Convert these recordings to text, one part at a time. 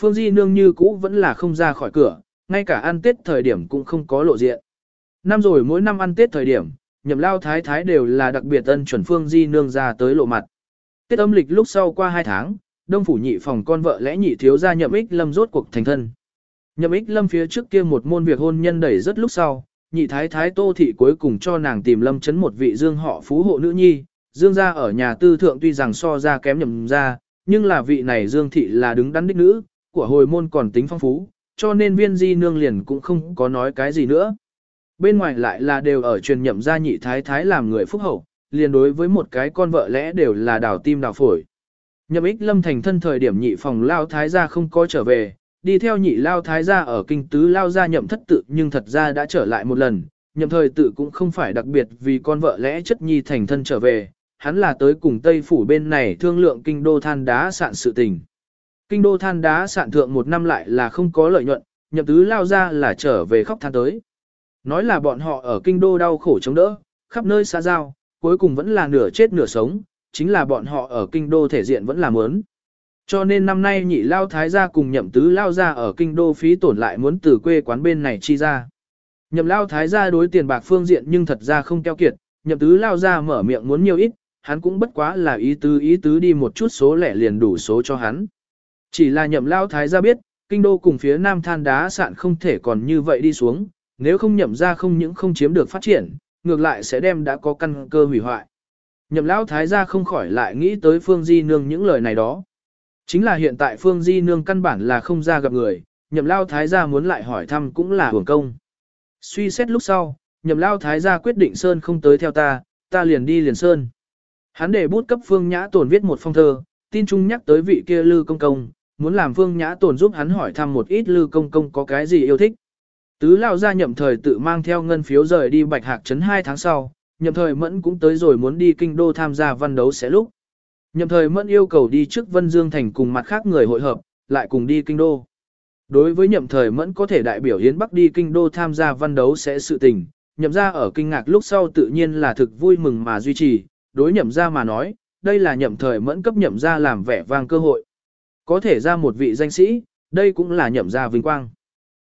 Phương Di Nương như cũ vẫn là không ra khỏi cửa, ngay cả ăn Tết thời điểm cũng không có lộ diện. Năm rồi mỗi năm ăn Tết thời điểm, nhậm lao thái thái đều là đặc biệt ân chuẩn Phương Di Nương ra tới lộ mặt. Tết âm lịch lúc sau qua 2 tháng, đông phủ nhị phòng con vợ lẽ nhị thiếu gia nhậm ích lâm rốt cuộc thành thân. Nhậm ích lâm phía trước kia một môn việc hôn nhân đẩy rất lúc sau, nhị thái thái tô thị cuối cùng cho nàng tìm lâm chấn một vị dương họ phú hộ nữ nhi, dương gia ở nhà tư thượng tuy rằng so ra kém nhậm gia, nhưng là vị này dương thị là đứng đắn đích nữ, của hồi môn còn tính phong phú, cho nên viên di nương liền cũng không có nói cái gì nữa. Bên ngoài lại là đều ở truyền nhậm gia nhị thái thái làm người phúc hậu, liền đối với một cái con vợ lẽ đều là đào tim đào phổi. Nhậm ích lâm thành thân thời điểm nhị phòng lao thái gia không có trở về, đi theo nhị lao thái gia ở kinh tứ lao gia nhậm thất tự nhưng thật ra đã trở lại một lần, nhậm thời tự cũng không phải đặc biệt vì con vợ lẽ chất nhi thành thân trở về, hắn là tới cùng Tây Phủ bên này thương lượng kinh đô than đá sạn sự tình. Kinh đô than đá sạn thượng một năm lại là không có lợi nhuận, nhậm tứ lao ra là trở về khóc than tới. Nói là bọn họ ở kinh đô đau khổ chống đỡ, khắp nơi xa giao, cuối cùng vẫn là nửa chết nửa sống, chính là bọn họ ở kinh đô thể diện vẫn là mớn. Cho nên năm nay nhị lao thái gia cùng nhậm tứ lao ra ở kinh đô phí tổn lại muốn từ quê quán bên này chi ra. Nhậm lao thái gia đối tiền bạc phương diện nhưng thật ra không keo kiệt, nhậm tứ lao ra mở miệng muốn nhiều ít, hắn cũng bất quá là ý tứ ý tứ đi một chút số lẻ liền đủ số cho hắn. Chỉ là nhậm lao thái gia biết, kinh đô cùng phía nam than đá sạn không thể còn như vậy đi xuống, nếu không nhậm ra không những không chiếm được phát triển, ngược lại sẽ đem đã có căn cơ hủy hoại. Nhậm lão thái gia không khỏi lại nghĩ tới Phương Di Nương những lời này đó. Chính là hiện tại Phương Di Nương căn bản là không ra gặp người, nhậm lao thái gia muốn lại hỏi thăm cũng là hưởng công. Suy xét lúc sau, nhậm lao thái gia quyết định Sơn không tới theo ta, ta liền đi liền Sơn. Hắn để bút cấp Phương Nhã Tồn viết một phong thơ, tin chung nhắc tới vị kia Lư Công Công, muốn làm Phương Nhã Tồn giúp hắn hỏi thăm một ít Lư Công Công có cái gì yêu thích. Tứ Lão gia nhậm thời tự mang theo ngân phiếu rời đi Bạch Hạc Trấn 2 tháng sau, nhậm thời mẫn cũng tới rồi muốn đi kinh đô tham gia văn đấu sẽ lúc. Nhậm thời mẫn yêu cầu đi trước Vân Dương Thành cùng mặt khác người hội hợp, lại cùng đi kinh đô. Đối với nhậm thời mẫn có thể đại biểu Hiến Bắc đi kinh đô tham gia văn đấu sẽ sự tình, nhậm ra ở kinh ngạc lúc sau tự nhiên là thực vui mừng mà duy trì, đối nhậm ra mà nói, đây là nhậm thời mẫn cấp nhậm ra làm vẻ vang cơ hội. Có thể ra một vị danh sĩ, đây cũng là nhậm gia vinh quang.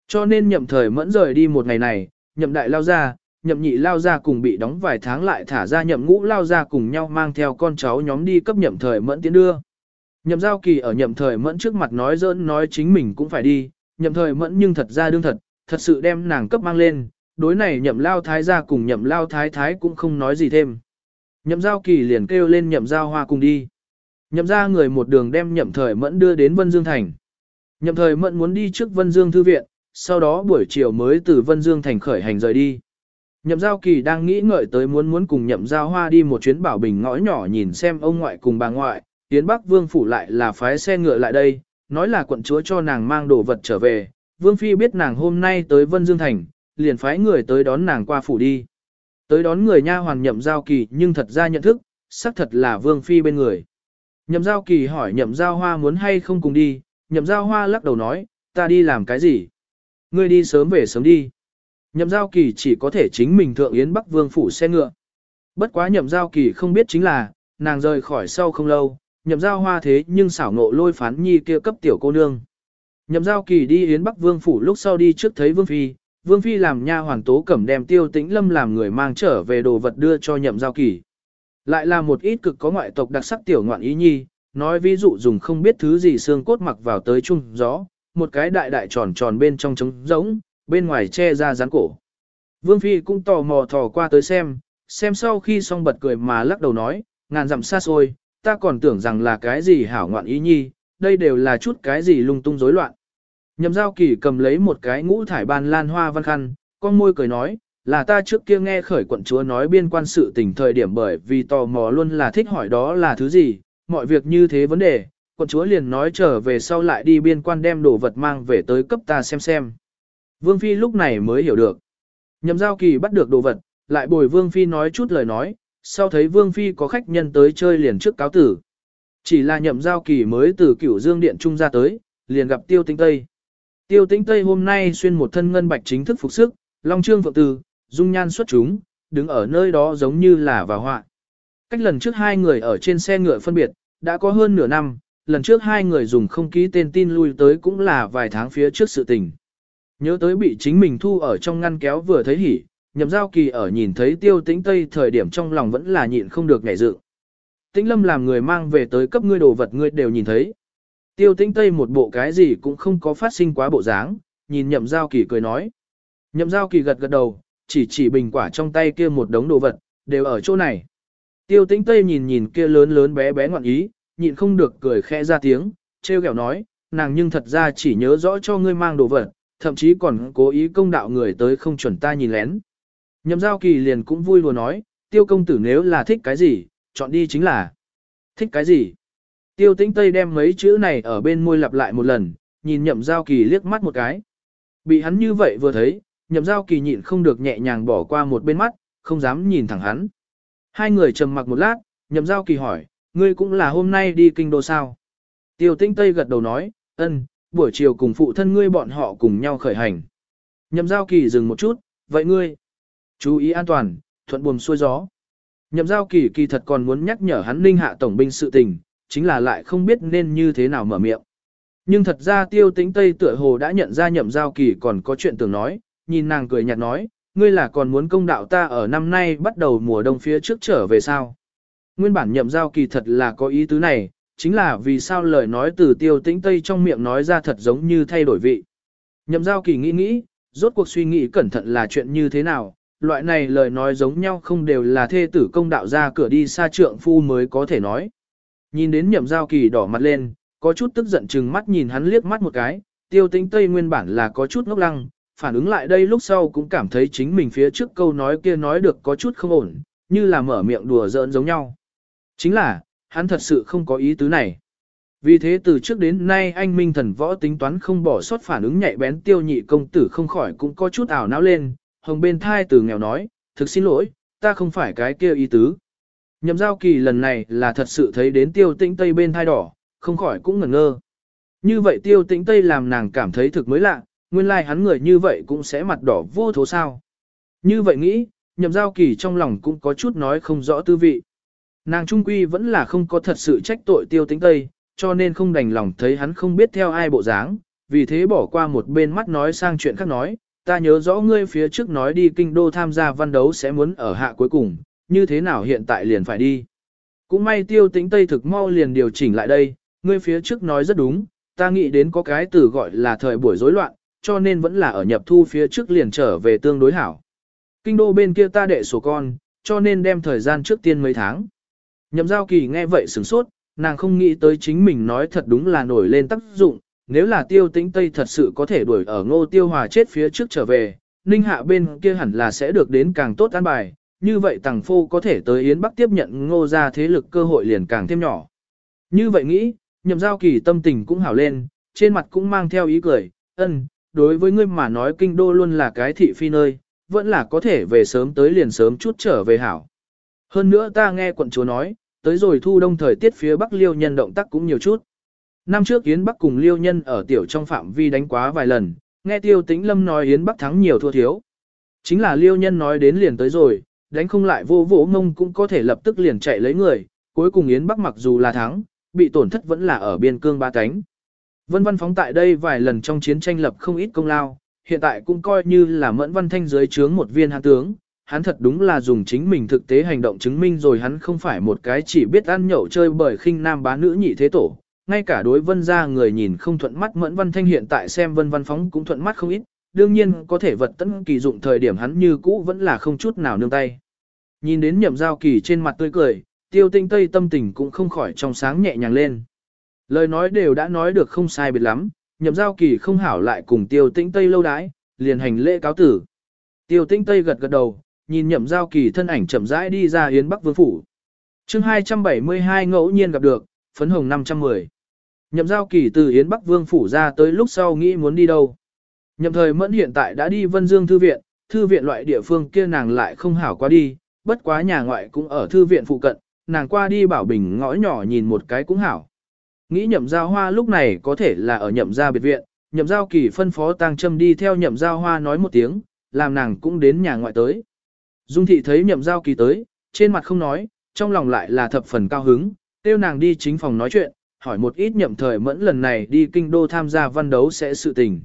Cho nên nhậm thời mẫn rời đi một ngày này, nhậm đại lao ra, nhậm nhị lao ra cùng bị đóng vài tháng lại thả ra nhậm ngũ lao ra cùng nhau mang theo con cháu nhóm đi cấp nhậm thời mẫn tiến đưa. Nhậm giao kỳ ở nhậm thời mẫn trước mặt nói dỡn nói chính mình cũng phải đi, nhậm thời mẫn nhưng thật ra đương thật, thật sự đem nàng cấp mang lên, đối này nhậm lao thái ra cùng nhậm lao thái thái cũng không nói gì thêm. Nhậm giao kỳ liền kêu lên nhậm giao hoa cùng đi. Nhậm ra người một đường đem nhậm thời mẫn đưa đến Vân Dương Thành. Nhậm thời mẫn muốn đi trước Vân Dương Thư Viện, sau đó buổi chiều mới từ Vân Dương Thành khởi hành rời đi. Nhậm giao kỳ đang nghĩ ngợi tới muốn muốn cùng nhậm giao hoa đi một chuyến bảo bình ngõ nhỏ nhìn xem ông ngoại cùng bà ngoại, tiến bắc vương phủ lại là phái xe ngựa lại đây, nói là quận chúa cho nàng mang đồ vật trở về, vương phi biết nàng hôm nay tới Vân Dương Thành, liền phái người tới đón nàng qua phủ đi. Tới đón người nha hoàn nhậm giao kỳ nhưng thật ra nhận thức, xác thật là vương phi bên người. Nhậm giao kỳ hỏi nhậm giao hoa muốn hay không cùng đi, nhậm giao hoa lắc đầu nói, ta đi làm cái gì? Ngươi đi sớm về sớm đi. Nhậm giao kỳ chỉ có thể chính mình thượng yến bắc vương phủ xe ngựa. Bất quá nhậm giao kỳ không biết chính là, nàng rời khỏi sau không lâu, nhậm giao hoa thế nhưng xảo nộ lôi phán nhi kia cấp tiểu cô nương. Nhậm giao kỳ đi yến bắc vương phủ lúc sau đi trước thấy vương phi, vương phi làm nha hoàng tố cẩm đem tiêu tĩnh lâm làm người mang trở về đồ vật đưa cho nhậm giao kỳ. Lại là một ít cực có ngoại tộc đặc sắc tiểu ngoạn ý nhi, nói ví dụ dùng không biết thứ gì xương cốt mặc vào tới chung gió, một cái đại đại tròn tròn bên trong trống rỗng, bên ngoài che ra rắn cổ. Vương Phi cũng tò mò thò qua tới xem, xem sau khi xong bật cười mà lắc đầu nói, ngàn dặm xa xôi, ta còn tưởng rằng là cái gì hảo ngoạn ý nhi, đây đều là chút cái gì lung tung rối loạn. Nhậm giao kỳ cầm lấy một cái ngũ thải ban lan hoa văn khăn, con môi cười nói, là ta trước kia nghe khởi quận chúa nói biên quan sự tình thời điểm bởi vì tò mò luôn là thích hỏi đó là thứ gì, mọi việc như thế vấn đề, quận chúa liền nói trở về sau lại đi biên quan đem đồ vật mang về tới cấp ta xem xem. Vương Phi lúc này mới hiểu được. Nhậm giao kỳ bắt được đồ vật, lại bồi Vương Phi nói chút lời nói, sau thấy Vương Phi có khách nhân tới chơi liền trước cáo tử. Chỉ là nhậm giao kỳ mới từ cửu dương điện trung ra tới, liền gặp Tiêu Tinh Tây. Tiêu Tinh Tây hôm nay xuyên một thân ngân bạch chính thức phục sức, long trương phượng từ, dung nhan xuất chúng, đứng ở nơi đó giống như là vào họa. Cách lần trước hai người ở trên xe ngựa phân biệt, đã có hơn nửa năm, lần trước hai người dùng không ký tên tin lui tới cũng là vài tháng phía trước sự tình. Nhớ tới bị chính mình thu ở trong ngăn kéo vừa thấy hỉ, nhậm giao kỳ ở nhìn thấy tiêu tĩnh tây thời điểm trong lòng vẫn là nhịn không được ngảy dự. Tĩnh lâm làm người mang về tới cấp ngươi đồ vật ngươi đều nhìn thấy. Tiêu tĩnh tây một bộ cái gì cũng không có phát sinh quá bộ dáng, nhìn nhậm giao kỳ cười nói. Nhậm giao kỳ gật gật đầu, chỉ chỉ bình quả trong tay kia một đống đồ vật, đều ở chỗ này. Tiêu tĩnh tây nhìn nhìn kia lớn lớn bé bé ngoạn ý, nhịn không được cười khẽ ra tiếng, treo kẹo nói, nàng nhưng thật ra chỉ nhớ rõ cho ngươi mang đồ vật, thậm chí còn cố ý công đạo người tới không chuẩn ta nhìn lén. Nhậm giao kỳ liền cũng vui lùa nói, tiêu công tử nếu là thích cái gì, chọn đi chính là. Thích cái gì? Tiêu tĩnh Tây đem mấy chữ này ở bên môi lặp lại một lần, nhìn nhậm giao kỳ liếc mắt một cái. Bị hắn như vậy vừa thấy, nhậm giao kỳ nhịn không được nhẹ nhàng bỏ qua một bên mắt, không dám nhìn thẳng hắn. Hai người trầm mặc một lát, nhậm giao kỳ hỏi, ngươi cũng là hôm nay đi kinh đô sao? Tiêu Tinh Tây gật đầu nói, ân, buổi chiều cùng phụ thân ngươi bọn họ cùng nhau khởi hành. Nhậm giao kỳ dừng một chút, vậy ngươi? Chú ý an toàn, thuận buồm xuôi gió. Nhậm giao kỳ kỳ thật còn muốn nhắc nhở hắn ninh hạ tổng binh sự tình, chính là lại không biết nên như thế nào mở miệng. Nhưng thật ra tiêu tính Tây tựa hồ đã nhận ra nhậm giao kỳ còn có chuyện tưởng nói, nhìn nàng cười nhạt nói, ngươi là còn muốn công đạo ta ở năm nay bắt đầu mùa đông phía trước trở về sao. Nguyên bản nhậm giao kỳ thật là có ý tứ này, chính là vì sao lời nói từ tiêu tĩnh Tây trong miệng nói ra thật giống như thay đổi vị. Nhậm giao kỳ nghĩ nghĩ, rốt cuộc suy nghĩ cẩn thận là chuyện như thế nào, loại này lời nói giống nhau không đều là thê tử công đạo ra cửa đi xa trượng phu mới có thể nói. Nhìn đến nhậm giao kỳ đỏ mặt lên, có chút tức giận chừng mắt nhìn hắn liếc mắt một cái, tiêu tĩnh Tây nguyên bản là có chút ngốc lăng, phản ứng lại đây lúc sau cũng cảm thấy chính mình phía trước câu nói kia nói được có chút không ổn, như là mở miệng đùa giỡn giống nhau. Chính là, hắn thật sự không có ý tứ này. Vì thế từ trước đến nay anh Minh thần võ tính toán không bỏ sót phản ứng nhạy bén tiêu nhị công tử không khỏi cũng có chút ảo não lên, hồng bên thai từ nghèo nói, thực xin lỗi, ta không phải cái kia ý tứ. Nhậm giao kỳ lần này là thật sự thấy đến tiêu tĩnh tây bên thai đỏ, không khỏi cũng ngẩn ngơ. Như vậy tiêu tĩnh tây làm nàng cảm thấy thực mới lạ, nguyên lai like hắn người như vậy cũng sẽ mặt đỏ vô thố sao. Như vậy nghĩ, nhậm giao kỳ trong lòng cũng có chút nói không rõ tư vị. Nàng trung quy vẫn là không có thật sự trách tội tiêu tĩnh tây, cho nên không đành lòng thấy hắn không biết theo ai bộ dáng, vì thế bỏ qua một bên mắt nói sang chuyện khác nói, ta nhớ rõ ngươi phía trước nói đi kinh đô tham gia văn đấu sẽ muốn ở hạ cuối cùng, như thế nào hiện tại liền phải đi. Cũng may tiêu tĩnh Tây thực mau liền điều chỉnh lại đây, ngươi phía trước nói rất đúng, ta nghĩ đến có cái từ gọi là thời buổi rối loạn, cho nên vẫn là ở nhập thu phía trước liền trở về tương đối hảo. Kinh đô bên kia ta đệ sổ con, cho nên đem thời gian trước tiên mấy tháng. Nhậm giao kỳ nghe vậy sửng sốt, nàng không nghĩ tới chính mình nói thật đúng là nổi lên tác dụng, nếu là tiêu tĩnh Tây thật sự có thể đuổi ở ngô tiêu hòa chết phía trước trở về, ninh hạ bên kia hẳn là sẽ được đến càng tốt an bài, như vậy tàng phô có thể tới Yến Bắc tiếp nhận ngô ra thế lực cơ hội liền càng thêm nhỏ. Như vậy nghĩ, nhậm giao kỳ tâm tình cũng hảo lên, trên mặt cũng mang theo ý cười, ân, đối với ngươi mà nói kinh đô luôn là cái thị phi nơi, vẫn là có thể về sớm tới liền sớm chút trở về hảo. Hơn nữa ta nghe quận chúa nói, tới rồi thu đông thời tiết phía Bắc liêu nhân động tác cũng nhiều chút. Năm trước Yến Bắc cùng liêu nhân ở tiểu trong phạm vi đánh quá vài lần, nghe tiêu tĩnh lâm nói Yến Bắc thắng nhiều thua thiếu. Chính là liêu nhân nói đến liền tới rồi, đánh không lại vô vỗ mông cũng có thể lập tức liền chạy lấy người, cuối cùng Yến Bắc mặc dù là thắng, bị tổn thất vẫn là ở biên cương ba cánh. Vân Văn phóng tại đây vài lần trong chiến tranh lập không ít công lao, hiện tại cũng coi như là mẫn văn thanh dưới trướng một viên hạ tướng, hắn thật đúng là dùng chính mình thực tế hành động chứng minh rồi hắn không phải một cái chỉ biết ăn nhậu chơi bởi khinh nam bá nữ nhị thế tổ. Ngay cả đối vân ra người nhìn không thuận mắt mẫn văn thanh hiện tại xem vân văn phóng cũng thuận mắt không ít, đương nhiên có thể vật tấn kỳ dụng thời điểm hắn như cũ vẫn là không chút nào nương tay. Nhìn đến nhậm giao kỳ trên mặt tươi cười, tiêu tinh tây tâm tình cũng không khỏi trong sáng nhẹ nhàng lên. Lời nói đều đã nói được không sai biệt lắm, nhậm giao kỳ không hảo lại cùng tiêu tinh tây lâu đái, liền hành lễ cáo tử. Tiêu tinh tây gật gật đầu, nhìn nhậm giao kỳ thân ảnh chậm rãi đi ra Yến Bắc Vương Phủ. chương 272 ngẫu nhiên gặp được, phấn hồng 510. Nhậm giao kỳ từ Yến Bắc Vương Phủ ra tới lúc sau nghĩ muốn đi đâu. Nhậm thời mẫn hiện tại đã đi Vân Dương Thư Viện, Thư Viện loại địa phương kia nàng lại không hảo qua đi, bất quá nhà ngoại cũng ở Thư Viện phụ cận, nàng qua đi bảo bình ngõ nhỏ nhìn một cái cũng hảo. Nghĩ nhậm giao hoa lúc này có thể là ở nhậm gia biệt viện, nhậm giao kỳ phân phó Tang châm đi theo nhậm giao hoa nói một tiếng, làm nàng cũng đến nhà ngoại tới. Dung thị thấy nhậm giao kỳ tới, trên mặt không nói, trong lòng lại là thập phần cao hứng, tiêu nàng đi chính phòng nói chuyện, hỏi một ít nhậm thời mẫn lần này đi kinh đô tham gia văn đấu sẽ sự tình.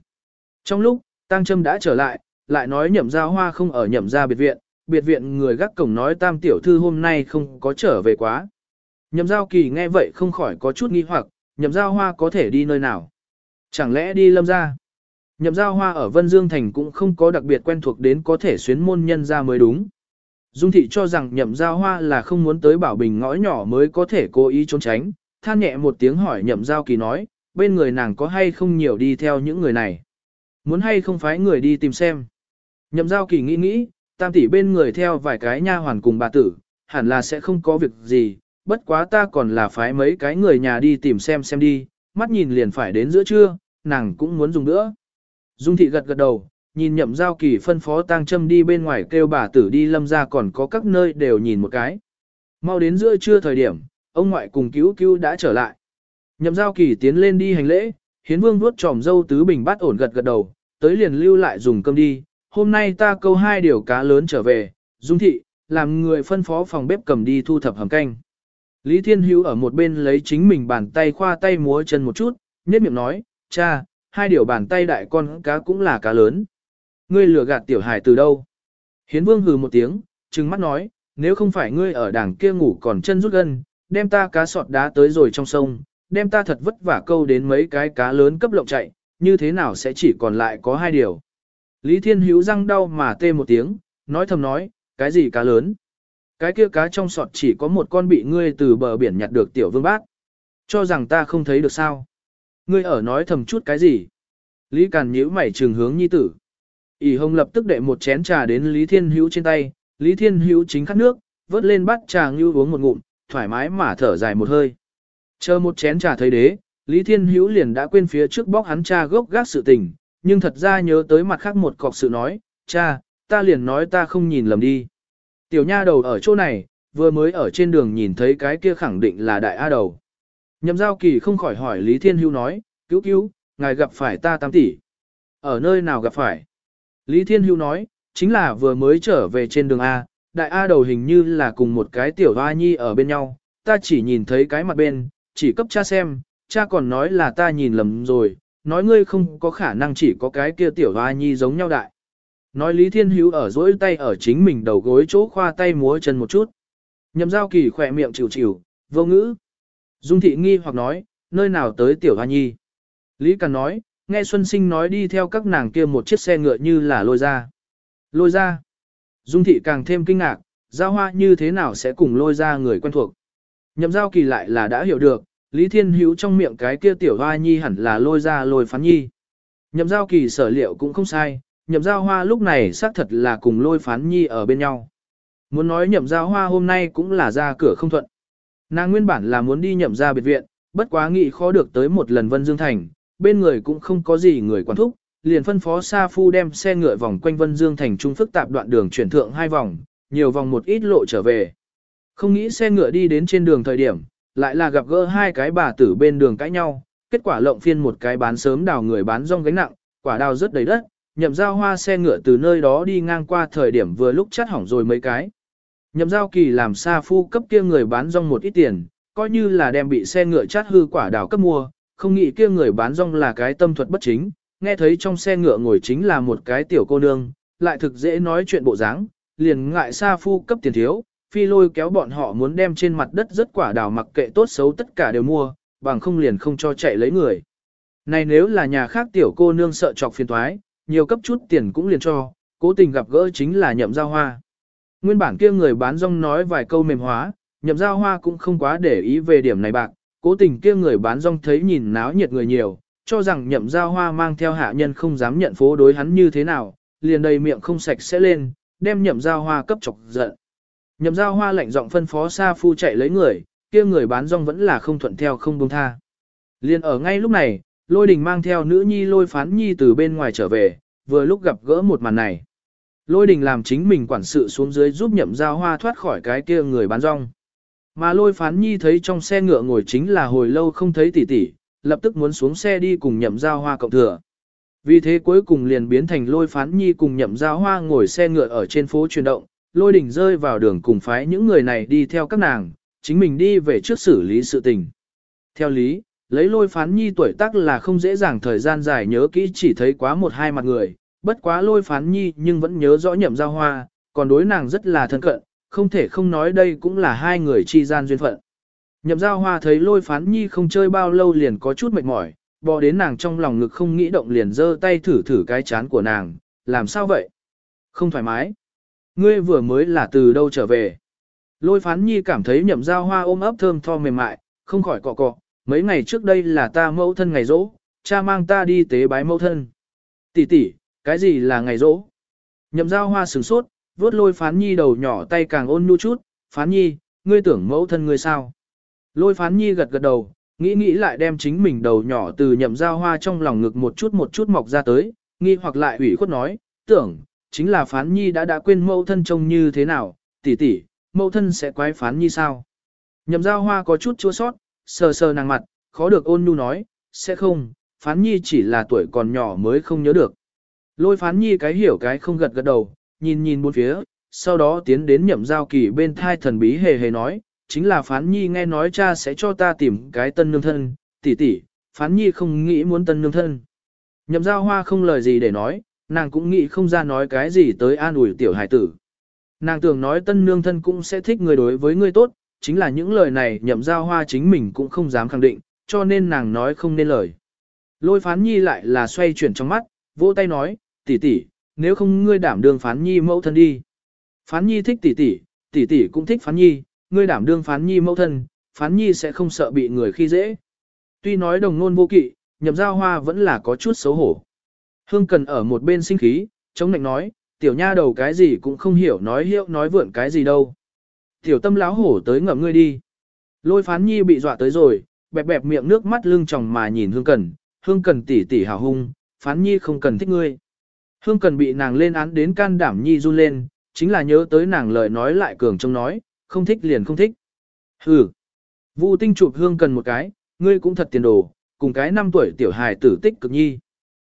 Trong lúc, Tăng Trâm đã trở lại, lại nói nhậm giao hoa không ở nhậm gia biệt viện, biệt viện người gác cổng nói tam tiểu thư hôm nay không có trở về quá. Nhậm giao kỳ nghe vậy không khỏi có chút nghi hoặc, nhậm giao hoa có thể đi nơi nào. Chẳng lẽ đi lâm ra? Nhậm giao hoa ở Vân Dương Thành cũng không có đặc biệt quen thuộc đến có thể xuyến môn nhân ra mới đúng. Dung thị cho rằng nhậm giao hoa là không muốn tới bảo bình ngõ nhỏ mới có thể cố ý trốn tránh, than nhẹ một tiếng hỏi nhậm giao kỳ nói, bên người nàng có hay không nhiều đi theo những người này. Muốn hay không phải người đi tìm xem. Nhậm giao kỳ nghĩ nghĩ, tam tỷ bên người theo vài cái nha hoàn cùng bà tử, hẳn là sẽ không có việc gì, bất quá ta còn là phái mấy cái người nhà đi tìm xem xem đi, mắt nhìn liền phải đến giữa trưa, nàng cũng muốn dùng nữa. Dung thị gật gật đầu, nhìn nhậm giao kỳ phân phó tang châm đi bên ngoài kêu bà tử đi lâm ra còn có các nơi đều nhìn một cái. Mau đến giữa trưa thời điểm, ông ngoại cùng cứu cứu đã trở lại. Nhậm giao kỳ tiến lên đi hành lễ, hiến vương vuốt tròm dâu tứ bình bát ổn gật gật đầu, tới liền lưu lại dùng cơm đi. Hôm nay ta câu hai điều cá lớn trở về, dung thị, làm người phân phó phòng bếp cầm đi thu thập hầm canh. Lý Thiên Hữu ở một bên lấy chính mình bàn tay khoa tay múa chân một chút, nhếch miệng nói, cha, hai điều bàn tay đại con cá cũng là cá lớn. Ngươi lừa gạt tiểu Hải từ đâu? Hiến vương hừ một tiếng, trừng mắt nói, nếu không phải ngươi ở đảng kia ngủ còn chân rút gân, đem ta cá sọt đá tới rồi trong sông, đem ta thật vất vả câu đến mấy cái cá lớn cấp lộng chạy, như thế nào sẽ chỉ còn lại có hai điều. Lý Thiên Hữu răng đau mà tê một tiếng, nói thầm nói, cái gì cá lớn? Cái kia cá trong sọt chỉ có một con bị ngươi từ bờ biển nhặt được tiểu vương bát. Cho rằng ta không thấy được sao. Ngươi ở nói thầm chút cái gì? Lý Càn nhíu mày trường hướng nhi tử. ỉ hồng lập tức đệ một chén trà đến Lý Thiên Hữu trên tay, Lý Thiên Hữu chính khát nước, vớt lên bát trà ngưu uống một ngụm, thoải mái mà thở dài một hơi. Chờ một chén trà thấy đế, Lý Thiên Hữu liền đã quên phía trước bóc hắn cha gốc gác sự tình, nhưng thật ra nhớ tới mặt khác một cọc sự nói, cha, ta liền nói ta không nhìn lầm đi. Tiểu nha đầu ở chỗ này, vừa mới ở trên đường nhìn thấy cái kia khẳng định là đại A đầu. Nhậm giao kỳ không khỏi hỏi Lý Thiên Hưu nói, cứu cứu, ngài gặp phải ta tam tỷ. Ở nơi nào gặp phải? Lý Thiên Hưu nói, chính là vừa mới trở về trên đường A, đại A đầu hình như là cùng một cái tiểu hoa nhi ở bên nhau, ta chỉ nhìn thấy cái mặt bên, chỉ cấp cha xem, cha còn nói là ta nhìn lầm rồi, nói ngươi không có khả năng chỉ có cái kia tiểu hoa nhi giống nhau đại. Nói Lý Thiên Hữu ở dỗi tay ở chính mình đầu gối chỗ khoa tay múa chân một chút. Nhậm giao kỳ khỏe miệng chịu chịu, vô ngữ. Dung thị nghi hoặc nói, nơi nào tới tiểu hoa nhi. Lý Càn nói, nghe Xuân Sinh nói đi theo các nàng kia một chiếc xe ngựa như là lôi ra. Lôi ra. Dung thị càng thêm kinh ngạc, giao hoa như thế nào sẽ cùng lôi ra người quen thuộc. Nhậm giao kỳ lại là đã hiểu được, Lý Thiên Hữu trong miệng cái kia tiểu hoa nhi hẳn là lôi ra lôi phán nhi. Nhậm giao kỳ sở liệu cũng không sai, nhậm giao hoa lúc này xác thật là cùng lôi phán nhi ở bên nhau. Muốn nói nhậm giao hoa hôm nay cũng là ra cửa không thuận. Nàng nguyên bản là muốn đi nhậm ra biệt viện, bất quá nghĩ khó được tới một lần Vân Dương Thành, bên người cũng không có gì người quản thúc, liền phân phó Sa Phu đem xe ngựa vòng quanh Vân Dương Thành trung phức tạp đoạn đường chuyển thượng hai vòng, nhiều vòng một ít lộ trở về. Không nghĩ xe ngựa đi đến trên đường thời điểm, lại là gặp gỡ hai cái bà tử bên đường cãi nhau, kết quả lộng phiên một cái bán sớm đào người bán rong gánh nặng, quả đào rất đầy đất, nhậm giao hoa xe ngựa từ nơi đó đi ngang qua thời điểm vừa lúc chắt hỏng rồi mấy cái. Nhậm giao kỳ làm xa phu cấp kia người bán rong một ít tiền, coi như là đem bị xe ngựa chát hư quả đào cấp mua, không nghĩ kia người bán rong là cái tâm thuật bất chính, nghe thấy trong xe ngựa ngồi chính là một cái tiểu cô nương, lại thực dễ nói chuyện bộ dáng, liền ngại xa phu cấp tiền thiếu, phi lôi kéo bọn họ muốn đem trên mặt đất rất quả đào mặc kệ tốt xấu tất cả đều mua, bằng không liền không cho chạy lấy người. Này nếu là nhà khác tiểu cô nương sợ chọc phiền toái, nhiều cấp chút tiền cũng liền cho, cố tình gặp gỡ chính là nhậm giao hoa. Nguyên bản kia người bán rong nói vài câu mềm hóa, nhậm giao hoa cũng không quá để ý về điểm này bạc, cố tình kia người bán rong thấy nhìn náo nhiệt người nhiều, cho rằng nhậm giao hoa mang theo hạ nhân không dám nhận phố đối hắn như thế nào, liền đầy miệng không sạch sẽ lên, đem nhậm giao hoa cấp chọc giận. Nhậm giao hoa lạnh giọng phân phó Sa Phu chạy lấy người, kia người bán rong vẫn là không thuận theo không buông tha. Liền ở ngay lúc này, lôi đình mang theo nữ nhi lôi phán nhi từ bên ngoài trở về, vừa lúc gặp gỡ một màn này. Lôi đình làm chính mình quản sự xuống dưới giúp nhậm giao hoa thoát khỏi cái kia người bán rong. Mà lôi phán nhi thấy trong xe ngựa ngồi chính là hồi lâu không thấy tỷ tỷ, lập tức muốn xuống xe đi cùng nhậm giao hoa cộng thừa. Vì thế cuối cùng liền biến thành lôi phán nhi cùng nhậm giao hoa ngồi xe ngựa ở trên phố chuyển động, lôi đình rơi vào đường cùng phái những người này đi theo các nàng, chính mình đi về trước xử lý sự tình. Theo lý, lấy lôi phán nhi tuổi tác là không dễ dàng thời gian dài nhớ kỹ chỉ thấy quá một hai mặt người, bất quá lôi phán nhi nhưng vẫn nhớ rõ nhậm giao hoa, còn đối nàng rất là thân cận, không thể không nói đây cũng là hai người chi gian duyên phận. Nhậm giao hoa thấy lôi phán nhi không chơi bao lâu liền có chút mệt mỏi, bò đến nàng trong lòng ngực không nghĩ động liền giơ tay thử thử cái chán của nàng, làm sao vậy? Không thoải mái. Ngươi vừa mới là từ đâu trở về? Lôi phán nhi cảm thấy nhậm giao hoa ôm ấp thơm tho mềm mại, không khỏi cọ cọ, mấy ngày trước đây là ta mẫu thân ngày rỗ, cha mang ta đi tế bái mẫu thân. Tỷ tỷ, cái gì là ngày rỗ? Nhậm giao hoa sửng sốt, vuốt lôi phán nhi đầu nhỏ tay càng ôn nhu chút, phán nhi, ngươi tưởng mẫu thân ngươi sao? Lôi phán nhi gật gật đầu, nghĩ nghĩ lại đem chính mình đầu nhỏ từ nhậm giao hoa trong lòng ngực một chút một chút mọc ra tới, nghi hoặc lại ủy khuất nói, tưởng, chính là phán nhi đã đã quên mẫu thân trông như thế nào, tỷ tỷ, mẫu thân sẽ quái phán nhi sao? Nhậm giao hoa có chút chua sót, sờ sờ nàng mặt, khó được ôn nhu nói, sẽ không, phán nhi chỉ là tuổi còn nhỏ mới không nhớ được. Lôi phán nhi cái hiểu cái không gật gật đầu, nhìn nhìn bốn phía, sau đó tiến đến nhậm giao kỳ bên thai thần bí hề hề nói, chính là phán nhi nghe nói cha sẽ cho ta tìm cái tân nương thân, tỷ tỷ, phán nhi không nghĩ muốn tân nương thân. Nhậm giao hoa không lời gì để nói, nàng cũng nghĩ không ra nói cái gì tới an ủi tiểu hải tử. Nàng tưởng nói tân nương thân cũng sẽ thích người đối với người tốt, chính là những lời này nhậm giao hoa chính mình cũng không dám khẳng định, cho nên nàng nói không nên lời. Lôi phán nhi lại là xoay chuyển trong mắt, vỗ tay nói, tỷ tỷ, nếu không ngươi đảm đương phán nhi mẫu thân đi. Phán nhi thích tỷ tỷ, tỷ tỷ cũng thích phán nhi, ngươi đảm đương phán nhi mẫu thân, phán nhi sẽ không sợ bị người khi dễ. Tuy nói đồng nôn vô kỵ, nhậm giao hoa vẫn là có chút xấu hổ. Hương cần ở một bên sinh khí, chống nạnh nói, tiểu nha đầu cái gì cũng không hiểu nói hiệu nói vượn cái gì đâu. Tiểu tâm láo hổ tới ngậm ngươi đi. Lôi phán nhi bị dọa tới rồi, bẹp bẹp miệng nước mắt lưng tròng mà nhìn hương cần, hương cần tỉ tỉ hào hung, phán nhi không cần thích ngươi. Hương cần bị nàng lên án đến can đảm nhi run lên, chính là nhớ tới nàng lời nói lại cường trong nói, không thích liền không thích. Hừ. Vu tinh chụp hương cần một cái, ngươi cũng thật tiền đồ, cùng cái năm tuổi tiểu hài tử tích cực nhi.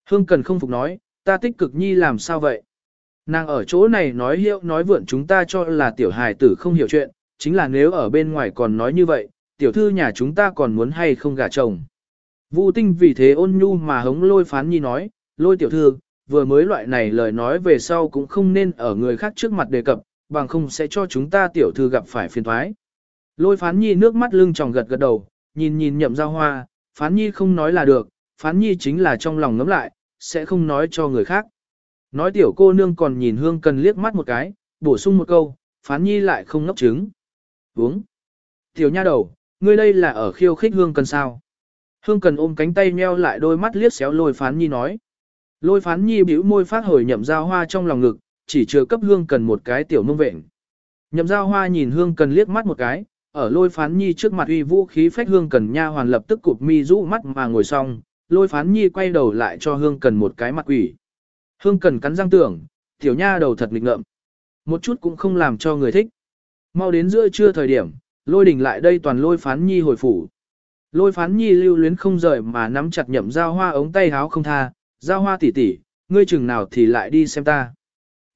Hương cần không phục nói, ta tích cực nhi làm sao vậy? Nàng ở chỗ này nói hiệu nói vượn chúng ta cho là tiểu hài tử không hiểu chuyện, chính là nếu ở bên ngoài còn nói như vậy, tiểu thư nhà chúng ta còn muốn hay không gả chồng. Vu tinh vì thế ôn nhu mà hống lôi phán nhi nói, lôi tiểu thư, vừa mới loại này lời nói về sau cũng không nên ở người khác trước mặt đề cập, bằng không sẽ cho chúng ta tiểu thư gặp phải phiền thoái. Lôi phán nhi nước mắt lưng tròng gật gật đầu, nhìn nhìn nhậm giao hoa, phán nhi không nói là được, phán nhi chính là trong lòng ngấm lại, sẽ không nói cho người khác. Nói tiểu cô nương còn nhìn hương cần liếc mắt một cái, bổ sung một câu, phán nhi lại không ngốc trứng. Uống. Tiểu nha đầu, ngươi đây là ở khiêu khích hương cần sao? Hương cần ôm cánh tay nheo lại đôi mắt liếc xéo lôi phán nhi nói. Lôi phán nhi bĩu môi phát hồi nhậm giao hoa trong lòng ngực, chỉ chưa cấp hương cần một cái tiểu mông vệnh. Nhậm giao hoa nhìn hương cần liếc mắt một cái, ở lôi phán nhi trước mặt uy vũ khí phách hương cần nha hoàn lập tức cụp mi rũ mắt mà ngồi xong, lôi phán nhi quay đầu lại cho hương cần một cái mặt quỷ. Hương cần cắn răng tưởng, tiểu nha đầu thật nghịch ngợm. Một chút cũng không làm cho người thích. Mau đến giữa trưa thời điểm, lôi đình lại đây toàn lôi phán nhi hồi phủ. Lôi phán nhi lưu luyến không rời mà nắm chặt nhậm giao hoa ống tay háo không tha, giao hoa tỉ tỉ, ngươi chừng nào thì lại đi xem ta.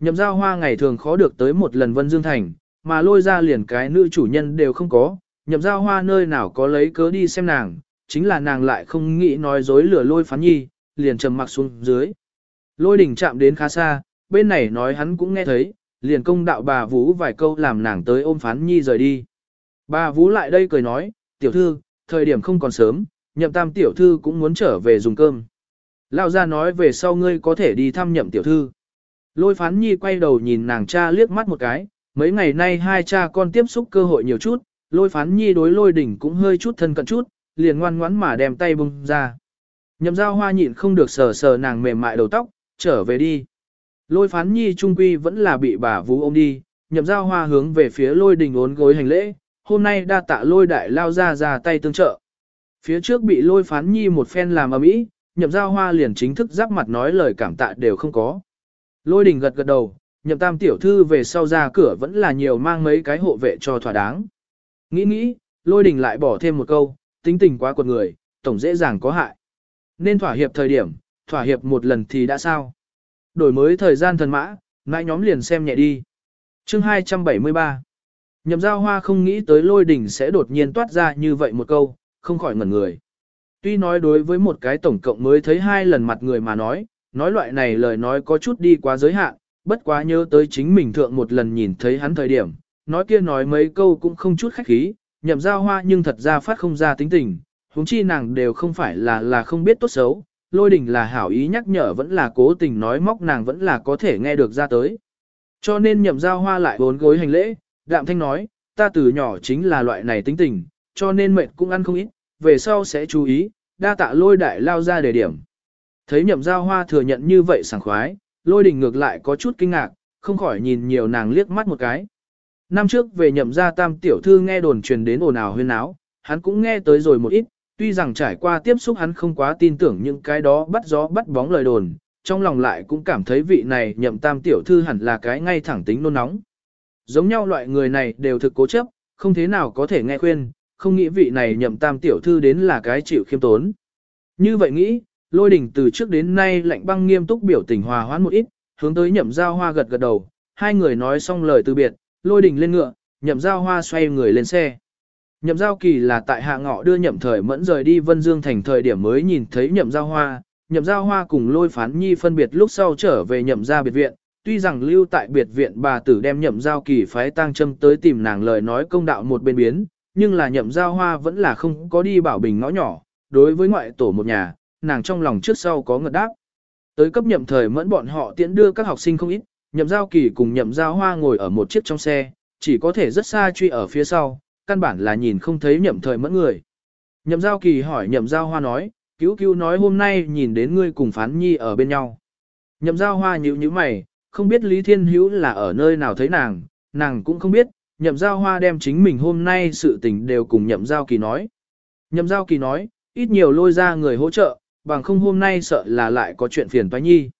Nhậm giao hoa ngày thường khó được tới một lần Vân Dương Thành, mà lôi ra liền cái nữ chủ nhân đều không có, nhậm giao hoa nơi nào có lấy cớ đi xem nàng, chính là nàng lại không nghĩ nói dối lửa lôi phán nhi, liền trầm mặc xuống dưới. Lôi đỉnh chạm đến khá xa, bên này nói hắn cũng nghe thấy, liền công đạo bà Vũ vài câu làm nàng tới ôm phán nhi rời đi. Bà Vũ lại đây cười nói, tiểu thư, thời điểm không còn sớm, nhậm tam tiểu thư cũng muốn trở về dùng cơm. Lão ra nói về sau ngươi có thể đi thăm nhậm tiểu thư. Lôi phán nhi quay đầu nhìn nàng cha liếc mắt một cái, mấy ngày nay hai cha con tiếp xúc cơ hội nhiều chút, lôi phán nhi đối lôi đỉnh cũng hơi chút thân cận chút, liền ngoan ngoãn mà đem tay bung ra. Nhậm giao hoa nhịn không được sờ sờ nàng mềm mại đầu tóc, trở về đi. Lôi phán nhi trung quy vẫn là bị bà vú ôm đi, nhậm giao hoa hướng về phía lôi đình ốn gối hành lễ, hôm nay đa tạ lôi đại lao ra ra tay tương trợ. Phía trước bị lôi phán nhi một phen làm ầm ĩ, nhậm giao hoa liền chính thức giáp mặt nói lời cảm tạ đều không có. Lôi đình gật gật đầu, nhậm tam tiểu thư về sau ra cửa vẫn là nhiều mang mấy cái hộ vệ cho thỏa đáng. Nghĩ nghĩ, lôi đình lại bỏ thêm một câu, tính tình quá quật người, tổng dễ dàng có hại. Nên thỏa hiệp thời điểm, thỏa hiệp một lần thì đã sao? Đổi mới thời gian thần mã, ngại nhóm liền xem nhẹ đi. Chương 273 Nhậm giao hoa không nghĩ tới lôi đỉnh sẽ đột nhiên toát ra như vậy một câu, không khỏi ngẩn người. Tuy nói đối với một cái tổng cộng mới thấy hai lần mặt người mà nói, nói loại này lời nói có chút đi quá giới hạn, bất quá nhớ tới chính mình thượng một lần nhìn thấy hắn thời điểm, nói kia nói mấy câu cũng không chút khách khí, nhậm giao hoa nhưng thật ra phát không ra tính tình, huống chi nàng đều không phải là là không biết tốt xấu, lôi đình là hảo ý nhắc nhở vẫn là cố tình nói móc nàng vẫn là có thể nghe được ra tới. Cho nên nhậm giao hoa lại bốn gối hành lễ, đạm thanh nói, ta từ nhỏ chính là loại này tính tình, cho nên mệt cũng ăn không ít, về sau sẽ chú ý, đa tạ lôi đại lao ra để điểm. Thấy nhậm giao hoa thừa nhận như vậy sảng khoái, lôi đình ngược lại có chút kinh ngạc, không khỏi nhìn nhiều nàng liếc mắt một cái. Năm trước về nhậm gia tam tiểu thư nghe đồn truyền đến ồn ào huyên áo, hắn cũng nghe tới rồi một ít, tuy rằng trải qua tiếp xúc hắn không quá tin tưởng những cái đó bắt gió bắt bóng lời đồn, trong lòng lại cũng cảm thấy vị này nhậm tam tiểu thư hẳn là cái ngay thẳng tính nôn nóng. Giống nhau loại người này đều thực cố chấp, không thế nào có thể nghe khuyên, không nghĩ vị này nhậm tam tiểu thư đến là cái chịu khiêm tốn. Như vậy nghĩ, lôi đình từ trước đến nay lạnh băng nghiêm túc biểu tình hòa hoãn một ít, hướng tới nhậm giao hoa gật gật đầu, hai người nói xong lời từ biệt, lôi đình lên ngựa, nhậm giao hoa xoay người lên xe. Nhậm giao kỳ là tại hạ ngọ đưa nhậm thời mẫn rời đi Vân Dương thành thời điểm mới nhìn thấy nhậm giao hoa, nhậm giao hoa cùng lôi phán nhi phân biệt lúc sau trở về nhậm gia biệt viện, tuy rằng lưu tại biệt viện bà tử đem nhậm giao kỳ phái tang châm tới tìm nàng lời nói công đạo một bên biến, nhưng là nhậm giao hoa vẫn là không có đi bảo bình ngõ nhỏ, đối với ngoại tổ một nhà, nàng trong lòng trước sau có ngật đáp. Tới cấp nhậm thời mẫn bọn họ tiễn đưa các học sinh không ít, nhậm giao kỳ cùng nhậm giao hoa ngồi ở một chiếc trong xe, chỉ có thể rất xa truy ở phía sau, căn bản là nhìn không thấy nhậm thời mẫn người. Nhậm giao kỳ hỏi nhậm giao hoa nói, cứu cứu nói hôm nay nhìn đến ngươi cùng phán nhi ở bên nhau. Nhậm giao hoa nhíu nhíu mày, không biết Lý Thiên Hữu là ở nơi nào thấy nàng, nàng cũng không biết, nhậm giao hoa đem chính mình hôm nay sự tình đều cùng nhậm giao kỳ nói. Nhậm giao kỳ nói, ít nhiều lôi ra người hỗ trợ, bằng không hôm nay sợ là lại có chuyện phiền toái nhi.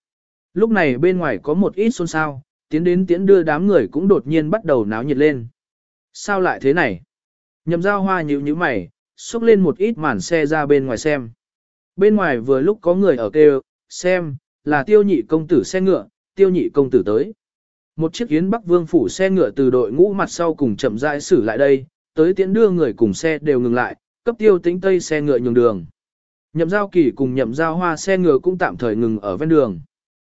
Lúc này bên ngoài có một ít xôn xao, tiến đến tiến đưa đám người cũng đột nhiên bắt đầu náo nhiệt lên. Sao lại thế này? Nhậm giao hoa nhíu nhíu mày, xúc lên một ít màn xe ra bên ngoài xem. Bên ngoài vừa lúc có người ở kêu, xem, là tiêu nhị công tử xe ngựa, tiêu nhị công tử tới. Một chiếc yến bắc vương phủ xe ngựa từ đội ngũ mặt sau cùng chậm rãi xử lại đây, tới tiễn đưa người cùng xe đều ngừng lại, cấp tiêu tính tây xe ngựa nhường đường. Nhậm giao kỳ cùng nhậm giao hoa xe ngựa cũng tạm thời ngừng ở ven đường.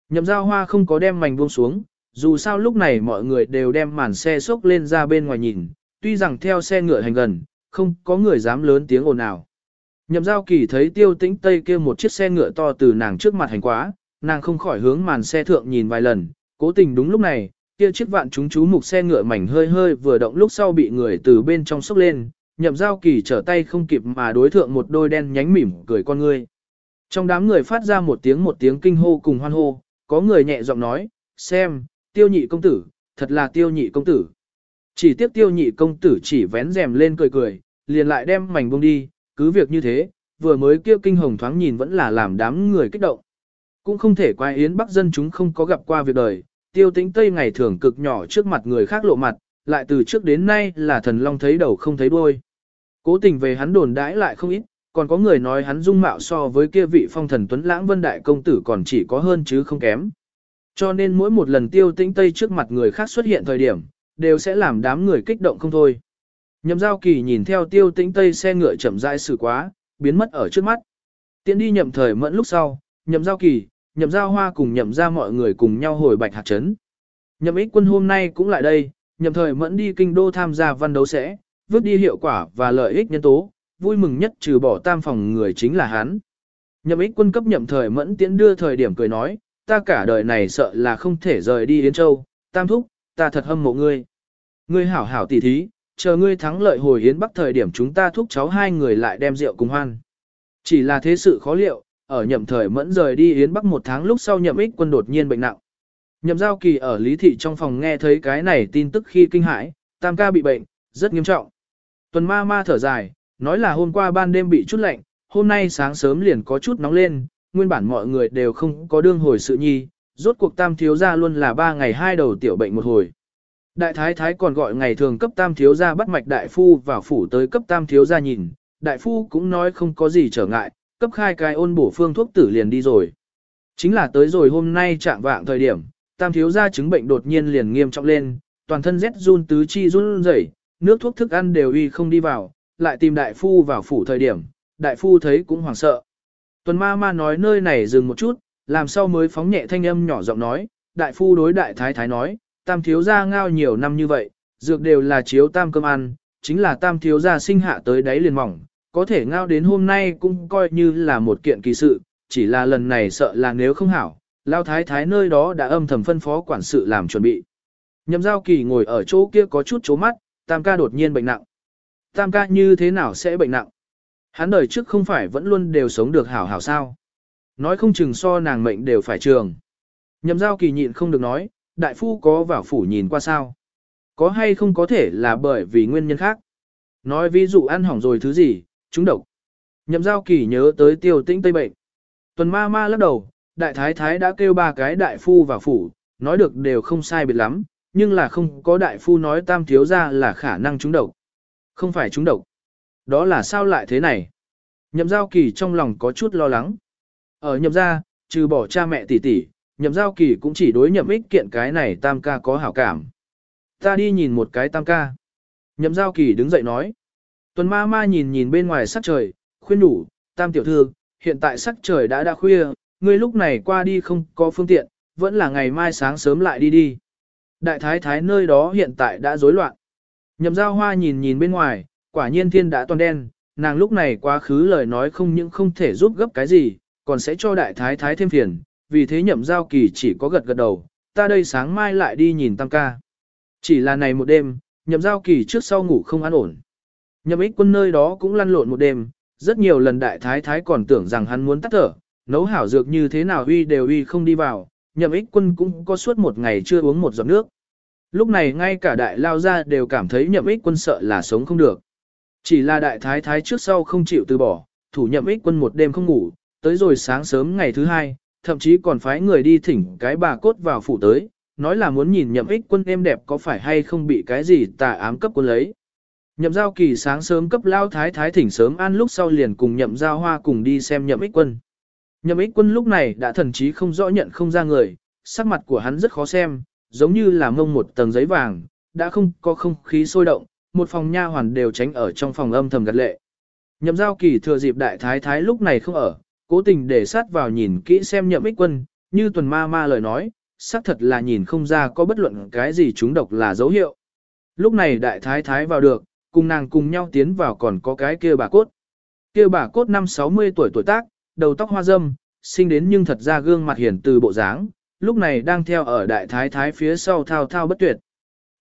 Nhậm giao hoa không có đem mảnh buông xuống, dù sao lúc này mọi người đều đem màn xe xốc lên ra bên ngoài nhìn, tuy rằng theo xe ngựa hành gần, không có người dám lớn tiếng ồn nào. Nhậm giao kỳ thấy tiêu tĩnh tây kia một chiếc xe ngựa to từ nàng trước mặt hành quá, nàng không khỏi hướng màn xe thượng nhìn vài lần, cố tình đúng lúc này, kia chiếc vạn chúng chú mục xe ngựa mảnh hơi hơi vừa động lúc sau bị người từ bên trong xốc lên, nhậm giao kỳ trở tay không kịp mà đối thượng một đôi đen nhánh mỉm cười con ngươi. Trong đám người phát ra một tiếng một tiếng kinh hô cùng hoan hô, có người nhẹ giọng nói, xem, tiêu nhị công tử, thật là tiêu nhị công tử. Chỉ tiếc tiêu nhị công tử chỉ vén rèm lên cười cười, liền lại đem mảnh buông đi, cứ việc như thế, vừa mới kêu kinh hồng thoáng nhìn vẫn là làm đám người kích động. Cũng không thể quay yến bắc dân chúng không có gặp qua việc đời, tiêu tĩnh tây ngày thường cực nhỏ trước mặt người khác lộ mặt, lại từ trước đến nay là thần long thấy đầu không thấy đuôi. Cố tình về hắn đồn đãi lại không ít, còn có người nói hắn dung mạo so với kia vị phong thần tuấn lãng vân đại công tử còn chỉ có hơn chứ không kém. Cho nên mỗi một lần tiêu tĩnh tây trước mặt người khác xuất hiện thời điểm, đều sẽ làm đám người kích động không thôi. Nhậm giao kỳ nhìn theo tiêu tĩnh tây xe ngựa chậm rãi xử quá, biến mất ở trước mắt. Tiến đi nhậm thời mẫn lúc sau, nhậm giao kỳ, nhậm giao hoa cùng nhậm ra mọi người cùng nhau hồi bạch hạt trấn. Nhậm ích quân hôm nay cũng lại đây, nhậm thời mẫn đi kinh đô tham gia văn đấu sẽ, vứt đi hiệu quả và lợi ích nhân tố, vui mừng nhất trừ bỏ tam phòng người chính là hắn. Nhậm ích quân cấp nhậm thời mẫn tiễn đưa thời điểm cười nói, ta cả đời này sợ là không thể rời đi Yến Châu, tam thúc, ta thật hâm mộ ngươi. Ngươi hảo hảo tỉ thí, chờ ngươi thắng lợi hồi hiến Bắc thời điểm chúng ta thúc cháu hai người lại đem rượu cùng hoan. Chỉ là thế sự khó liệu, ở nhậm thời mẫn rời đi hiến Bắc một tháng lúc sau nhậm ích quân đột nhiên bệnh nặng. Nhậm giao kỳ ở lý thị trong phòng nghe thấy cái này tin tức khi kinh hãi, tam ca bị bệnh, rất nghiêm trọng. Tuần ma ma thở dài, nói là hôm qua ban đêm bị chút lạnh, hôm nay sáng sớm liền có chút nóng lên, nguyên bản mọi người đều không có đương hồi sự nhi, rốt cuộc tam thiếu gia luôn là ba ngày hai đầu tiểu bệnh một hồi. Đại thái thái còn gọi ngày thường cấp tam thiếu gia bắt mạch đại phu vào phủ tới cấp tam thiếu gia nhìn, đại phu cũng nói không có gì trở ngại, cấp khai cái ôn bổ phương thuốc tử liền đi rồi. Chính là tới rồi hôm nay trạng vạng thời điểm, tam thiếu gia chứng bệnh đột nhiên liền nghiêm trọng lên, toàn thân rét run tứ chi run rẩy, nước thuốc thức ăn đều uy không đi vào, lại tìm đại phu vào phủ thời điểm, đại phu thấy cũng hoảng sợ. Tuần ma ma nói nơi này dừng một chút, làm sao mới phóng nhẹ thanh âm nhỏ giọng nói, đại phu đối đại thái thái nói, tam thiếu gia ngao nhiều năm như vậy, dược đều là chiếu tam cơm ăn, chính là tam thiếu gia sinh hạ tới đáy liền mỏng, có thể ngao đến hôm nay cũng coi như là một kiện kỳ sự, chỉ là lần này sợ là nếu không hảo, lao thái thái nơi đó đã âm thầm phân phó quản sự làm chuẩn bị. Nhậm giao kỳ ngồi ở chỗ kia có chút chố mắt, tam ca đột nhiên bệnh nặng. Tam ca như thế nào sẽ bệnh nặng? Hắn đời trước không phải vẫn luôn đều sống được hảo hảo sao? Nói không chừng so nàng mệnh đều phải trường. Nhậm giao kỳ nhịn không được nói, đại phu có vào phủ nhìn qua sao? Có hay không có thể là bởi vì nguyên nhân khác? Nói ví dụ ăn hỏng rồi thứ gì, chúng độc. Nhậm giao kỳ nhớ tới tiêu tĩnh tây bệnh. Tuần ma ma lắc đầu, đại thái thái đã kêu ba cái đại phu vào phủ, nói được đều không sai biệt lắm, nhưng là không có đại phu nói tam thiếu ra là khả năng trúng độc. Không phải trúng độc. Đó là sao lại thế này? Nhậm giao kỳ trong lòng có chút lo lắng. Ở nhậm gia, trừ bỏ cha mẹ tỷ tỷ, nhậm giao kỳ cũng chỉ đối nhậm ích kiện cái này tam ca có hảo cảm. Ta đi nhìn một cái tam ca. Nhậm giao kỳ đứng dậy nói. Tuần ma ma nhìn nhìn bên ngoài sắc trời, khuyên đủ, tam tiểu thư, hiện tại sắc trời đã đã khuya, ngươi lúc này qua đi không có phương tiện, vẫn là ngày mai sáng sớm lại đi đi. Đại thái thái nơi đó hiện tại đã rối loạn. Nhậm giao hoa nhìn nhìn bên ngoài, quả nhiên thiên đã toàn đen, nàng lúc này quá khứ lời nói không những không thể giúp gấp cái gì, còn sẽ cho đại thái thái thêm phiền, vì thế nhậm giao kỳ chỉ có gật gật đầu, ta đây sáng mai lại đi nhìn tam ca. Chỉ là này một đêm, nhậm giao kỳ trước sau ngủ không an ổn. Nhậm ích quân nơi đó cũng lăn lộn một đêm, rất nhiều lần đại thái thái còn tưởng rằng hắn muốn tắt thở, nấu hảo dược như thế nào uy đều uy không đi vào, nhậm ích quân cũng có suốt một ngày chưa uống một giọt nước. Lúc này ngay cả đại lao ra đều cảm thấy nhậm ích quân sợ là sống không được. Chỉ là đại thái thái trước sau không chịu từ bỏ, thủ nhậm ích quân một đêm không ngủ, tới rồi sáng sớm ngày thứ hai, thậm chí còn phái người đi thỉnh cái bà cốt vào phủ tới, nói là muốn nhìn nhậm ích quân em đẹp có phải hay không bị cái gì tà ám cấp quân lấy. Nhậm giao kỳ sáng sớm cấp lao thái thái thỉnh sớm ăn lúc sau liền cùng nhậm giao hoa cùng đi xem nhậm ích quân. Nhậm ích quân lúc này đã thần trí không rõ nhận không ra người, sắc mặt của hắn rất khó xem, giống như là mông một tầng giấy vàng, đã không có không khí sôi động, một phòng nha hoàn đều tránh ở trong phòng âm thầm gật lệ. Nhậm giao kỳ thừa dịp đại thái thái lúc này không ở, cố tình để sát vào nhìn kỹ xem nhậm ích quân, như tuần ma ma lời nói, xác thật là nhìn không ra có bất luận cái gì chúng độc là dấu hiệu. Lúc này đại thái thái vào được, cùng nàng cùng nhau tiến vào còn có cái kia bà cốt. Kia bà cốt năm 60 tuổi tuổi tác, đầu tóc hoa râm, sinh đến nhưng thật ra gương mặt hiển từ bộ dáng, lúc này đang theo ở đại thái thái phía sau thao thao bất tuyệt.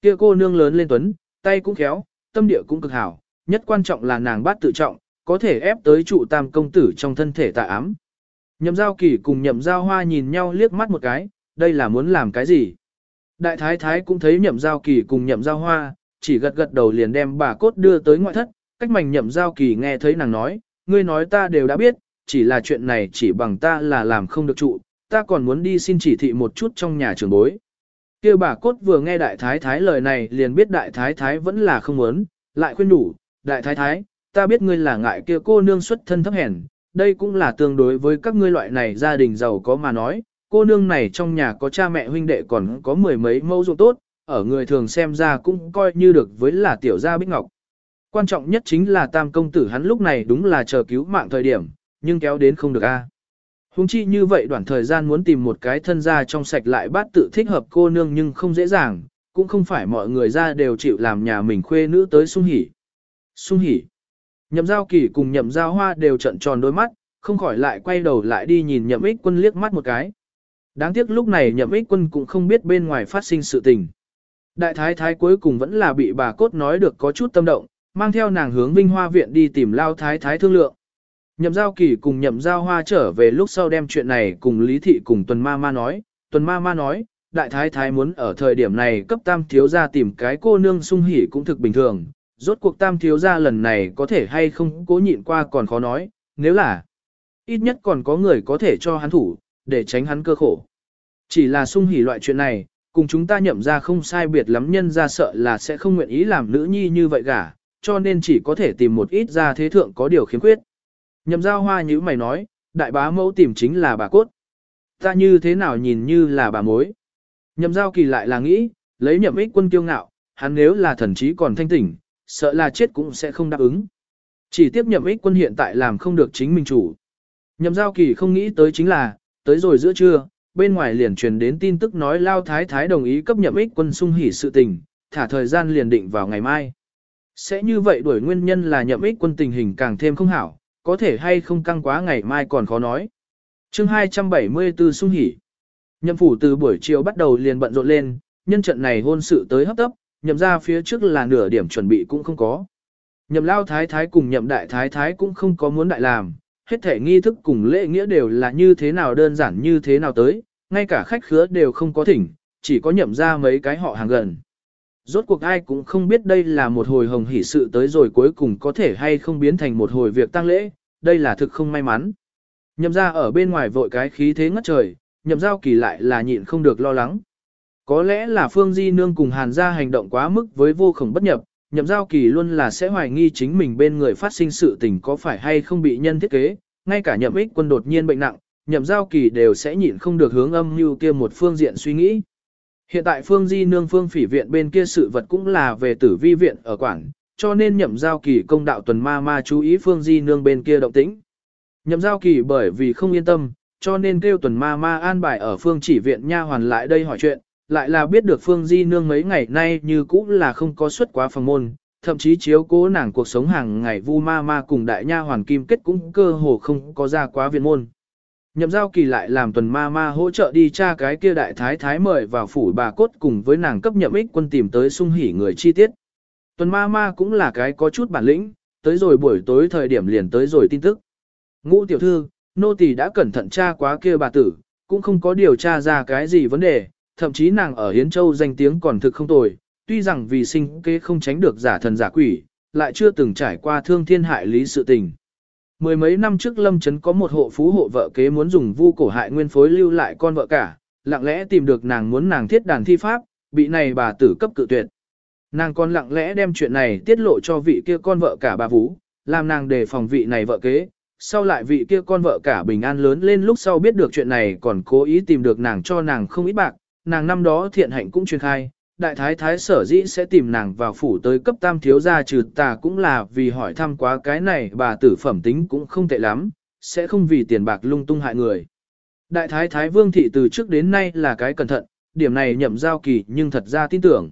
Kia cô nương lớn lên tuấn, tay cũng khéo, tâm địa cũng cực hảo, nhất quan trọng là nàng bát tự trọng, có thể ép tới trụ tam công tử trong thân thể tạ ám. Nhậm giao kỳ cùng nhậm giao hoa nhìn nhau liếc mắt một cái, đây là muốn làm cái gì? Đại thái thái cũng thấy nhậm giao kỳ cùng nhậm giao hoa, chỉ gật gật đầu liền đem bà cốt đưa tới ngoại thất, cách mảnh nhậm giao kỳ nghe thấy nàng nói, ngươi nói ta đều đã biết, chỉ là chuyện này chỉ bằng ta là làm không được trụ, ta còn muốn đi xin chỉ thị một chút trong nhà trường bối. Kia bà cốt vừa nghe đại thái thái lời này liền biết đại thái thái vẫn là không muốn, lại khuyên đủ, đại thái thái, ta biết ngươi là ngại kia cô nương xuất thân thấp hèn, đây cũng là tương đối với các ngươi loại này gia đình giàu có mà nói, cô nương này trong nhà có cha mẹ huynh đệ còn có mười mấy mẫu ruộng tốt, ở người thường xem ra cũng coi như được với là tiểu gia bích ngọc. Quan trọng nhất chính là tam công tử hắn lúc này đúng là chờ cứu mạng thời điểm, nhưng kéo đến không được a. Hùng chi như vậy đoạn thời gian muốn tìm một cái thân gia trong sạch lại bát tự thích hợp cô nương nhưng không dễ dàng, cũng không phải mọi người ra đều chịu làm nhà mình khuê nữ tới sung hỉ. Sung hỉ. Nhậm giao kỳ cùng nhậm giao hoa đều trận tròn đôi mắt, không khỏi lại quay đầu lại đi nhìn nhậm ích quân liếc mắt một cái. Đáng tiếc lúc này nhậm ích quân cũng không biết bên ngoài phát sinh sự tình. Đại thái thái cuối cùng vẫn là bị bà cốt nói được có chút tâm động, mang theo nàng hướng Vinh Hoa viện đi tìm Lao thái thái thương lượng. Nhậm giao kỳ cùng nhậm giao hoa trở về lúc sau đem chuyện này cùng Lý Thị cùng Tuần Ma Ma nói. Tuần Ma Ma nói, đại thái thái muốn ở thời điểm này cấp tam thiếu ra tìm cái cô nương sung hỉ cũng thực bình thường. Rốt cuộc tam thiếu gia lần này có thể hay không cố nhịn qua còn khó nói, nếu là ít nhất còn có người có thể cho hắn thủ, để tránh hắn cơ khổ. Chỉ là sung hỉ loại chuyện này, cùng chúng ta nhậm ra không sai biệt lắm nhân ra sợ là sẽ không nguyện ý làm nữ nhi như vậy cả, cho nên chỉ có thể tìm một ít ra thế thượng có điều khiếm khuyết. Nhậm giao hoa như mày nói, đại bá mẫu tìm chính là bà cốt. Ta như thế nào nhìn như là bà mối. Nhậm giao kỳ lại là nghĩ, lấy nhậm ích quân kiêu ngạo, hắn nếu là thần trí còn thanh tỉnh, sợ là chết cũng sẽ không đáp ứng. Chỉ tiếp nhậm ích quân hiện tại làm không được chính mình chủ. Nhậm giao kỳ không nghĩ tới chính là, tới rồi giữa trưa, bên ngoài liền truyền đến tin tức nói Lao Thái Thái đồng ý cấp nhậm ích quân sung hỉ sự tình, thả thời gian liền định vào ngày mai. Sẽ như vậy đuổi nguyên nhân là nhậm ích quân tình hình càng thêm không hảo, có thể hay không căng quá ngày mai còn khó nói. chương 274 sung hỉ. Nhậm phủ từ buổi chiều bắt đầu liền bận rộn lên, nhân trận này hôn sự tới hấp tấp, nhậm ra phía trước là nửa điểm chuẩn bị cũng không có. Nhậm lao thái thái cùng nhậm đại thái thái cũng không có muốn đại làm, hết thể nghi thức cùng lễ nghĩa đều là như thế nào đơn giản như thế nào tới, ngay cả khách khứa đều không có thỉnh, chỉ có nhậm ra mấy cái họ hàng gần. Rốt cuộc ai cũng không biết đây là một hồi hồng hỷ sự tới rồi cuối cùng có thể hay không biến thành một hồi việc tăng lễ, đây là thực không may mắn. Nhậm ra ở bên ngoài vội cái khí thế ngất trời, nhậm giao kỳ lại là nhịn không được lo lắng. Có lẽ là Phương Di Nương cùng Hàn gia hành động quá mức với vô khổng bất nhập, nhậm giao kỳ luôn là sẽ hoài nghi chính mình bên người phát sinh sự tình có phải hay không bị nhân thiết kế, ngay cả nhậm ích quân đột nhiên bệnh nặng, nhậm giao kỳ đều sẽ nhịn không được hướng âm như kia một phương diện suy nghĩ. Hiện tại Phương Di Nương Phương Phỉ Viện bên kia sự vật cũng là về tử vi viện ở quảng, cho nên nhậm giao kỳ công đạo tuần ma ma chú ý Phương Di Nương bên kia động tĩnh. Nhậm giao kỳ bởi vì không yên tâm, cho nên kêu tuần ma ma an bài ở Phương chỉ viện nha hoàn lại đây hỏi chuyện, lại là biết được Phương Di Nương mấy ngày nay như cũ là không có xuất quá phòng môn, thậm chí chiếu cố nàng cuộc sống hàng ngày vu ma ma cùng đại nha hoàn kim kết cũng cơ hồ không có ra quá viện môn. Nhậm giao kỳ lại làm tuần ma ma hỗ trợ đi tra cái kia đại thái thái mời vào phủ bà cốt cùng với nàng cấp nhậm ích quân tìm tới sung hỉ người chi tiết. Tuần ma ma cũng là cái có chút bản lĩnh, tới rồi buổi tối thời điểm liền tới rồi tin tức. Ngũ tiểu thư, nô tỳ đã cẩn thận tra quá kia bà tử, cũng không có điều tra ra cái gì vấn đề, thậm chí nàng ở Hiến Châu danh tiếng còn thực không tồi, tuy rằng vì sinh kế không tránh được giả thần giả quỷ, lại chưa từng trải qua thương thiên hại lý sự tình. Mười mấy năm trước Lâm Trấn có một hộ phú hộ vợ kế muốn dùng vu cổ hại nguyên phối lưu lại con vợ cả, lặng lẽ tìm được nàng muốn nàng thiết đàn thi pháp, bị này bà tử cấp cự tuyệt. Nàng còn lặng lẽ đem chuyện này tiết lộ cho vị kia con vợ cả bà Vũ, làm nàng đề phòng vị này vợ kế. Sau lại vị kia con vợ cả bình an lớn lên lúc sau biết được chuyện này còn cố ý tìm được nàng cho nàng không ít bạc, nàng năm đó thiện hạnh cũng truyền khai, đại thái thái sở dĩ sẽ tìm nàng vào phủ tới cấp tam thiếu gia trừ tà cũng là vì hỏi thăm quá cái này bà tử phẩm tính cũng không tệ lắm, sẽ không vì tiền bạc lung tung hại người. Đại thái thái vương thị từ trước đến nay là cái cẩn thận, điểm này nhậm giao kỳ nhưng thật ra tin tưởng.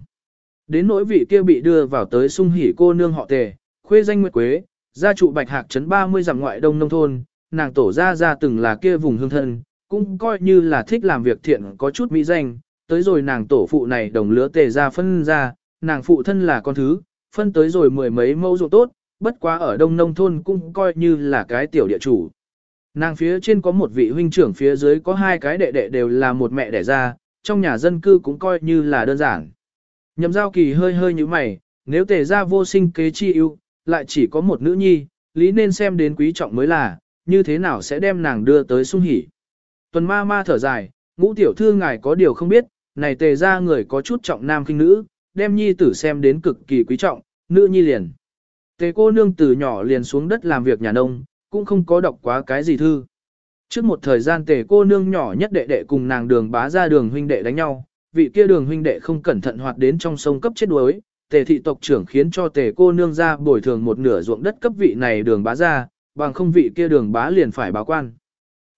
Đến nỗi vị kia bị đưa vào tới sung hỉ cô nương họ tề, khuê danh nguyệt quế, gia trụ bạch hạc trấn 30 dặm ngoại đông nông thôn, nàng tổ gia gia từng là kia vùng hương thân, cũng coi như là thích làm việc thiện có chút mỹ danh, tới rồi nàng tổ phụ này đồng lứa tề ra phân ra, nàng phụ thân là con thứ, phân tới rồi mười mấy mẫu ruộng tốt, bất quá ở đông nông thôn cũng coi như là cái tiểu địa chủ. Nàng phía trên có một vị huynh trưởng phía dưới có hai cái đệ đệ đều là một mẹ đẻ ra, trong nhà dân cư cũng coi như là đơn giản. Nhậm giao kỳ hơi hơi như mày, nếu tề ra vô sinh kế chi ưu, lại chỉ có một nữ nhi, lý nên xem đến quý trọng mới là, như thế nào sẽ đem nàng đưa tới sung hỉ. Tuần ma ma thở dài, ngũ tiểu thư ngài có điều không biết, này tề ra người có chút trọng nam kinh nữ, đem nhi tử xem đến cực kỳ quý trọng, nữ nhi liền. Tề cô nương từ nhỏ liền xuống đất làm việc nhà nông, cũng không có đọc quá cái gì thư. Trước một thời gian tề cô nương nhỏ nhất đệ đệ cùng nàng đường bá ra đường huynh đệ đánh nhau, vị kia đường huynh đệ không cẩn thận hoạt đến trong sông cấp chết đuối, tề thị tộc trưởng khiến cho tề cô nương ra bồi thường một nửa ruộng đất cấp vị này đường bá ra, bằng không vị kia đường bá liền phải báo quan.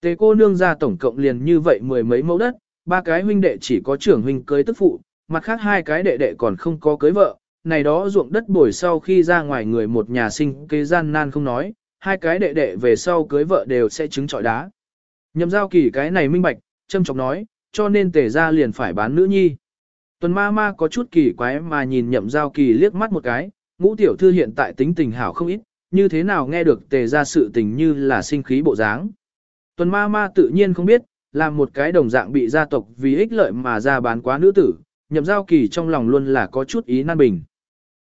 Tề cô nương ra tổng cộng liền như vậy mười mấy mẫu đất, ba cái huynh đệ chỉ có trưởng huynh cưới tức phụ, mặt khác hai cái đệ đệ còn không có cưới vợ, này đó ruộng đất bồi sau khi ra ngoài người một nhà sinh kế gian nan không nói, hai cái đệ đệ về sau cưới vợ đều sẽ trứng trọi đá. Nhậm giao kỳ cái này minh bạch, châm chọc nói, cho nên tề ra liền phải bán nữ nhi. Tuần ma ma có chút kỳ quái mà nhìn nhậm giao kỳ liếc mắt một cái, ngũ tiểu thư hiện tại tính tình hảo không ít, như thế nào nghe được tề ra sự tình như là sinh khí bộ dáng. Tuần ma ma tự nhiên không biết, là một cái đồng dạng bị gia tộc vì ích lợi mà ra bán quá nữ tử, nhậm giao kỳ trong lòng luôn là có chút ý nan bình.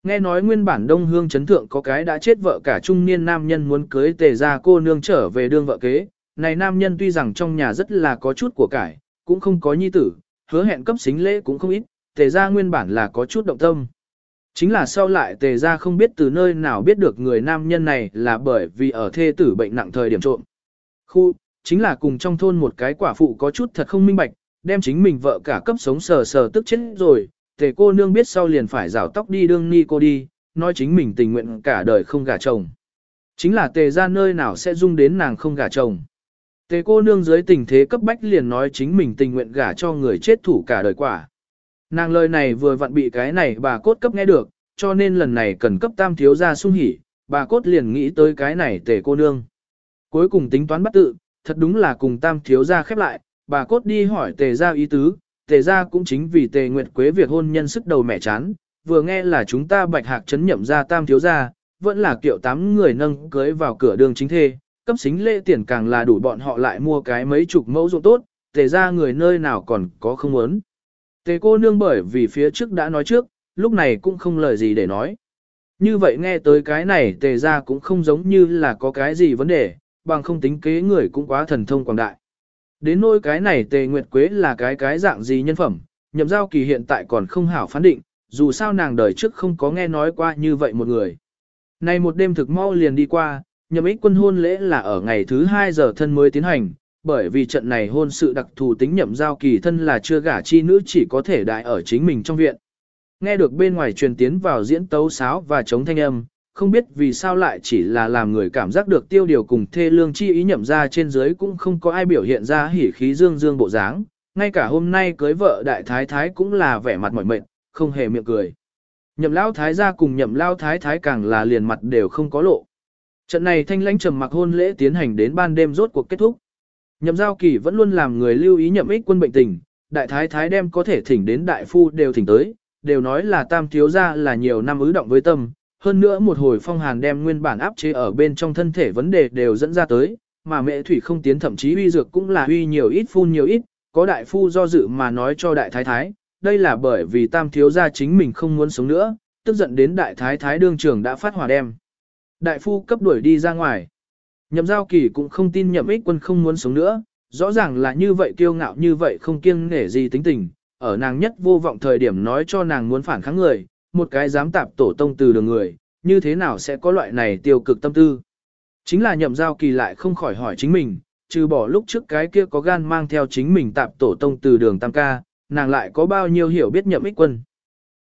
Nghe nói nguyên bản đông hương chấn thượng có cái đã chết vợ cả trung niên nam nhân muốn cưới tề ra cô nương trở về đương vợ kế, này nam nhân tuy rằng trong nhà rất là có chút của cải, cũng không có nhi tử, hứa hẹn cấp xính lễ cũng không ít, tề ra nguyên bản là có chút động tâm. Chính là sau lại tề ra không biết từ nơi nào biết được người nam nhân này là bởi vì ở thê tử bệnh nặng thời điểm trộm. Khu, chính là cùng trong thôn một cái quả phụ có chút thật không minh bạch, đem chính mình vợ cả cấp sống sờ sờ tức chết rồi, tề cô nương biết sau liền phải rào tóc đi đương ni cô đi, nói chính mình tình nguyện cả đời không gả chồng. Chính là tề ra nơi nào sẽ dung đến nàng không gả chồng. Tề cô nương dưới tình thế cấp bách liền nói chính mình tình nguyện gả cho người chết thủ cả đời quả. Nàng lời này vừa vặn bị cái này bà cốt cấp nghe được, cho nên lần này cần cấp tam thiếu ra sung hỉ, bà cốt liền nghĩ tới cái này tề cô nương. Cuối cùng tính toán bắt tự, thật đúng là cùng tam thiếu gia khép lại, bà cốt đi hỏi tề gia ý tứ, tề gia cũng chính vì tề nguyệt quế việc hôn nhân sức đầu mẹ chán, vừa nghe là chúng ta bạch hạc chấn nhậm ra tam thiếu gia, vẫn là kiệu tám người nâng cưới vào cửa đường chính thê, cấp xính lễ tiền càng là đủ bọn họ lại mua cái mấy chục mẫu ruộng tốt, tề ra người nơi nào còn có không muốn. Tề cô nương bởi vì phía trước đã nói trước, lúc này cũng không lời gì để nói. Như vậy nghe tới cái này tề ra cũng không giống như là có cái gì vấn đề, bằng không tính kế người cũng quá thần thông quảng đại. Đến nỗi cái này tề nguyệt quế là cái cái dạng gì nhân phẩm, nhậm giao kỳ hiện tại còn không hảo phán định, dù sao nàng đời trước không có nghe nói qua như vậy một người. Này một đêm thực mau liền đi qua, nhậm ích quân hôn lễ là ở ngày thứ 2 giờ thân mới tiến hành, bởi vì trận này hôn sự đặc thù tính nhậm giao kỳ thân là chưa gả chi nữ chỉ có thể đại ở chính mình trong viện. Nghe được bên ngoài truyền tiến vào diễn tấu sáo và chống thanh âm, không biết vì sao lại chỉ là làm người cảm giác được tiêu điều cùng thê lương chi ý nhậm ra trên dưới cũng không có ai biểu hiện ra hỉ khí dương dương bộ dáng, ngay cả hôm nay cưới vợ đại thái thái cũng là vẻ mặt mỏi mệt, không hề miệng cười. Nhậm lao thái gia cùng nhậm lao thái thái càng là liền mặt đều không có lộ. Trận này thanh lãnh trầm mặc hôn lễ tiến hành đến ban đêm rốt cuộc kết thúc. Nhậm giao kỳ vẫn luôn làm người lưu ý nhậm ích quân bệnh tình, đại thái thái đem có thể thỉnh đến đại phu đều thỉnh tới, đều nói là tam thiếu gia là nhiều năm ứ động với tâm, hơn nữa một hồi phong hàn đem nguyên bản áp chế ở bên trong thân thể vấn đề đều dẫn ra tới, mà mẹ thủy không tiến thậm chí uy dược cũng là uy nhiều ít phun nhiều ít, có đại phu do dự mà nói cho đại thái thái, đây là bởi vì tam thiếu gia chính mình không muốn sống nữa, tức giận đến đại thái thái đương trường đã phát hỏa đem. Đại phu cấp đuổi đi ra ngoài. Nhậm giao kỳ cũng không tin nhậm ích quân không muốn sống nữa, rõ ràng là như vậy kiêu ngạo như vậy không kiêng nể gì tính tình, ở nàng nhất vô vọng thời điểm nói cho nàng muốn phản kháng người, một cái dám tạp tổ tông từ đường người, như thế nào sẽ có loại này tiêu cực tâm tư. Chính là nhậm giao kỳ lại không khỏi hỏi chính mình, trừ bỏ lúc trước cái kia có gan mang theo chính mình tạp tổ tông từ đường tam ca, nàng lại có bao nhiêu hiểu biết nhậm ích quân.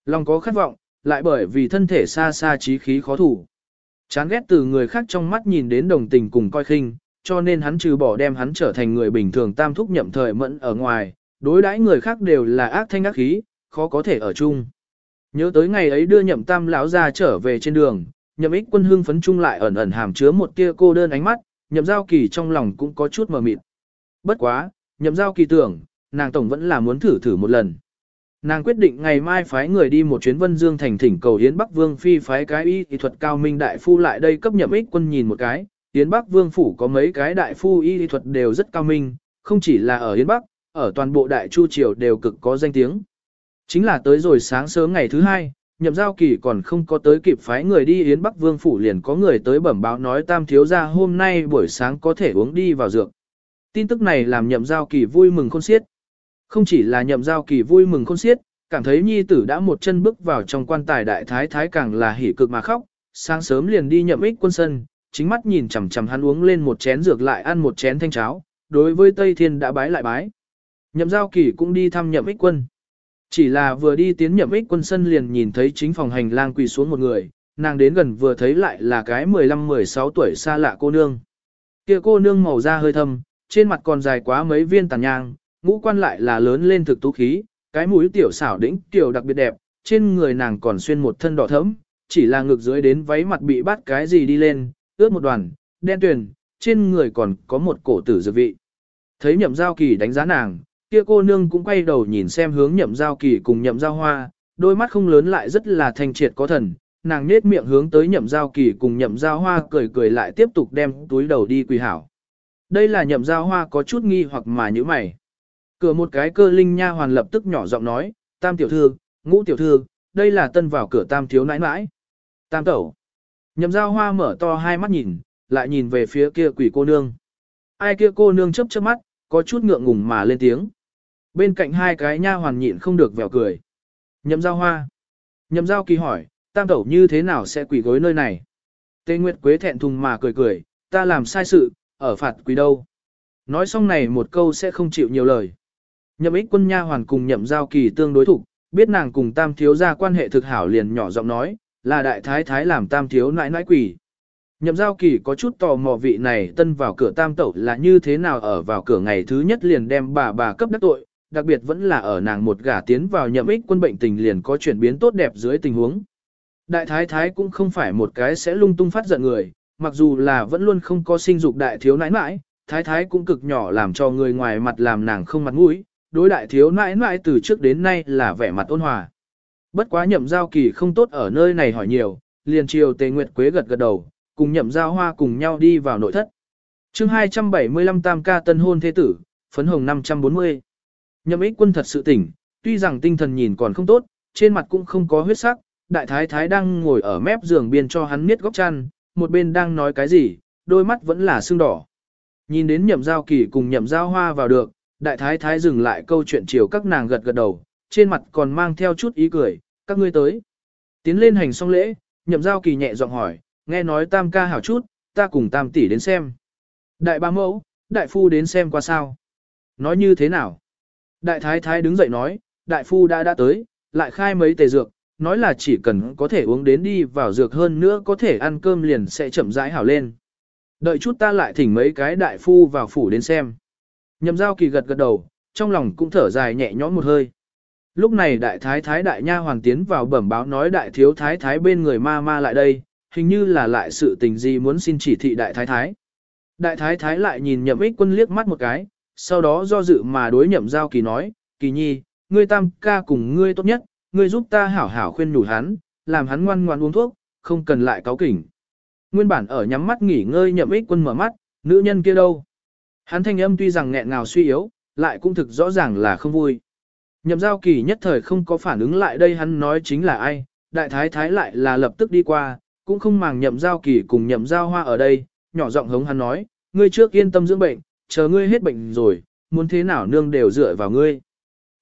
Lòng có khát vọng, lại bởi vì thân thể xa xa trí khí khó thủ. Chán ghét từ người khác trong mắt nhìn đến đồng tình cùng coi khinh, cho nên hắn trừ bỏ đem hắn trở thành người bình thường tam thúc nhậm thời mẫn ở ngoài, đối đãi người khác đều là ác thanh ác khí, khó có thể ở chung. Nhớ tới ngày ấy đưa nhậm tam lão ra trở về trên đường, nhậm ích quân hưng phấn chung lại ẩn ẩn hàm chứa một tia cô đơn ánh mắt, nhậm giao kỳ trong lòng cũng có chút mờ mịt. Bất quá, nhậm giao kỳ tưởng, nàng tổng vẫn là muốn thử thử một lần. Nàng quyết định ngày mai phái người đi một chuyến Vân Dương thành thỉnh cầu Yến Bắc Vương phi phái cái y y thuật cao minh đại phu lại đây cấp nhậm ích quân nhìn một cái. Yến Bắc Vương phủ có mấy cái đại phu y y thuật đều rất cao minh, không chỉ là ở Yến Bắc, ở toàn bộ đại chu triều đều cực có danh tiếng. Chính là tới rồi sáng sớm ngày thứ hai, nhậm giao kỳ còn không có tới kịp phái người đi Yến Bắc Vương phủ liền có người tới bẩm báo nói tam thiếu gia hôm nay buổi sáng có thể uống đi vào dược. Tin tức này làm nhậm giao kỳ vui mừng khôn xiết. Không chỉ là nhậm giao kỳ vui mừng khôn xiết, cảm thấy nhi tử đã một chân bước vào trong quan tài đại thái thái càng là hỉ cực mà khóc, sáng sớm liền đi nhậm ích quân sân, chính mắt nhìn chằm chằm hắn uống lên một chén dược lại ăn một chén thanh cháo, đối với Tây Thiên đã bái lại bái. Nhậm giao kỳ cũng đi thăm nhậm ích quân. Chỉ là vừa đi tiến nhậm ích quân sân liền nhìn thấy chính phòng hành lang quỳ xuống một người, nàng đến gần vừa thấy lại là cái 15-16 tuổi xa lạ cô nương. kia cô nương màu da hơi thâm, trên mặt còn dài quá mấy viên tàn nhang, ngũ quan lại là lớn lên thực tú khí, cái mũi tiểu xảo đĩnh tiểu đặc biệt đẹp, trên người nàng còn xuyên một thân đỏ thẫm, chỉ là ngược dưới đến váy mặt bị bắt cái gì đi lên, ướt một đoàn, đen tuyền, trên người còn có một cổ tử dược vị. Thấy nhậm giao kỳ đánh giá nàng, kia cô nương cũng quay đầu nhìn xem hướng nhậm giao kỳ cùng nhậm giao hoa, đôi mắt không lớn lại rất là thanh triệt có thần, nàng nết miệng hướng tới nhậm giao kỳ cùng nhậm giao hoa cười cười lại tiếp tục đem túi đầu đi quỳ hảo. Đây là nhậm giao hoa có chút nghi hoặc mà như mày. Cửa một cái cơ linh nha hoàn lập tức nhỏ giọng nói, tam tiểu thư, ngũ tiểu thư, đây là tân vào cửa tam thiếu nãi nãi. Tam tẩu. Nhậm giao hoa mở to hai mắt nhìn, lại nhìn về phía kia quỷ cô nương. Ai kia cô nương chấp chớp mắt, có chút ngượng ngùng mà lên tiếng. Bên cạnh hai cái nha hoàn nhịn không được vèo cười. Nhậm giao hoa. Nhậm giao kỳ hỏi, tam tẩu như thế nào sẽ quỷ gối nơi này? Tê Nguyệt Quế thẹn thùng mà cười cười, ta làm sai sự, ở phạt quỷ đâu. Nói xong này một câu sẽ không chịu nhiều lời. Nhậm ích quân nha hoàn cùng nhậm giao kỳ tương đối thủ, biết nàng cùng tam thiếu ra quan hệ thực hảo liền nhỏ giọng nói, là đại thái thái làm tam thiếu nãi nãi quỷ. Nhậm giao kỳ có chút tò mò vị này tân vào cửa tam tẩu là như thế nào ở vào cửa ngày thứ nhất liền đem bà bà cấp đắc tội, đặc biệt vẫn là ở nàng một gả tiến vào nhậm ích quân bệnh tình liền có chuyển biến tốt đẹp dưới tình huống. Đại thái thái cũng không phải một cái sẽ lung tung phát giận người, mặc dù là vẫn luôn không có sinh dục đại thiếu nãi nãi, thái thái cũng cực nhỏ làm cho người ngoài mặt làm nàng không mặt mũi, đối đại thiếu nãi nãi từ trước đến nay là vẻ mặt ôn hòa. Bất quá nhậm giao kỳ không tốt ở nơi này hỏi nhiều, liền chiều tề nguyệt quế gật gật đầu, cùng nhậm giao hoa cùng nhau đi vào nội thất. chương 275 tam ca tân hôn thế tử, phấn hồng 540. Nhậm ích quân thật sự tỉnh, tuy rằng tinh thần nhìn còn không tốt, trên mặt cũng không có huyết sắc, đại thái thái đang ngồi ở mép giường biên cho hắn miết góc chăn, một bên đang nói cái gì, đôi mắt vẫn là sưng đỏ. Nhìn đến nhậm giao kỳ cùng nhậm giao hoa vào được, đại thái thái dừng lại câu chuyện chiều các nàng gật gật đầu, trên mặt còn mang theo chút ý cười, các ngươi tới. Tiến lên hành xong lễ, nhậm giao kỳ nhẹ giọng hỏi, nghe nói tam ca hảo chút, ta cùng tam tỷ đến xem. Đại ba mẫu, đại phu đến xem qua sao. Nói như thế nào? Đại thái thái đứng dậy nói, đại phu đã đã tới, lại khai mấy tề dược, nói là chỉ cần có thể uống đến đi vào dược hơn nữa có thể ăn cơm liền sẽ chậm rãi hảo lên. Đợi chút ta lại thỉnh mấy cái đại phu vào phủ đến xem. Nhậm giao kỳ gật gật đầu, trong lòng cũng thở dài nhẹ nhõm một hơi. Lúc này đại thái thái đại nha hoàng tiến vào bẩm báo nói đại thiếu thái thái bên người ma ma lại đây, hình như là lại sự tình gì muốn xin chỉ thị đại thái thái. Đại thái thái lại nhìn nhậm ích quân liếc mắt một cái, sau đó do dự mà đối nhậm giao kỳ nói, kỳ nhi, ngươi tam ca cùng ngươi tốt nhất, ngươi giúp ta hảo hảo khuyên nhủ hắn, làm hắn ngoan ngoan uống thuốc, không cần lại cáo kỉnh. Nguyên bản ở nhắm mắt nghỉ ngơi nhậm ích quân mở mắt, nữ nhân kia đâu? Hắn thanh âm tuy rằng nghẹn ngào suy yếu, lại cũng thực rõ ràng là không vui. Nhậm giao kỳ nhất thời không có phản ứng lại đây hắn nói chính là ai, đại thái thái lại là lập tức đi qua, cũng không màng nhậm giao kỳ cùng nhậm giao hoa ở đây, nhỏ giọng hống hắn nói, ngươi trước yên tâm dưỡng bệnh, chờ ngươi hết bệnh rồi, muốn thế nào nương đều dựa vào ngươi.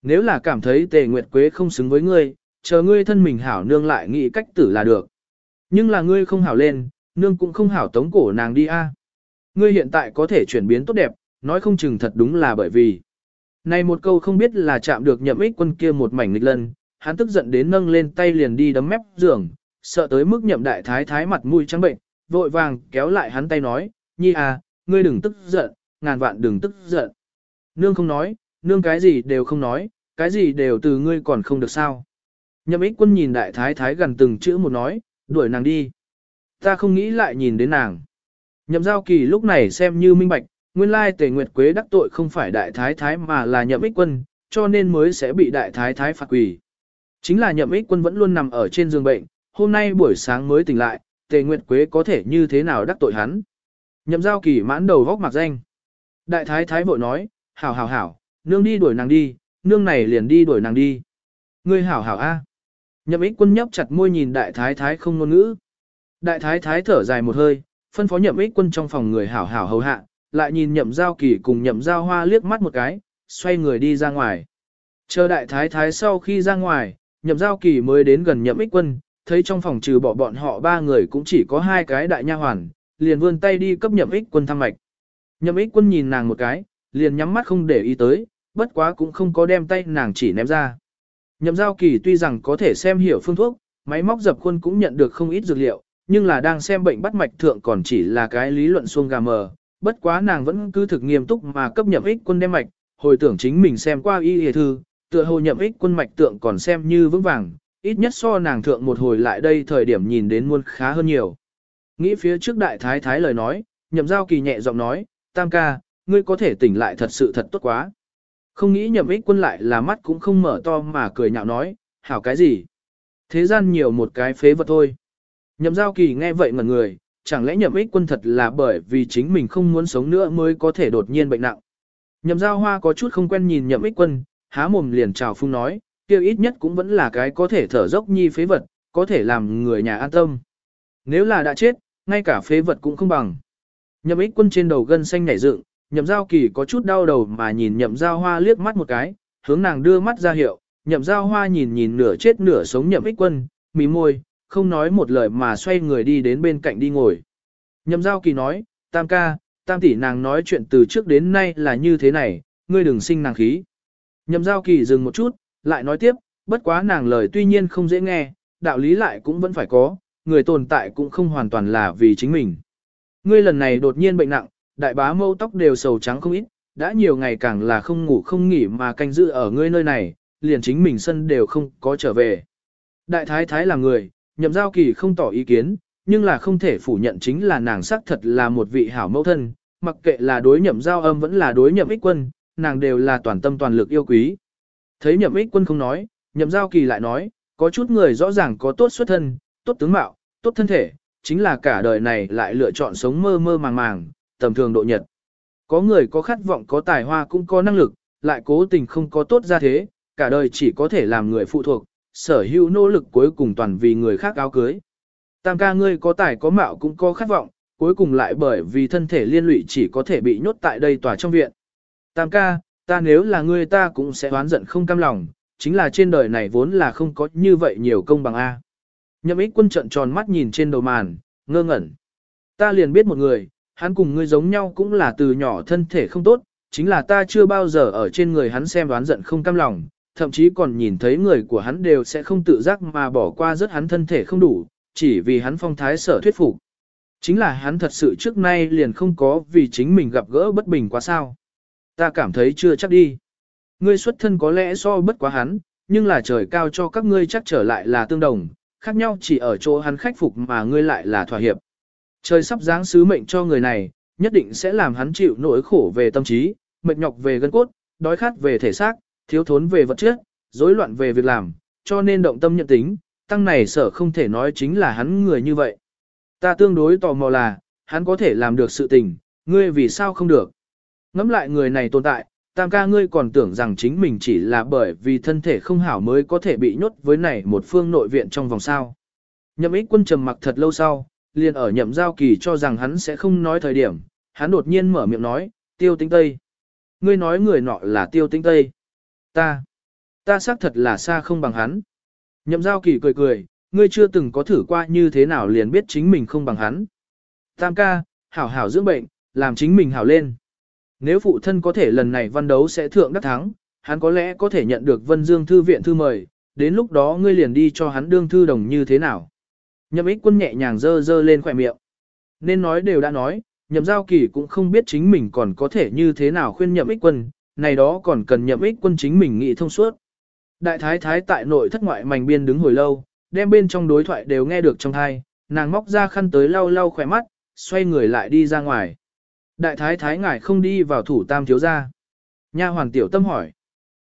Nếu là cảm thấy tề nguyệt quế không xứng với ngươi, chờ ngươi thân mình hảo nương lại nghĩ cách tử là được. Nhưng là ngươi không hảo lên, nương cũng không hảo tống cổ nàng đi a. Ngươi hiện tại có thể chuyển biến tốt đẹp, nói không chừng thật đúng là bởi vì. Này một câu không biết là chạm được nhậm ích quân kia một mảnh nghịch lần, hắn tức giận đến nâng lên tay liền đi đấm mép giường, sợ tới mức nhậm đại thái thái mặt mũi trắng bệnh, vội vàng kéo lại hắn tay nói, nhi à, ngươi đừng tức giận, ngàn vạn đừng tức giận. Nương không nói, nương cái gì đều không nói, cái gì đều từ ngươi còn không được sao. Nhậm ích quân nhìn đại thái thái gần từng chữ một nói, đuổi nàng đi. Ta không nghĩ lại nhìn đến nàng. Nhậm giao kỳ lúc này xem như minh bạch, nguyên lai tề nguyệt quế đắc tội không phải đại thái thái mà là nhậm ích quân, cho nên mới sẽ bị đại thái thái phạt quỷ. Chính là nhậm ích quân vẫn luôn nằm ở trên giường bệnh, hôm nay buổi sáng mới tỉnh lại, tề nguyệt quế có thể như thế nào đắc tội hắn. Nhậm giao kỳ mãn đầu vóc mặc danh. Đại thái thái vội nói, hảo hảo hảo, nương đi đuổi nàng đi, nương này liền đi đuổi nàng đi. Ngươi hảo hảo a. Nhậm ích quân nhấp chặt môi nhìn đại thái thái không ngôn ngữ. Đại thái thái thở dài một hơi, phân phó nhậm ích quân trong phòng người hảo hảo hầu hạ, lại nhìn nhậm giao kỳ cùng nhậm giao hoa liếc mắt một cái, xoay người đi ra ngoài. Chờ đại thái thái sau khi ra ngoài, nhậm giao kỳ mới đến gần nhậm ích quân, thấy trong phòng trừ bỏ bọn họ ba người cũng chỉ có hai cái đại nha hoàn, liền vươn tay đi cấp nhậm ích quân thăm mạch. Nhậm ích quân nhìn nàng một cái, liền nhắm mắt không để ý tới, bất quá cũng không có đem tay nàng chỉ ném ra. Nhậm giao kỳ tuy rằng có thể xem hiểu phương thuốc, máy móc dập khuôn cũng nhận được không ít dược liệu, nhưng là đang xem bệnh bắt mạch thượng còn chỉ là cái lý luận xuông gà mờ. Bất quá nàng vẫn cứ thực nghiêm túc mà cấp nhậm ích quân đem mạch, hồi tưởng chính mình xem qua y hề thư, tựa hồ nhậm ích quân mạch tượng còn xem như vững vàng, ít nhất so nàng thượng một hồi lại đây thời điểm nhìn đến muôn khá hơn nhiều. Nghĩ phía trước đại thái thái lời nói, nhậm giao kỳ nhẹ giọng nói, tam ca, ngươi có thể tỉnh lại thật sự thật tốt quá. Không nghĩ nhậm ích quân lại là mắt cũng không mở to mà cười nhạo nói, hảo cái gì. Thế gian nhiều một cái phế vật thôi. Nhậm giao kỳ nghe vậy ngẩn người, chẳng lẽ nhậm ích quân thật là bởi vì chính mình không muốn sống nữa mới có thể đột nhiên bệnh nặng. Nhậm giao hoa có chút không quen nhìn nhậm ích quân, há mồm liền chào phung nói, kêu ít nhất cũng vẫn là cái có thể thở dốc nhi phế vật, có thể làm người nhà an tâm. Nếu là đã chết, ngay cả phế vật cũng không bằng. Nhậm ích quân trên đầu gân xanh nhảy dựng, nhậm giao kỳ có chút đau đầu mà nhìn nhậm giao hoa liếc mắt một cái, hướng nàng đưa mắt ra hiệu, nhậm giao hoa nhìn nhìn nửa chết nửa sống nhậm ích quân, mí môi, không nói một lời mà xoay người đi đến bên cạnh đi ngồi. Nhậm giao kỳ nói, tam ca, tam tỷ nàng nói chuyện từ trước đến nay là như thế này, ngươi đừng sinh nàng khí. Nhậm giao kỳ dừng một chút, lại nói tiếp, bất quá nàng lời tuy nhiên không dễ nghe, đạo lý lại cũng vẫn phải có, người tồn tại cũng không hoàn toàn là vì chính mình. Ngươi lần này đột nhiên bệnh nặng, đại bá mâu tóc đều sầu trắng không ít, đã nhiều ngày càng là không ngủ không nghỉ mà canh giữ ở ngươi nơi này, liền chính mình sân đều không có trở về. Đại thái thái là người, nhậm giao kỳ không tỏ ý kiến, nhưng là không thể phủ nhận chính là nàng sắc thật là một vị hảo mẫu thân, mặc kệ là đối nhậm giao âm vẫn là đối nhậm ích quân, nàng đều là toàn tâm toàn lực yêu quý. Thấy nhậm ích quân không nói, nhậm giao kỳ lại nói, có chút người rõ ràng có tốt xuất thân, tốt tướng mạo, tốt thân thể, chính là cả đời này lại lựa chọn sống mơ mơ màng màng, tầm thường độ nhật. Có người có khát vọng có tài hoa cũng có năng lực, lại cố tình không có tốt ra thế, cả đời chỉ có thể làm người phụ thuộc, sở hữu nỗ lực cuối cùng toàn vì người khác áo cưới. Tam ca ngươi có tài có mạo cũng có khát vọng, cuối cùng lại bởi vì thân thể liên lụy chỉ có thể bị nhốt tại đây tòa trong viện. Tam ca, ta nếu là ngươi ta cũng sẽ oán giận không cam lòng, chính là trên đời này vốn là không có như vậy nhiều công bằng A. Nhậm ích quân trận tròn mắt nhìn trên đầu màn, ngơ ngẩn. Ta liền biết một người, hắn cùng ngươi giống nhau cũng là từ nhỏ thân thể không tốt, chính là ta chưa bao giờ ở trên người hắn xem đoán giận không cam lòng, thậm chí còn nhìn thấy người của hắn đều sẽ không tự giác mà bỏ qua rất hắn thân thể không đủ, chỉ vì hắn phong thái sở thuyết phục. Chính là hắn thật sự trước nay liền không có vì chính mình gặp gỡ bất bình quá sao. Ta cảm thấy chưa chắc đi. Ngươi xuất thân có lẽ so bất quá hắn, nhưng là trời cao cho các ngươi chắc trở lại là tương đồng, khác nhau chỉ ở chỗ hắn khắc phục mà ngươi lại là thỏa hiệp. Trời sắp giáng sứ mệnh cho người này, nhất định sẽ làm hắn chịu nỗi khổ về tâm trí, mệt nhọc về gân cốt, đói khát về thể xác, thiếu thốn về vật chất, rối loạn về việc làm, cho nên động tâm nhận tính, tăng này sở không thể nói chính là hắn người như vậy. Ta tương đối tò mò là, hắn có thể làm được sự tình, ngươi vì sao không được. Ngắm lại người này tồn tại, tam ca ngươi còn tưởng rằng chính mình chỉ là bởi vì thân thể không hảo mới có thể bị nhốt với này một phương nội viện trong vòng sao. Nhậm ích quân trầm mặc thật lâu sau, liền ở nhậm giao kỳ cho rằng hắn sẽ không nói thời điểm, hắn đột nhiên mở miệng nói, tiêu tinh tây. Ngươi nói người nọ là tiêu tinh tây. Ta, ta xác thật là xa không bằng hắn. Nhậm giao kỳ cười cười, ngươi chưa từng có thử qua như thế nào liền biết chính mình không bằng hắn. Tam ca, hảo hảo dưỡng bệnh, làm chính mình hảo lên. Nếu phụ thân có thể lần này văn đấu sẽ thượng đắc thắng, hắn có lẽ có thể nhận được Vân Dương Thư viện thư mời, đến lúc đó ngươi liền đi cho hắn đương thư đồng như thế nào. Nhậm ích quân nhẹ nhàng dơ dơ lên khỏe miệng. Nên nói đều đã nói, nhậm giao kỳ cũng không biết chính mình còn có thể như thế nào khuyên nhậm ích quân, này đó còn cần nhậm ích quân chính mình nghĩ thông suốt. Đại thái thái tại nội thất ngoại mảnh biên đứng hồi lâu, đem bên trong đối thoại đều nghe được trong thai, nàng móc ra khăn tới lau lau khỏe mắt, xoay người lại đi ra ngoài. Đại thái thái ngài không đi vào thủ tam thiếu gia. Nha hoàng tiểu tâm hỏi.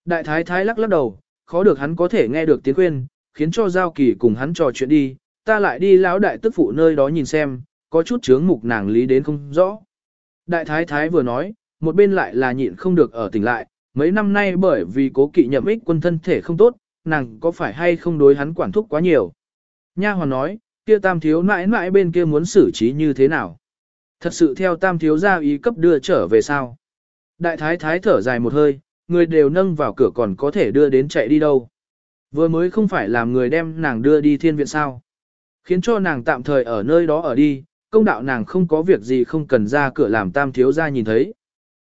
Đại thái thái lắc lắc đầu, khó được hắn có thể nghe được tiếng khuyên, khiến cho giao kỳ cùng hắn trò chuyện đi, ta lại đi lão đại tức phụ nơi đó nhìn xem, có chút chướng mục nàng lý đến không rõ. Đại thái thái vừa nói, một bên lại là nhịn không được ở tỉnh lại, mấy năm nay bởi vì cố kỵ nhậm ích quân thân thể không tốt, nàng có phải hay không đối hắn quản thúc quá nhiều. Nha hoàn nói, kia tam thiếu mãi mãi bên kia muốn xử trí như thế nào. Thật sự theo tam thiếu gia ý cấp đưa trở về sao. Đại thái thái thở dài một hơi, người đều nâng vào cửa còn có thể đưa đến chạy đi đâu. Vừa mới không phải làm người đem nàng đưa đi thiên viện sao. Khiến cho nàng tạm thời ở nơi đó ở đi, công đạo nàng không có việc gì không cần ra cửa làm tam thiếu gia nhìn thấy.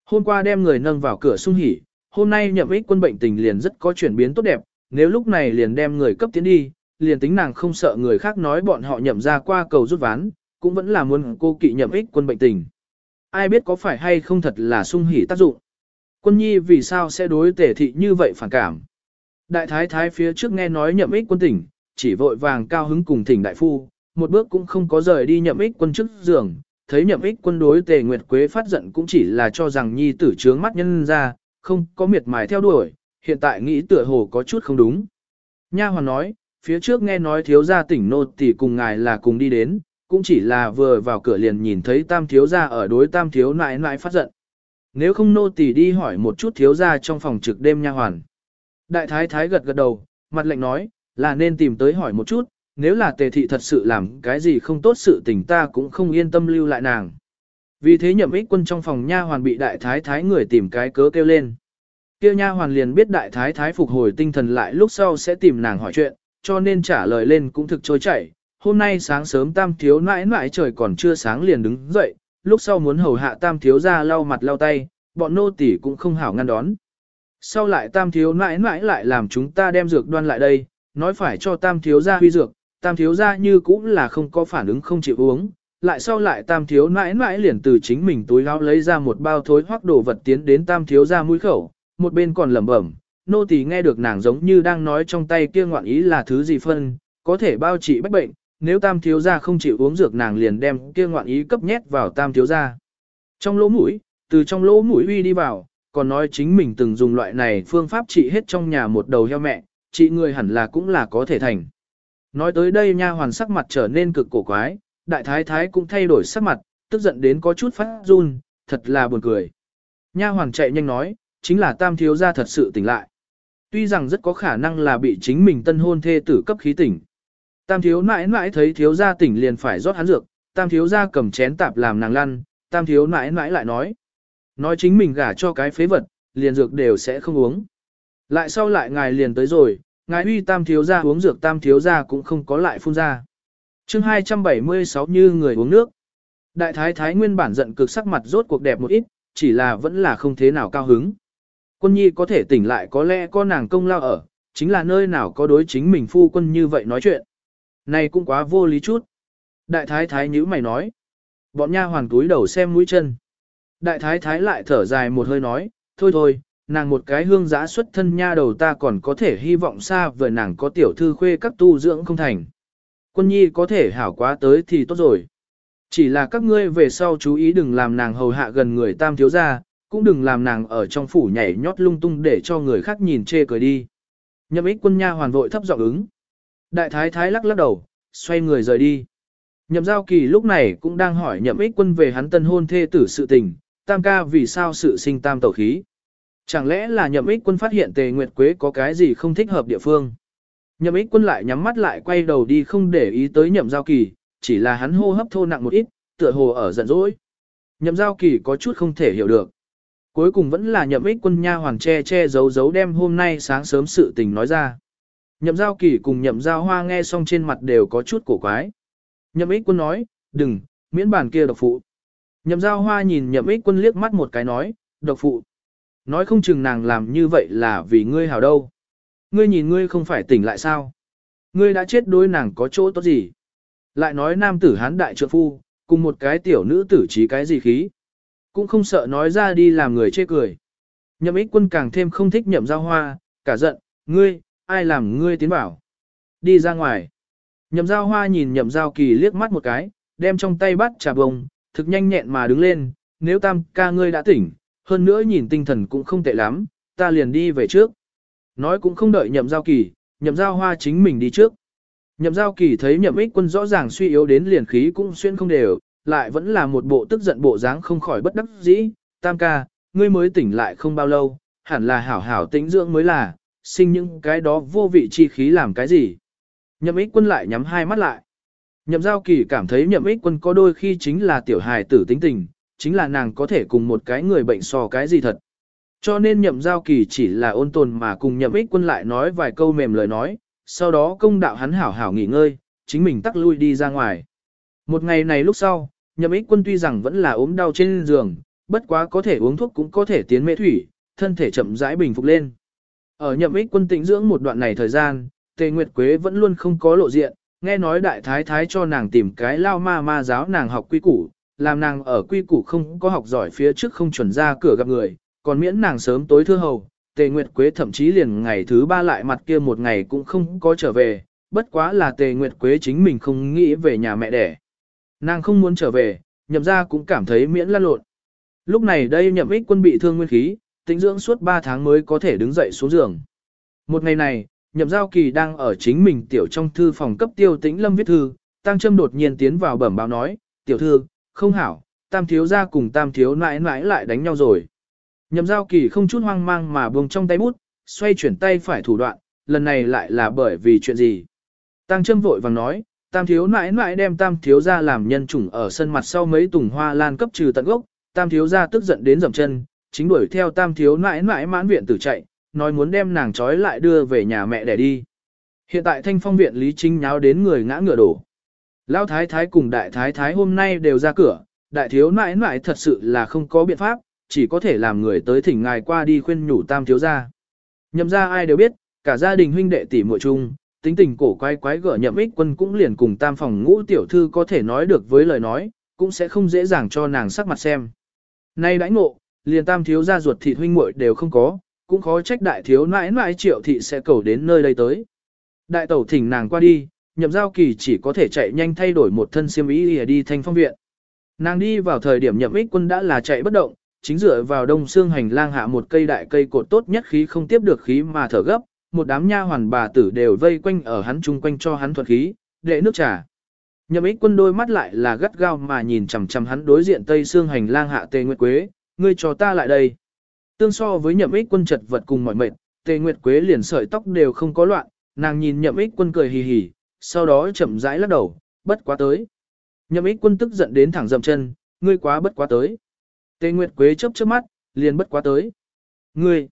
Hôm qua đem người nâng vào cửa sung hỉ, hôm nay nhậm ích quân bệnh tình liền rất có chuyển biến tốt đẹp, nếu lúc này liền đem người cấp tiến đi, liền tính nàng không sợ người khác nói bọn họ nhậm ra qua cầu rút ván, cũng vẫn là muốn cô kỵ nhậm ích quân bệnh tình. Ai biết có phải hay không thật là sung hỉ tác dụng. Quân nhi vì sao sẽ đối tể thị như vậy phản cảm. Đại thái thái phía trước nghe nói nhậm ích quân tỉnh, chỉ vội vàng cao hứng cùng thỉnh đại phu, một bước cũng không có rời đi nhậm ích quân trước giường, thấy nhậm ích quân đối tề nguyệt quế phát giận cũng chỉ là cho rằng nhi tử trướng mắt nhân ra, không có miệt mài theo đuổi, hiện tại nghĩ tựa hồ có chút không đúng. Nha hoàn nói, phía trước nghe nói thiếu gia tỉnh nô tỷ cùng ngài là cùng đi đến, cũng chỉ là vừa vào cửa liền nhìn thấy tam thiếu gia ở đối tam thiếu nãi nãi phát giận. Nếu không nô tỳ đi hỏi một chút thiếu gia trong phòng trực đêm nha hoàn. Đại thái thái gật gật đầu, mặt lệnh nói, là nên tìm tới hỏi một chút, nếu là tề thị thật sự làm cái gì không tốt sự tình ta cũng không yên tâm lưu lại nàng. Vì thế nhậm ích quân trong phòng nha hoàn bị đại thái thái người tìm cái cớ kêu lên. Kêu nha hoàn liền biết đại thái thái phục hồi tinh thần lại lúc sau sẽ tìm nàng hỏi chuyện, cho nên trả lời lên cũng thực trôi chảy. Hôm nay sáng sớm tam thiếu nãi nãi trời còn chưa sáng liền đứng dậy, lúc sau muốn hầu hạ tam thiếu ra lau mặt lau tay, bọn nô tỳ cũng không hảo ngăn đón. Sau lại tam thiếu nãi nãi lại làm chúng ta đem dược đoan lại đây, nói phải cho tam thiếu ra huy dược, tam thiếu ra như cũng là không có phản ứng không chịu uống, lại sau lại tam thiếu nãi nãi liền từ chính mình túi áo lấy ra một bao thối hoác đồ vật tiến đến tam thiếu ra mũi khẩu, một bên còn lẩm bẩm, nô tỳ nghe được nàng giống như đang nói trong tay kia ngoạn ý là thứ gì phân, có thể bao trị bách bệnh, nếu tam thiếu gia không chịu uống dược nàng liền đem kia ngoạn ý cấp nhét vào tam thiếu gia. Trong lỗ mũi, từ trong lỗ mũi uy đi vào, còn nói chính mình từng dùng loại này phương pháp trị hết trong nhà một đầu heo mẹ, trị người hẳn là cũng là có thể thành. Nói tới đây nha hoàn sắc mặt trở nên cực cổ quái, đại thái thái cũng thay đổi sắc mặt, tức giận đến có chút phát run, thật là buồn cười. Nha hoàn chạy nhanh nói, chính là tam thiếu gia thật sự tỉnh lại. Tuy rằng rất có khả năng là bị chính mình tân hôn thê tử cấp khí tỉnh. Tam thiếu nãi nãi thấy thiếu gia tỉnh liền phải rót hắn dược, tam thiếu gia cầm chén tạp làm nàng lăn, tam thiếu nãi nãi lại nói. Nói chính mình gả cho cái phế vật, liền dược đều sẽ không uống. Lại sau lại ngài liền tới rồi, ngài uy tam thiếu gia uống dược tam thiếu gia cũng không có lại phun ra. chương 276 như người uống nước. Đại thái thái nguyên bản giận cực sắc mặt rốt cuộc đẹp một ít, chỉ là vẫn là không thế nào cao hứng. Quân nhi có thể tỉnh lại có lẽ có nàng công lao ở, chính là nơi nào có đối chính mình phu quân như vậy nói chuyện. Này cũng quá vô lý chút. Đại thái thái nhữ mày nói. Bọn nha hoàn túi đầu xem mũi chân. Đại thái thái lại thở dài một hơi nói, thôi thôi, nàng một cái hương giã xuất thân nha đầu ta còn có thể hy vọng xa vừa nàng có tiểu thư khuê các tu dưỡng không thành. Quân nhi có thể hảo quá tới thì tốt rồi. Chỉ là các ngươi về sau chú ý đừng làm nàng hầu hạ gần người tam thiếu gia, cũng đừng làm nàng ở trong phủ nhảy nhót lung tung để cho người khác nhìn chê cười đi. Nhậm ích quân nha hoàn vội thấp giọng ứng. Đại thái thái lắc lắc đầu, xoay người rời đi. Nhậm giao kỳ lúc này cũng đang hỏi nhậm ích quân về hắn tân hôn thê tử sự tình, tam ca vì sao sự sinh tam tẩu khí. Chẳng lẽ là nhậm ích quân phát hiện tề nguyệt quế có cái gì không thích hợp địa phương. Nhậm ích quân lại nhắm mắt lại quay đầu đi không để ý tới nhậm giao kỳ, chỉ là hắn hô hấp thô nặng một ít, tựa hồ ở giận dỗi. Nhậm giao kỳ có chút không thể hiểu được. Cuối cùng vẫn là nhậm ích quân nha hoàng che che giấu giấu đem hôm nay sáng sớm sự tình nói ra. Nhậm giao kỳ cùng nhậm giao hoa nghe xong trên mặt đều có chút cổ quái. Nhậm ích quân nói, đừng, miễn bản kia độc phụ. Nhậm giao hoa nhìn nhậm ích quân liếc mắt một cái nói, độc phụ. Nói không chừng nàng làm như vậy là vì ngươi hào đâu. Ngươi nhìn ngươi không phải tỉnh lại sao? Ngươi đã chết đối nàng có chỗ tốt gì? Lại nói nam tử hán đại trượng phu, cùng một cái tiểu nữ tử trí cái gì khí. Cũng không sợ nói ra đi làm người chê cười. Nhậm ích quân càng thêm không thích nhậm giao hoa, cả giận, ngươi, ai làm ngươi tiến vào? Đi ra ngoài. Nhậm giao hoa nhìn nhậm giao kỳ liếc mắt một cái, đem trong tay bắt trà bông, thực nhanh nhẹn mà đứng lên, nếu tam ca ngươi đã tỉnh, hơn nữa nhìn tinh thần cũng không tệ lắm, ta liền đi về trước. Nói cũng không đợi nhậm giao kỳ, nhậm giao hoa chính mình đi trước. Nhậm giao kỳ thấy nhậm ích quân rõ ràng suy yếu đến liền khí cũng xuyên không đều, lại vẫn là một bộ tức giận bộ dáng không khỏi bất đắc dĩ. Tam ca, ngươi mới tỉnh lại không bao lâu, hẳn là hảo hảo tĩnh dưỡng mới là, sinh những cái đó vô vị chi khí làm cái gì. Nhậm ích quân lại nhắm hai mắt lại. Nhậm giao kỳ cảm thấy nhậm ích quân có đôi khi chính là tiểu hài tử tính tình, chính là nàng có thể cùng một cái người bệnh so cái gì thật. Cho nên nhậm giao kỳ chỉ là ôn tồn mà cùng nhậm ích quân lại nói vài câu mềm lời nói, sau đó công đạo hắn hảo hảo nghỉ ngơi, chính mình tắc lui đi ra ngoài. Một ngày này lúc sau, nhậm ích quân tuy rằng vẫn là ốm đau trên giường, bất quá có thể uống thuốc cũng có thể tiến mê thủy, thân thể chậm rãi bình phục lên. Ở nhậm ích quân tĩnh dưỡng một đoạn này thời gian, Tề Nguyệt Quế vẫn luôn không có lộ diện, nghe nói đại thái thái cho nàng tìm cái lao ma ma giáo nàng học quy củ, làm nàng ở quy củ không có học giỏi phía trước không chuẩn ra cửa gặp người, còn miễn nàng sớm tối thưa hầu. Tề Nguyệt Quế thậm chí liền ngày thứ ba lại mặt kia một ngày cũng không có trở về, bất quá là Tề Nguyệt Quế chính mình không nghĩ về nhà mẹ đẻ. Nàng không muốn trở về, nhậm ra cũng cảm thấy miễn lăn lộn. Lúc này đây nhậm ích quân bị thương nguyên khí, tĩnh dưỡng suốt 3 tháng mới có thể đứng dậy xuống giường. Một ngày này, nhậm giao kỳ đang ở chính mình tiểu trong thư phòng cấp tiêu tĩnh lâm viết thư, tăng châm đột nhiên tiến vào bẩm báo nói, tiểu thư, không hảo, tam thiếu ra cùng tam thiếu nãi nãi lại đánh nhau rồi. Nhậm giao kỳ không chút hoang mang mà buông trong tay bút, xoay chuyển tay phải thủ đoạn, lần này lại là bởi vì chuyện gì. Tăng châm vội vàng nói, tam thiếu nãi nãi đem tam thiếu ra làm nhân chủng ở sân mặt sau mấy tùng hoa lan cấp trừ tận gốc, tam thiếu ra tức giận đến dầm chân, chính đuổi theo tam thiếu nãi nãi mãn viện tử chạy, nói muốn đem nàng trói lại đưa về nhà mẹ để đi. Hiện tại thanh phong viện Lý Trinh nháo đến người ngã ngựa đổ. Lão thái thái cùng đại thái thái hôm nay đều ra cửa, đại thiếu nãi nãi thật sự là không có biện pháp, chỉ có thể làm người tới thỉnh ngài qua đi khuyên nhủ tam thiếu gia. Nhậm ra ai đều biết, cả gia đình huynh đệ tỷ muội chung, tính tình cổ quái quái gở nhậm ích quân cũng liền cùng tam phòng ngũ tiểu thư có thể nói được với lời nói, cũng sẽ không dễ dàng cho nàng sắc mặt xem. Nay đãi ngộ, liền tam thiếu gia ruột thịt huynh muội đều không có, cũng khó trách đại thiếu nãi nãi triệu thị sẽ cầu đến nơi đây tới. Đại tẩu thỉnh nàng qua đi, nhậm giao kỳ chỉ có thể chạy nhanh thay đổi một thân xiêm y để đi thanh phong viện. Nàng đi vào thời điểm nhậm ích quân đã là chạy bất động, chính dựa vào đông xương hành lang hạ một cây đại cây cột tốt nhất khí không tiếp được khí mà thở gấp, một đám nha hoàn bà tử đều vây quanh ở hắn chung quanh cho hắn thuật khí, đệ nước trà. Nhậm ích quân đôi mắt lại là gắt gao mà nhìn chằm chằm hắn đối diện tây xương hành lang hạ tề nguyệt quế, ngươi cho ta lại đây. Tương so với nhậm ích quân chật vật cùng mọi mệt, tề nguyệt quế liền sợi tóc đều không có loạn, nàng nhìn nhậm ích quân cười hì hì, sau đó chậm rãi lắc đầu, bất quá tới. Nhậm ích quân tức giận đến thẳng dậm chân, ngươi quá bất quá tới. Tề Nguyệt Quế chớp chớp mắt, liền bất quá tới. Ngươi!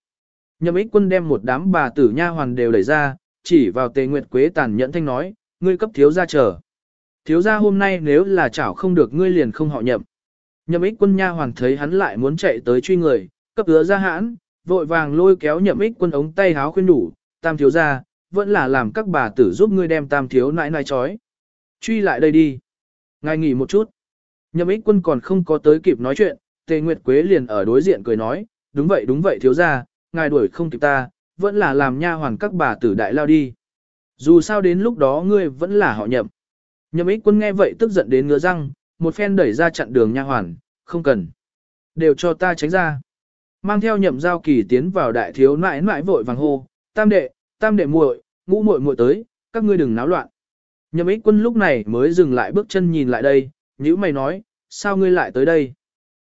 Nhậm ích quân đem một đám bà tử nha hoàn đều đẩy ra, chỉ vào Tề Nguyệt Quế tàn nhẫn thanh nói, ngươi cấp thiếu gia chờ. Thiếu gia hôm nay nếu là chảo không được ngươi liền không họ nhậm. Nhậm ích quân nha hoàng thấy hắn lại muốn chạy tới truy người, cấp hứa ra hãn, vội vàng lôi kéo nhậm ích quân ống tay háo khuyên đủ, tam thiếu gia, vẫn là làm các bà tử giúp ngươi đem tam thiếu nãi nãi trói, Truy lại đây đi. Ngài nghỉ một chút. Nhậm ích quân còn không có tới kịp nói chuyện, Tề Nguyệt Quế liền ở đối diện cười nói, đúng vậy đúng vậy thiếu gia, ngài đuổi không kịp ta, vẫn là làm nha hoàn các bà tử đại lao đi. Dù sao đến lúc đó ngươi vẫn là họ nhậm. Nhậm ích quân nghe vậy tức giận đến ngứa răng, một phen đẩy ra chặn đường nha hoàn, không cần. Đều cho ta tránh ra. Mang theo nhậm giao kỳ tiến vào đại thiếu nãi nãi vội vàng hô, tam đệ, tam đệ muội, ngũ muội muội tới, các ngươi đừng náo loạn. Nhậm ích quân lúc này mới dừng lại bước chân nhìn lại đây, nhữ mày nói, sao ngươi lại tới đây?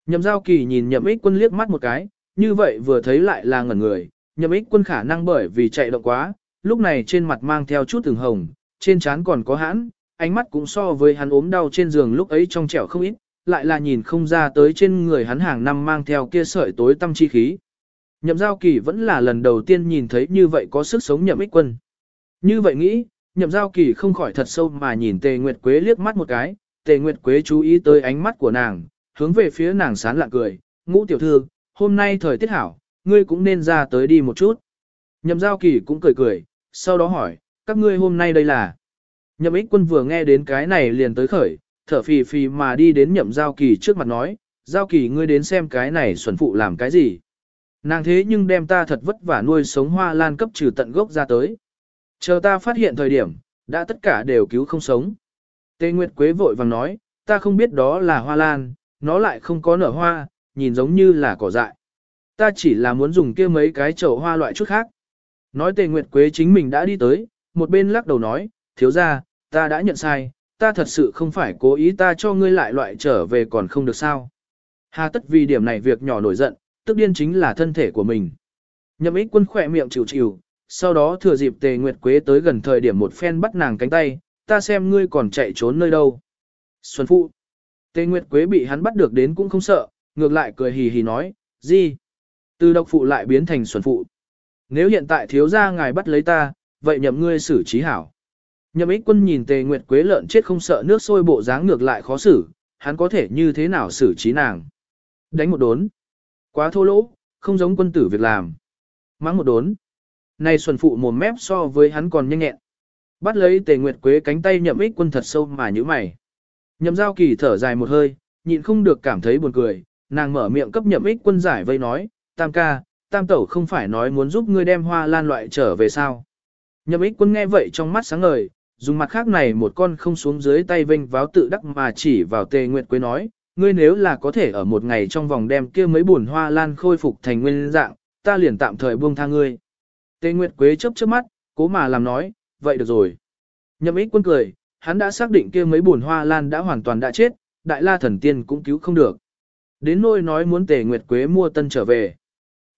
Nhậm giao kỳ nhìn nhậm ích quân liếc mắt một cái, như vậy vừa thấy lại là ngẩn người, nhậm ích quân khả năng bởi vì chạy động quá, lúc này trên mặt mang theo chút từng hồng, trên trán còn có hãn, ánh mắt cũng so với hắn ốm đau trên giường lúc ấy trong trẻo không ít, lại là nhìn không ra tới trên người hắn hàng năm mang theo kia sợi tối tâm chi khí. Nhậm giao kỳ vẫn là lần đầu tiên nhìn thấy như vậy có sức sống nhậm ích quân. Như vậy nghĩ, nhậm giao kỳ không khỏi thật sâu mà nhìn tề nguyệt quế liếc mắt một cái, tề nguyệt quế chú ý tới ánh mắt của nàng, hướng về phía nàng sán lạ cười, ngũ tiểu thư, hôm nay thời tiết hảo, ngươi cũng nên ra tới đi một chút. Nhậm giao kỳ cũng cười cười, sau đó hỏi, các ngươi hôm nay đây là. Nhậm ích quân vừa nghe đến cái này liền tới khởi, thở phì phì mà đi đến nhậm giao kỳ trước mặt nói, giao kỳ ngươi đến xem cái này xuẩn phụ làm cái gì. Nàng thế nhưng đem ta thật vất vả nuôi sống hoa lan cấp trừ tận gốc ra tới. Chờ ta phát hiện thời điểm, đã tất cả đều cứu không sống. Tê Nguyệt Quế vội vàng nói, ta không biết đó là hoa lan, nó lại không có nở hoa, nhìn giống như là cỏ dại. Ta chỉ là muốn dùng kia mấy cái chậu hoa loại chút khác. Nói Tề Nguyệt Quế chính mình đã đi tới, một bên lắc đầu nói, thiếu ra, ta đã nhận sai, ta thật sự không phải cố ý ta cho ngươi lại loại trở về còn không được sao. Hà tất vì điểm này việc nhỏ nổi giận, tức điên chính là thân thể của mình. Nhậm ích quân khỏe miệng chịu chịu, sau đó thừa dịp Tề Nguyệt Quế tới gần thời điểm một phen bắt nàng cánh tay, ta xem ngươi còn chạy trốn nơi đâu. Xuân Phụ. Tề Nguyệt Quế bị hắn bắt được đến cũng không sợ, ngược lại cười hì hì nói, gì? Từ độc phụ lại biến thành Xuân Phụ. Nếu hiện tại thiếu gia ngài bắt lấy ta, vậy nhậm ngươi xử trí hảo. Nhậm ích quân nhìn Tề Nguyệt Quế lợn chết không sợ nước sôi bộ dáng ngược lại khó xử, hắn có thể như thế nào xử trí nàng. Đánh một đốn. Quá thô lỗ, không giống quân tử việc làm. Mắng một đốn. Này xuân phụ mồm mép so với hắn còn nhanh nhẹn. Bắt lấy Tề Nguyệt Quế cánh tay nhậm ích quân thật sâu mà như mày. Nhậm giao kỳ thở dài một hơi, nhịn không được cảm thấy buồn cười, nàng mở miệng cấp nhậm ích quân giải vây nói, tam ca, tam tẩu không phải nói muốn giúp ngươi đem hoa lan loại trở về sao. Nhậm ích quân nghe vậy trong mắt sáng ngời, dùng mặt khác này một con không xuống dưới tay vênh váo tự đắc mà chỉ vào tề nguyệt quế nói, ngươi nếu là có thể ở một ngày trong vòng đem kia mấy buồn hoa lan khôi phục thành nguyên dạng, ta liền tạm thời buông tha ngươi. Tề nguyệt quế chớp chớp mắt, cố mà làm nói, vậy được rồi. Nhậm ích quân cười, hắn đã xác định kia mấy buồn hoa lan đã hoàn toàn đã chết, đại la thần tiên cũng cứu không được. Đến nôi nói muốn tề nguyệt quế mua tân trở về.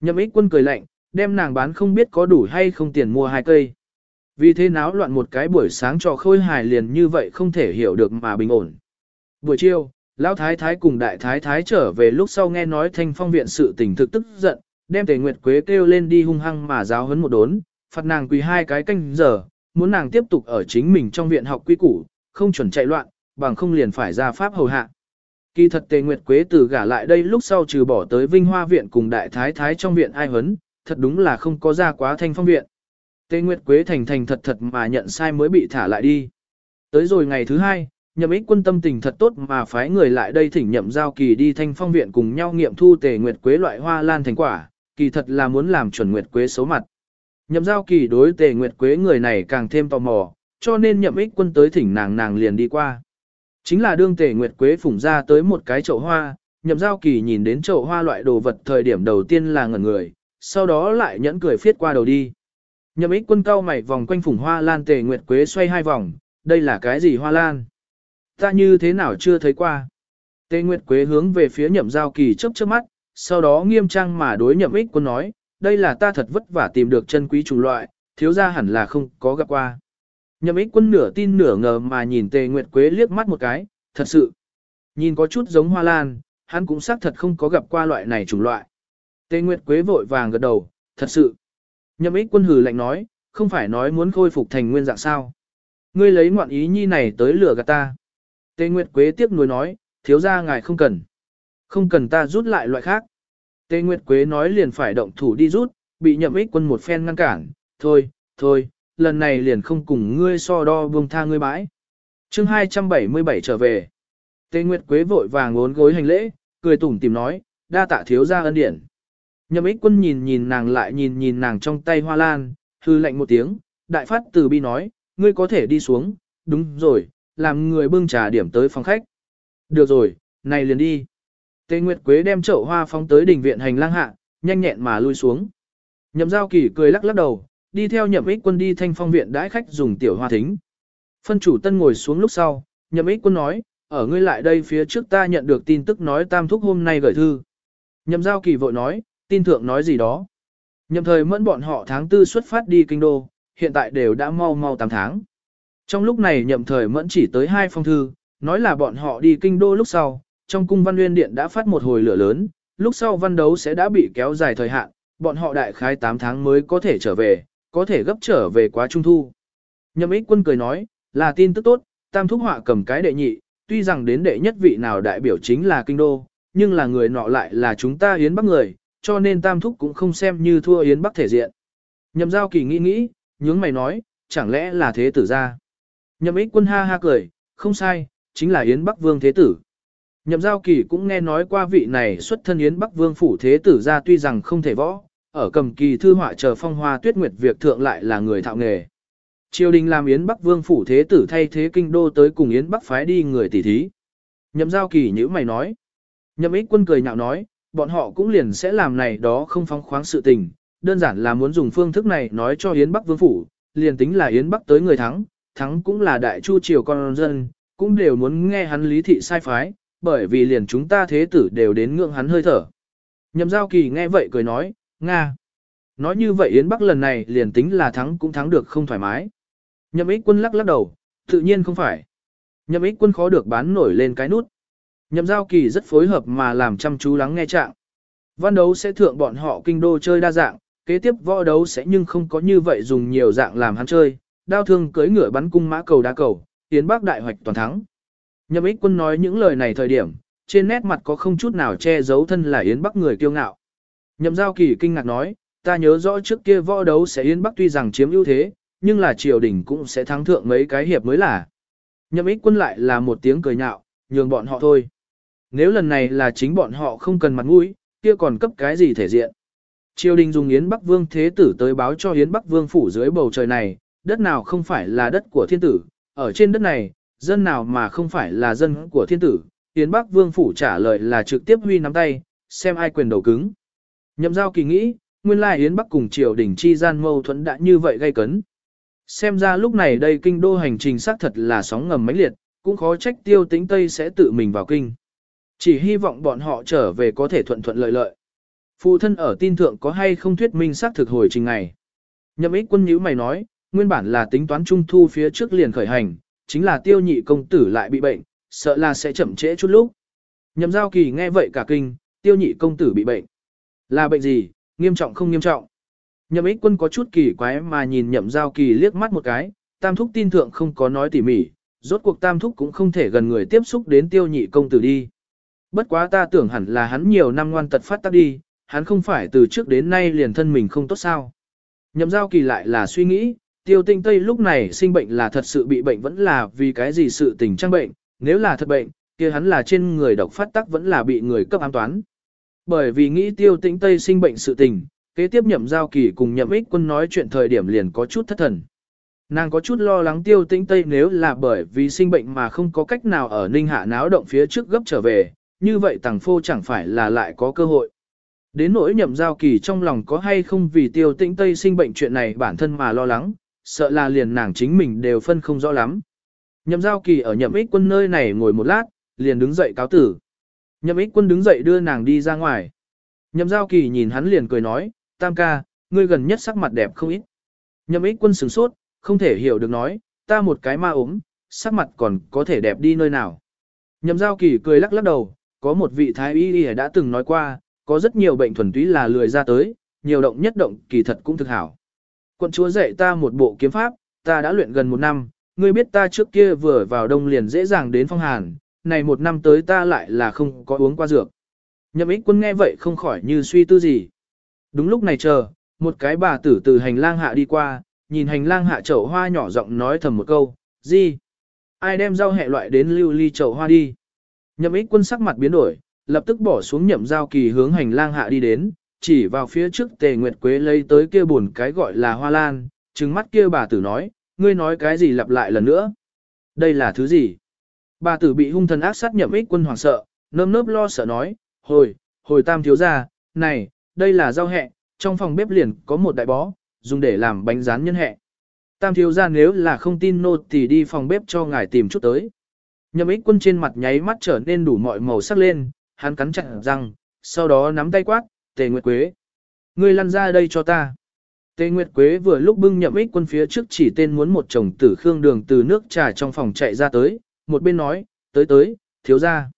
Nhậm ích quân cười lạnh, đem nàng bán không biết có đủ hay không tiền mua hai cây. Vì thế náo loạn một cái buổi sáng cho khôi hài liền như vậy không thể hiểu được mà bình ổn. Buổi chiều, Lão Thái Thái cùng Đại Thái Thái trở về lúc sau nghe nói thanh phong viện sự tình thực tức giận, đem Tề Nguyệt Quế kêu lên đi hung hăng mà giáo huấn một đốn, phạt nàng quỳ hai cái canh giờ, muốn nàng tiếp tục ở chính mình trong viện học quy củ, không chuẩn chạy loạn, bằng không liền phải ra pháp hầu hạ. Kỳ thật Tề Nguyệt Quế từ gả lại đây lúc sau trừ bỏ tới Vinh Hoa viện cùng Đại Thái Thái trong viện ai huấn, thật đúng là không có ra quá thanh phong viện. Tề Nguyệt Quế thành thành thật thật mà nhận sai mới bị thả lại đi. Tới rồi ngày thứ hai, nhậm ích quân tâm tình thật tốt mà phái người lại đây thỉnh nhậm giao kỳ đi thanh phong viện cùng nhau nghiệm thu Tề Nguyệt Quế loại hoa lan thành quả, kỳ thật là muốn làm chuẩn Nguyệt Quế xấu mặt. Nhậm giao kỳ đối Tề Nguyệt Quế người này càng thêm tò mò, cho nên nhậm ích quân tới thỉnh nàng nàng liền đi qua. Chính là đương Tề Nguyệt Quế phủng ra tới một cái chậu hoa, nhậm giao kỳ nhìn đến chậu hoa loại đồ vật thời điểm đầu tiên là ngẩn người, sau đó lại nhẫn cười phiết qua đầu đi. Nhậm ích quân cao mày vòng quanh phủng hoa lan tề nguyệt quế xoay hai vòng, đây là cái gì hoa lan? Ta như thế nào chưa thấy qua? Tề nguyệt quế hướng về phía nhậm giao kỳ chớp chớp mắt, sau đó nghiêm trang mà đối nhậm ích quân nói, đây là ta thật vất vả tìm được chân quý chủng loại, thiếu ra hẳn là không có gặp qua. Nhậm ích quân nửa tin nửa ngờ mà nhìn tề nguyệt quế liếc mắt một cái, thật sự. Nhìn có chút giống hoa lan, hắn cũng xác thật không có gặp qua loại này chủng loại. Tề Nguyệt Quế vội vàng gật đầu, thật sự. Nhậm ích quân hừ lạnh nói, không phải nói muốn khôi phục thành nguyên dạng sao. Ngươi lấy ngoạn ý nhi này tới lừa gạt ta. Tề Nguyệt Quế tiếc nuối nói, thiếu ra ngài không cần. Không cần ta rút lại loại khác. Tề Nguyệt Quế nói liền phải động thủ đi rút, bị nhậm ích quân một phen ngăn cản. Thôi, thôi, lần này liền không cùng ngươi so đo buông tha ngươi bãi. chương 277 trở về. Tề Nguyệt Quế vội vàng ngốn gối hành lễ, cười tủm tìm nói, đa tạ thiếu ra ân điển. Nhậm ích quân nhìn nhìn nàng lại nhìn nhìn nàng trong tay hoa lan, hư lạnh một tiếng, đại phát từ bi nói, ngươi có thể đi xuống, đúng rồi, làm người bưng trà điểm tới phòng khách. Được rồi, này liền đi. Tề Nguyệt Quế đem chậu hoa phóng tới đỉnh viện hành lang hạ, nhanh nhẹn mà lui xuống. Nhậm giao kỳ cười lắc lắc đầu, đi theo nhậm ích quân đi thanh phong viện đãi khách dùng tiểu hoa thính. Phân chủ tân ngồi xuống lúc sau, nhậm ích quân nói, ở ngươi lại đây phía trước ta nhận được tin tức nói tam thúc hôm nay gửi thư. Nhậm giao kỳ vội nói, tin thượng nói gì đó. Nhậm thời mẫn bọn họ tháng tư xuất phát đi kinh đô, hiện tại đều đã mau mau 8 tháng. Trong lúc này nhậm thời mẫn chỉ tới hai phong thư, nói là bọn họ đi kinh đô lúc sau, trong cung văn nguyên điện đã phát một hồi lửa lớn, lúc sau văn đấu sẽ đã bị kéo dài thời hạn, bọn họ đại khái 8 tháng mới có thể trở về, có thể gấp trở về quá trung thu. Nhậm ích quân cười nói, là tin tức tốt, tam thúc họa cầm cái đệ nhị, tuy rằng đến đệ nhất vị nào đại biểu chính là kinh đô, nhưng là người nọ lại là chúng ta hiến bắc người, cho nên tam thúc cũng không xem như thua Yến Bắc thể diện. Nhậm giao kỳ nghĩ nghĩ, nhướng mày nói, chẳng lẽ là thế tử ra. Nhậm ích quân ha ha cười, không sai, chính là Yến Bắc Vương Thế Tử. Nhậm giao kỳ cũng nghe nói qua vị này xuất thân Yến Bắc Vương Phủ Thế Tử ra tuy rằng không thể võ, ở cầm kỳ thư họa chờ phong hoa tuyết nguyệt việc thượng lại là người thạo nghề. Triều đình làm Yến Bắc Vương Phủ Thế Tử thay thế kinh đô tới cùng Yến Bắc phái đi người tỷ thí. Nhậm giao kỳ nhữ mày nói. Nhậm ích quân cười nhạo nói, bọn họ cũng liền sẽ làm này đó không phóng khoáng sự tình, đơn giản là muốn dùng phương thức này nói cho Yến Bắc Vương Phủ, liền tính là Yến Bắc tới người thắng, thắng cũng là đại chu triều con dân, cũng đều muốn nghe hắn lý thị sai phái, bởi vì liền chúng ta thế tử đều đến ngưỡng hắn hơi thở. Nhậm giao kỳ nghe vậy cười nói, Nga. Nói như vậy Yến Bắc lần này liền tính là thắng cũng thắng được không thoải mái. Nhậm ích quân lắc lắc đầu, tự nhiên không phải. Nhậm ích quân khó được bán nổi lên cái nút. Nhậm giao kỳ rất phối hợp mà làm chăm chú lắng nghe trạng. Văn đấu sẽ thượng bọn họ kinh đô chơi đa dạng, kế tiếp võ đấu sẽ nhưng không có như vậy dùng nhiều dạng làm hắn chơi, đao thương cưới ngựa bắn cung mã cầu đá cầu, tiến bác đại hoạch toàn thắng. Nhậm ích quân nói những lời này thời điểm, trên nét mặt có không chút nào che giấu thân là Yến Bắc người kiêu ngạo. Nhậm giao kỳ kinh ngạc nói, ta nhớ rõ trước kia võ đấu sẽ Yến Bắc tuy rằng chiếm ưu thế, nhưng là triều đình cũng sẽ thắng thượng mấy cái hiệp mới là. Nhậm ích quân lại là một tiếng cười nhạo, nhường bọn họ thôi. Nếu lần này là chính bọn họ không cần mặt mũi, kia còn cấp cái gì thể diện. Triều đình dùng Yến Bắc Vương Thế Tử tới báo cho Yến Bắc Vương phủ dưới bầu trời này, đất nào không phải là đất của thiên tử, ở trên đất này, dân nào mà không phải là dân của thiên tử. Yến Bắc Vương phủ trả lời là trực tiếp huy nắm tay, xem ai quyền đầu cứng. Nhậm giao kỳ nghĩ, nguyên lai Yến Bắc cùng triều đình chi gian mâu thuẫn đã như vậy gây cấn. Xem ra lúc này đây kinh đô hành trình xác thật là sóng ngầm mãnh liệt, cũng khó trách tiêu tính Tây sẽ tự mình vào kinh. Chỉ hy vọng bọn họ trở về có thể thuận thuận lợi lợi. Phụ thân ở tin thượng có hay không thuyết minh xác thực hồi trình ngày. Nhậm ích quân nhữ mày nói, nguyên bản là tính toán trung thu phía trước liền khởi hành, chính là tiêu nhị công tử lại bị bệnh, sợ là sẽ chậm trễ chút lúc. Nhậm giao kỳ nghe vậy cả kinh, tiêu nhị công tử bị bệnh. Là bệnh gì, nghiêm trọng không nghiêm trọng. Nhậm ích quân có chút kỳ quái mà nhìn nhậm giao kỳ liếc mắt một cái, tam thúc tin thượng không có nói tỉ mỉ, rốt cuộc tam thúc cũng không thể gần người tiếp xúc đến tiêu nhị công tử đi. Bất quá ta tưởng hẳn là hắn nhiều năm ngoan tật phát tác đi, hắn không phải từ trước đến nay liền thân mình không tốt sao. Nhậm giao kỳ lại là suy nghĩ, tiêu tinh tây lúc này sinh bệnh là thật sự bị bệnh vẫn là vì cái gì sự tình trang bệnh, nếu là thật bệnh, kia hắn là trên người độc phát tác vẫn là bị người cấp ám toán. Bởi vì nghĩ tiêu tinh tây sinh bệnh sự tình, kế tiếp nhậm giao kỳ cùng nhậm ích quân nói chuyện thời điểm liền có chút thất thần. Nàng có chút lo lắng tiêu tĩnh Tây nếu là bởi vì sinh bệnh mà không có cách nào ở Ninh Hạ náo động phía trước gấp trở về, như vậy tàng phô chẳng phải là lại có cơ hội. Đến nỗi nhậm giao kỳ trong lòng có hay không vì tiêu tĩnh Tây sinh bệnh chuyện này bản thân mà lo lắng, sợ là liền nàng chính mình đều phân không rõ lắm. Nhậm giao kỳ ở nhậm ích quân nơi này ngồi một lát, liền đứng dậy cáo tử. Nhậm ích quân đứng dậy đưa nàng đi ra ngoài. Nhậm giao kỳ nhìn hắn liền cười nói, tam ca, ngươi gần nhất sắc mặt đẹp không ít. Nhậm ích quân sửng sốt, không thể hiểu được nói, ta một cái ma ốm, sắc mặt còn có thể đẹp đi nơi nào. Nhậm giao kỳ cười lắc lắc đầu, có một vị thái y y đã từng nói qua, có rất nhiều bệnh thuần túy là lười ra tới, nhiều động nhất động kỳ thật cũng thực hảo. Quận chúa dạy ta một bộ kiếm pháp, ta đã luyện gần một năm, ngươi biết ta trước kia vừa vào đông liền dễ dàng đến phong hàn, này một năm tới ta lại là không có uống qua dược. Nhậm ích quân nghe vậy không khỏi như suy tư gì. Đúng lúc này chờ, một cái bà tử từ hành lang hạ đi qua, nhìn hành lang hạ chậu hoa nhỏ giọng nói thầm một câu, gì? Ai đem rau hẹ loại đến lưu ly chậu hoa đi? Nhậm ích quân sắc mặt biến đổi, lập tức bỏ xuống nhậm giao kỳ hướng hành lang hạ đi đến, chỉ vào phía trước tề nguyệt quế lấy tới kia buồn cái gọi là hoa lan, trừng mắt kia bà tử nói, ngươi nói cái gì lặp lại lần nữa? Đây là thứ gì? Bà tử bị hung thần ác sát nhậm ích quân hoảng sợ, nơm nớp lo sợ nói, hồi, hồi tam thiếu gia, này, đây là rau hẹ, trong phòng bếp liền có một đại bó, dùng để làm bánh rán nhân hẹ. Tam thiếu gia nếu là không tin nô thì đi phòng bếp cho ngài tìm chút tới. Nhậm ích quân trên mặt nháy mắt trở nên đủ mọi màu sắc lên, hắn cắn chặt răng, sau đó nắm tay quát, tề nguyệt quế. Ngươi lăn ra đây cho ta. Tề Nguyệt Quế vừa lúc bưng nhậm ích quân phía trước chỉ tên muốn một chồng tử khương đường từ nước trà trong phòng chạy ra tới, một bên nói, tới tới, thiếu ra.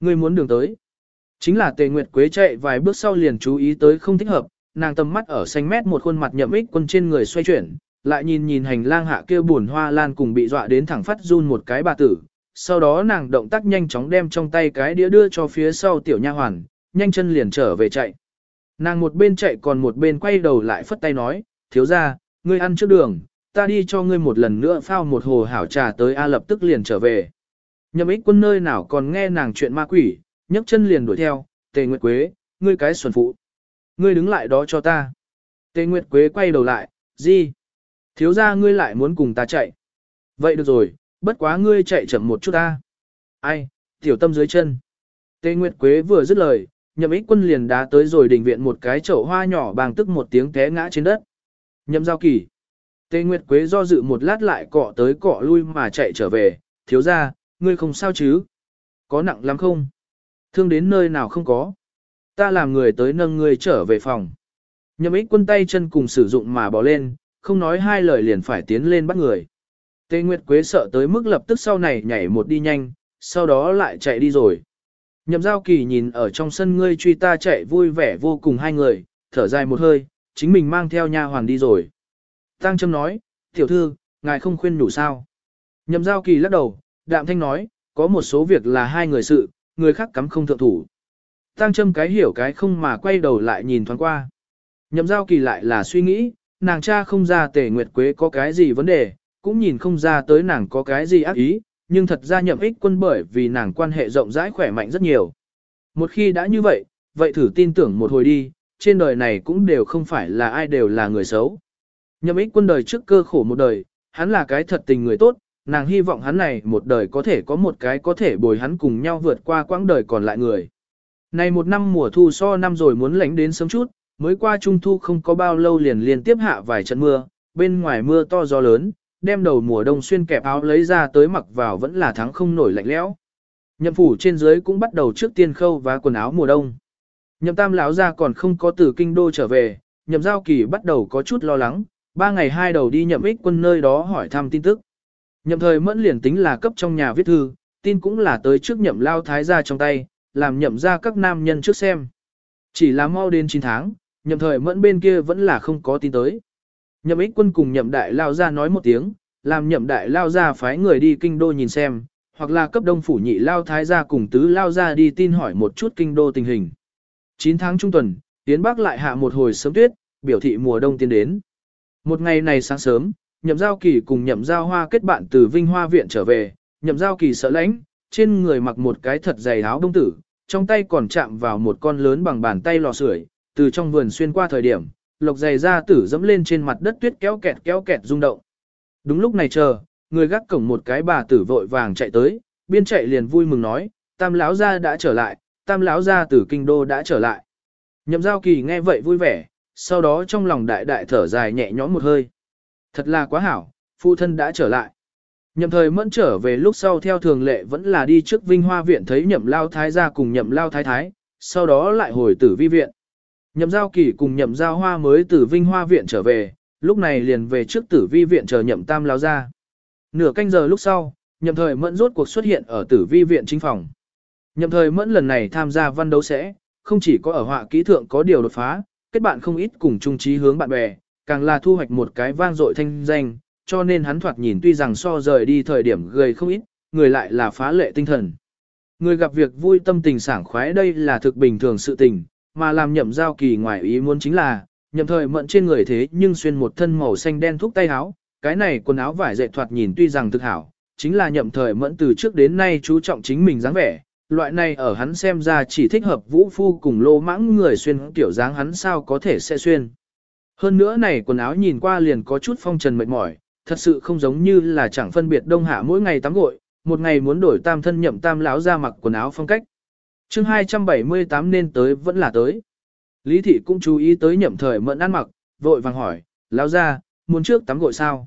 Ngươi muốn đường tới. Chính là Tề Nguyệt Quế chạy vài bước sau liền chú ý tới không thích hợp, nàng tầm mắt ở xanh mét một khuôn mặt nhậm ích quân trên người xoay chuyển, lại nhìn nhìn hành lang hạ kia buồn hoa lan cùng bị dọa đến thẳng phát run một cái bà tử. Sau đó nàng động tác nhanh chóng đem trong tay cái đĩa đưa cho phía sau tiểu nha hoàn, nhanh chân liền trở về chạy. Nàng một bên chạy còn một bên quay đầu lại phất tay nói, thiếu ra, ngươi ăn trước đường, ta đi cho ngươi một lần nữa phao một hồ hảo trà tới A lập tức liền trở về. Nhậm ích quân nơi nào còn nghe nàng chuyện ma quỷ, nhấc chân liền đuổi theo, tề nguyệt quế, ngươi cái xuẩn phụ. Ngươi đứng lại đó cho ta. Tề Nguyệt Quế quay đầu lại, gì? Thiếu ra ngươi lại muốn cùng ta chạy. Vậy được rồi, bất quá ngươi chạy chậm một chút ta. Ai, tiểu tâm dưới chân. Tề Nguyệt Quế vừa dứt lời, nhậm ích quân liền đá tới rồi đình viện một cái chậu hoa nhỏ bằng tức một tiếng té ngã trên đất. Nhậm giao kỳ. Tề Nguyệt Quế do dự một lát lại cọ tới cọ lui mà chạy trở về, thiếu ra, ngươi không sao chứ? Có nặng lắm không? Thương đến nơi nào không có? ta làm người tới nâng ngươi trở về phòng. Nhậm ích quân tay chân cùng sử dụng mà bỏ lên, không nói hai lời liền phải tiến lên bắt người. Tê Nguyệt Quế sợ tới mức lập tức sau này nhảy một đi nhanh, sau đó lại chạy đi rồi. Nhậm giao kỳ nhìn ở trong sân ngươi truy ta chạy vui vẻ vô cùng hai người, thở dài một hơi, chính mình mang theo nha hoàn đi rồi. Tăng Trâm nói, tiểu thư, ngài không khuyên đủ sao. Nhậm giao kỳ lắc đầu, đạm thanh nói, có một số việc là hai người sự, người khác cắm không thượng thủ. Tăng Trâm cái hiểu cái không mà quay đầu lại nhìn thoáng qua. Nhậm giao kỳ lại là suy nghĩ, nàng cha không ra tề nguyệt quế có cái gì vấn đề, cũng nhìn không ra tới nàng có cái gì ác ý, nhưng thật ra nhậm ích quân bởi vì nàng quan hệ rộng rãi khỏe mạnh rất nhiều. Một khi đã như vậy, vậy thử tin tưởng một hồi đi, trên đời này cũng đều không phải là ai đều là người xấu. Nhậm ích quân đời trước cơ khổ một đời, hắn là cái thật tình người tốt, nàng hy vọng hắn này một đời có thể có một cái có thể bồi hắn cùng nhau vượt qua quãng đời còn lại người. Này một năm mùa thu so năm rồi muốn lánh đến sớm chút, mới qua trung thu không có bao lâu liền liên tiếp hạ vài trận mưa, bên ngoài mưa to gió lớn, đem đầu mùa đông xuyên kẹp áo lấy ra tới mặc vào vẫn là tháng không nổi lạnh lẽo. Nhậm phủ trên dưới cũng bắt đầu trước tiên khâu và quần áo mùa đông. Nhậm tam lão ra còn không có từ kinh đô trở về, nhậm giao kỳ bắt đầu có chút lo lắng, ba ngày hai đầu đi nhậm ích quân nơi đó hỏi thăm tin tức. Nhậm thời mẫn liền tính là cấp trong nhà viết thư, tin cũng là tới trước nhậm lao thái ra trong tay, làm nhậm ra các nam nhân trước xem. Chỉ là mau đến 9 tháng, nhậm thời mẫn bên kia vẫn là không có tin tới. Nhậm ích quân cùng nhậm đại lao ra nói một tiếng, làm nhậm đại lao ra phái người đi kinh đô nhìn xem, hoặc là cấp đông phủ nhị lao thái gia cùng tứ lao ra đi tin hỏi một chút kinh đô tình hình. 9 tháng trung tuần, Tiến Bắc lại hạ một hồi sớm tuyết, biểu thị mùa đông tiến đến. Một ngày này sáng sớm, nhậm giao kỳ cùng nhậm giao hoa kết bạn từ Vinh Hoa Viện trở về, nhậm giao kỳ sợ lãnh, trên người mặc một cái thật dày áo đông tử, trong tay còn chạm vào một con lớn bằng bàn tay lò sưởi, từ trong vườn xuyên qua thời điểm, lộc dày ra tử dẫm lên trên mặt đất tuyết kéo kẹt kéo kẹt rung động. Đúng lúc này chờ, người gác cổng một cái bà tử vội vàng chạy tới, biên chạy liền vui mừng nói, tam lão gia đã trở lại, tam lão gia tử kinh đô đã trở lại. Nhậm giao kỳ nghe vậy vui vẻ, sau đó trong lòng đại đại thở dài nhẹ nhõm một hơi. Thật là quá hảo, phụ thân đã trở lại. Nhậm thời mẫn trở về lúc sau theo thường lệ vẫn là đi trước Vinh Hoa Viện thấy nhậm lao thái gia cùng nhậm lao thái thái, sau đó lại hồi tử vi viện. Nhậm giao kỳ cùng nhậm giao hoa mới từ Vinh Hoa Viện trở về, lúc này liền về trước tử vi viện chờ nhậm tam lao ra. Nửa canh giờ lúc sau, nhậm thời mẫn rốt cuộc xuất hiện ở tử vi viện chính phòng. Nhậm thời mẫn lần này tham gia văn đấu sẽ, không chỉ có ở họa kỹ thượng có điều đột phá, kết bạn không ít cùng chung trí hướng bạn bè, càng là thu hoạch một cái vang dội thanh danh, cho nên hắn thoạt nhìn tuy rằng so rời đi thời điểm gầy không ít, người lại là phá lệ tinh thần. Người gặp việc vui tâm tình sảng khoái đây là thực bình thường sự tình, mà làm nhậm giao kỳ ngoài ý muốn chính là, nhậm thời mận trên người thế nhưng xuyên một thân màu xanh đen thúc tay áo, cái này quần áo vải dệt thoạt nhìn tuy rằng thực hảo, chính là nhậm thời mẫn từ trước đến nay chú trọng chính mình dáng vẻ, loại này ở hắn xem ra chỉ thích hợp vũ phu cùng lô mãng người xuyên tiểu dáng hắn sao có thể sẽ xuyên. Hơn nữa này quần áo nhìn qua liền có chút phong trần mệt mỏi, thật sự không giống như là chẳng phân biệt đông hạ mỗi ngày tắm gội, một ngày muốn đổi tam thân nhậm tam lão ra mặc quần áo phong cách chương 278 nên tới vẫn là tới. Lý thị cũng chú ý tới nhậm thời mẫn ăn mặc, vội vàng hỏi, lão ra, muốn trước tắm gội sao?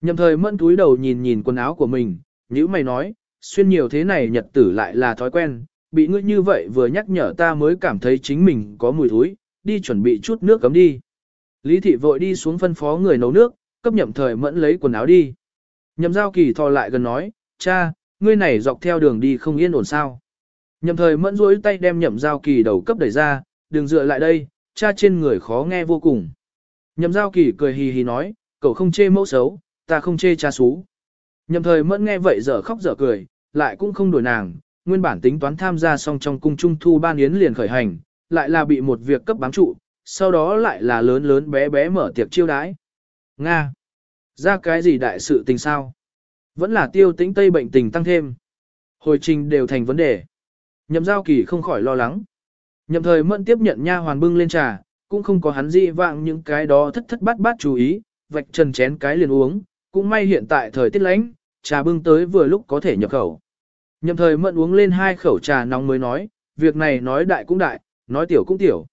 Nhậm thời mẫn túi đầu nhìn nhìn quần áo của mình, nữ mày nói, xuyên nhiều thế này nhật tử lại là thói quen, bị ngươi như vậy vừa nhắc nhở ta mới cảm thấy chính mình có mùi thối, đi chuẩn bị chút nước cấm đi. Lý thị vội đi xuống phân phó người nấu nước, cấp nhậm thời mẫn lấy quần áo đi. Nhậm giao kỳ thò lại gần nói, cha, ngươi này dọc theo đường đi không yên ổn sao. Nhậm thời mẫn duỗi tay đem nhậm giao kỳ đầu cấp đẩy ra, đừng dựa lại đây, cha trên người khó nghe vô cùng. Nhậm giao kỳ cười hì hì nói, cậu không chê mẫu xấu, ta không chê cha xú. Nhậm thời mẫn nghe vậy dở khóc dở cười, lại cũng không đổi nàng, nguyên bản tính toán tham gia xong trong cung trung thu ban yến liền khởi hành, lại là bị một việc cấp bám trụ, sau đó lại là lớn lớn bé bé mở tiệc chiêu đãi. Nga! Ra cái gì đại sự tình sao? Vẫn là tiêu tĩnh tây bệnh tình tăng thêm. Hồi trình đều thành vấn đề. Nhậm giao kỳ không khỏi lo lắng. Nhậm thời mẫn tiếp nhận nha hoàn bưng lên trà, cũng không có hắn gì vạng những cái đó thất thất bát bát chú ý, vạch trần chén cái liền uống, cũng may hiện tại thời tiết lạnh, trà bưng tới vừa lúc có thể nhập khẩu. Nhậm thời mẫn uống lên hai khẩu trà nóng mới nói, việc này nói đại cũng đại, nói tiểu cũng tiểu.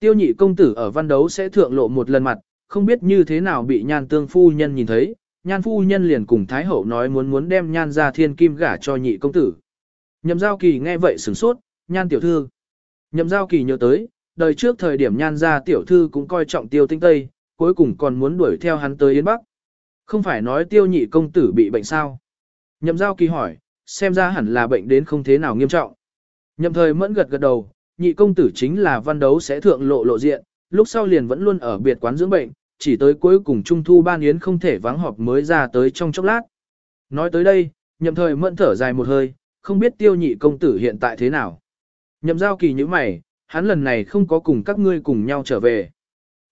Tiêu nhị công tử ở văn đấu sẽ thượng lộ một lần mặt, không biết như thế nào bị nhan tương phu nhân nhìn thấy, nhan phu nhân liền cùng Thái Hậu nói muốn muốn đem nhan ra thiên kim gả cho nhị công tử. Nhậm giao kỳ nghe vậy sửng sốt, nhan tiểu thư. Nhậm giao kỳ nhớ tới, đời trước thời điểm nhan gia tiểu thư cũng coi trọng tiêu tinh tây, cuối cùng còn muốn đuổi theo hắn tới Yến Bắc. Không phải nói tiêu nhị công tử bị bệnh sao? Nhậm giao kỳ hỏi, xem ra hẳn là bệnh đến không thế nào nghiêm trọng. Nhậm thời mẫn gật gật đầu, nhị công tử chính là văn đấu sẽ thượng lộ lộ diện, lúc sau liền vẫn luôn ở biệt quán dưỡng bệnh, chỉ tới cuối cùng trung thu ban yến không thể vắng họp mới ra tới trong chốc lát. Nói tới đây, nhậm thời mẫn thở dài một hơi, không biết tiêu nhị công tử hiện tại thế nào. Nhậm giao kỳ như mày, hắn lần này không có cùng các ngươi cùng nhau trở về.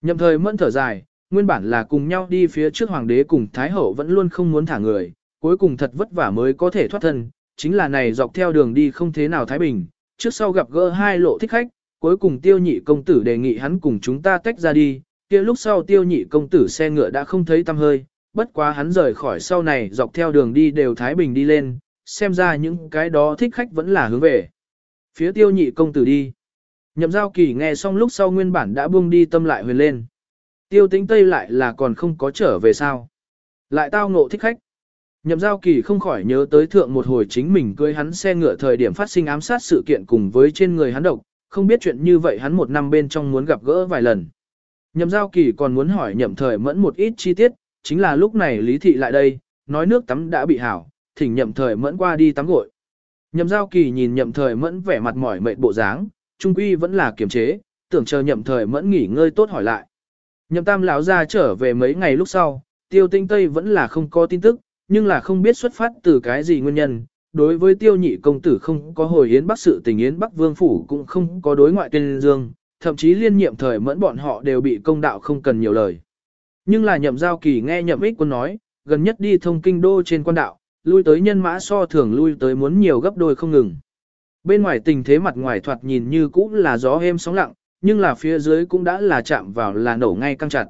Nhậm thời mẫn thở dài, nguyên bản là cùng nhau đi phía trước hoàng đế cùng thái hậu vẫn luôn không muốn thả người, cuối cùng thật vất vả mới có thể thoát thân, chính là này dọc theo đường đi không thế nào thái bình, trước sau gặp gỡ hai lộ thích khách, cuối cùng tiêu nhị công tử đề nghị hắn cùng chúng ta tách ra đi, kia lúc sau tiêu nhị công tử xe ngựa đã không thấy tăm hơi, bất quá hắn rời khỏi sau này dọc theo đường đi đều Thái Bình đi lên, xem ra những cái đó thích khách vẫn là hướng về. Phía tiêu nhị công tử đi. Nhậm giao kỳ nghe xong lúc sau nguyên bản đã buông đi tâm lại huyền lên. Tiêu tính tây lại là còn không có trở về sao. Lại tao ngộ thích khách. Nhậm giao kỳ không khỏi nhớ tới thượng một hồi chính mình cưới hắn xe ngựa thời điểm phát sinh ám sát sự kiện cùng với trên người hắn độc, không biết chuyện như vậy hắn một năm bên trong muốn gặp gỡ vài lần. Nhậm giao kỳ còn muốn hỏi nhậm thời mẫn một ít chi tiết, chính là lúc này lý thị lại đây, nói nước tắm đã bị hảo, thỉnh nhậm thời mẫn qua đi tắm gội. Nhậm giao kỳ nhìn nhậm thời mẫn vẻ mặt mỏi mệt bộ dáng, trung quy vẫn là kiềm chế, tưởng chờ nhậm thời mẫn nghỉ ngơi tốt hỏi lại. Nhậm tam lão ra trở về mấy ngày lúc sau, tiêu tinh tây vẫn là không có tin tức, nhưng là không biết xuất phát từ cái gì nguyên nhân. Đối với tiêu nhị công tử không có hồi yến bắc sự tình yến bắc vương phủ cũng không có đối ngoại tuyên dương, thậm chí liên nhiệm thời mẫn bọn họ đều bị công đạo không cần nhiều lời. Nhưng là nhậm giao kỳ nghe nhậm ích quân nói, gần nhất đi thông kinh đô trên quan đạo, lui tới nhân mã so thường lui tới muốn nhiều gấp đôi không ngừng. Bên ngoài tình thế mặt ngoài thoạt nhìn như cũng là gió êm sóng lặng, nhưng là phía dưới cũng đã là chạm vào là nổ ngay căng chặt.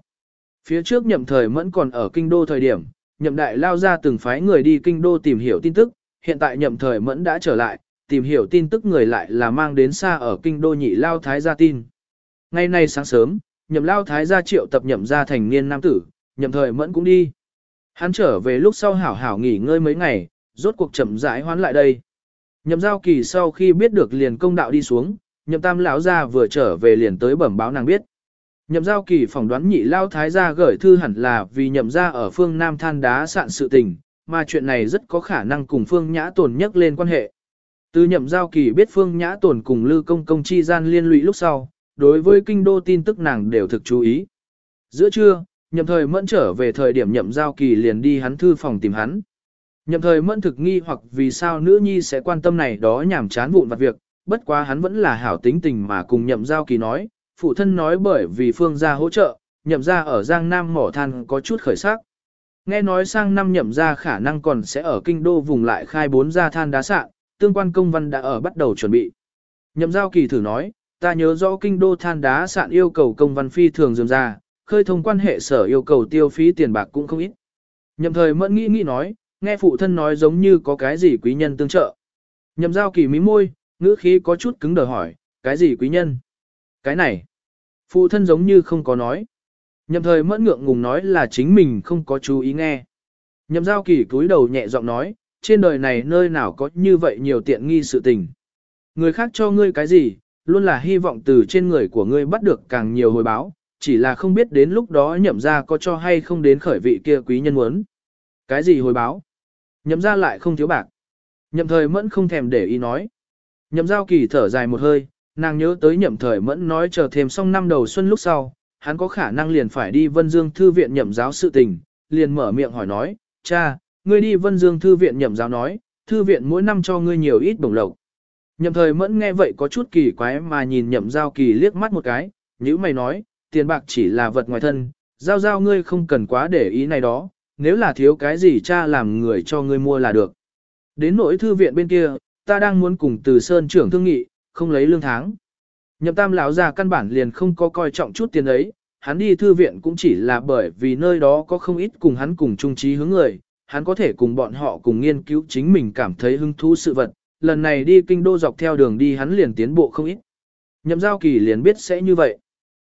Phía trước nhậm thời mẫn còn ở kinh đô thời điểm, nhậm đại lao ra từng phái người đi kinh đô tìm hiểu tin tức, hiện tại nhậm thời mẫn đã trở lại, tìm hiểu tin tức người lại là mang đến xa ở kinh đô nhị lao thái gia tin. Ngày nay sáng sớm, nhậm lao thái gia triệu tập nhậm gia thành niên nam tử, nhậm thời mẫn cũng đi. Hắn trở về lúc sau hảo hảo nghỉ ngơi mấy ngày, rốt cuộc chậm rãi hoán lại đây. Nhậm giao kỳ sau khi biết được liền công đạo đi xuống, nhậm tam lão gia vừa trở về liền tới bẩm báo nàng biết. Nhậm giao kỳ phỏng đoán nhị lao thái gia gửi thư hẳn là vì nhậm gia ở phương Nam than đá sạn sự tình, mà chuyện này rất có khả năng cùng phương nhã tồn nhắc lên quan hệ. Từ nhậm giao kỳ biết phương nhã tồn cùng lưu công công chi gian liên lụy lúc sau, đối với kinh đô tin tức nàng đều thực chú ý. Giữa trưa, nhậm thời mẫn trở về thời điểm nhậm giao kỳ liền đi hắn thư phòng tìm hắn. Nhậm thời mẫn thực nghi hoặc vì sao nữ nhi sẽ quan tâm này đó nhảm chán vụn vặt việc, bất quá hắn vẫn là hảo tính tình mà cùng nhậm giao kỳ nói, phụ thân nói bởi vì phương gia hỗ trợ, nhậm gia ở Giang Nam mỏ than có chút khởi sắc. Nghe nói sang năm nhậm gia khả năng còn sẽ ở kinh đô vùng lại khai bốn gia than đá sạn, tương quan công văn đã ở bắt đầu chuẩn bị. Nhậm giao kỳ thử nói, ta nhớ rõ kinh đô than đá sạn yêu cầu công văn phi thường dường ra, khơi thông quan hệ sở yêu cầu tiêu phí tiền bạc cũng không ít. Nhậm thời mẫn nghĩ nghĩ nói, nghe phụ thân nói giống như có cái gì quý nhân tương trợ. Nhậm giao kỳ mí môi, ngữ khí có chút cứng đờ hỏi, cái gì quý nhân? Cái này, phụ thân giống như không có nói. Nhậm thời mẫn ngượng ngùng nói là chính mình không có chú ý nghe. Nhậm giao kỳ cúi đầu nhẹ giọng nói, trên đời này nơi nào có như vậy nhiều tiện nghi sự tình. Người khác cho ngươi cái gì, luôn là hy vọng từ trên người của ngươi bắt được càng nhiều hồi báo, chỉ là không biết đến lúc đó nhậm ra có cho hay không đến khởi vị kia quý nhân muốn. Cái gì hồi báo? Nhậm ra lại không thiếu bạc. Nhậm thời mẫn không thèm để ý nói. Nhậm giao kỳ thở dài một hơi, nàng nhớ tới nhậm thời mẫn nói chờ thêm xong năm đầu xuân lúc sau, hắn có khả năng liền phải đi Vân Dương Thư viện nhậm giáo sự tình, liền mở miệng hỏi nói, cha, ngươi đi Vân Dương Thư viện nhậm giáo nói, Thư viện mỗi năm cho ngươi nhiều ít bổng lộc. Nhậm thời mẫn nghe vậy có chút kỳ quái mà nhìn nhậm giao kỳ liếc mắt một cái, nữ mày nói, tiền bạc chỉ là vật ngoài thân, giao giao ngươi không cần quá để ý này đó, nếu là thiếu cái gì cha làm người cho ngươi mua là được. Đến nỗi thư viện bên kia, ta đang muốn cùng từ sơn trưởng thương nghị, không lấy lương tháng. Nhậm tam lão già căn bản liền không có coi trọng chút tiền ấy, hắn đi thư viện cũng chỉ là bởi vì nơi đó có không ít cùng hắn cùng chung trí hướng người, hắn có thể cùng bọn họ cùng nghiên cứu chính mình cảm thấy hứng thú sự vật, lần này đi kinh đô dọc theo đường đi hắn liền tiến bộ không ít. Nhậm giao kỳ liền biết sẽ như vậy.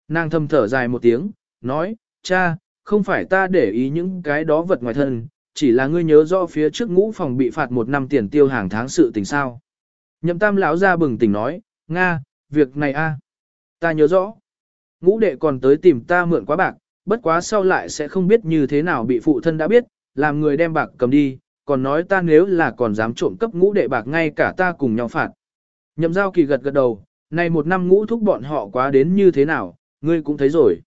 Nàng thầm thở dài một tiếng, nói, cha, không phải ta để ý những cái đó vật ngoài thân, chỉ là ngươi nhớ rõ phía trước ngũ phòng bị phạt một năm tiền tiêu hàng tháng sự tình sao. Nhậm tam lão ra bừng tỉnh nói, Nga, việc này a, ta nhớ rõ. Ngũ đệ còn tới tìm ta mượn quá bạc, bất quá sau lại sẽ không biết như thế nào bị phụ thân đã biết, làm người đem bạc cầm đi, còn nói ta nếu là còn dám trộm cấp ngũ đệ bạc ngay cả ta cùng nhau phạt. Nhậm giao kỳ gật gật đầu, này một năm ngũ thúc bọn họ quá đến như thế nào, ngươi cũng thấy rồi.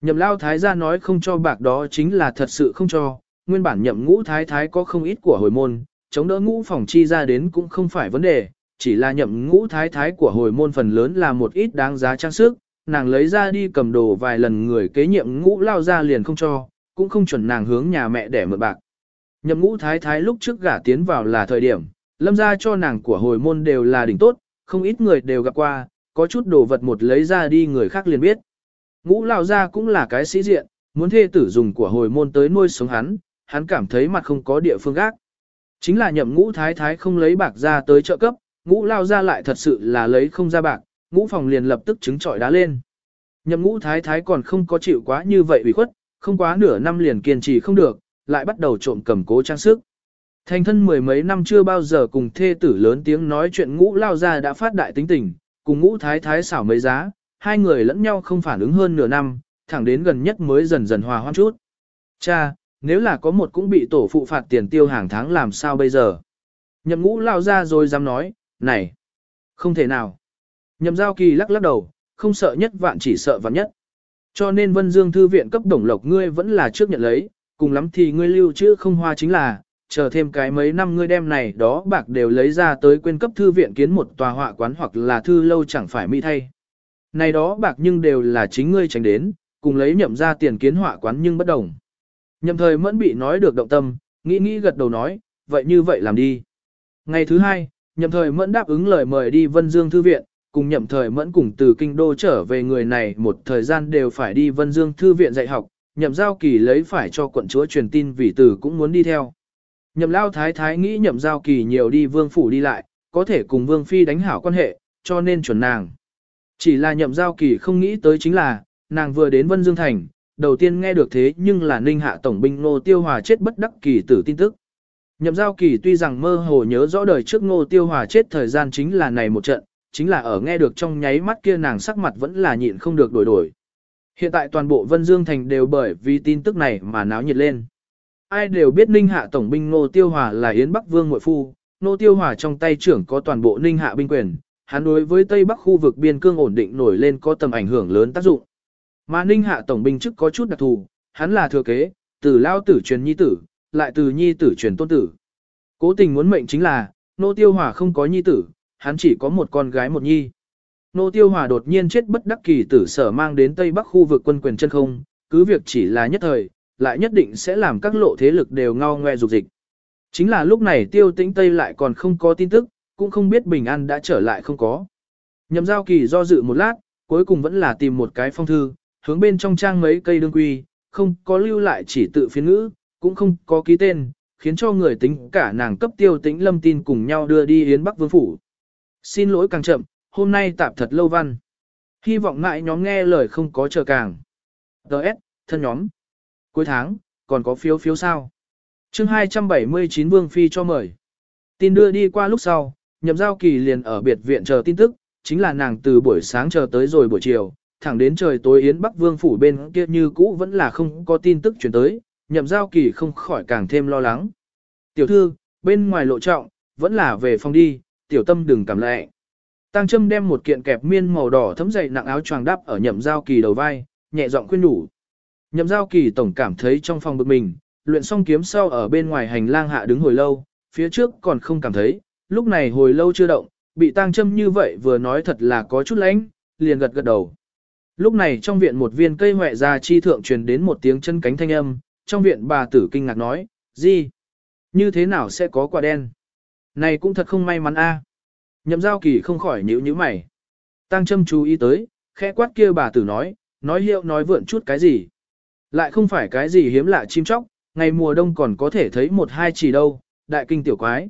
Nhậm lao thái gia nói không cho bạc đó chính là thật sự không cho, nguyên bản nhậm ngũ thái thái có không ít của hồi môn, chống đỡ ngũ phòng chi ra đến cũng không phải vấn đề, chỉ là nhậm ngũ thái thái của hồi môn phần lớn là một ít đáng giá trang sức, nàng lấy ra đi cầm đồ vài lần người kế nhiệm ngũ lao ra liền không cho, cũng không chuẩn nàng hướng nhà mẹ để mượn bạc. Nhậm ngũ thái thái lúc trước gả tiến vào là thời điểm, lâm ra cho nàng của hồi môn đều là đỉnh tốt, không ít người đều gặp qua, có chút đồ vật một lấy ra đi người khác liền biết. Ngũ lao ra cũng là cái sĩ diện, muốn thê tử dùng của hồi môn tới nuôi sống hắn, hắn cảm thấy mặt không có địa phương gác. Chính là nhậm ngũ thái thái không lấy bạc ra tới trợ cấp, ngũ lao ra lại thật sự là lấy không ra bạc, ngũ phòng liền lập tức chứng trọi đá lên. Nhậm ngũ thái thái còn không có chịu quá như vậy ủy khuất, không quá nửa năm liền kiên trì không được, lại bắt đầu trộm cầm cố trang sức. Thành thân mười mấy năm chưa bao giờ cùng thê tử lớn tiếng nói chuyện ngũ lao ra đã phát đại tính tình, cùng ngũ thái thái xảo mấy giá, hai người lẫn nhau không phản ứng hơn nửa năm, thẳng đến gần nhất mới dần dần hòa hoãn chút. Cha, nếu là có một cũng bị tổ phụ phạt tiền tiêu hàng tháng làm sao bây giờ? Nhậm ngũ lao ra rồi dám nói, này, không thể nào. Nhậm giao kỳ lắc lắc đầu, không sợ nhất vạn chỉ sợ vạn nhất. Cho nên Vân Dương Thư viện cấp đồng lộc ngươi vẫn là trước nhận lấy, cùng lắm thì ngươi lưu trữ không hoa chính là, chờ thêm cái mấy năm ngươi đem này đó bạc đều lấy ra tới quên cấp thư viện kiến một tòa họa quán hoặc là thư lâu chẳng phải mỹ thay. Này đó bạc nhưng đều là chính ngươi tránh đến, cùng lấy nhậm ra tiền kiến họa quán nhưng bất đồng. Nhậm thời mẫn bị nói được động tâm, nghĩ nghĩ gật đầu nói, vậy như vậy làm đi. Ngày thứ hai, nhậm thời mẫn đáp ứng lời mời đi Vân Dương Thư Viện, cùng nhậm thời mẫn cùng từ kinh đô trở về người này một thời gian đều phải đi Vân Dương Thư Viện dạy học, nhậm giao kỳ lấy phải cho quận chúa truyền tin vì từ cũng muốn đi theo. Nhậm lao thái thái nghĩ nhậm giao kỳ nhiều đi vương phủ đi lại, có thể cùng vương phi đánh hảo quan hệ, cho nên chuẩn nàng. Chỉ là nhậm giao kỳ không nghĩ tới chính là, nàng vừa đến Vân Dương Thành, đầu tiên nghe được thế nhưng là ninh hạ tổng binh Ngô Tiêu Hòa chết bất đắc kỳ tử tin tức. Nhậm giao kỳ tuy rằng mơ hồ nhớ rõ đời trước Ngô Tiêu Hòa chết thời gian chính là này một trận, chính là ở nghe được trong nháy mắt kia nàng sắc mặt vẫn là nhịn không được đổi đổi. Hiện tại toàn bộ Vân Dương Thành đều bởi vì tin tức này mà náo nhiệt lên. Ai đều biết Ninh Hạ Tổng binh Ngô Tiêu Hòa là Yến Bắc Vương Ngội Phu, Ngô Tiêu Hòa trong tay trưởng có toàn bộ Ninh Hạ binh quyền, hắn đối với Tây Bắc khu vực biên cương ổn định nổi lên có tầm ảnh hưởng lớn tác dụng. Mà Ninh Hạ Tổng binh chức có chút đặc thù, hắn là thừa kế, từ lao tử truyền nhi tử, lại từ nhi tử truyền tôn tử. Cố tình muốn mệnh chính là, Nô Tiêu Hòa không có nhi tử, hắn chỉ có một con gái một nhi. Nô Tiêu Hòa đột nhiên chết bất đắc kỳ tử sở mang đến Tây Bắc khu vực quân quyền chân không, cứ việc chỉ là nhất thời, lại nhất định sẽ làm các lộ thế lực đều ngao ngoe dục dịch. Chính là lúc này tiêu tĩnh Tây lại còn không có tin tức, cũng không biết bình an đã trở lại không có. Nhậm giao kỳ do dự một lát, cuối cùng vẫn là tìm một cái phong thư, hướng bên trong trang mấy cây đương quy, không có lưu lại chỉ tự phiên ngữ, cũng không có ký tên, khiến cho người tính cả nàng cấp tiêu tĩnh lâm tin cùng nhau đưa đi Yến Bắc Vương Phủ. Xin lỗi càng chậm, hôm nay tạm thật lâu văn. Hy vọng ngại nhóm nghe lời không có chờ càng. Đợt, thân nhóm. Cuối tháng, còn có phiếu phiếu sao? chương 279 Vương Phi cho mời. Tin đưa đi qua lúc sau, nhậm giao kỳ liền ở biệt viện chờ tin tức, chính là nàng từ buổi sáng chờ tới rồi buổi chiều, thẳng đến trời tối Yến Bắc Vương phủ bên kia như cũ vẫn là không có tin tức chuyển tới, nhậm giao kỳ không khỏi càng thêm lo lắng. Tiểu thư, bên ngoài lộ trọng, vẫn là về phòng đi, tiểu tâm đừng cảm lệ. Tăng Trâm đem một kiện kẹp miên màu đỏ thấm dày nặng áo choàng đắp ở nhậm giao kỳ đầu vai, nhẹ giọng khuyên nhủ. Nhậm giao kỳ tổng cảm thấy trong phòng bực mình, luyện xong kiếm sau ở bên ngoài hành lang hạ đứng hồi lâu, phía trước còn không cảm thấy, lúc này hồi lâu chưa động, bị tang châm như vậy vừa nói thật là có chút lánh, liền gật gật đầu. Lúc này trong viện một viên cây hoẹ ra chi thượng truyền đến một tiếng chân cánh thanh âm, trong viện bà tử kinh ngạc nói, gì? Như thế nào sẽ có quả đen? Này cũng thật không may mắn a. Nhậm giao kỳ không khỏi nhíu nhíu mày. Tăng châm chú ý tới, khẽ quát kia bà tử nói, nói hiệu nói vượn chút cái gì. Lại không phải cái gì hiếm lạ chim chóc, ngày mùa đông còn có thể thấy một hai chỉ đâu, đại kinh tiểu quái.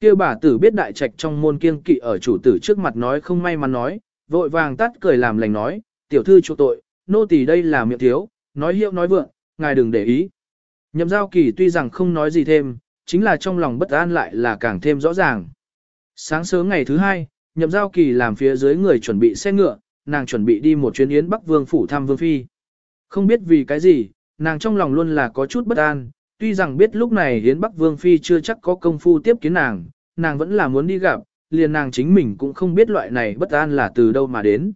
Kia bà tử biết đại trạch trong môn kiêng kỵ ở chủ tử trước mặt nói không may mắn nói, vội vàng tắt cười làm lành nói, tiểu thư chủ tội, nô tỳ đây là miệng thiếu, nói hiệu nói vượng, ngài đừng để ý. Nhậm giao kỳ tuy rằng không nói gì thêm, chính là trong lòng bất an lại là càng thêm rõ ràng. Sáng sớm ngày thứ hai, nhậm giao kỳ làm phía dưới người chuẩn bị xe ngựa, nàng chuẩn bị đi một chuyến yến Bắc Vương phủ thăm Vương Phi. Không biết vì cái gì, nàng trong lòng luôn là có chút bất an, tuy rằng biết lúc này Hiến Bắc Vương Phi chưa chắc có công phu tiếp kiến nàng, nàng vẫn là muốn đi gặp, liền nàng chính mình cũng không biết loại này bất an là từ đâu mà đến.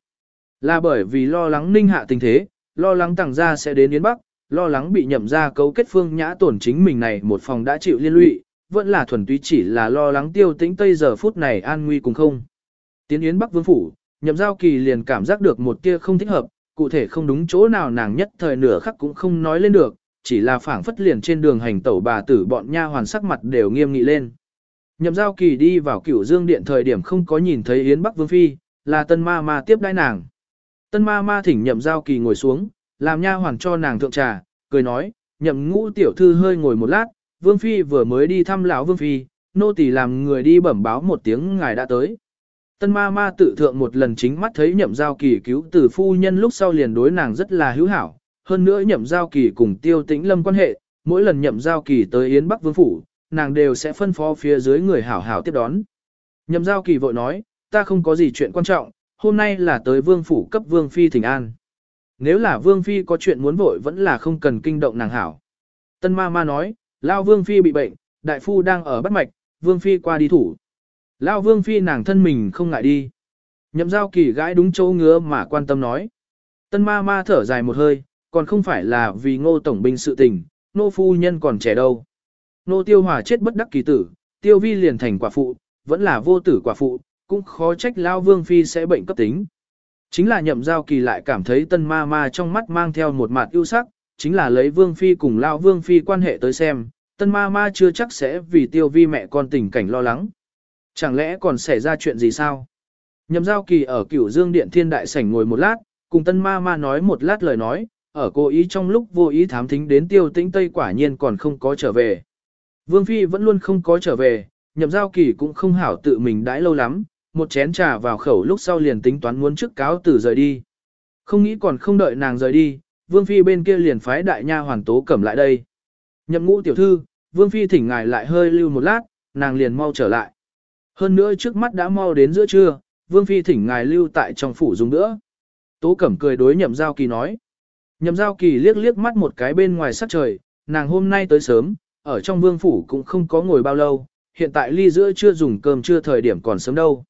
Là bởi vì lo lắng ninh hạ tình thế, lo lắng tàng gia sẽ đến Yến Bắc, lo lắng bị nhậm ra cấu kết phương nhã tổn chính mình này một phòng đã chịu liên lụy, vẫn là thuần túy chỉ là lo lắng tiêu tĩnh tây giờ phút này an nguy cùng không. Tiến Yến Bắc Vương Phủ, nhậm giao kỳ liền cảm giác được một tia không thích hợp, cụ thể không đúng chỗ nào nàng nhất thời nửa khắc cũng không nói lên được, chỉ là phảng phất liền trên đường hành tẩu bà tử bọn nha hoàn sắc mặt đều nghiêm nghị lên. Nhậm giao kỳ đi vào cửu dương điện thời điểm không có nhìn thấy Yến Bắc Vương Phi, là tân ma ma tiếp đãi nàng. Tân ma ma thỉnh nhậm giao kỳ ngồi xuống, làm nha hoàn cho nàng thượng trà, cười nói, nhậm ngũ tiểu thư hơi ngồi một lát, Vương Phi vừa mới đi thăm lão Vương Phi, nô tỳ làm người đi bẩm báo một tiếng ngài đã tới. Tân ma ma tự thượng một lần chính mắt thấy nhậm giao kỳ cứu từ phu nhân lúc sau liền đối nàng rất là hữu hảo, hơn nữa nhậm giao kỳ cùng tiêu tĩnh lâm quan hệ, mỗi lần nhậm giao kỳ tới Yến Bắc Vương Phủ, nàng đều sẽ phân phó phía dưới người hảo hảo tiếp đón. Nhậm giao kỳ vội nói, ta không có gì chuyện quan trọng, hôm nay là tới Vương Phủ cấp Vương Phi thỉnh an. Nếu là Vương Phi có chuyện muốn vội vẫn là không cần kinh động nàng hảo. Tân ma ma nói, Lao Vương Phi bị bệnh, đại phu đang ở bắt mạch, Vương Phi qua đi thủ. Lao Vương Phi nàng thân mình không ngại đi. Nhậm giao kỳ gãi đúng chỗ ngứa mà quan tâm nói. Tân ma ma thở dài một hơi, còn không phải là vì ngô tổng binh sự tình, nô phu nhân còn trẻ đâu. Nô tiêu hòa chết bất đắc kỳ tử, tiêu vi liền thành quả phụ, vẫn là vô tử quả phụ, cũng khó trách Lao Vương Phi sẽ bệnh cấp tính. Chính là nhậm giao kỳ lại cảm thấy tân ma ma trong mắt mang theo một mặt ưu sắc, chính là lấy vương phi cùng lao vương phi quan hệ tới xem, tân ma ma chưa chắc sẽ vì tiêu vi mẹ con tình cảnh lo lắng. Chẳng lẽ còn xảy ra chuyện gì sao? Nhậm giao kỳ ở cửu dương điện thiên đại sảnh ngồi một lát, cùng tân ma ma nói một lát lời nói, ở cô ý trong lúc vô ý thám thính đến tiêu tĩnh Tây quả nhiên còn không có trở về. Vương Phi vẫn luôn không có trở về, nhậm giao kỳ cũng không hảo tự mình đãi lâu lắm, một chén trà vào khẩu lúc sau liền tính toán muốn trước cáo tử rời đi. Không nghĩ còn không đợi nàng rời đi, Vương Phi bên kia liền phái đại nha hoàn tố cẩm lại đây. Nhậm ngũ tiểu thư, Vương Phi thỉnh ngài lại hơi lưu một lát, nàng liền mau trở lại. Hơn nữa trước mắt đã mau đến giữa trưa, Vương Phi thỉnh ngài lưu tại trong phủ dùng nữa. Tố Cẩm cười đối Nhậm Giao Kỳ nói. Nhậm Giao Kỳ liếc liếc mắt một cái bên ngoài sắc trời, nàng hôm nay tới sớm, ở trong vương phủ cũng không có ngồi bao lâu, hiện tại ly giữa chưa dùng cơm chưa thời điểm còn sớm đâu.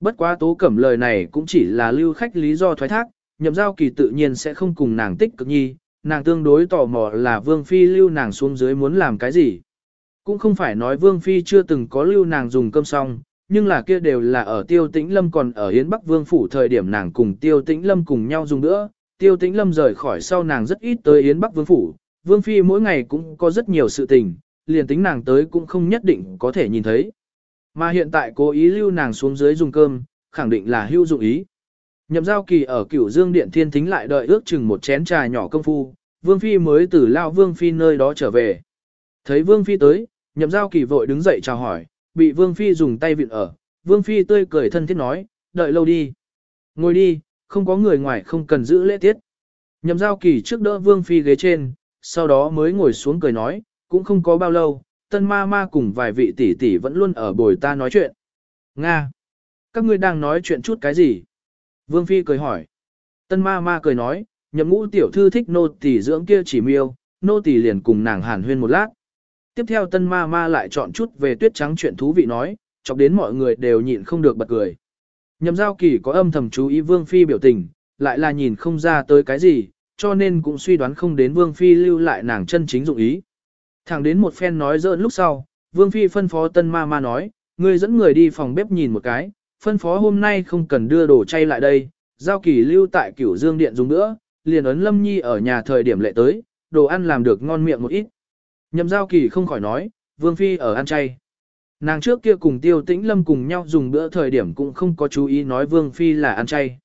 Bất quá Tố Cẩm lời này cũng chỉ là lưu khách lý do thoái thác, Nhậm Giao Kỳ tự nhiên sẽ không cùng nàng tích cực nhi, nàng tương đối tò mò là Vương Phi lưu nàng xuống dưới muốn làm cái gì. Cũng không phải nói Vương Phi chưa từng có lưu nàng dùng cơm xong, nhưng là kia đều là ở Tiêu Tĩnh Lâm còn ở Yến Bắc Vương phủ thời điểm nàng cùng Tiêu Tĩnh Lâm cùng nhau dùng nữa. Tiêu Tĩnh Lâm rời khỏi sau nàng rất ít tới Yến Bắc Vương phủ, Vương phi mỗi ngày cũng có rất nhiều sự tình, liền tính nàng tới cũng không nhất định có thể nhìn thấy. Mà hiện tại cố ý lưu nàng xuống dưới dùng cơm, khẳng định là hữu dụng ý. Nhậm giao kỳ ở cửu dương điện thiên thính lại đợi ước chừng một chén trà nhỏ công phu, vương phi mới từ lao vương phi nơi đó trở về. Thấy vương phi tới, nhậm giao kỳ vội đứng dậy chào hỏi, bị Vương Phi dùng tay vịn ở, Vương Phi tươi cười thân thiết nói, đợi lâu đi. Ngồi đi, không có người ngoài không cần giữ lễ tiết. Nhậm giao kỳ trước đỡ Vương Phi ghế trên, sau đó mới ngồi xuống cười nói, cũng không có bao lâu, tân ma ma cùng vài vị tỷ tỷ vẫn luôn ở bồi ta nói chuyện. Nga! Các ngươi đang nói chuyện chút cái gì? Vương Phi cười hỏi. Tân ma ma cười nói, nhậm ngũ tiểu thư thích nô tỷ dưỡng kia chỉ miêu, nô tỷ liền cùng nàng hàn huyên một lát. Tiếp theo tân ma ma lại chọn chút về tuyết trắng chuyện thú vị nói, chọc đến mọi người đều nhịn không được bật cười. Nhậm giao kỳ có âm thầm chú ý Vương Phi biểu tình, lại là nhìn không ra tới cái gì, cho nên cũng suy đoán không đến Vương Phi lưu lại nàng chân chính dụng ý. Thẳng đến một phen nói dỡn lúc sau, Vương Phi phân phó tân ma ma nói, người dẫn người đi phòng bếp nhìn một cái, phân phó hôm nay không cần đưa đồ chay lại đây, giao kỳ lưu tại cửu dương điện dùng nữa, liền ấn lâm nhi ở nhà thời điểm lệ tới, đồ ăn làm được ngon miệng một ít. Nhậm giao kỳ không khỏi nói, Vương Phi ở ăn chay. Nàng trước kia cùng Tiêu Tĩnh Lâm cùng nhau dùng bữa thời điểm cũng không có chú ý nói Vương Phi là ăn chay.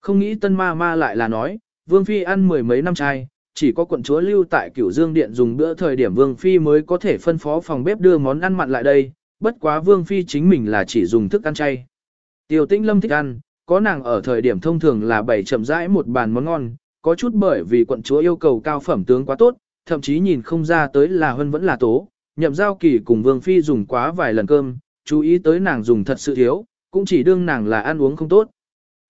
Không nghĩ tân ma ma lại là nói, Vương Phi ăn mười mấy năm chay, chỉ có quận chúa lưu tại cửu dương điện dùng bữa thời điểm Vương Phi mới có thể phân phó phòng bếp đưa món ăn mặn lại đây, bất quá Vương Phi chính mình là chỉ dùng thức ăn chay. Tiêu Tĩnh Lâm thích ăn, có nàng ở thời điểm thông thường là bảy chậm rãi một bàn món ngon, có chút bởi vì quận chúa yêu cầu cao phẩm tướng quá tốt, thậm chí nhìn không ra tới là Hân vẫn là tố, nhậm giao kỳ cùng vương phi dùng quá vài lần cơm, chú ý tới nàng dùng thật sự thiếu, cũng chỉ đương nàng là ăn uống không tốt.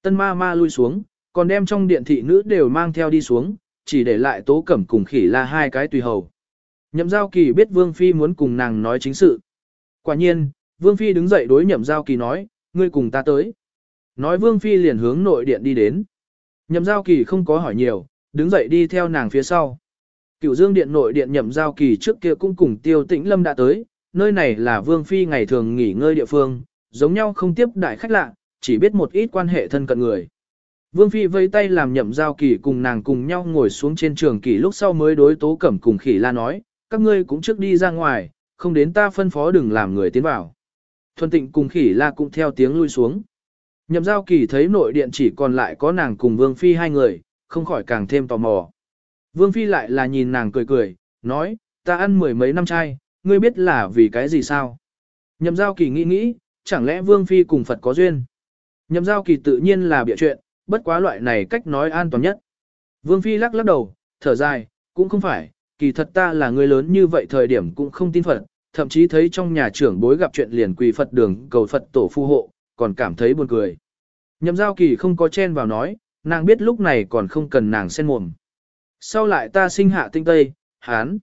Tân ma ma lui xuống, còn đem trong điện thị nữ đều mang theo đi xuống, chỉ để lại tố cẩm cùng khỉ là hai cái tùy hầu. Nhậm giao kỳ biết vương phi muốn cùng nàng nói chính sự. Quả nhiên, vương phi đứng dậy đối nhậm giao kỳ nói, ngươi cùng ta tới. Nói vương phi liền hướng nội điện đi đến. Nhậm giao kỳ không có hỏi nhiều, đứng dậy đi theo nàng phía sau. Cựu dương điện nội điện nhậm giao kỳ trước kia cũng cùng tiêu tĩnh lâm đã tới, nơi này là vương phi ngày thường nghỉ ngơi địa phương, giống nhau không tiếp đại khách lạ, chỉ biết một ít quan hệ thân cận người. Vương phi vây tay làm nhậm giao kỳ cùng nàng cùng nhau ngồi xuống trên trường kỳ lúc sau mới đối tố cẩm cùng khỉ la nói, các ngươi cũng trước đi ra ngoài, không đến ta phân phó đừng làm người tiến vào. Thuần tịnh cùng khỉ la cũng theo tiếng lui xuống. Nhậm giao kỳ thấy nội điện chỉ còn lại có nàng cùng vương phi hai người, không khỏi càng thêm tò mò. Vương Phi lại là nhìn nàng cười cười, nói, ta ăn mười mấy năm chay, ngươi biết là vì cái gì sao? Nhậm giao kỳ nghĩ nghĩ, chẳng lẽ Vương Phi cùng Phật có duyên? Nhậm giao kỳ tự nhiên là bịa chuyện, bất quá loại này cách nói an toàn nhất. Vương Phi lắc lắc đầu, thở dài, cũng không phải, kỳ thật ta là người lớn như vậy thời điểm cũng không tin Phật, thậm chí thấy trong nhà trưởng bối gặp chuyện liền quỳ Phật đường cầu Phật tổ phù hộ, còn cảm thấy buồn cười. Nhậm giao kỳ không có chen vào nói, nàng biết lúc này còn không cần nàng xen mồm. Sau lại ta sinh hạ tinh tây, hắn.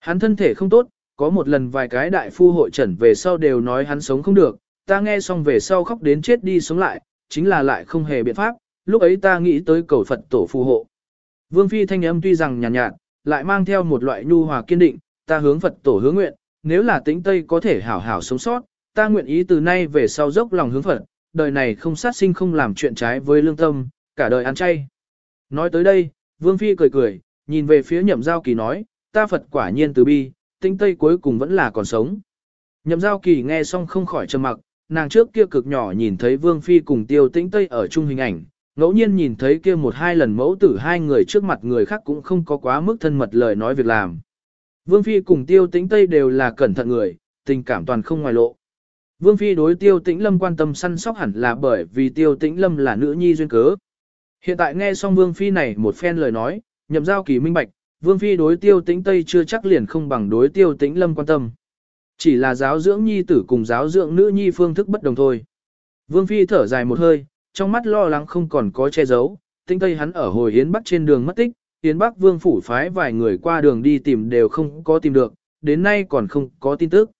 Hắn thân thể không tốt, có một lần vài cái đại phu hội trần về sau đều nói hắn sống không được, ta nghe xong về sau khóc đến chết đi sống lại, chính là lại không hề biện pháp, lúc ấy ta nghĩ tới cầu Phật tổ phù hộ. Vương Phi thanh âm tuy rằng nhàn nhạt, nhạt, lại mang theo một loại nhu hòa kiên định, ta hướng Phật tổ hướng nguyện, nếu là tính Tây có thể hảo hảo sống sót, ta nguyện ý từ nay về sau dốc lòng hướng Phật, đời này không sát sinh không làm chuyện trái với lương tâm, cả đời ăn chay. Nói tới đây, Vương Phi cười cười, nhìn về phía nhậm giao kỳ nói, ta Phật quả nhiên từ bi, tinh tây cuối cùng vẫn là còn sống. Nhậm giao kỳ nghe xong không khỏi trầm mặc, nàng trước kia cực nhỏ nhìn thấy Vương Phi cùng tiêu tĩnh tây ở chung hình ảnh, ngẫu nhiên nhìn thấy kia một hai lần mẫu tử hai người trước mặt người khác cũng không có quá mức thân mật lời nói việc làm. Vương Phi cùng tiêu tĩnh tây đều là cẩn thận người, tình cảm toàn không ngoài lộ. Vương Phi đối tiêu tĩnh lâm quan tâm săn sóc hẳn là bởi vì tiêu tĩnh lâm là nữ nhi duyên cớ. Hiện tại nghe xong Vương Phi này một phen lời nói, nhậm giao kỳ minh bạch, Vương Phi đối tiêu tĩnh Tây chưa chắc liền không bằng đối tiêu tĩnh lâm quan tâm. Chỉ là giáo dưỡng nhi tử cùng giáo dưỡng nữ nhi phương thức bất đồng thôi. Vương Phi thở dài một hơi, trong mắt lo lắng không còn có che giấu, tĩnh Tây hắn ở hồi Yến Bắc trên đường mất tích, Yến Bắc Vương phủ phái vài người qua đường đi tìm đều không có tìm được, đến nay còn không có tin tức.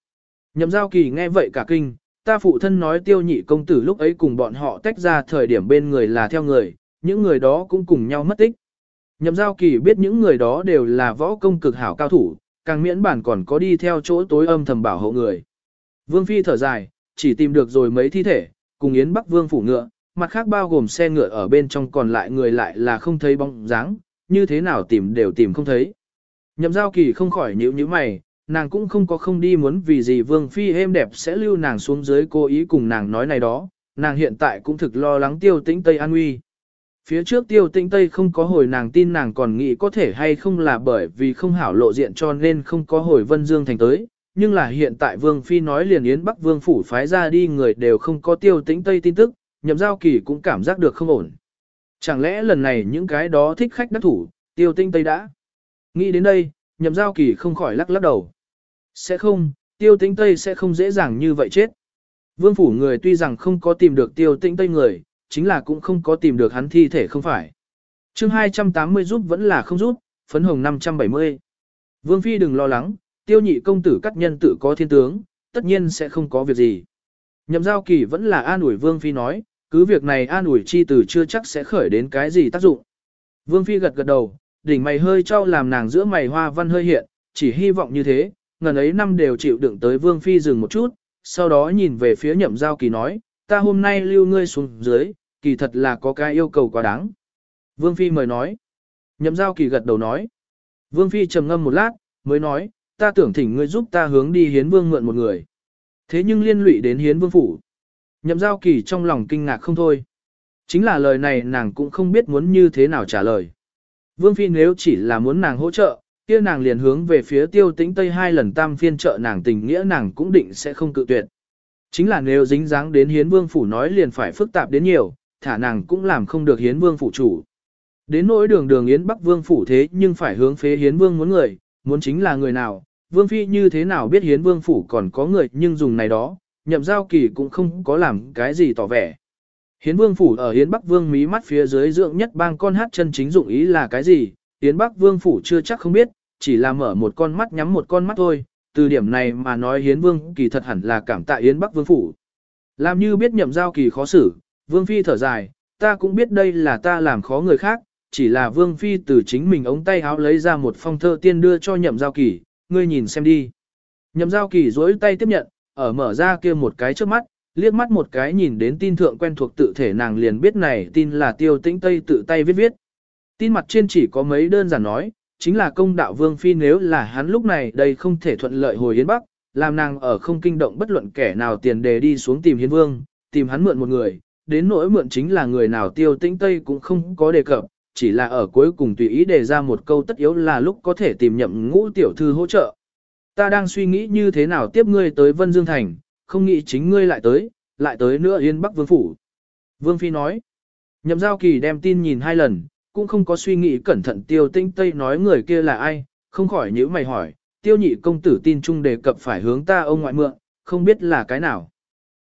Nhậm giao kỳ nghe vậy cả kinh, ta phụ thân nói tiêu nhị công tử lúc ấy cùng bọn họ tách ra thời điểm bên người là theo người, những người đó cũng cùng nhau mất tích. Nhậm giao kỳ biết những người đó đều là võ công cực hảo cao thủ, càng miễn bản còn có đi theo chỗ tối âm thầm bảo hộ người. Vương Phi thở dài, chỉ tìm được rồi mấy thi thể, cùng Yến Bắc Vương phủ ngựa, mặt khác bao gồm xe ngựa ở bên trong còn lại người lại là không thấy bóng dáng, như thế nào tìm đều tìm không thấy. Nhậm giao kỳ không khỏi nhíu nhíu mày, nàng cũng không có không đi muốn vì gì Vương Phi êm đẹp sẽ lưu nàng xuống dưới cố ý cùng nàng nói này đó, nàng hiện tại cũng thực lo lắng tiêu tĩnh Tây An Uy. Phía trước tiêu tĩnh Tây không có hồi nàng tin nàng còn nghĩ có thể hay không là bởi vì không hảo lộ diện cho nên không có hồi Vân Dương Thành tới, nhưng là hiện tại Vương Phi nói liền Yến Bắc Vương Phủ phái ra đi người đều không có tiêu tĩnh Tây tin tức, nhậm giao kỳ cũng cảm giác được không ổn. Chẳng lẽ lần này những cái đó thích khách đắc thủ, tiêu tinh Tây đã. Nghĩ đến đây, nhậm giao kỳ không khỏi lắc lắc đầu. Sẽ không, tiêu tĩnh Tây sẽ không dễ dàng như vậy chết. Vương Phủ người tuy rằng không có tìm được tiêu tĩnh Tây người, chính là cũng không có tìm được hắn thi thể không phải. chương 280 giúp vẫn là không giúp, phấn hồng 570. Vương Phi đừng lo lắng, tiêu nhị công tử cắt nhân tự có thiên tướng, tất nhiên sẽ không có việc gì. Nhậm giao kỳ vẫn là an ủi Vương Phi nói, cứ việc này an ủi chi tử chưa chắc sẽ khởi đến cái gì tác dụng. Vương Phi gật gật đầu, đỉnh mày hơi trao làm nàng giữa mày hoa văn hơi hiện, chỉ hy vọng như thế, ngần ấy năm đều chịu đựng tới Vương Phi dừng một chút, sau đó nhìn về phía nhậm giao kỳ nói, ta hôm nay lưu ngươi xuống dưới, kỳ thật là có cái yêu cầu quá đáng. Vương Phi mời nói. Nhậm giao kỳ gật đầu nói. Vương Phi trầm ngâm một lát, mới nói, ta tưởng thỉnh ngươi giúp ta hướng đi hiến vương mượn một người. Thế nhưng liên lụy đến hiến vương phủ. Nhậm giao kỳ trong lòng kinh ngạc không thôi. Chính là lời này nàng cũng không biết muốn như thế nào trả lời. Vương Phi nếu chỉ là muốn nàng hỗ trợ, kia nàng liền hướng về phía tiêu tĩnh Tây hai lần tam phiên trợ nàng tình nghĩa nàng cũng định sẽ không cự tuyệt. Chính là nếu dính dáng đến hiến vương phủ nói liền phải phức tạp đến nhiều, thả nàng cũng làm không được hiến vương phủ chủ. Đến nỗi đường đường yến bắc vương phủ thế nhưng phải hướng phế hiến vương muốn người, muốn chính là người nào, vương phi như thế nào biết hiến vương phủ còn có người nhưng dùng này đó, nhậm giao kỳ cũng không có làm cái gì tỏ vẻ. Hiến vương phủ ở hiến bắc vương mí mắt phía dưới dưỡng nhất bang con hát chân chính dụng ý là cái gì, hiến bắc vương phủ chưa chắc không biết, chỉ là mở một con mắt nhắm một con mắt thôi, từ điểm này mà nói hiến vương kỳ thật hẳn là cảm tạ hiến bắc vương phủ. Làm như biết nhậm giao kỳ khó xử, vương phi thở dài, ta cũng biết đây là ta làm khó người khác, chỉ là vương phi từ chính mình ống tay háo lấy ra một phong thơ tiên đưa cho nhậm giao kỳ, ngươi nhìn xem đi. Nhậm giao kỳ duỗi tay tiếp nhận, ở mở ra kia một cái trước mắt, liếc mắt một cái nhìn đến tin thượng quen thuộc tự thể nàng liền biết này tin là tiêu tĩnh tây tự tay viết viết. Tin mặt trên chỉ có mấy đơn giản nói, chính là công đạo vương phi nếu là hắn lúc này đây không thể thuận lợi hồi Yến Bắc, làm nàng ở không kinh động bất luận kẻ nào tiền đề đi xuống tìm Hiến Vương, tìm hắn mượn một người, đến nỗi mượn chính là người nào tiêu tĩnh Tây cũng không có đề cập, chỉ là ở cuối cùng tùy ý đề ra một câu tất yếu là lúc có thể tìm nhậm ngũ tiểu thư hỗ trợ. Ta đang suy nghĩ như thế nào tiếp ngươi tới Vân Dương Thành, không nghĩ chính ngươi lại tới, lại tới nữa Yên Bắc Vương Phủ. Vương Phi nói, nhậm giao kỳ đem tin nhìn hai lần, cũng không có suy nghĩ cẩn thận tiêu tinh tây nói người kia là ai, không khỏi nhíu mày hỏi, tiêu nhị công tử tin chung đề cập phải hướng ta ông ngoại mượn, không biết là cái nào.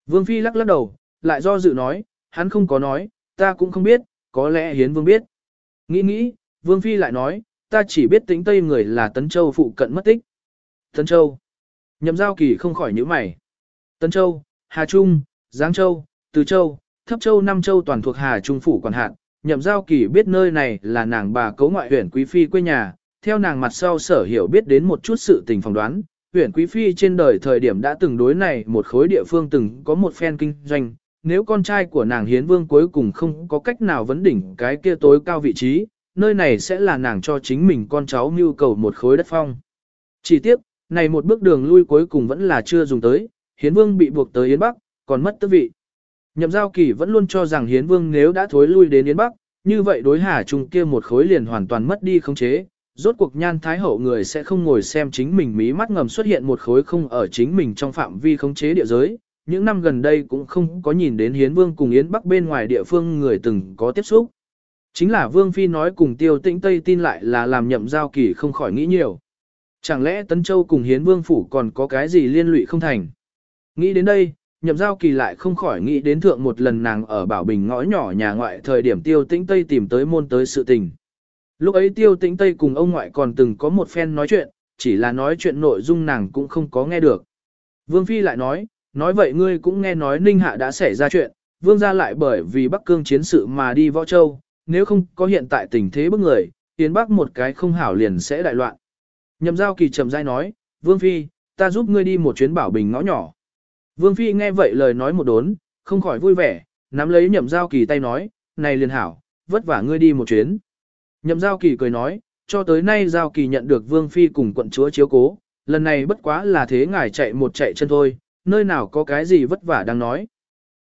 Vương Phi lắc lắc đầu, lại do dự nói, hắn không có nói, ta cũng không biết, có lẽ hiến vương biết. Nghĩ nghĩ, Vương Phi lại nói, ta chỉ biết tính tây người là Tấn Châu phụ cận mất tích. Tấn Châu. Nhậm giao kỳ không khỏi nhíu mày. Tấn Châu, Hà Trung, Giáng Châu, Từ Châu, Thấp Châu Nam Châu toàn thuộc Hà Trung phủ quản hạt. Nhậm giao kỳ biết nơi này là nàng bà cấu ngoại huyện Quý Phi quê nhà, theo nàng mặt sau sở hiểu biết đến một chút sự tình phỏng đoán. Huyện Quý Phi trên đời thời điểm đã từng đối này một khối địa phương từng có một phen kinh doanh, nếu con trai của nàng hiến vương cuối cùng không có cách nào vấn đỉnh cái kia tối cao vị trí, nơi này sẽ là nàng cho chính mình con cháu mưu cầu một khối đất phong. Chỉ tiếc, này một bước đường lui cuối cùng vẫn là chưa dùng tới, hiến vương bị buộc tới Yến Bắc, còn mất tư vị. Nhậm giao kỳ vẫn luôn cho rằng hiến vương nếu đã thối lui đến Yến Bắc, như vậy đối hà trung kia một khối liền hoàn toàn mất đi khống chế, rốt cuộc nhan thái hậu người sẽ không ngồi xem chính mình mí mắt ngầm xuất hiện một khối không ở chính mình trong phạm vi khống chế địa giới. Những năm gần đây cũng không có nhìn đến hiến vương cùng yến bắc bên ngoài địa phương người từng có tiếp xúc. Chính là vương phi nói cùng tiêu tĩnh tây tin lại là làm nhậm giao kỳ không khỏi nghĩ nhiều. Chẳng lẽ Tấn Châu cùng hiến vương phủ còn có cái gì liên lụy không thành? Nghĩ đến đây, nhậm giao kỳ lại không khỏi nghĩ đến thượng một lần nàng ở Bảo Bình ngõ nhỏ nhà ngoại thời điểm tiêu tĩnh Tây tìm tới môn tới sự tình. Lúc ấy tiêu tĩnh Tây cùng ông ngoại còn từng có một phen nói chuyện, chỉ là nói chuyện nội dung nàng cũng không có nghe được. Vương Phi lại nói, nói vậy ngươi cũng nghe nói Ninh Hạ đã xảy ra chuyện, Vương gia lại bởi vì Bắc Cương chiến sự mà đi Võ Châu, nếu không có hiện tại tình thế bức người, tiến Bắc một cái không hảo liền sẽ đại loạn. Nhậm giao kỳ trầm dai nói, Vương Phi, ta giúp ngươi đi một chuyến bảo bình ngõ nhỏ. Vương Phi nghe vậy lời nói một đốn, không khỏi vui vẻ, nắm lấy nhậm giao kỳ tay nói, này liền hảo, vất vả ngươi đi một chuyến. Nhậm giao kỳ cười nói, cho tới nay giao kỳ nhận được Vương Phi cùng quận chúa chiếu cố, lần này bất quá là thế ngài chạy một chạy chân thôi, nơi nào có cái gì vất vả đang nói.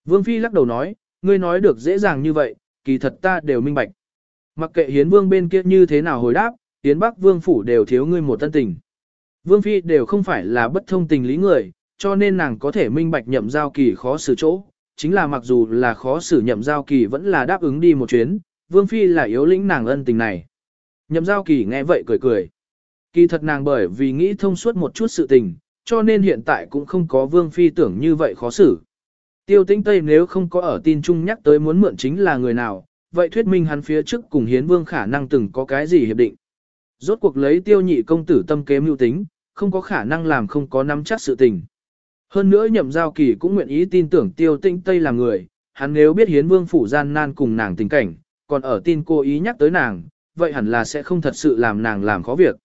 Vương Phi lắc đầu nói, ngươi nói được dễ dàng như vậy, kỳ thật ta đều minh bạch. Mặc kệ hiến vương bên kia như thế nào hồi đáp, hiến bắc vương phủ đều thiếu ngươi một tân tình. Vương Phi đều không phải là bất thông tình lý người, cho nên nàng có thể minh bạch nhậm giao kỳ khó xử chỗ, chính là mặc dù là khó xử nhậm giao kỳ vẫn là đáp ứng đi một chuyến, Vương Phi là yếu lĩnh nàng ân tình này. Nhậm giao kỳ nghe vậy cười cười. Kỳ thật nàng bởi vì nghĩ thông suốt một chút sự tình, cho nên hiện tại cũng không có Vương Phi tưởng như vậy khó xử. Tiêu tinh Tây nếu không có ở tin chung nhắc tới muốn mượn chính là người nào, vậy thuyết minh hắn phía trước cùng hiến vương khả năng từng có cái gì hiệp định. Rốt cuộc lấy tiêu nhị công tử tâm kế mưu tính, không có khả năng làm không có nắm chắc sự tình. Hơn nữa nhậm giao kỳ cũng nguyện ý tin tưởng tiêu tinh Tây là người, hắn nếu biết hiến vương phủ gian nan cùng nàng tình cảnh, còn ở tin cô ý nhắc tới nàng, vậy hẳn là sẽ không thật sự làm nàng làm khó việc.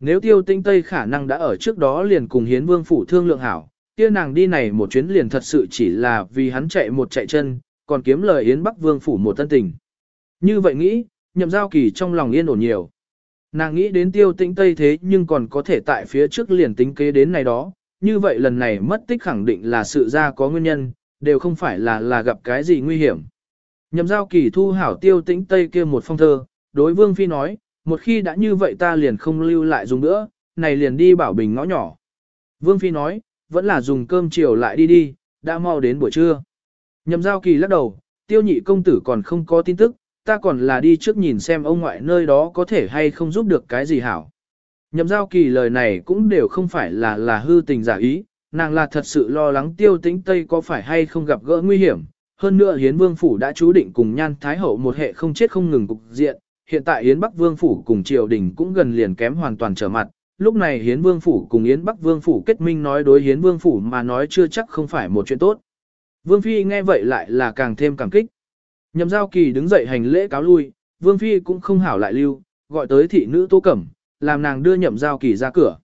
Nếu tiêu tinh Tây khả năng đã ở trước đó liền cùng hiến vương phủ thương lượng hảo, kia nàng đi này một chuyến liền thật sự chỉ là vì hắn chạy một chạy chân, còn kiếm lời hiến bắc vương phủ một thân tình. Như vậy nghĩ, nhậm giao kỳ trong lòng yên ổn nhiều. Nàng nghĩ đến tiêu tĩnh Tây thế nhưng còn có thể tại phía trước liền tính kế đến này đó, như vậy lần này mất tích khẳng định là sự ra có nguyên nhân, đều không phải là là gặp cái gì nguy hiểm. Nhậm giao kỳ thu hảo tiêu tĩnh Tây kia một phong thơ, đối vương phi nói, một khi đã như vậy ta liền không lưu lại dùng nữa, này liền đi bảo bình ngõ nhỏ. Vương phi nói, vẫn là dùng cơm chiều lại đi đi, đã mau đến buổi trưa. Nhậm giao kỳ lắc đầu, tiêu nhị công tử còn không có tin tức, ta còn là đi trước nhìn xem ông ngoại nơi đó có thể hay không giúp được cái gì hảo. Nhậm giao kỳ lời này cũng đều không phải là là hư tình giả ý, nàng là thật sự lo lắng tiêu tĩnh Tây có phải hay không gặp gỡ nguy hiểm. Hơn nữa Hiến Vương Phủ đã chú định cùng nhan Thái Hậu một hệ không chết không ngừng cục diện, hiện tại Hiến Bắc Vương Phủ cùng triều đình cũng gần liền kém hoàn toàn trở mặt. Lúc này Hiến Vương Phủ cùng Yến Bắc Vương Phủ kết minh nói đối Hiến Vương Phủ mà nói chưa chắc không phải một chuyện tốt. Vương Phi nghe vậy lại là càng thêm cảm kích. Nhậm giao kỳ đứng dậy hành lễ cáo lui, Vương Phi cũng không hảo lại lưu, gọi tới thị nữ Tô Cẩm, làm nàng đưa nhậm giao kỳ ra cửa.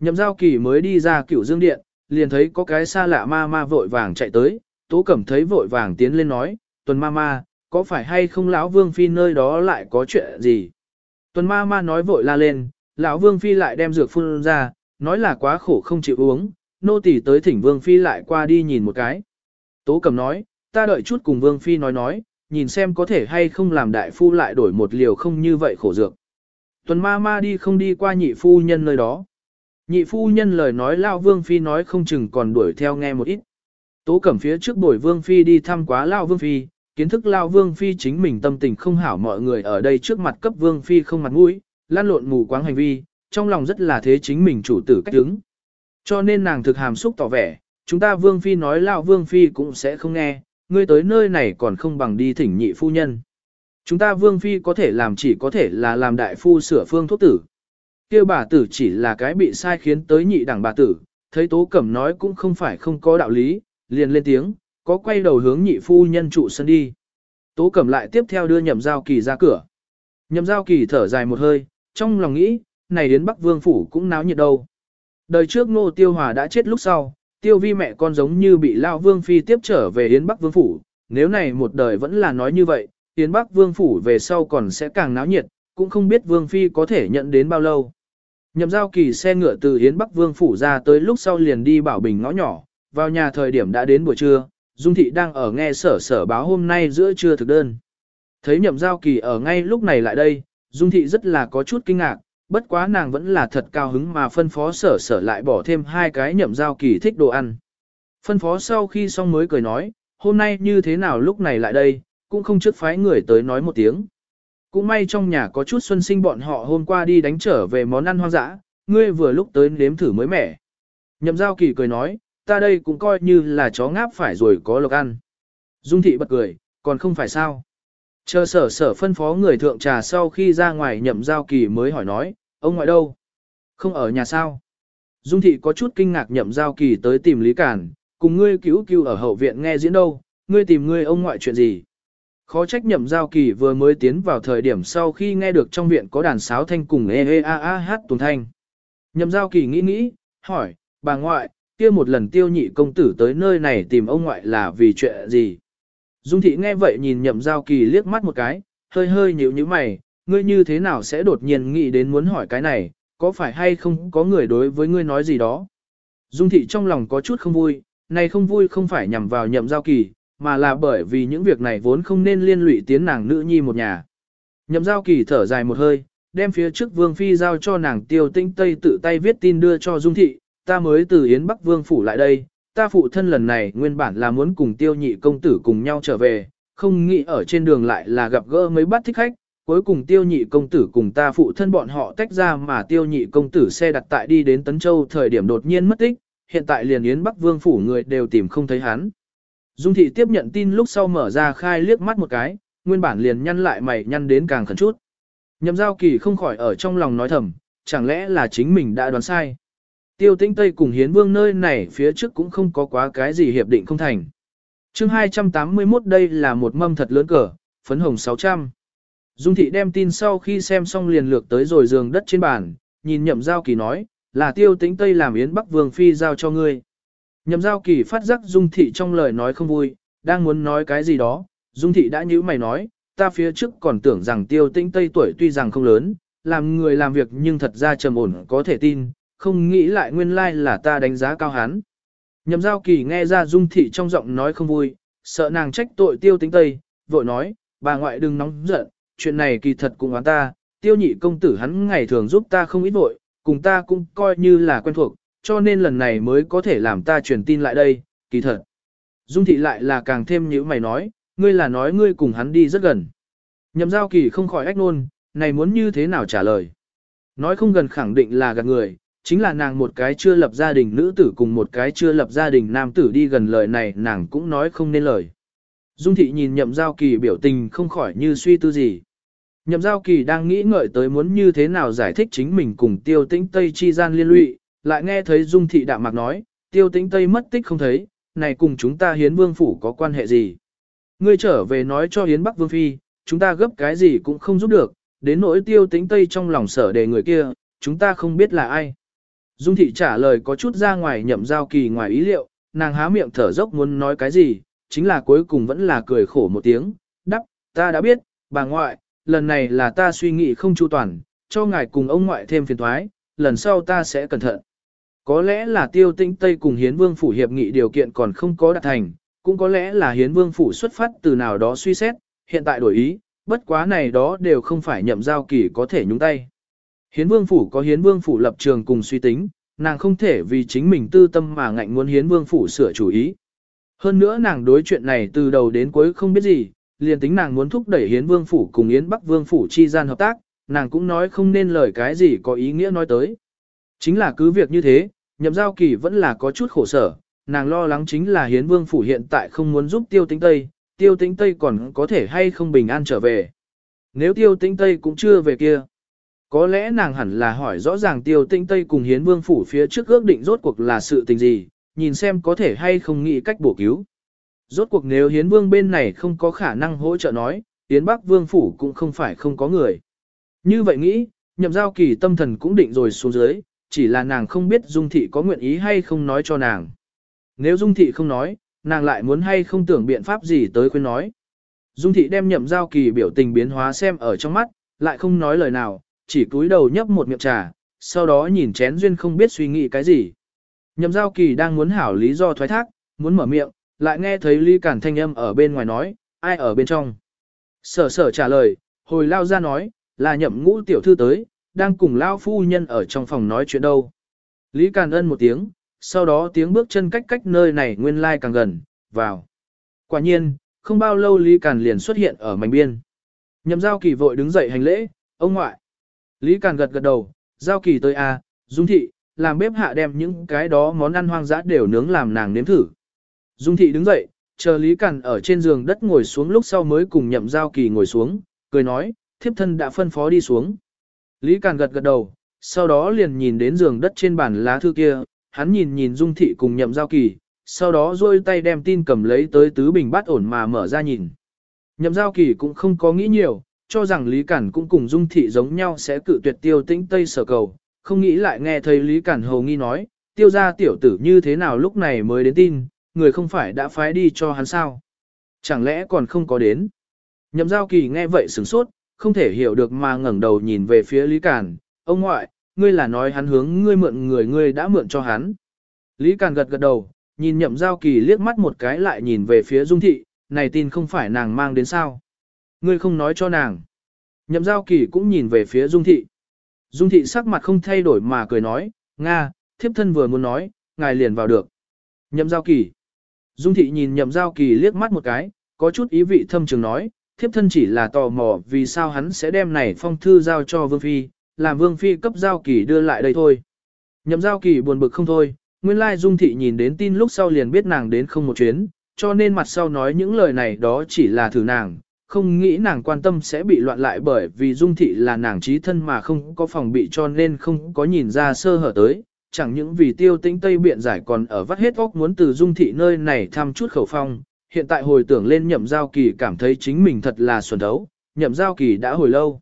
Nhậm giao kỳ mới đi ra cửu dương điện, liền thấy có cái xa lạ ma ma vội vàng chạy tới, Tố Cẩm thấy vội vàng tiến lên nói, tuần ma ma, có phải hay không lão Vương Phi nơi đó lại có chuyện gì? Tuần ma ma nói vội la lên, lão Vương Phi lại đem dược phun ra, nói là quá khổ không chịu uống, nô tỳ tới thỉnh Vương Phi lại qua đi nhìn một cái. Tố Cẩm nói, ta đợi chút cùng Vương Phi nói nói, nhìn xem có thể hay không làm đại phu lại đổi một liều không như vậy khổ dược. Tuần ma ma đi không đi qua nhị phu nhân nơi đó. Nhị phu nhân lời nói Lao Vương Phi nói không chừng còn đuổi theo nghe một ít. Tố cẩm phía trước bồi Vương Phi đi thăm quá Lao Vương Phi, kiến thức Lao Vương Phi chính mình tâm tình không hảo mọi người ở đây trước mặt cấp Vương Phi không mặt mũi, lan lộn mù quáng hành vi, trong lòng rất là thế chính mình chủ tử cách đứng. Cho nên nàng thực hàm xúc tỏ vẻ, chúng ta Vương Phi nói Lao Vương Phi cũng sẽ không nghe, ngươi tới nơi này còn không bằng đi thỉnh nhị phu nhân. Chúng ta vương phi có thể làm chỉ có thể là làm đại phu sửa phương thuốc tử. kia bà tử chỉ là cái bị sai khiến tới nhị đẳng bà tử, thấy tố cẩm nói cũng không phải không có đạo lý, liền lên tiếng, có quay đầu hướng nhị phu nhân trụ sân đi. Tố cẩm lại tiếp theo đưa nhậm giao kỳ ra cửa. Nhậm giao kỳ thở dài một hơi, trong lòng nghĩ, này đến Bắc Vương Phủ cũng náo nhiệt đâu. Đời trước Ngô Tiêu Hòa đã chết lúc sau, tiêu vi mẹ con giống như bị Lao Vương Phi tiếp trở về Yến Bắc Vương Phủ, nếu này một đời vẫn là nói như vậy, Yến Bắc Vương Phủ về sau còn sẽ càng náo nhiệt, cũng không biết Vương Phi có thể nhận đến bao lâu. Nhậm giao kỳ xe ngựa từ Yến Bắc Vương Phủ ra tới lúc sau liền đi bảo bình ngõ nhỏ, vào nhà thời điểm đã đến buổi trưa, Dung Thị đang ở nghe sở sở báo hôm nay giữa trưa thực đơn. Thấy nhậm giao kỳ ở ngay lúc này lại đây, Dung Thị rất là có chút kinh ngạc, bất quá nàng vẫn là thật cao hứng mà phân phó sở sở lại bỏ thêm hai cái nhậm giao kỳ thích đồ ăn. Phân phó sau khi xong mới cười nói, hôm nay như thế nào lúc này lại đây, cũng không trước phái người tới nói một tiếng. Cũng may trong nhà có chút xuân sinh bọn họ hôm qua đi đánh trở về món ăn hoang dã, ngươi vừa lúc tới nếm thử mới mẻ. Nhậm giao kỳ cười nói, ta đây cũng coi như là chó ngáp phải rồi có lộc ăn. Dung thị bật cười, còn không phải sao. Chờ sở sở phân phó người thượng trà sau khi ra ngoài nhậm giao kỳ mới hỏi nói, ông ngoại đâu? Không ở nhà sao? Dung thị có chút kinh ngạc nhậm giao kỳ tới tìm Lý Cản, cùng ngươi cứu cứu ở hậu viện nghe diễn đâu, ngươi tìm ngươi ông ngoại chuyện gì? Khó trách nhậm giao kỳ vừa mới tiến vào thời điểm sau khi nghe được trong viện có đàn sáo thanh cùng e e a a hát tuần thanh. Nhậm giao kỳ nghĩ nghĩ, hỏi, bà ngoại, kia một lần tiêu nhị công tử tới nơi này tìm ông ngoại là vì chuyện gì? Dung thị nghe vậy nhìn nhậm giao kỳ liếc mắt một cái, hơi hơi nhíu như mày, ngươi như thế nào sẽ đột nhiên nghĩ đến muốn hỏi cái này, có phải hay không có người đối với ngươi nói gì đó? Dung thị trong lòng có chút không vui, này không vui không phải nhằm vào nhậm giao kỳ, mà là bởi vì những việc này vốn không nên liên lụy tiến nàng nữ nhi một nhà. Nhậm giao kỳ thở dài một hơi, đem phía trước vương phi giao cho nàng tiêu tinh tây tự tay viết tin đưa cho Dung thị, ta mới từ Yến Bắc Vương phủ lại đây, ta phụ thân lần này nguyên bản là muốn cùng tiêu nhị công tử cùng nhau trở về, không nghĩ ở trên đường lại là gặp gỡ mấy bắt thích khách, cuối cùng tiêu nhị công tử cùng ta phụ thân bọn họ tách ra mà tiêu nhị công tử xe đặt tại đi đến Tấn Châu thời điểm đột nhiên mất tích, hiện tại liền Yến Bắc Vương phủ người đều tìm không thấy hắn. Dung thị tiếp nhận tin lúc sau mở ra khai liếc mắt một cái, nguyên bản liền nhăn lại mày nhăn đến càng khẩn chút. Nhậm giao kỳ không khỏi ở trong lòng nói thầm, chẳng lẽ là chính mình đã đoán sai. Tiêu tĩnh Tây cùng Hiến Vương nơi này phía trước cũng không có quá cái gì hiệp định không thành. chương 281 đây là một mâm thật lớn cờ, phấn hồng 600. Dung thị đem tin sau khi xem xong liền lược tới rồi giường đất trên bàn, nhìn nhậm giao kỳ nói, là tiêu tĩnh Tây làm Yến Bắc Vương Phi giao cho ngươi. Nhậm giao kỳ phát giác Dung thị trong lời nói không vui, đang muốn nói cái gì đó, Dung thị đã nhíu mày nói, ta phía trước còn tưởng rằng tiêu tĩnh Tây tuổi tuy rằng không lớn, làm người làm việc nhưng thật ra trầm ổn có thể tin, không nghĩ lại nguyên lai là ta đánh giá cao hắn. Nhậm giao kỳ nghe ra dung thị trong giọng nói không vui, sợ nàng trách tội tiêu Tĩnh tây, vội nói, bà ngoại đừng nóng giận, chuyện này kỳ thật cũng oán ta, tiêu nhị công tử hắn ngày thường giúp ta không ít vội, cùng ta cũng coi như là quen thuộc, cho nên lần này mới có thể làm ta truyền tin lại đây, kỳ thật. Dung thị lại là càng thêm như mày nói, ngươi là nói ngươi cùng hắn đi rất gần. Nhậm giao kỳ không khỏi ách nôn, này muốn như thế nào trả lời. Nói không gần khẳng định là gạt người, chính là nàng một cái chưa lập gia đình nữ tử cùng một cái chưa lập gia đình nam tử đi gần lời này nàng cũng nói không nên lời. Dung thị nhìn nhậm giao kỳ biểu tình không khỏi như suy tư gì. Nhậm giao kỳ đang nghĩ ngợi tới muốn như thế nào giải thích chính mình cùng tiêu tĩnh Tây chi gian liên lụy, lại nghe thấy Dung thị đạm mạc nói, tiêu tĩnh Tây mất tích không thấy, này cùng chúng ta hiến vương phủ có quan hệ gì. Ngươi trở về nói cho hiến bắc vương phi, chúng ta gấp cái gì cũng không giúp được, đến nỗi tiêu tĩnh Tây trong lòng sở đề người kia, chúng ta không biết là ai. Dung thị trả lời có chút ra ngoài nhậm giao kỳ ngoài ý liệu, nàng há miệng thở dốc muốn nói cái gì, chính là cuối cùng vẫn là cười khổ một tiếng, đắp, ta đã biết, bà ngoại, lần này là ta suy nghĩ không chu toàn, cho ngài cùng ông ngoại thêm phiền thoái, lần sau ta sẽ cẩn thận. Có lẽ là tiêu tinh Tây cùng Hiến Vương Phủ hiệp nghị điều kiện còn không có đạt thành, cũng có lẽ là Hiến Vương Phủ xuất phát từ nào đó suy xét, hiện tại đổi ý, bất quá này đó đều không phải nhậm giao kỳ có thể nhúng tay. Hiến vương phủ có hiến vương phủ lập trường cùng suy tính, nàng không thể vì chính mình tư tâm mà ngạnh muốn hiến vương phủ sửa chủ ý. Hơn nữa nàng đối chuyện này từ đầu đến cuối không biết gì, liền tính nàng muốn thúc đẩy hiến vương phủ cùng yến bắc vương phủ chi gian hợp tác, nàng cũng nói không nên lời cái gì có ý nghĩa nói tới. Chính là cứ việc như thế, nhậm giao kỳ vẫn là có chút khổ sở, nàng lo lắng chính là hiến vương phủ hiện tại không muốn giúp tiêu tính Tây, tiêu tính Tây còn có thể hay không bình an trở về. Nếu tiêu tính Tây cũng chưa về kia, có lẽ nàng hẳn là hỏi rõ ràng tiêu tinh Tây cùng hiến vương phủ phía trước ước định rốt cuộc là sự tình gì, nhìn xem có thể hay không nghĩ cách bổ cứu. Rốt cuộc nếu hiến vương bên này không có khả năng hỗ trợ nói, hiến bắc vương phủ cũng không phải không có người. Như vậy nghĩ, nhậm giao kỳ tâm thần cũng định rồi xuống dưới, chỉ là nàng không biết dung thị có nguyện ý hay không nói cho nàng. Nếu Dung Thị không nói, nàng lại muốn hay không tưởng biện pháp gì tới khuyên nói. Dung Thị đem nhậm giao kỳ biểu tình biến hóa xem ở trong mắt, lại không nói lời nào, chỉ cúi đầu nhấp một miệng trà, sau đó nhìn chén duyên không biết suy nghĩ cái gì. Nhậm giao kỳ đang muốn hảo lý do thoái thác, muốn mở miệng, lại nghe thấy ly Cản thanh âm ở bên ngoài nói, ai ở bên trong. Sở sở trả lời, hồi lao ra nói, là nhậm ngũ tiểu thư tới, đang cùng lão phu nhân ở trong phòng nói chuyện đâu. Lý Càn ân một tiếng, sau đó tiếng bước chân cách cách nơi này nguyên lai càng gần, vào. Quả nhiên, không bao lâu Lý Càn liền xuất hiện ở mảnh biên. Nhậm giao kỳ vội đứng dậy hành lễ, ông ngoại. Lý Càn gật gật đầu, giao kỳ tới a, à, Dung thị, làm bếp hạ đem những cái đó món ăn hoang dã đều nướng làm nàng nếm thử. Dung thị đứng dậy, chờ Lý Càn ở trên giường đất ngồi xuống lúc sau mới cùng nhậm giao kỳ ngồi xuống, cười nói, thiếp thân đã phân phó đi xuống. Lý Càn gật gật đầu, sau đó liền nhìn đến giường đất trên bàn lá thư kia, hắn nhìn nhìn Dung thị cùng nhậm giao kỳ, sau đó duỗi tay đem tin cầm lấy tới tứ bình bát ổn mà mở ra nhìn. Nhậm giao kỳ cũng không có nghĩ nhiều, cho rằng Lý Cản cũng cùng Dung thị giống nhau sẽ cự tuyệt tiêu tĩnh Tây sở cầu, không nghĩ lại nghe thấy Lý Cản hầu nghi nói, tiêu gia tiểu tử như thế nào lúc này mới đến tin, người không phải đã phái đi cho hắn sao. Chẳng lẽ còn không có đến. Nhậm giao kỳ nghe vậy sửng sốt, không thể hiểu được mà ngẩng đầu nhìn về phía Lý Cản, ông ngoại, ngươi là nói hắn hướng ngươi mượn người ngươi đã mượn cho hắn. Lý Cản gật gật đầu, nhìn nhậm giao kỳ liếc mắt một cái lại nhìn về phía Dung Thị, này tin không phải nàng mang đến sao. Ngươi không nói cho nàng. Nhậm giao kỳ cũng nhìn về phía Dung Thị. Dung Thị sắc mặt không thay đổi mà cười nói, Nga, thiếp thân vừa muốn nói, ngài liền vào được. Nhậm giao kỳ. Dung Thị nhìn nhậm giao kỳ liếc mắt một cái, có chút ý vị thâm trường nói, thiếp thân chỉ là tò mò vì sao hắn sẽ đem này phong thư giao cho Vương Phi, làm Vương Phi cấp giao kỳ đưa lại đây thôi. Nhậm giao kỳ buồn bực không thôi, nguyên lai Dung Thị nhìn đến tin lúc sau liền biết nàng đến không một chuyến, cho nên mặt sau nói những lời này đó chỉ là thử nàng, không nghĩ nàng quan tâm sẽ bị loạn lại bởi vì Dung Thị là nàng trí thân mà không có phòng bị cho nên không có nhìn ra sơ hở tới, chẳng những vì tiêu tĩnh Tây biện giải còn ở vắt hết óc muốn từ Dung Thị nơi này thăm chút khẩu phong, hiện tại hồi tưởng lên nhậm giao kỳ cảm thấy chính mình thật là xuẩn đấu, nhậm giao kỳ đã hồi lâu.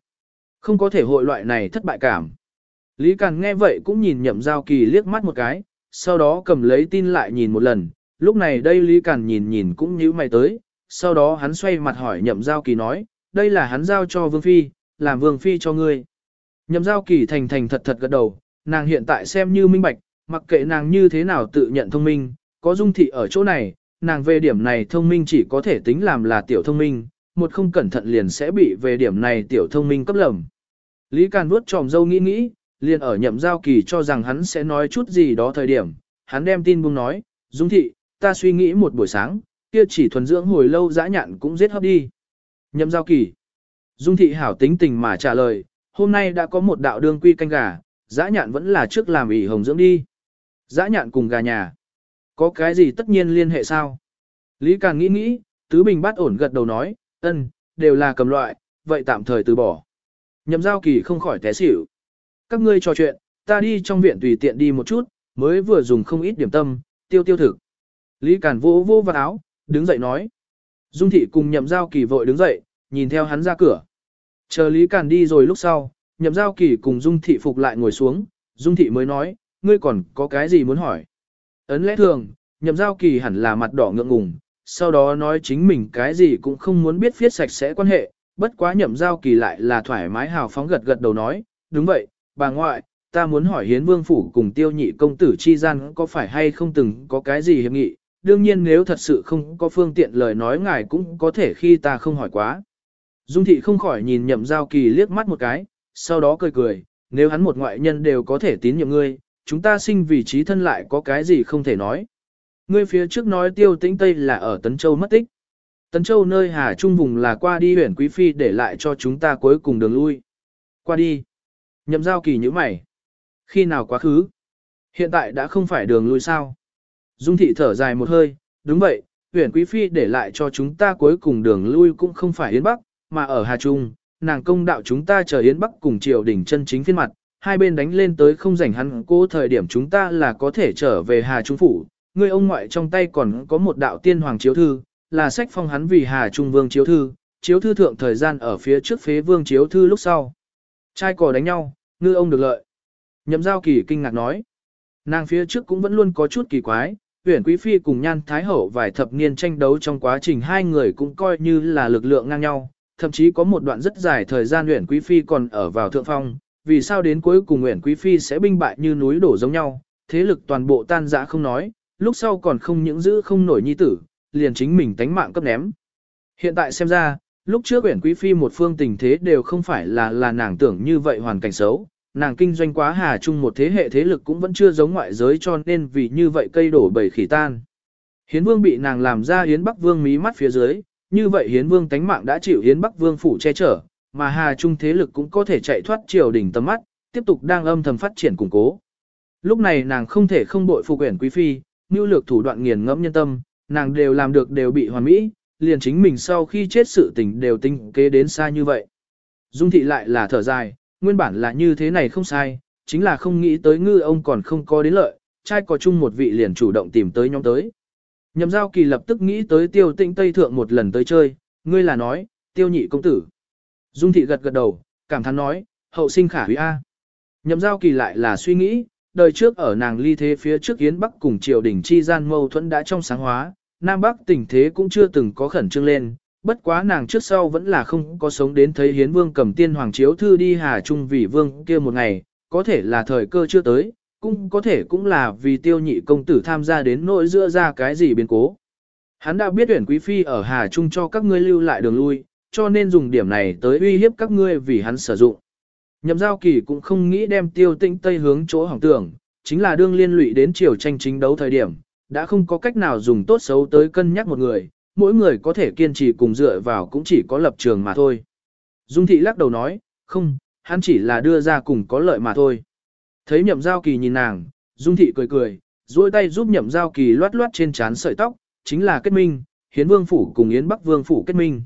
Không có thể hội loại này thất bại cảm. Lý Càn nghe vậy cũng nhìn nhậm giao kỳ liếc mắt một cái, sau đó cầm lấy tin lại nhìn một lần, lúc này đây Lý Càn nhìn nhìn cũng như mày tới, sau đó hắn xoay mặt hỏi nhậm giao kỳ nói, đây là hắn giao cho Vương Phi, làm Vương Phi cho ngươi. Nhậm giao kỳ thành thành thật thật gật đầu, nàng hiện tại xem như minh bạch, mặc kệ nàng như thế nào tự nhận thông minh, có dung thị ở chỗ này, nàng về điểm này thông minh chỉ có thể tính làm là tiểu thông minh, một không cẩn thận liền sẽ bị về điểm này tiểu thông minh cấp lầm. Lý Càn vuốt tròm dâu nghĩ nghĩ, liền ở nhậm giao kỳ cho rằng hắn sẽ nói chút gì đó thời điểm, hắn đem tin buông nói, Dung thị, ta suy nghĩ một buổi sáng, kia chỉ thuần dưỡng hồi lâu dã nhạn cũng giết hấp đi. Nhậm giao kỳ. Dung thị hảo tính tình mà trả lời, hôm nay đã có một đạo đương quy canh gà, dã nhạn vẫn là trước làm ỉ hồng dưỡng đi. Dã nhạn cùng gà nhà. Có cái gì tất nhiên liên hệ sao? Lý Càn nghĩ nghĩ, Tứ Bình bắt ổn gật đầu nói, ân, đều là cầm loại, vậy tạm thời từ bỏ. Nhậm giao kỳ không khỏi té xỉu. Các ngươi trò chuyện, ta đi trong viện tùy tiện đi một chút, mới vừa dùng không ít điểm tâm, tiêu tiêu thực. Lý Càn vô vô vào áo, đứng dậy nói. Dung thị cùng nhậm giao kỳ vội đứng dậy, nhìn theo hắn ra cửa. Chờ Lý Càn đi rồi lúc sau, nhậm giao kỳ cùng Dung thị phục lại ngồi xuống, Dung thị mới nói, ngươi còn có cái gì muốn hỏi. Ấn lẽ thường, nhậm giao kỳ hẳn là mặt đỏ ngượng ngùng, sau đó nói chính mình cái gì cũng không muốn biết viết sạch sẽ quan hệ, bất quá nhậm giao kỳ lại là thoải mái hào phóng gật gật đầu nói, đúng vậy, bà ngoại, ta muốn hỏi hiến vương phủ cùng tiêu nhị công tử chi gian có phải hay không từng có cái gì hiệp nghị, đương nhiên nếu thật sự không có phương tiện lời nói ngài cũng có thể khi ta không hỏi quá. Dung thị không khỏi nhìn nhậm giao kỳ liếc mắt một cái, sau đó cười cười, nếu hắn một ngoại nhân đều có thể tín nhiệm ngươi, chúng ta sinh vị trí thân lại có cái gì không thể nói. Ngươi phía trước nói tiêu tĩnh Tây là ở Tấn Châu mất tích. Tấn Châu nơi Hà Trung vùng là qua đi huyện Quý Phi để lại cho chúng ta cuối cùng đường lui. Qua đi. Nhậm giao kỳ như mày. Khi nào quá khứ? Hiện tại đã không phải đường lui sao? Dung thị thở dài một hơi, đúng vậy, huyện Quý Phi để lại cho chúng ta cuối cùng đường lui cũng không phải Yến Bắc, mà ở Hà Trung, nàng công đạo chúng ta chờ Yến Bắc cùng triều đỉnh chân chính phiên mặt, hai bên đánh lên tới không rảnh hắn cố thời điểm chúng ta là có thể trở về Hà Trung Phủ, người ông ngoại trong tay còn có một đạo tiên hoàng chiếu thư, là sách phong hắn vì Hà Trung Vương chiếu thư, chiếu thư thượng thời gian ở phía trước phế vương chiếu thư lúc sau. Trai cò đánh nhau, ngư ông được lợi. Nhậm giao kỳ kinh ngạc nói. Nàng phía trước cũng vẫn luôn có chút kỳ quái, Huyền Quý Phi cùng Nhan Thái Hậu vài thập niên tranh đấu trong quá trình hai người cũng coi như là lực lượng ngang nhau, thậm chí có một đoạn rất dài thời gian Huyền Quý Phi còn ở vào thượng phong, vì sao đến cuối cùng Uyển Quý Phi sẽ binh bại như núi đổ giống nhau, thế lực toàn bộ tan rã không nói, lúc sau còn không những giữ không nổi nhi tử, liền chính mình tánh mạng cấp ném. Hiện tại xem ra, lúc trước Uyển Quý Phi một phương tình thế đều không phải là là nàng tưởng như vậy hoàn cảnh xấu, nàng kinh doanh quá hà chung một thế hệ thế lực cũng vẫn chưa giống ngoại giới cho nên vì như vậy cây đổ bầy khỉ tan. Hiến Vương bị nàng làm ra Hiến Bắc Vương mí mắt phía dưới, như vậy Hiến Vương tánh mạng đã chịu Hiến Bắc Vương phủ che chở, mà hà Trung thế lực cũng có thể chạy thoát triều đình tầm mắt, tiếp tục đang âm thầm phát triển củng cố. Lúc này nàng không thể không bội phục quyển quý phi, nhu lược thủ đoạn nghiền ngẫm nhân tâm, nàng đều làm được đều bị hoàn mỹ, liền chính mình sau khi chết sự tình đều tinh kế đến xa như vậy. Dung thị lại là thở dài, nguyên bản là như thế này không sai, chính là không nghĩ tới ngư ông còn không có đến lợi, trai có chung một vị liền chủ động tìm tới nhóm tới. Nhậm giao kỳ lập tức nghĩ tới tiêu tĩnh Tây Thượng một lần tới chơi, ngươi là nói, tiêu nhị công tử. Dung thị gật gật đầu, cảm thán nói, hậu sinh khả hủy A. Nhậm giao kỳ lại là suy nghĩ, đời trước ở nàng ly thế phía trước Yến Bắc cùng triều đình chi gian mâu thuẫn đã trong sáng hóa, Nam Bắc tình thế cũng chưa từng có khẩn trương lên, bất quá nàng trước sau vẫn là không có sống đến thấy Hiến Vương cầm tiên hoàng chiếu thư đi Hà Trung vì Vương kia một ngày, có thể là thời cơ chưa tới, cũng có thể cũng là vì tiêu nhị công tử tham gia đến nỗi giữa ra cái gì biến cố. Hắn đã biết tuyển quý phi ở Hà Trung cho các ngươi lưu lại đường lui, cho nên dùng điểm này tới uy hiếp các ngươi vì hắn sử dụng. Nhậm giao kỳ cũng không nghĩ đem tiêu tĩnh tây hướng chỗ hỏng tưởng, chính là đương liên lụy đến chiều tranh chính đấu thời điểm, đã không có cách nào dùng tốt xấu tới cân nhắc một người, mỗi người có thể kiên trì cùng dựa vào cũng chỉ có lập trường mà thôi. Dung thị lắc đầu nói, không, hắn chỉ là đưa ra cùng có lợi mà thôi. Thấy nhậm giao kỳ nhìn nàng, Dung thị cười cười, duỗi tay giúp nhậm giao kỳ loát loát trên trán sợi tóc, chính là kết minh, hiến vương phủ cùng yến bắc vương phủ kết minh.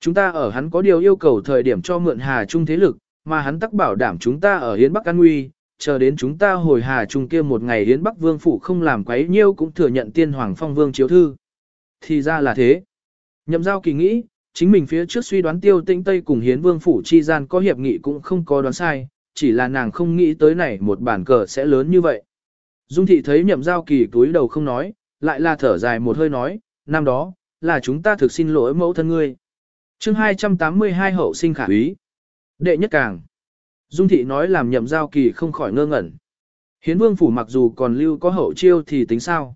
Chúng ta ở hắn có điều yêu cầu thời điểm cho mượn hà trung thế lực, mà hắn tắc bảo đảm chúng ta ở Hiến Bắc an nguy, chờ đến chúng ta hồi hà trung kia một ngày Hiến Bắc Vương Phủ không làm quấy nhiêu cũng thừa nhận tiên hoàng phong vương chiếu thư. Thì ra là thế. Nhậm giao kỳ nghĩ, chính mình phía trước suy đoán tiêu tinh Tây cùng Hiến Vương Phủ chi gian có hiệp nghị cũng không có đoán sai, chỉ là nàng không nghĩ tới này một bản cờ sẽ lớn như vậy. Dung thị thấy nhậm giao kỳ túi đầu không nói, lại là thở dài một hơi nói, năm đó, là chúng ta thực xin lỗi mẫu thân ngươi chương 282 hậu sinh khả úy. Đệ nhất càng. Dung thị nói làm nhậm giao kỳ không khỏi ngơ ngẩn. Hiến vương phủ mặc dù còn lưu có hậu chiêu thì tính sao.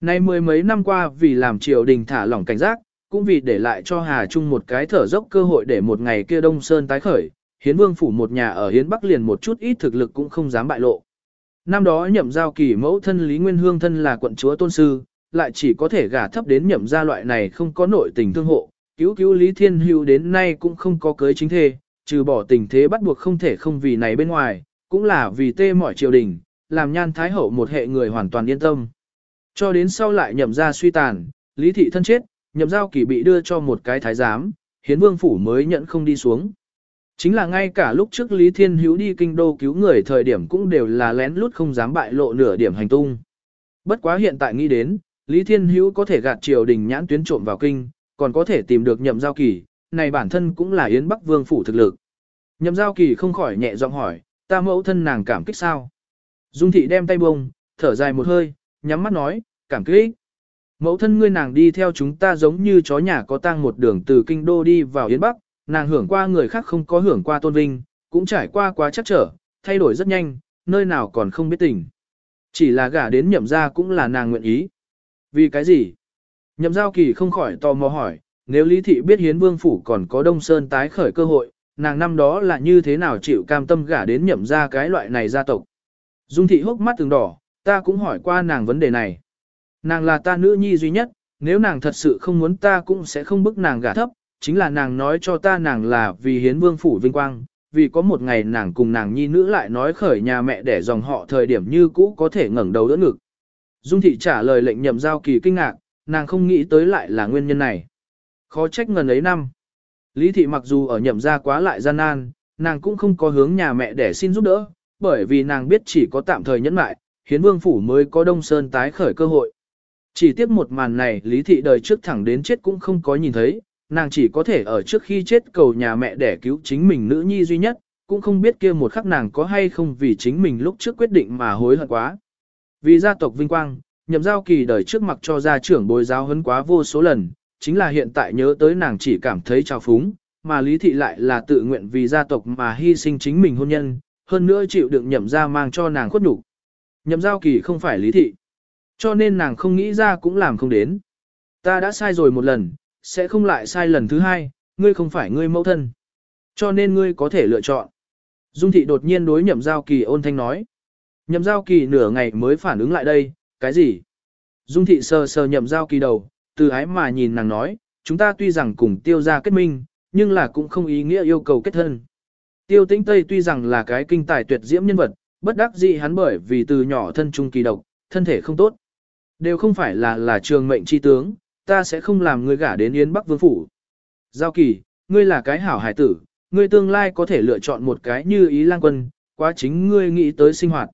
Nay mười mấy năm qua vì làm triều đình thả lỏng cảnh giác, cũng vì để lại cho Hà Trung một cái thở dốc cơ hội để một ngày kia Đông Sơn tái khởi, Hiến Vương phủ một nhà ở Hiến Bắc liền một chút ít thực lực cũng không dám bại lộ. Năm đó nhậm giao kỳ mẫu thân Lý Nguyên Hương thân là quận chúa tôn sư, lại chỉ có thể gả thấp đến nhậm gia loại này không có nội tình thương hộ, cứu cứu Lý Thiên Hưu đến nay cũng không có cưới chính thê, trừ bỏ tình thế bắt buộc không thể không vì này bên ngoài, cũng là vì tê mỏi triều đình, làm nhan thái hậu một hệ người hoàn toàn yên tâm. Cho đến sau lại nhậm ra suy tàn, lý thị thân chết, nhậm giao kỳ bị đưa cho một cái thái giám, hiến vương phủ mới nhận không đi xuống. Chính là ngay cả lúc trước Lý Thiên Hữu đi kinh đô cứu người thời điểm cũng đều là lén lút không dám bại lộ nửa điểm hành tung. Bất quá hiện tại nghĩ đến, Lý Thiên Hữu có thể gạt triều đình nhãn tuyến trộm vào kinh, còn có thể tìm được nhậm giao kỳ, này bản thân cũng là Yến Bắc Vương phủ thực lực. Nhậm giao kỳ không khỏi nhẹ giọng hỏi, ta mẫu thân nàng cảm kích sao? Dung thị đem tay bông, thở dài một hơi, nhắm mắt nói, cảm kích. Mẫu thân ngươi nàng đi theo chúng ta giống như chó nhà có tang một đường từ kinh đô đi vào Yến Bắc, nàng hưởng qua người khác không có hưởng qua tôn vinh, cũng trải qua quá chắc trở, thay đổi rất nhanh, nơi nào còn không biết tình. Chỉ là gả đến nhậm ra cũng là nàng nguyện ý. Vì cái gì? Nhậm giao kỳ không khỏi tò mò hỏi, nếu Lý Thị biết Hiến Vương Phủ còn có Đông Sơn tái khởi cơ hội, nàng năm đó là như thế nào chịu cam tâm gả đến nhậm ra cái loại này gia tộc. Dung Thị hốc mắt từng đỏ, ta cũng hỏi qua nàng vấn đề này. Nàng là ta nữ nhi duy nhất, nếu nàng thật sự không muốn ta cũng sẽ không bức nàng gả thấp, chính là nàng nói cho ta nàng là vì Hiến Vương Phủ vinh quang, vì có một ngày nàng cùng nàng nhi nữ lại nói khởi nhà mẹ để dòng họ thời điểm như cũ có thể ngẩng đầu đỡ ngực. Dung Thị trả lời lệnh nhậm giao kỳ kinh ngạc, nàng không nghĩ tới lại là nguyên nhân này. Khó trách ngần ấy năm. Lý thị mặc dù ở nhậm gia quá lại gian nan, nàng cũng không có hướng nhà mẹ để xin giúp đỡ, bởi vì nàng biết chỉ có tạm thời nhẫn lại, hiến vương phủ mới có đông sơn tái khởi cơ hội. Chỉ tiếp một màn này lý thị đời trước thẳng đến chết cũng không có nhìn thấy, nàng chỉ có thể ở trước khi chết cầu nhà mẹ để cứu chính mình nữ nhi duy nhất, cũng không biết kia một khắc nàng có hay không vì chính mình lúc trước quyết định mà hối hận quá. Vì gia tộc vinh quang, nhậm giao kỳ đời trước mặc cho gia trưởng bồi giáo hấn quá vô số lần, chính là hiện tại nhớ tới nàng chỉ cảm thấy trào phúng, mà lý thị lại là tự nguyện vì gia tộc mà hy sinh chính mình hôn nhân, hơn nữa chịu đựng nhậm ra mang cho nàng khuất nhục. Nhậm giao kỳ không phải lý thị, cho nên nàng không nghĩ ra cũng làm không đến. Ta đã sai rồi một lần, sẽ không lại sai lần thứ hai, ngươi không phải ngươi mẫu thân. Cho nên ngươi có thể lựa chọn. Dung thị đột nhiên đối nhậm giao kỳ ôn thanh nói. Nhậm giao kỳ nửa ngày mới phản ứng lại đây, cái gì? Dung thị sờ sờ nhậm giao kỳ đầu, từ ái mà nhìn nàng nói, chúng ta tuy rằng cùng tiêu ra kết minh, nhưng là cũng không ý nghĩa yêu cầu kết thân. Tiêu tĩnh Tây tuy rằng là cái kinh tài tuyệt diễm nhân vật, bất đắc dĩ hắn bởi vì từ nhỏ thân trung kỳ độc, thân thể không tốt. Đều không phải là là trường mệnh chi tướng, ta sẽ không làm ngươi gả đến Yến Bắc Vương Phủ. Giao kỳ, ngươi là cái hảo hải tử, ngươi tương lai có thể lựa chọn một cái như ý lang quân, quá chính ngươi nghĩ tới sinh hoạt.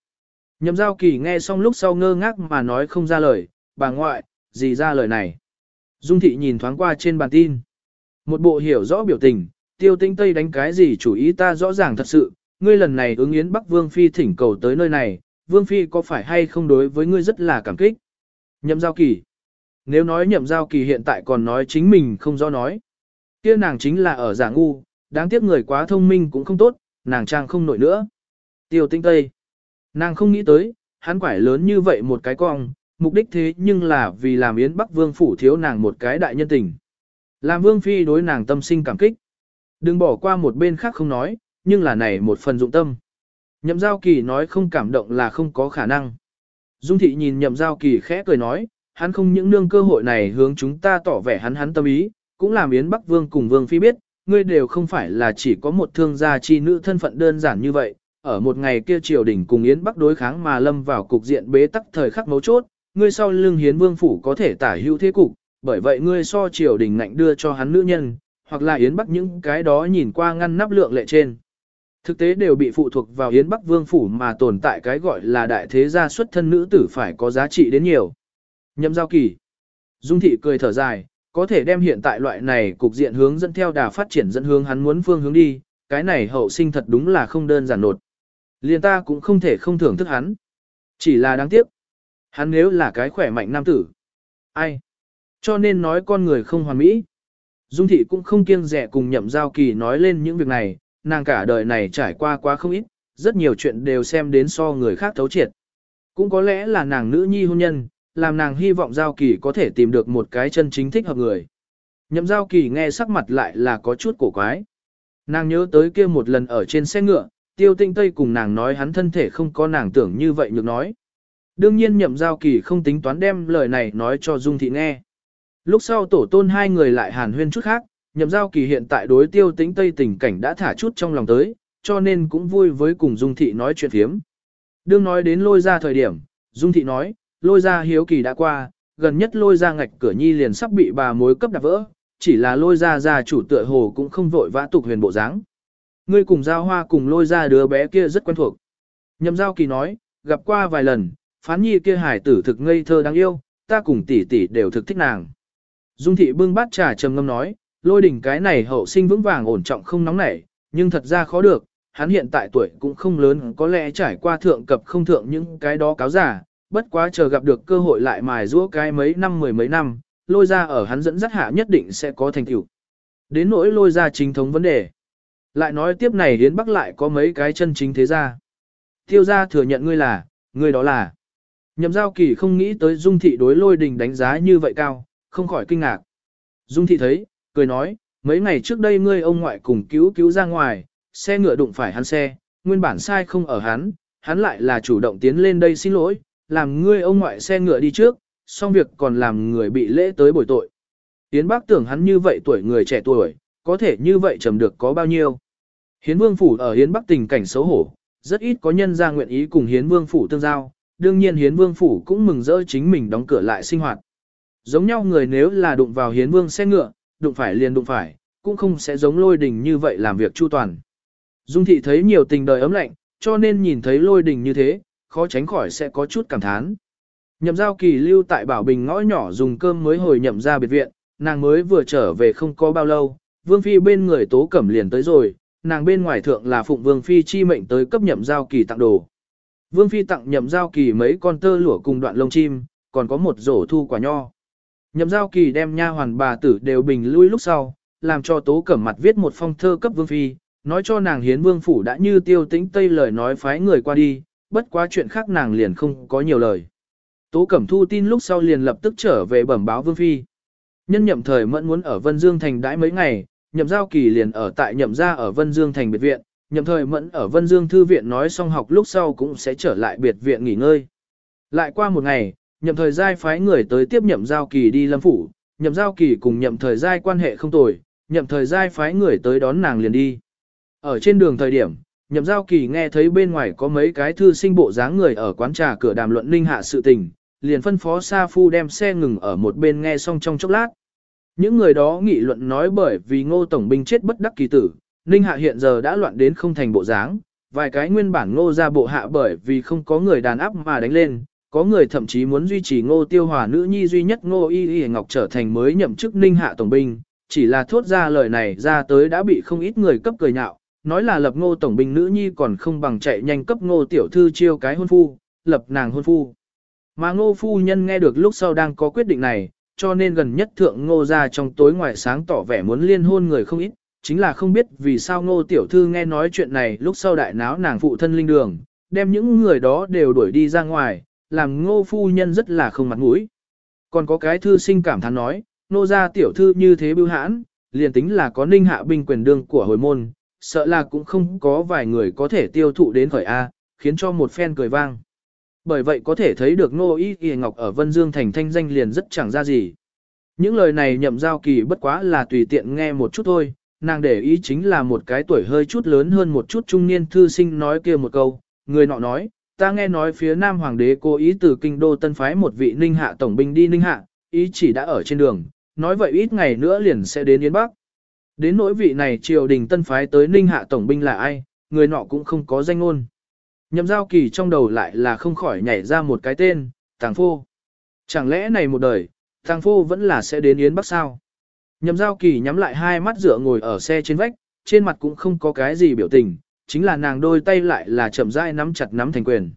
Nhậm giao kỳ nghe xong lúc sau ngơ ngác mà nói không ra lời, bà ngoại, gì ra lời này. Dung thị nhìn thoáng qua trên bàn tin. Một bộ hiểu rõ biểu tình, tiêu tinh tây đánh cái gì chủ ý ta rõ ràng thật sự, ngươi lần này ứng yến Bắc Vương Phi thỉnh cầu tới nơi này, Vương Phi có phải hay không đối với ngươi rất là cảm kích. Nhậm giao kỳ. Nếu nói nhậm giao kỳ hiện tại còn nói chính mình không rõ nói. kia nàng chính là ở giả ngu, đáng tiếc người quá thông minh cũng không tốt, nàng trang không nổi nữa. Tiêu tinh tây. Nàng không nghĩ tới, hắn quải lớn như vậy một cái cong, mục đích thế nhưng là vì làm Yến Bắc Vương phủ thiếu nàng một cái đại nhân tình. Làm Vương Phi đối nàng tâm sinh cảm kích. Đừng bỏ qua một bên khác không nói, nhưng là này một phần dụng tâm. Nhậm giao kỳ nói không cảm động là không có khả năng. Dung thị nhìn nhậm giao kỳ khẽ cười nói, hắn không những nương cơ hội này hướng chúng ta tỏ vẻ hắn hắn tâm ý, cũng làm Yến Bắc Vương cùng Vương Phi biết, ngươi đều không phải là chỉ có một thương gia chi nữ thân phận đơn giản như vậy, ở một ngày kia triều đình cùng Yến Bắc đối kháng mà lâm vào cục diện bế tắc thời khắc mấu chốt, ngươi sau lưng hiến vương phủ có thể tả hữu thế cục, bởi vậy ngươi so triều đình ngạnh đưa cho hắn nữ nhân, hoặc là Yến Bắc những cái đó nhìn qua ngăn nắp lượng lệ trên. Thực tế đều bị phụ thuộc vào Yến Bắc vương phủ mà tồn tại cái gọi là đại thế gia xuất thân nữ tử phải có giá trị đến nhiều. Nhậm giao kỳ. Dung thị cười thở dài, có thể đem hiện tại loại này cục diện hướng dẫn theo đà phát triển dẫn hướng hắn muốn phương hướng đi, cái này hậu sinh thật đúng là không đơn giản nột. Liền ta cũng không thể không thưởng thức hắn. Chỉ là đáng tiếc. Hắn nếu là cái khỏe mạnh nam tử. Ai? Cho nên nói con người không hoàn mỹ. Dung thị cũng không kiêng rẻ cùng nhậm giao kỳ nói lên những việc này, nàng cả đời này trải qua quá không ít, rất nhiều chuyện đều xem đến so người khác thấu triệt. Cũng có lẽ là nàng nữ nhi hôn nhân, làm nàng hy vọng giao kỳ có thể tìm được một cái chân chính thích hợp người. Nhậm giao kỳ nghe sắc mặt lại là có chút cổ quái. Nàng nhớ tới kia một lần ở trên xe ngựa, tiêu tinh tây cùng nàng nói hắn thân thể không có nàng tưởng như vậy nhược nói. Đương nhiên nhậm giao kỳ không tính toán đem lời này nói cho Dung Thị nghe. Lúc sau tổ tôn hai người lại hàn huyên chút khác, nhậm giao kỳ hiện tại đối tiêu tính tây tình cảnh đã thả chút trong lòng tới, cho nên cũng vui với cùng Dung Thị nói chuyện phiếm. Đương nói đến lôi ra thời điểm, Dung Thị nói, lôi ra hiếu kỳ đã qua, gần nhất lôi ra ngạch cửa nhi liền sắp bị bà mối cấp đạp vỡ, chỉ là lôi ra ra chủ tựa hồ cũng không vội vã tục huyền bộ dáng. Ngươi cùng giao hoa cùng lôi ra đứa bé kia rất quen thuộc. Nhậm giao kỳ nói, gặp qua vài lần, phán nhi kia hải tử thực ngây thơ đáng yêu, ta cùng tỷ tỷ đều thực thích nàng. Dung thị bưng bát trà trầm ngâm nói, lôi đỉnh cái này hậu sinh vững vàng ổn trọng không nóng nảy, nhưng thật ra khó được, hắn hiện tại tuổi cũng không lớn có lẽ trải qua thượng cập không thượng những cái đó cáo giả, bất quá chờ gặp được cơ hội lại mài giũa cái mấy năm mười mấy năm, lôi ra ở hắn dẫn dắt hạ nhất định sẽ có thành tựu. Đến nỗi lôi ra chính thống vấn đề. Lại nói tiếp này hiến bắc lại có mấy cái chân chính thế gia. Tiêu gia thừa nhận ngươi là, ngươi đó là. Nhậm giao kỳ không nghĩ tới Dung Thị đối lôi đình đánh giá như vậy cao, không khỏi kinh ngạc. Dung Thị thấy, cười nói, mấy ngày trước đây ngươi ông ngoại cùng cứu cứu ra ngoài, xe ngựa đụng phải hắn xe, nguyên bản sai không ở hắn, hắn lại là chủ động tiến lên đây xin lỗi, làm ngươi ông ngoại xe ngựa đi trước, xong việc còn làm người bị lễ tới bồi tội. Tiến bác tưởng hắn như vậy tuổi người trẻ tuổi, có thể như vậy trầm được có bao nhiêu. Hiến vương phủ ở hiến bắc tình cảnh xấu hổ, rất ít có nhân ra nguyện ý cùng hiến vương phủ tương giao, đương nhiên hiến vương phủ cũng mừng rỡ chính mình đóng cửa lại sinh hoạt. Giống nhau người nếu là đụng vào hiến vương xe ngựa, đụng phải liền đụng phải, cũng không sẽ giống lôi đình như vậy làm việc chu toàn. Dung thị thấy nhiều tình đời ấm lạnh, cho nên nhìn thấy lôi đình như thế, khó tránh khỏi sẽ có chút cảm thán. Nhậm giao kỳ lưu tại Bảo Bình ngõ nhỏ dùng cơm mới hồi nhậm ra biệt viện, nàng mới vừa trở về không có bao lâu, Vương Phi bên người tố cẩm liền tới rồi, nàng bên ngoài thượng là Phụng Vương Phi chi mệnh tới cấp nhậm giao kỳ tặng đồ. Vương Phi tặng nhậm giao kỳ mấy con tơ lụa cùng đoạn lông chim, còn có một rổ thu quả nho. Nhậm giao kỳ đem nha hoàn bà tử đều bình lui lúc sau, làm cho tố cẩm mặt viết một phong thơ cấp vương phi, nói cho nàng hiến vương phủ đã như tiêu tĩnh tây lời nói phái người qua đi, bất quá chuyện khác nàng liền không có nhiều lời. Tố cẩm thu tin lúc sau liền lập tức trở về bẩm báo vương phi. Nhân nhậm thời mẫn muốn ở Vân Dương Thành đãi mấy ngày, nhậm giao kỳ liền ở tại nhậm gia ở Vân Dương Thành biệt viện, nhậm thời mẫn ở Vân Dương Thư viện nói xong học lúc sau cũng sẽ trở lại biệt viện nghỉ ngơi. Lại qua một ngày, nhậm thời giai phái người tới tiếp nhậm giao kỳ đi lâm phủ, nhậm giao kỳ cùng nhậm thời giai quan hệ không tồi, nhậm thời giai phái người tới đón nàng liền đi. Ở trên đường thời điểm, nhậm giao kỳ nghe thấy bên ngoài có mấy cái thư sinh bộ dáng người ở quán trà cửa đàm luận ninh hạ sự tình, liền phân phó Sa Phu đem xe ngừng ở một bên nghe xong trong chốc lát. Những người đó nghị luận nói bởi vì ngô tổng binh chết bất đắc kỳ tử, ninh hạ hiện giờ đã loạn đến không thành bộ dáng, vài cái nguyên bản ngô ra bộ hạ bởi vì không có người đàn áp mà đánh lên, có người thậm chí muốn duy trì ngô tiêu hòa nữ nhi duy nhất ngô y y ngọc trở thành mới nhậm chức ninh hạ tổng binh, chỉ là thốt ra lời này ra tới đã bị không ít người cấp cười nhạo, nói là lập ngô tổng binh nữ nhi còn không bằng chạy nhanh cấp ngô tiểu thư chiêu cái hôn phu, lập nàng hôn phu. Mà ngô phu nhân nghe được lúc sau đang có quyết định này, cho nên gần nhất thượng ngô ra trong tối ngoài sáng tỏ vẻ muốn liên hôn người không ít, chính là không biết vì sao ngô tiểu thư nghe nói chuyện này lúc sau đại náo nàng phụ thân linh đường, đem những người đó đều đuổi đi ra ngoài, làm ngô phu nhân rất là không mặt mũi. Còn có cái thư sinh cảm thán nói, nô gia tiểu thư như thế bưu hãn, liền tính là có ninh hạ binh quyền đương của hồi môn, sợ là cũng không có vài người có thể tiêu thụ đến khởi A, khiến cho một phen cười vang. Bởi vậy có thể thấy được Ngô Y Y Ngọc ở Vân Dương thành thanh danh liền rất chẳng ra gì. Những lời này nhậm giao kỳ bất quá là tùy tiện nghe một chút thôi, nàng để ý chính là một cái tuổi hơi chút lớn hơn một chút trung niên thư sinh nói kia một câu, người nọ nói, ta nghe nói phía Nam Hoàng đế cố ý từ kinh đô tân phái một vị ninh hạ tổng binh đi ninh hạ, ý chỉ đã ở trên đường, nói vậy ít ngày nữa liền sẽ đến Yến Bắc. Đến nỗi vị này triều đình tân phái tới ninh hạ tổng binh là ai, người nọ cũng không có danh ngôn. Nhậm giao kỳ trong đầu lại là không khỏi nhảy ra một cái tên, Tàng Phô. Chẳng lẽ này một đời, Tàng Phô vẫn là sẽ đến Yến Bắc sao? Nhậm giao kỳ nhắm lại hai mắt dựa ngồi ở xe trên vách, trên mặt cũng không có cái gì biểu tình, chính là nàng đôi tay lại là chậm rãi nắm chặt nắm thành quyền.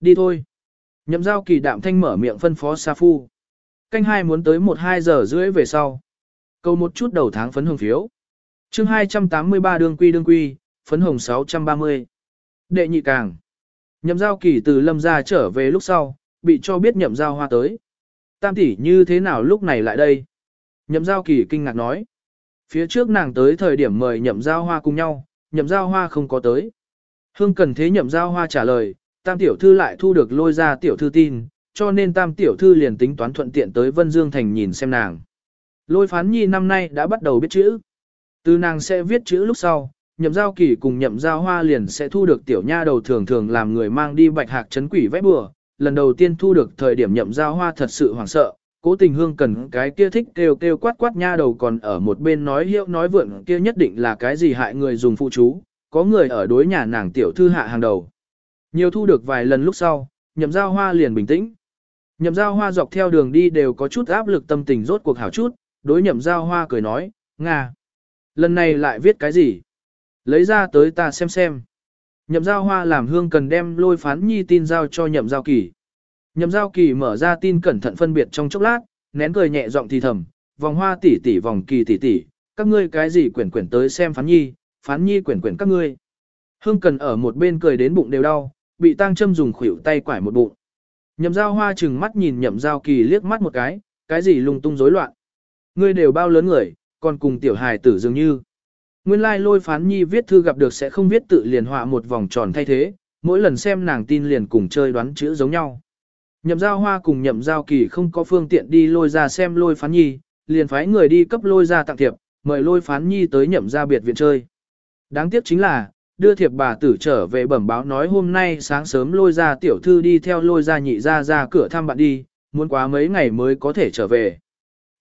Đi thôi. Nhậm giao kỳ đạm thanh mở miệng phân phó Sa Phu. Canh hai muốn tới một hai giờ rưỡi về sau. Câu một chút đầu tháng phấn hồng phiếu. chương 283 đương quy đương quy, phấn hồng 630. Đệ nhị càng. Nhậm giao kỳ từ lâm ra trở về lúc sau, bị cho biết nhậm giao hoa tới. Tam tỷ như thế nào lúc này lại đây? Nhậm giao kỳ kinh ngạc nói. Phía trước nàng tới thời điểm mời nhậm giao hoa cùng nhau, nhậm giao hoa không có tới. Hương cần thế nhậm giao hoa trả lời, tam tiểu thư lại thu được lôi ra tiểu thư tin, cho nên tam tiểu thư liền tính toán thuận tiện tới Vân Dương Thành nhìn xem nàng. Lôi phán nhi năm nay đã bắt đầu biết chữ. Từ nàng sẽ viết chữ lúc sau, nhậm giao kỳ cùng nhậm giao hoa liền sẽ thu được tiểu nha đầu thường thường làm người mang đi bạch hạc chấn quỷ vẽ bừa. Lần đầu tiên thu được thời điểm nhậm giao hoa thật sự hoảng sợ, cố tình hương cần cái kia thích kêu kêu quát quát nha đầu còn ở một bên nói hiệu nói vượn kia nhất định là cái gì hại người dùng phụ chú, có người ở đối nhà nàng tiểu thư hạ hàng đầu. Nhiều thu được vài lần lúc sau, nhậm giao hoa liền bình tĩnh. Nhậm giao hoa dọc theo đường đi đều có chút áp lực tâm tình rốt cuộc hảo chút, đối nhậm giao hoa cười nói, Nga. Lần này lại viết cái gì? Lấy ra tới ta xem xem. Nhậm giao hoa làm hương cần đem lôi phán nhi tin giao cho nhậm giao kỳ. Nhậm giao kỳ mở ra tin cẩn thận phân biệt trong chốc lát, nén cười nhẹ giọng thì thầm, vòng hoa tỷ tỷ vòng kỳ tỷ tỷ, các ngươi cái gì quyển quyển tới xem phán nhi, phán nhi quyển quyển các ngươi. Hương cần ở một bên cười đến bụng đều đau, bị tang châm dùng khuỷu tay quải một bụng. Nhậm giao hoa chừng mắt nhìn nhậm giao kỳ liếc mắt một cái, cái gì lung tung rối loạn. Ngươi đều bao lớn người, còn cùng tiểu hài tử dường như. Nguyên lai like lôi phán nhi viết thư gặp được sẽ không viết tự liền họa một vòng tròn thay thế, mỗi lần xem nàng tin liền cùng chơi đoán chữ giống nhau. Nhậm giao hoa cùng nhậm giao kỳ không có phương tiện đi lôi ra xem lôi phán nhi, liền phái người đi cấp lôi ra tặng thiệp, mời lôi phán nhi tới nhậm ra biệt viện chơi. Đáng tiếc chính là, đưa thiệp bà tử trở về bẩm báo nói hôm nay sáng sớm lôi ra tiểu thư đi theo lôi ra nhị ra ra cửa thăm bạn đi, muốn quá mấy ngày mới có thể trở về.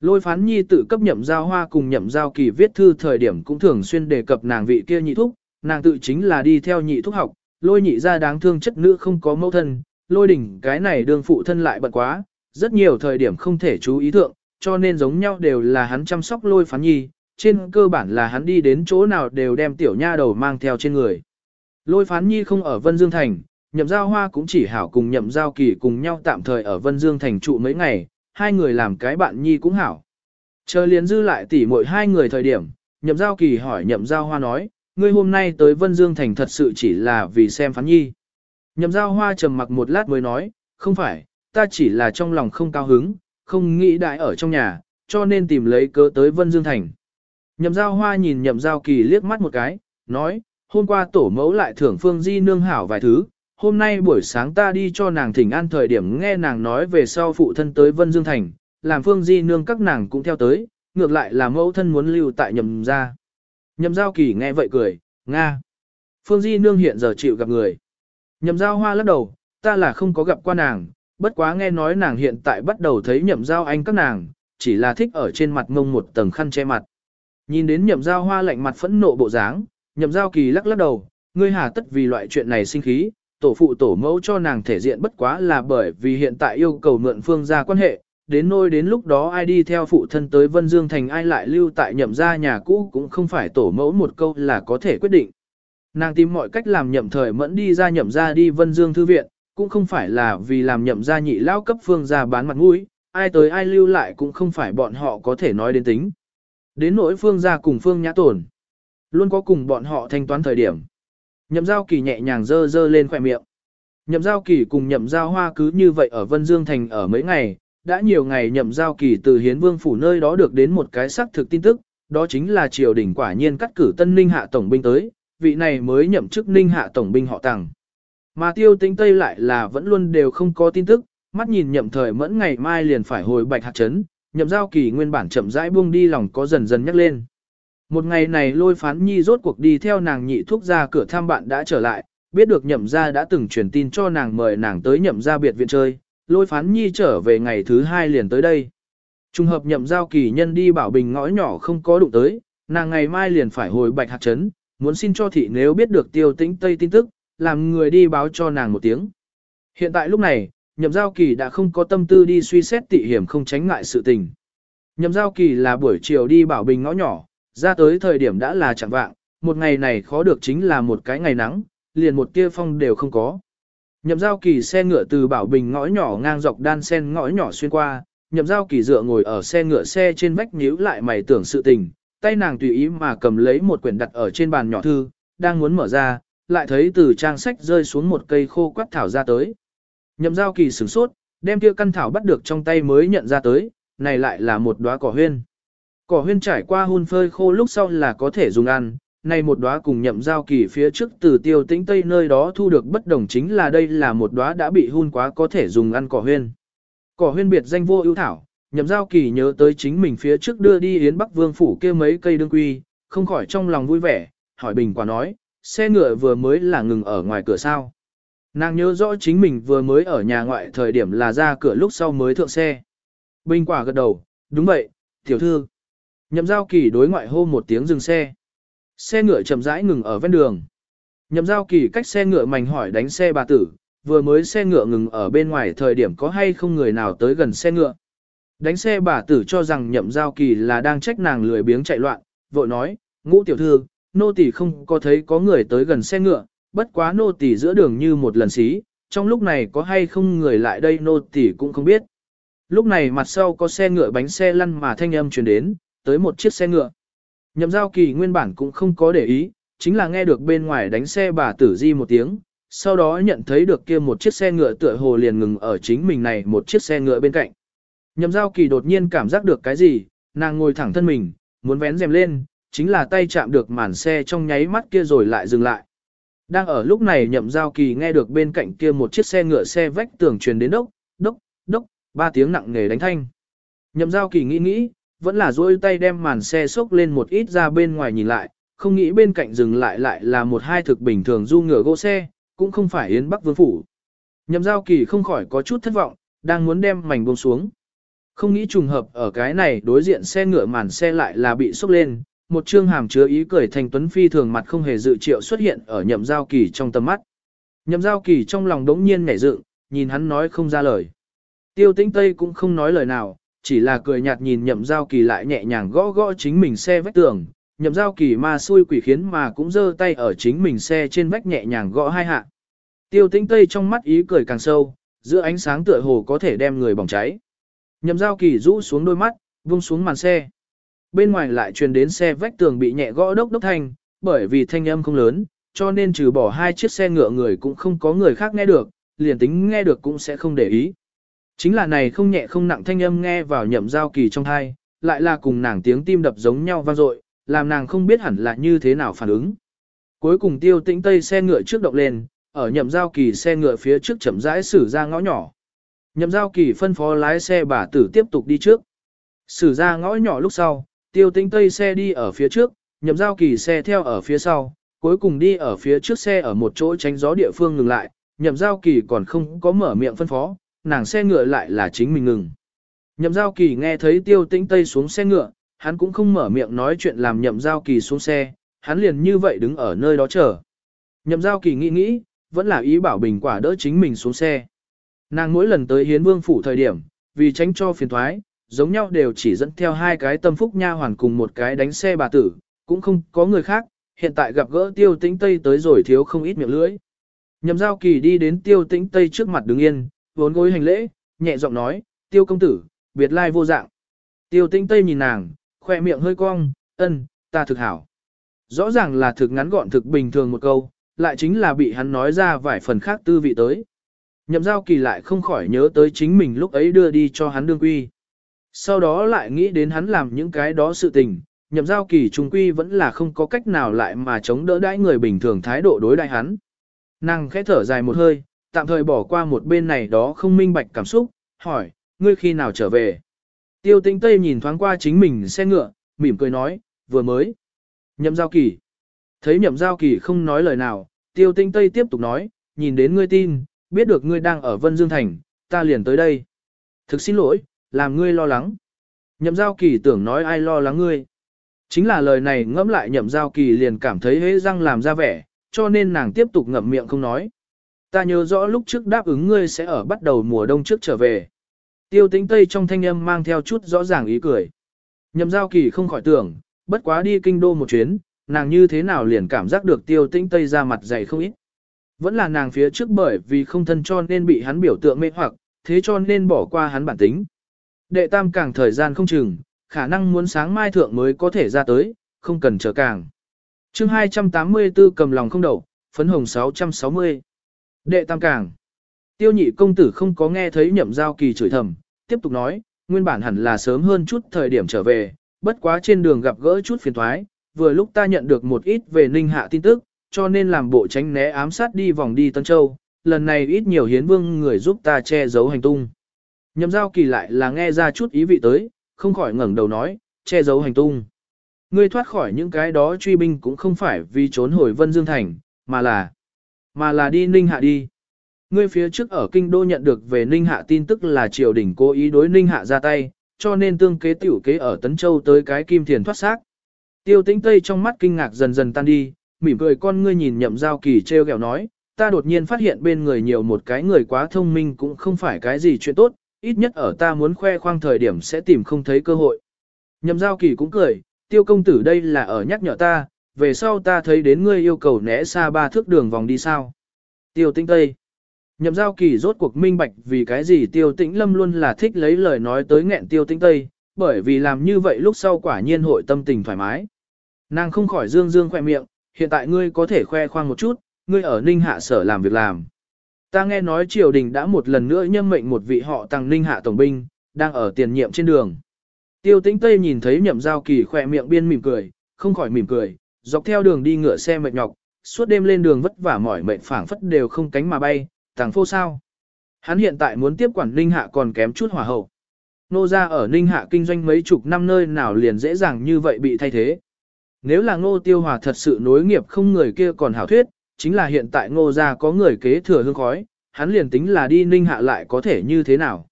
Lôi phán nhi tự cấp nhậm giao hoa cùng nhậm giao kỳ viết thư thời điểm cũng thường xuyên đề cập nàng vị kia nhị thúc, nàng tự chính là đi theo nhị thúc học, lôi nhị ra đáng thương chất nữ không có mẫu thân, lôi đỉnh cái này đương phụ thân lại bận quá, rất nhiều thời điểm không thể chú ý thượng, cho nên giống nhau đều là hắn chăm sóc lôi phán nhi, trên cơ bản là hắn đi đến chỗ nào đều đem tiểu nha đầu mang theo trên người. Lôi phán nhi không ở Vân Dương Thành, nhậm giao hoa cũng chỉ hảo cùng nhậm giao kỳ cùng nhau tạm thời ở Vân Dương thành trụ mấy ngày, hai người làm cái bạn nhi cũng hảo. Chờ liền dư lại tỉ mỗi hai người thời điểm, nhậm giao kỳ hỏi nhậm giao hoa nói, ngươi hôm nay tới Vân Dương thành thật sự chỉ là vì xem phán nhi. Nhậm giao hoa trầm mặc một lát mới nói, không phải, ta chỉ là trong lòng không cao hứng, không nghĩ đại ở trong nhà, cho nên tìm lấy cớ tới Vân Dương thành. Nhậm giao hoa nhìn nhậm giao kỳ liếc mắt một cái, nói, hôm qua tổ mẫu lại thưởng phương di nương hảo vài thứ, hôm nay buổi sáng ta đi cho nàng thỉnh an thời điểm nghe nàng nói về sau phụ thân tới Vân Dương Thành, làm phương di nương các nàng cũng theo tới, ngược lại là mẫu thân muốn lưu tại nhậm gia. Nhậm giao kỳ nghe vậy cười, Nga. Phương di nương hiện giờ chịu gặp người. Nhậm giao hoa lắc đầu, ta là không có gặp qua nàng, bất quá nghe nói nàng hiện tại bắt đầu thấy nhậm giao anh các nàng, chỉ là thích ở trên mặt ngông một tầng khăn che mặt. Nhìn đến nhậm giao hoa lạnh mặt phẫn nộ bộ dáng, nhậm giao kỳ lắc lắc đầu, ngươi hà tất vì loại chuyện này sinh khí, tổ phụ tổ mẫu cho nàng thể diện bất quá là bởi vì hiện tại yêu cầu mượn phương gia quan hệ, đến nôi đến lúc đó ai đi theo phụ thân tới Vân Dương Thành ai lại lưu tại nhậm gia nhà cũ cũng không phải tổ mẫu một câu là có thể quyết định. Nàng tìm mọi cách làm nhậm thời mẫn đi ra nhậm gia đi Vân Dương Thư Viện, cũng không phải là vì làm nhậm gia nhị lao cấp phương gia bán mặt mũi, ai tới ai lưu lại cũng không phải bọn họ có thể nói đến tính. Đến nỗi phương gia cùng phương nhã tổn, luôn có cùng bọn họ thanh toán thời điểm. Nhậm giao kỳ nhẹ nhàng dơ dơ lên khỏe miệng. Nhậm giao kỳ cùng nhậm giao hoa cứ như vậy ở Vân Dương Thành ở mấy ngày, đã nhiều ngày nhậm giao kỳ từ hiến vương phủ nơi đó được đến một cái xác thực tin tức, đó chính là triều đình quả nhiên cắt cử tân ninh hạ tổng binh tới, vị này mới nhậm chức ninh hạ tổng binh họ tặng. Mà tiêu tính tây lại là vẫn luôn đều không có tin tức, mắt nhìn nhậm thời mẫn ngày mai liền phải hồi bạch hạt chấn, nhậm giao kỳ nguyên bản chậm rãi buông đi lòng có dần dần nhắc lên. Một ngày này lôi phán nhi rốt cuộc đi theo nàng nhị thuốc ra cửa thăm bạn đã trở lại, biết được nhậm gia đã từng truyền tin cho nàng mời nàng tới nhậm gia biệt viện chơi, lôi phán nhi trở về ngày thứ hai liền tới đây. Trùng hợp nhậm giao kỳ nhân đi bảo bình ngõ nhỏ không có đụng tới, nàng ngày mai liền phải hồi bạch hạt chấn, muốn xin cho thị nếu biết được tiêu tĩnh tây tin tức, làm người đi báo cho nàng một tiếng. Hiện tại lúc này, nhậm giao kỳ đã không có tâm tư đi suy xét tị hiểm không tránh ngại sự tình. Nhậm giao kỳ là buổi chiều đi bảo bình ngõ nhỏ, ra tới thời điểm đã là chẳng vạng, một ngày này khó được chính là một cái ngày nắng, liền một tia phong đều không có. Nhậm giao kỳ xe ngựa từ bảo bình ngõ nhỏ ngang dọc đan sen ngõ nhỏ xuyên qua, nhậm giao kỳ dựa ngồi ở xe ngựa xe trên vách nhíu lại mày tưởng sự tình, tay nàng tùy ý mà cầm lấy một quyển đặt ở trên bàn nhỏ thư, đang muốn mở ra, lại thấy từ trang sách rơi xuống một cây khô quắt thảo ra tới. Nhậm giao kỳ sửng sốt, đem kia căn thảo bắt được trong tay mới nhận ra tới, này lại là một đóa cỏ huyên. Cỏ huyên trải qua hun phơi khô lúc sau là có thể dùng ăn, này một đóa cùng nhậm giao kỳ phía trước từ tiêu tĩnh tây nơi đó thu được bất đồng chính là đây là một đóa đã bị hun quá có thể dùng ăn cỏ huyên. Cỏ huyên biệt danh vô ưu thảo, nhậm giao kỳ nhớ tới chính mình phía trước đưa đi Yến Bắc Vương phủ kia mấy cây đương quy, không khỏi trong lòng vui vẻ, hỏi bình quả nói, xe ngựa vừa mới là ngừng ở ngoài cửa sao. Nàng nhớ rõ chính mình vừa mới ở nhà ngoại thời điểm là ra cửa lúc sau mới thượng xe. Bình quả gật đầu, đúng vậy, tiểu thư. Nhậm giao kỳ đối ngoại hô một tiếng dừng xe. Xe ngựa chậm rãi ngừng ở ven đường. Nhậm giao kỳ cách xe ngựa mảnh hỏi đánh xe bà tử, vừa mới xe ngựa ngừng ở bên ngoài thời điểm có hay không người nào tới gần xe ngựa. Đánh xe bà tử cho rằng nhậm giao kỳ là đang trách nàng lười biếng chạy loạn, vội nói, ngũ tiểu thư, nô tỳ không có thấy có người tới gần xe ngựa, bất quá nô tỳ giữa đường như một lần xí, trong lúc này có hay không người lại đây nô tỳ cũng không biết. Lúc này mặt sau có xe ngựa bánh xe lăn mà thanh âm truyền đến, tới một chiếc xe ngựa. Nhậm giao kỳ nguyên bản cũng không có để ý, chính là nghe được bên ngoài đánh xe bà tử di một tiếng, sau đó nhận thấy được kia một chiếc xe ngựa tựa hồ liền ngừng ở chính mình này một chiếc xe ngựa bên cạnh. Nhậm giao kỳ đột nhiên cảm giác được cái gì, nàng ngồi thẳng thân mình, muốn vén rèm lên, chính là tay chạm được màn xe trong nháy mắt kia rồi lại dừng lại. Đang ở lúc này nhậm giao kỳ nghe được bên cạnh kia một chiếc xe ngựa xe vách tường truyền đến đốc, đốc, đốc, ba tiếng nặng nề đánh thanh. Nhậm giao kỳ nghĩ nghĩ, vẫn là duỗi tay đem màn xe xốc lên một ít ra bên ngoài nhìn lại, không nghĩ bên cạnh dừng lại lại là một hai thực bình thường du ngựa gỗ xe, cũng không phải Yến Bắc Vương Phủ. Nhậm giao kỳ không khỏi có chút thất vọng, đang muốn đem mảnh buông xuống. Không nghĩ trùng hợp ở cái này đối diện xe ngựa màn xe lại là bị xốc lên, một trương hàm chứa ý cười thành tuấn phi thường mặt không hề dự triệu xuất hiện ở nhậm giao kỳ trong tầm mắt. Nhậm giao kỳ trong lòng đống nhiên nhảy dựng, nhìn hắn nói không ra lời. Tiêu tĩnh Tây cũng không nói lời nào, chỉ là cười nhạt nhìn nhậm giao kỳ lại nhẹ nhàng gõ gõ chính mình xe vách tường, nhậm giao kỳ ma xui quỷ khiến mà cũng giơ tay ở chính mình xe trên vách nhẹ nhàng gõ hai hạ. Tiêu tĩnh Tây trong mắt ý cười càng sâu, giữa ánh sáng tựa hồ có thể đem người bỏng cháy. Nhậm giao kỳ rũ xuống đôi mắt, vung xuống màn xe. Bên ngoài lại truyền đến xe vách tường bị nhẹ gõ đốc đốc thanh, bởi vì thanh âm không lớn, cho nên trừ bỏ hai chiếc xe ngựa người cũng không có người khác nghe được, liền tính nghe được cũng sẽ không để ý. Chính là này không nhẹ không nặng thanh âm nghe vào nhậm giao kỳ trong thai, lại là cùng nàng tiếng tim đập giống nhau vang dội, làm nàng không biết hẳn là như thế nào phản ứng. Cuối cùng tiêu tĩnh tây xe ngựa trước động lên, ở nhậm giao kỳ xe ngựa phía trước chậm rãi xử ra ngõ nhỏ. Nhậm giao kỳ phân phó lái xe bà tử tiếp tục đi trước. Xử ra ngõ nhỏ lúc sau, tiêu tĩnh tây xe đi ở phía trước, nhậm giao kỳ xe theo ở phía sau, cuối cùng đi ở phía trước xe ở một chỗ tránh gió địa phương ngừng lại, nhậm giao kỳ còn không có mở miệng phân phó, nàng xe ngựa lại là chính mình ngừng. Nhậm giao kỳ nghe thấy tiêu tĩnh tây xuống xe ngựa, hắn cũng không mở miệng nói chuyện làm nhậm giao kỳ xuống xe, hắn liền như vậy đứng ở nơi đó chờ. Nhậm giao kỳ nghĩ nghĩ, vẫn là ý bảo bình quả đỡ chính mình xuống xe. Nàng mỗi lần tới hiến vương phủ thời điểm, vì tránh cho phiền thoái, giống nhau đều chỉ dẫn theo hai cái tâm phúc nha hoàn cùng một cái đánh xe bà tử, cũng không có người khác, hiện tại gặp gỡ tiêu tĩnh tây tới rồi thiếu không ít miệng lưỡi. Nhậm giao kỳ đi đến tiêu tĩnh tây trước mặt đứng yên, vốn gối hành lễ, nhẹ giọng nói, tiêu công tử, biệt lai vô dạng. Tiêu tinh tây nhìn nàng, khoe miệng hơi cong, ân, ta thực hảo. Rõ ràng là thực ngắn gọn thực bình thường một câu, lại chính là bị hắn nói ra vài phần khác tư vị tới. Nhậm giao kỳ lại không khỏi nhớ tới chính mình lúc ấy đưa đi cho hắn đương quy. Sau đó lại nghĩ đến hắn làm những cái đó sự tình, nhậm giao kỳ trung quy vẫn là không có cách nào lại mà chống đỡ đãi người bình thường thái độ đối đại hắn. Nàng khẽ thở dài một hơi, tạm thời bỏ qua một bên này đó không minh bạch cảm xúc, hỏi, ngươi khi nào trở về? Tiêu tinh tây nhìn thoáng qua chính mình xe ngựa, mỉm cười nói, vừa mới. Nhậm giao kỳ. Thấy nhậm giao kỳ không nói lời nào, tiêu tinh tây tiếp tục nói, nhìn đến ngươi tin, biết được ngươi đang ở Vân Dương Thành, ta liền tới đây. Thực xin lỗi, làm ngươi lo lắng. Nhậm giao kỳ tưởng nói ai lo lắng ngươi. Chính là lời này ngẫm lại nhậm giao kỳ liền cảm thấy hế răng làm ra vẻ, cho nên nàng tiếp tục ngậm miệng không nói. Ta nhớ rõ lúc trước đáp ứng ngươi sẽ ở bắt đầu mùa đông trước trở về. Tiêu tĩnh Tây trong thanh âm mang theo chút rõ ràng ý cười. Nhậm giao kỳ không khỏi tưởng, bất quá đi kinh đô một chuyến, nàng như thế nào liền cảm giác được tiêu tĩnh Tây ra mặt dày không ít. Vẫn là nàng phía trước bởi vì không thân cho nên bị hắn biểu tượng mê hoặc, thế cho nên bỏ qua hắn bản tính. Đệ tam càng thời gian không chừng, khả năng muốn sáng mai thượng mới có thể ra tới, không cần chờ càng. chương 284 cầm lòng không đầu, phấn hồng 660. Đệ tam càng. Tiêu nhị công tử không có nghe thấy nhậm giao kỳ chửi thầm, tiếp tục nói, nguyên bản hẳn là sớm hơn chút thời điểm trở về, bất quá trên đường gặp gỡ chút phiền thoái, vừa lúc ta nhận được một ít về ninh hạ tin tức, cho nên làm bộ tránh né ám sát đi vòng đi Tân Châu, lần này ít nhiều hiến vương người giúp ta che giấu hành tung. Nhậm giao kỳ lại là nghe ra chút ý vị tới, không khỏi ngẩng đầu nói, che giấu hành tung. Ngươi thoát khỏi những cái đó truy binh cũng không phải vì trốn hồi Vân Dương Thành, mà là, mà là đi Ninh Hạ đi. Ngươi phía trước ở kinh đô nhận được về Ninh Hạ tin tức là triều đình cố ý đối Ninh Hạ ra tay, cho nên tương kế tiểu kế ở Tấn Châu tới cái kim thiền thoát xác. Tiêu tĩnh Tây trong mắt kinh ngạc dần dần tan đi, mỉm cười con ngươi nhìn nhậm giao kỳ treo gẹo nói, ta đột nhiên phát hiện bên người nhiều một cái người quá thông minh cũng không phải cái gì chuyện tốt, ít nhất ở ta muốn khoe khoang thời điểm sẽ tìm không thấy cơ hội. Nhậm giao kỳ cũng cười, tiêu công tử đây là ở nhắc nhở ta, về sau ta thấy đến ngươi yêu cầu né xa ba thước đường vòng đi sao. Tiêu Tĩnh tây. Nhậm giao kỳ rốt cuộc minh bạch vì cái gì tiêu tĩnh lâm luôn là thích lấy lời nói tới nghẹn tiêu tĩnh tây, bởi vì làm như vậy lúc sau quả nhiên hội tâm tình thoải mái. Nàng không khỏi dương dương khoe miệng, hiện tại ngươi có thể khoe khoang một chút, ngươi ở ninh hạ sở làm việc làm. Ta nghe nói triều đình đã một lần nữa nhâm mệnh một vị họ tăng ninh hạ tổng binh, đang ở tiền nhiệm trên đường. Tiêu tĩnh Tây nhìn thấy nhậm giao kỳ khoe miệng biên mỉm cười, không khỏi mỉm cười, dọc theo đường đi ngựa xe mệt nhọc, suốt đêm lên đường vất vả mỏi mệt phảng phất đều không cánh mà bay, tàng phô sao. Hắn hiện tại muốn tiếp quản Ninh Hạ còn kém chút hỏa hậu. Nô ra ở Ninh Hạ kinh doanh mấy chục năm nơi nào liền dễ dàng như vậy bị thay thế. Nếu là ngô tiêu hòa thật sự nối nghiệp không người kia còn hảo thuyết, chính là hiện tại ngô gia có người kế thừa hương khói, hắn liền tính là đi ninh hạ lại có thể như thế nào.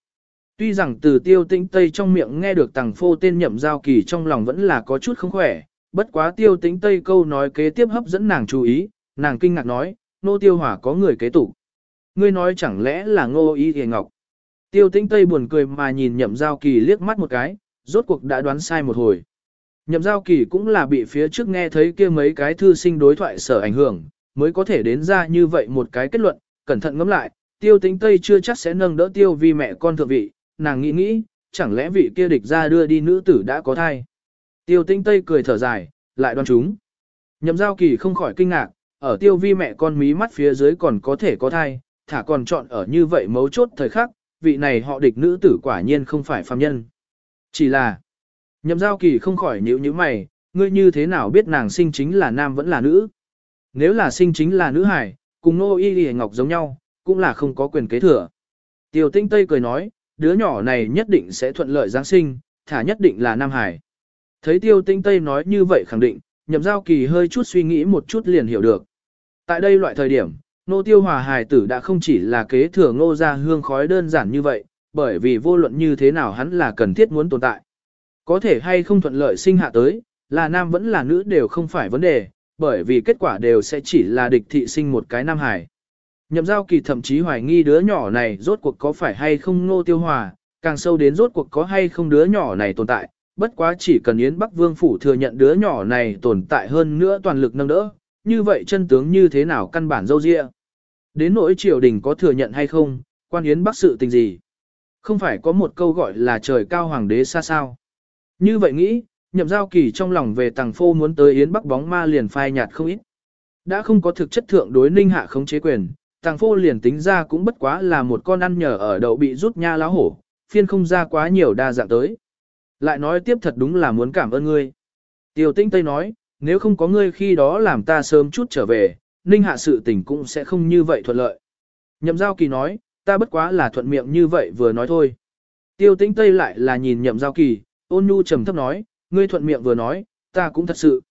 Tuy rằng từ tiêu tĩnh Tây trong miệng nghe được tàng phô tên nhậm giao kỳ trong lòng vẫn là có chút không khỏe, bất quá tiêu tính Tây câu nói kế tiếp hấp dẫn nàng chú ý, nàng kinh ngạc nói, nô tiêu hỏa có người kế tủ. Ngươi nói chẳng lẽ là ngô y hề ngọc. Tiêu tính Tây buồn cười mà nhìn nhậm giao kỳ liếc mắt một cái, rốt cuộc đã đoán sai một hồi. Nhậm giao kỳ cũng là bị phía trước nghe thấy kia mấy cái thư sinh đối thoại sở ảnh hưởng, mới có thể đến ra như vậy một cái kết luận, cẩn thận ngẫm lại, tiêu tính Tây chưa chắc sẽ nâng đỡ tiêu vì mẹ con thượng vị, nàng nghĩ nghĩ, chẳng lẽ vị kia địch ra đưa đi nữ tử đã có thai. Tiêu tĩnh Tây cười thở dài, lại đoan chúng. Nhậm giao kỳ không khỏi kinh ngạc, ở tiêu vi mẹ con mí mắt phía dưới còn có thể có thai, thả còn chọn ở như vậy mấu chốt thời khắc, vị này họ địch nữ tử quả nhiên không phải phàm nhân. Chỉ là, nhậm giao kỳ không khỏi nhíu như mày, ngươi như thế nào biết nàng sinh chính là nam vẫn là nữ? Nếu là sinh chính là nữ hải, cùng nô y y ngọc giống nhau, cũng là không có quyền kế thừa. Tiêu tinh Tây cười nói, đứa nhỏ này nhất định sẽ thuận lợi Giáng sinh, thả nhất định là nam hải. Thấy tiêu tinh Tây nói như vậy khẳng định, nhậm giao kỳ hơi chút suy nghĩ một chút liền hiểu được. Tại đây loại thời điểm, nô tiêu hòa hài tử đã không chỉ là kế thừa ngô ra hương khói đơn giản như vậy, bởi vì vô luận như thế nào hắn là cần thiết muốn tồn tại. Có thể hay không thuận lợi sinh hạ tới, là nam vẫn là nữ đều không phải vấn đề, bởi vì kết quả đều sẽ chỉ là địch thị sinh một cái nam hải. Nhậm giao kỳ thậm chí hoài nghi đứa nhỏ này rốt cuộc có phải hay không ngô tiêu hòa, càng sâu đến rốt cuộc có hay không đứa nhỏ này tồn tại, bất quá chỉ cần Yến Bắc Vương Phủ thừa nhận đứa nhỏ này tồn tại hơn nữa toàn lực nâng đỡ, như vậy chân tướng như thế nào căn bản dâu dịa. Đến nỗi triều đình có thừa nhận hay không, quan Yến Bắc sự tình gì. Không phải có một câu gọi là trời cao hoàng đế xa sao. Như vậy nghĩ, nhậm giao kỳ trong lòng về tàng phô muốn tới Yến Bắc bóng ma liền phai nhạt không ít. Đã không có thực chất thượng đối ninh hạ khống chế quyền, tàng phô liền tính ra cũng bất quá là một con ăn nhờ ở đậu bị rút nha láo hổ, phiên không ra quá nhiều đa dạng tới. Lại nói tiếp thật đúng là muốn cảm ơn ngươi. Tiêu tinh Tây nói, nếu không có ngươi khi đó làm ta sớm chút trở về, ninh hạ sự tình cũng sẽ không như vậy thuận lợi. Nhậm giao kỳ nói, ta bất quá là thuận miệng như vậy vừa nói thôi. Tiêu tĩnh Tây lại là nhìn nhậm giao kỳ, ôn nhu trầm thấp nói, ngươi thuận miệng vừa nói, ta cũng thật sự.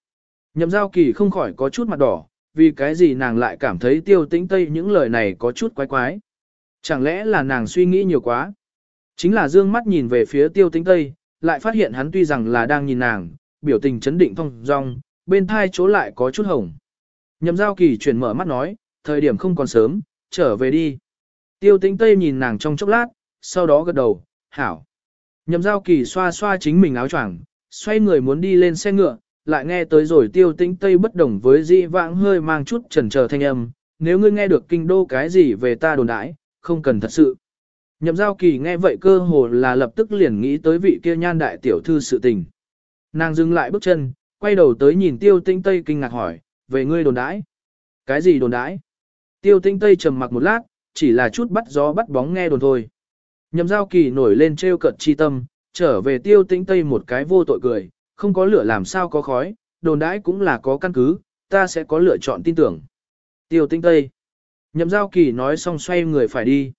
Nhậm giao kỳ không khỏi có chút mặt đỏ, vì cái gì nàng lại cảm thấy tiêu tĩnh Tây những lời này có chút quái quái. Chẳng lẽ là nàng suy nghĩ nhiều quá? Chính là dương mắt nhìn về phía tiêu tĩnh Tây, lại phát hiện hắn tuy rằng là đang nhìn nàng, biểu tình chấn định phong dong, bên thai chỗ lại có chút hồng. Nhậm giao kỳ chuyển mở mắt nói, thời điểm không còn sớm, trở về đi. Tiêu tĩnh Tây nhìn nàng trong chốc lát, sau đó gật đầu, hảo. Nhậm giao kỳ xoa xoa chính mình áo choàng, xoay người muốn đi lên xe ngựa, lại nghe tới rồi tiêu tĩnh Tây bất đồng với dị vãng hơi mang chút trần chờ thanh âm, nếu ngươi nghe được kinh đô cái gì về ta đồn đãi, không cần thật sự. Nhậm giao kỳ nghe vậy cơ hồ là lập tức liền nghĩ tới vị kia nhan đại tiểu thư sự tình. Nàng dừng lại bước chân, quay đầu tới nhìn tiêu tinh tây kinh ngạc hỏi, về ngươi đồn đãi. Cái gì đồn đãi? Tiêu tinh tây trầm mặc một lát, chỉ là chút bắt gió bắt bóng nghe đồn thôi. Nhậm giao kỳ nổi lên trêu cận chi tâm, trở về tiêu tinh tây một cái vô tội cười, không có lửa làm sao có khói, đồn đãi cũng là có căn cứ, ta sẽ có lựa chọn tin tưởng. Tiêu tinh tây. Nhậm giao kỳ nói xong xoay người phải đi.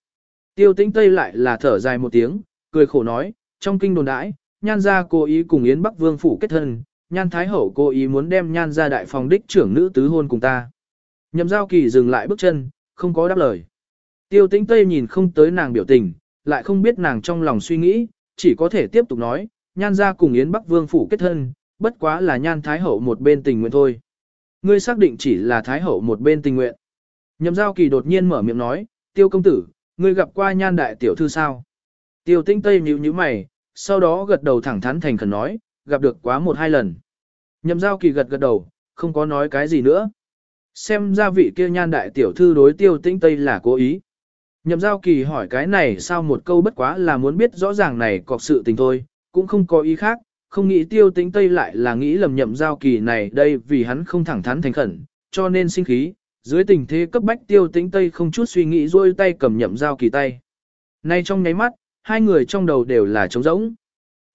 Tiêu tĩnh Tây lại là thở dài một tiếng, cười khổ nói, trong kinh đồn đãi, nhan gia cố ý cùng Yến Bắc Vương phủ kết thân, nhan Thái Hậu cố ý muốn đem nhan gia đại phòng đích trưởng nữ tứ hôn cùng ta. Nhậm giao kỳ dừng lại bước chân, không có đáp lời. Tiêu tĩnh Tây nhìn không tới nàng biểu tình, lại không biết nàng trong lòng suy nghĩ, chỉ có thể tiếp tục nói, nhan gia cùng Yến Bắc Vương phủ kết thân, bất quá là nhan Thái Hậu một bên tình nguyện thôi. Ngươi xác định chỉ là Thái Hậu một bên tình nguyện. Nhậm giao kỳ đột nhiên mở miệng nói, tiêu công tử, ngươi gặp qua nhan đại tiểu thư sao? Tiêu tinh tây nhíu nhíu mày, sau đó gật đầu thẳng thắn thành khẩn nói, gặp được quá một hai lần. Nhậm giao kỳ gật gật đầu, không có nói cái gì nữa. Xem ra vị kia nhan đại tiểu thư đối tiêu tinh tây là cố ý. Nhậm giao kỳ hỏi cái này sao một câu bất quá là muốn biết rõ ràng này cọc sự tình thôi, cũng không có ý khác, không nghĩ tiêu tính tây lại là nghĩ lầm nhậm giao kỳ này đây vì hắn không thẳng thắn thành khẩn, cho nên sinh khí, dưới tình thế cấp bách tiêu tĩnh tây không chút suy nghĩ rôi tay cầm nhậm dao kỳ tay. Nay trong nháy mắt, hai người trong đầu đều là trống rỗng.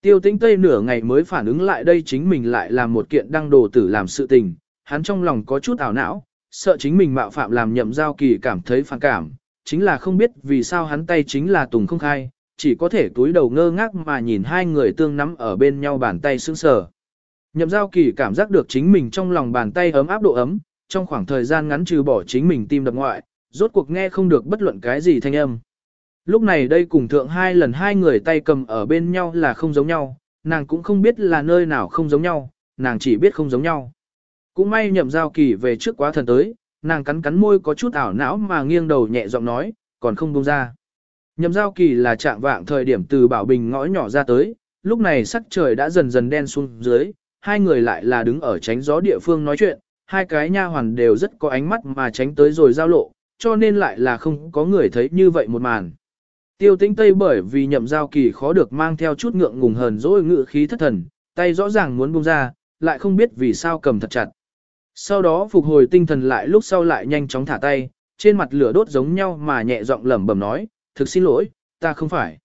Tiêu tĩnh tây nửa ngày mới phản ứng lại đây chính mình lại làm một kiện đăng đồ tử làm sự tình, hắn trong lòng có chút ảo não, sợ chính mình mạo phạm làm nhậm giao kỳ cảm thấy phản cảm, chính là không biết vì sao hắn tay chính là tùng không khai, chỉ có thể túi đầu ngơ ngác mà nhìn hai người tương nắm ở bên nhau bàn tay sững sờ. Nhậm giao kỳ cảm giác được chính mình trong lòng bàn tay ấm áp độ ấm, trong khoảng thời gian ngắn trừ bỏ chính mình tim đập ngoại, rốt cuộc nghe không được bất luận cái gì thanh âm. Lúc này đây cùng thượng hai lần hai người tay cầm ở bên nhau là không giống nhau, nàng cũng không biết là nơi nào không giống nhau, nàng chỉ biết không giống nhau. Cũng may nhậm giao kỳ về trước quá thần tới, nàng cắn cắn môi có chút ảo não mà nghiêng đầu nhẹ giọng nói, còn không buông ra. Nhậm giao kỳ là trạng vạng thời điểm từ bảo bình ngõ nhỏ ra tới, lúc này sắc trời đã dần dần đen xuống dưới, hai người lại là đứng ở tránh gió địa phương nói chuyện, hai cái nha hoàn đều rất có ánh mắt mà tránh tới rồi giao lộ, cho nên lại là không có người thấy như vậy một màn. Tiêu tĩnh Tây bởi vì nhậm giao kỳ khó được mang theo chút ngượng ngùng hờn dỗi ngự khí thất thần, tay rõ ràng muốn buông ra, lại không biết vì sao cầm thật chặt. Sau đó phục hồi tinh thần lại lúc sau lại nhanh chóng thả tay, trên mặt lửa đốt giống nhau mà nhẹ giọng lẩm bẩm nói, thực xin lỗi, ta không phải.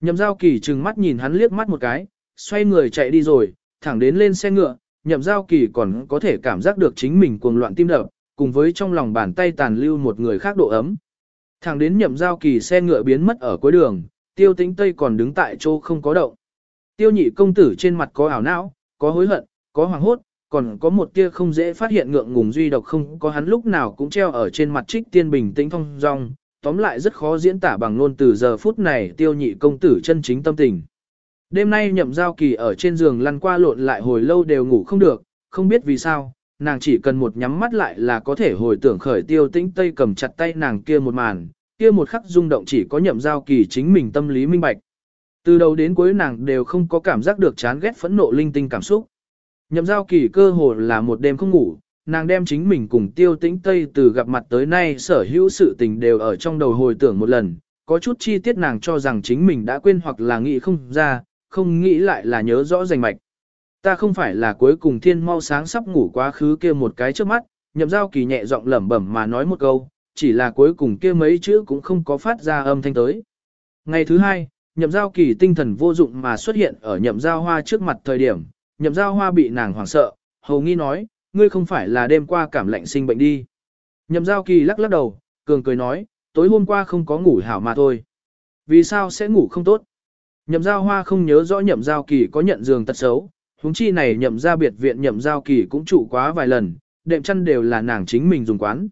Nhậm giao kỳ trừng mắt nhìn hắn liếc mắt một cái, xoay người chạy đi rồi, thẳng đến lên xe ngựa, nhậm giao kỳ còn có thể cảm giác được chính mình cuồng loạn tim đập, cùng với trong lòng bàn tay tàn lưu một người khác độ ấm. Thẳng đến nhậm giao kỳ xe ngựa biến mất ở cuối đường, tiêu tĩnh tây còn đứng tại chỗ không có động. Tiêu nhị công tử trên mặt có ảo não, có hối hận, có hoàng hốt, còn có một tia không dễ phát hiện ngượng ngùng duy độc không có hắn lúc nào cũng treo ở trên mặt trích tiên bình tĩnh phong dong, tóm lại rất khó diễn tả bằng ngôn từ giờ phút này tiêu nhị công tử chân chính tâm tình. Đêm nay nhậm giao kỳ ở trên giường lăn qua lộn lại hồi lâu đều ngủ không được, không biết vì sao, nàng chỉ cần một nhắm mắt lại là có thể hồi tưởng khởi tiêu tĩnh tây cầm chặt tay nàng kia một màn, kia một khắc rung động chỉ có nhậm giao kỳ chính mình tâm lý minh bạch. Từ đầu đến cuối nàng đều không có cảm giác được chán ghét phẫn nộ linh tinh cảm xúc. Nhậm giao kỳ cơ hồ là một đêm không ngủ, nàng đem chính mình cùng tiêu tĩnh Tây từ gặp mặt tới nay sở hữu sự tình đều ở trong đầu hồi tưởng một lần, có chút chi tiết nàng cho rằng chính mình đã quên hoặc là nghĩ không ra, không nghĩ lại là nhớ rõ rành mạch. Ta không phải là cuối cùng thiên mau sáng sắp ngủ quá khứ kia một cái trước mắt, nhậm giao kỳ nhẹ giọng lẩm bẩm mà nói một câu, chỉ là cuối cùng kia mấy chữ cũng không có phát ra âm thanh tới. Ngày thứ hai, nhậm giao kỳ tinh thần vô dụng mà xuất hiện ở nhậm giao hoa trước mặt thời điểm, nhậm giao hoa bị nàng hoảng sợ, hầu nghi nói, ngươi không phải là đêm qua cảm lạnh sinh bệnh đi. Nhậm giao kỳ lắc lắc đầu, cường cười nói, tối hôm qua không có ngủ hảo mà thôi. Vì sao sẽ ngủ không tốt? Nhậm giao hoa không nhớ rõ nhậm giao kỳ có nhận giường tật xấu, huống chi này nhậm ra biệt viện nhậm giao kỳ cũng trụ quá vài lần, đệm chăn đều là nàng chính mình dùng quán.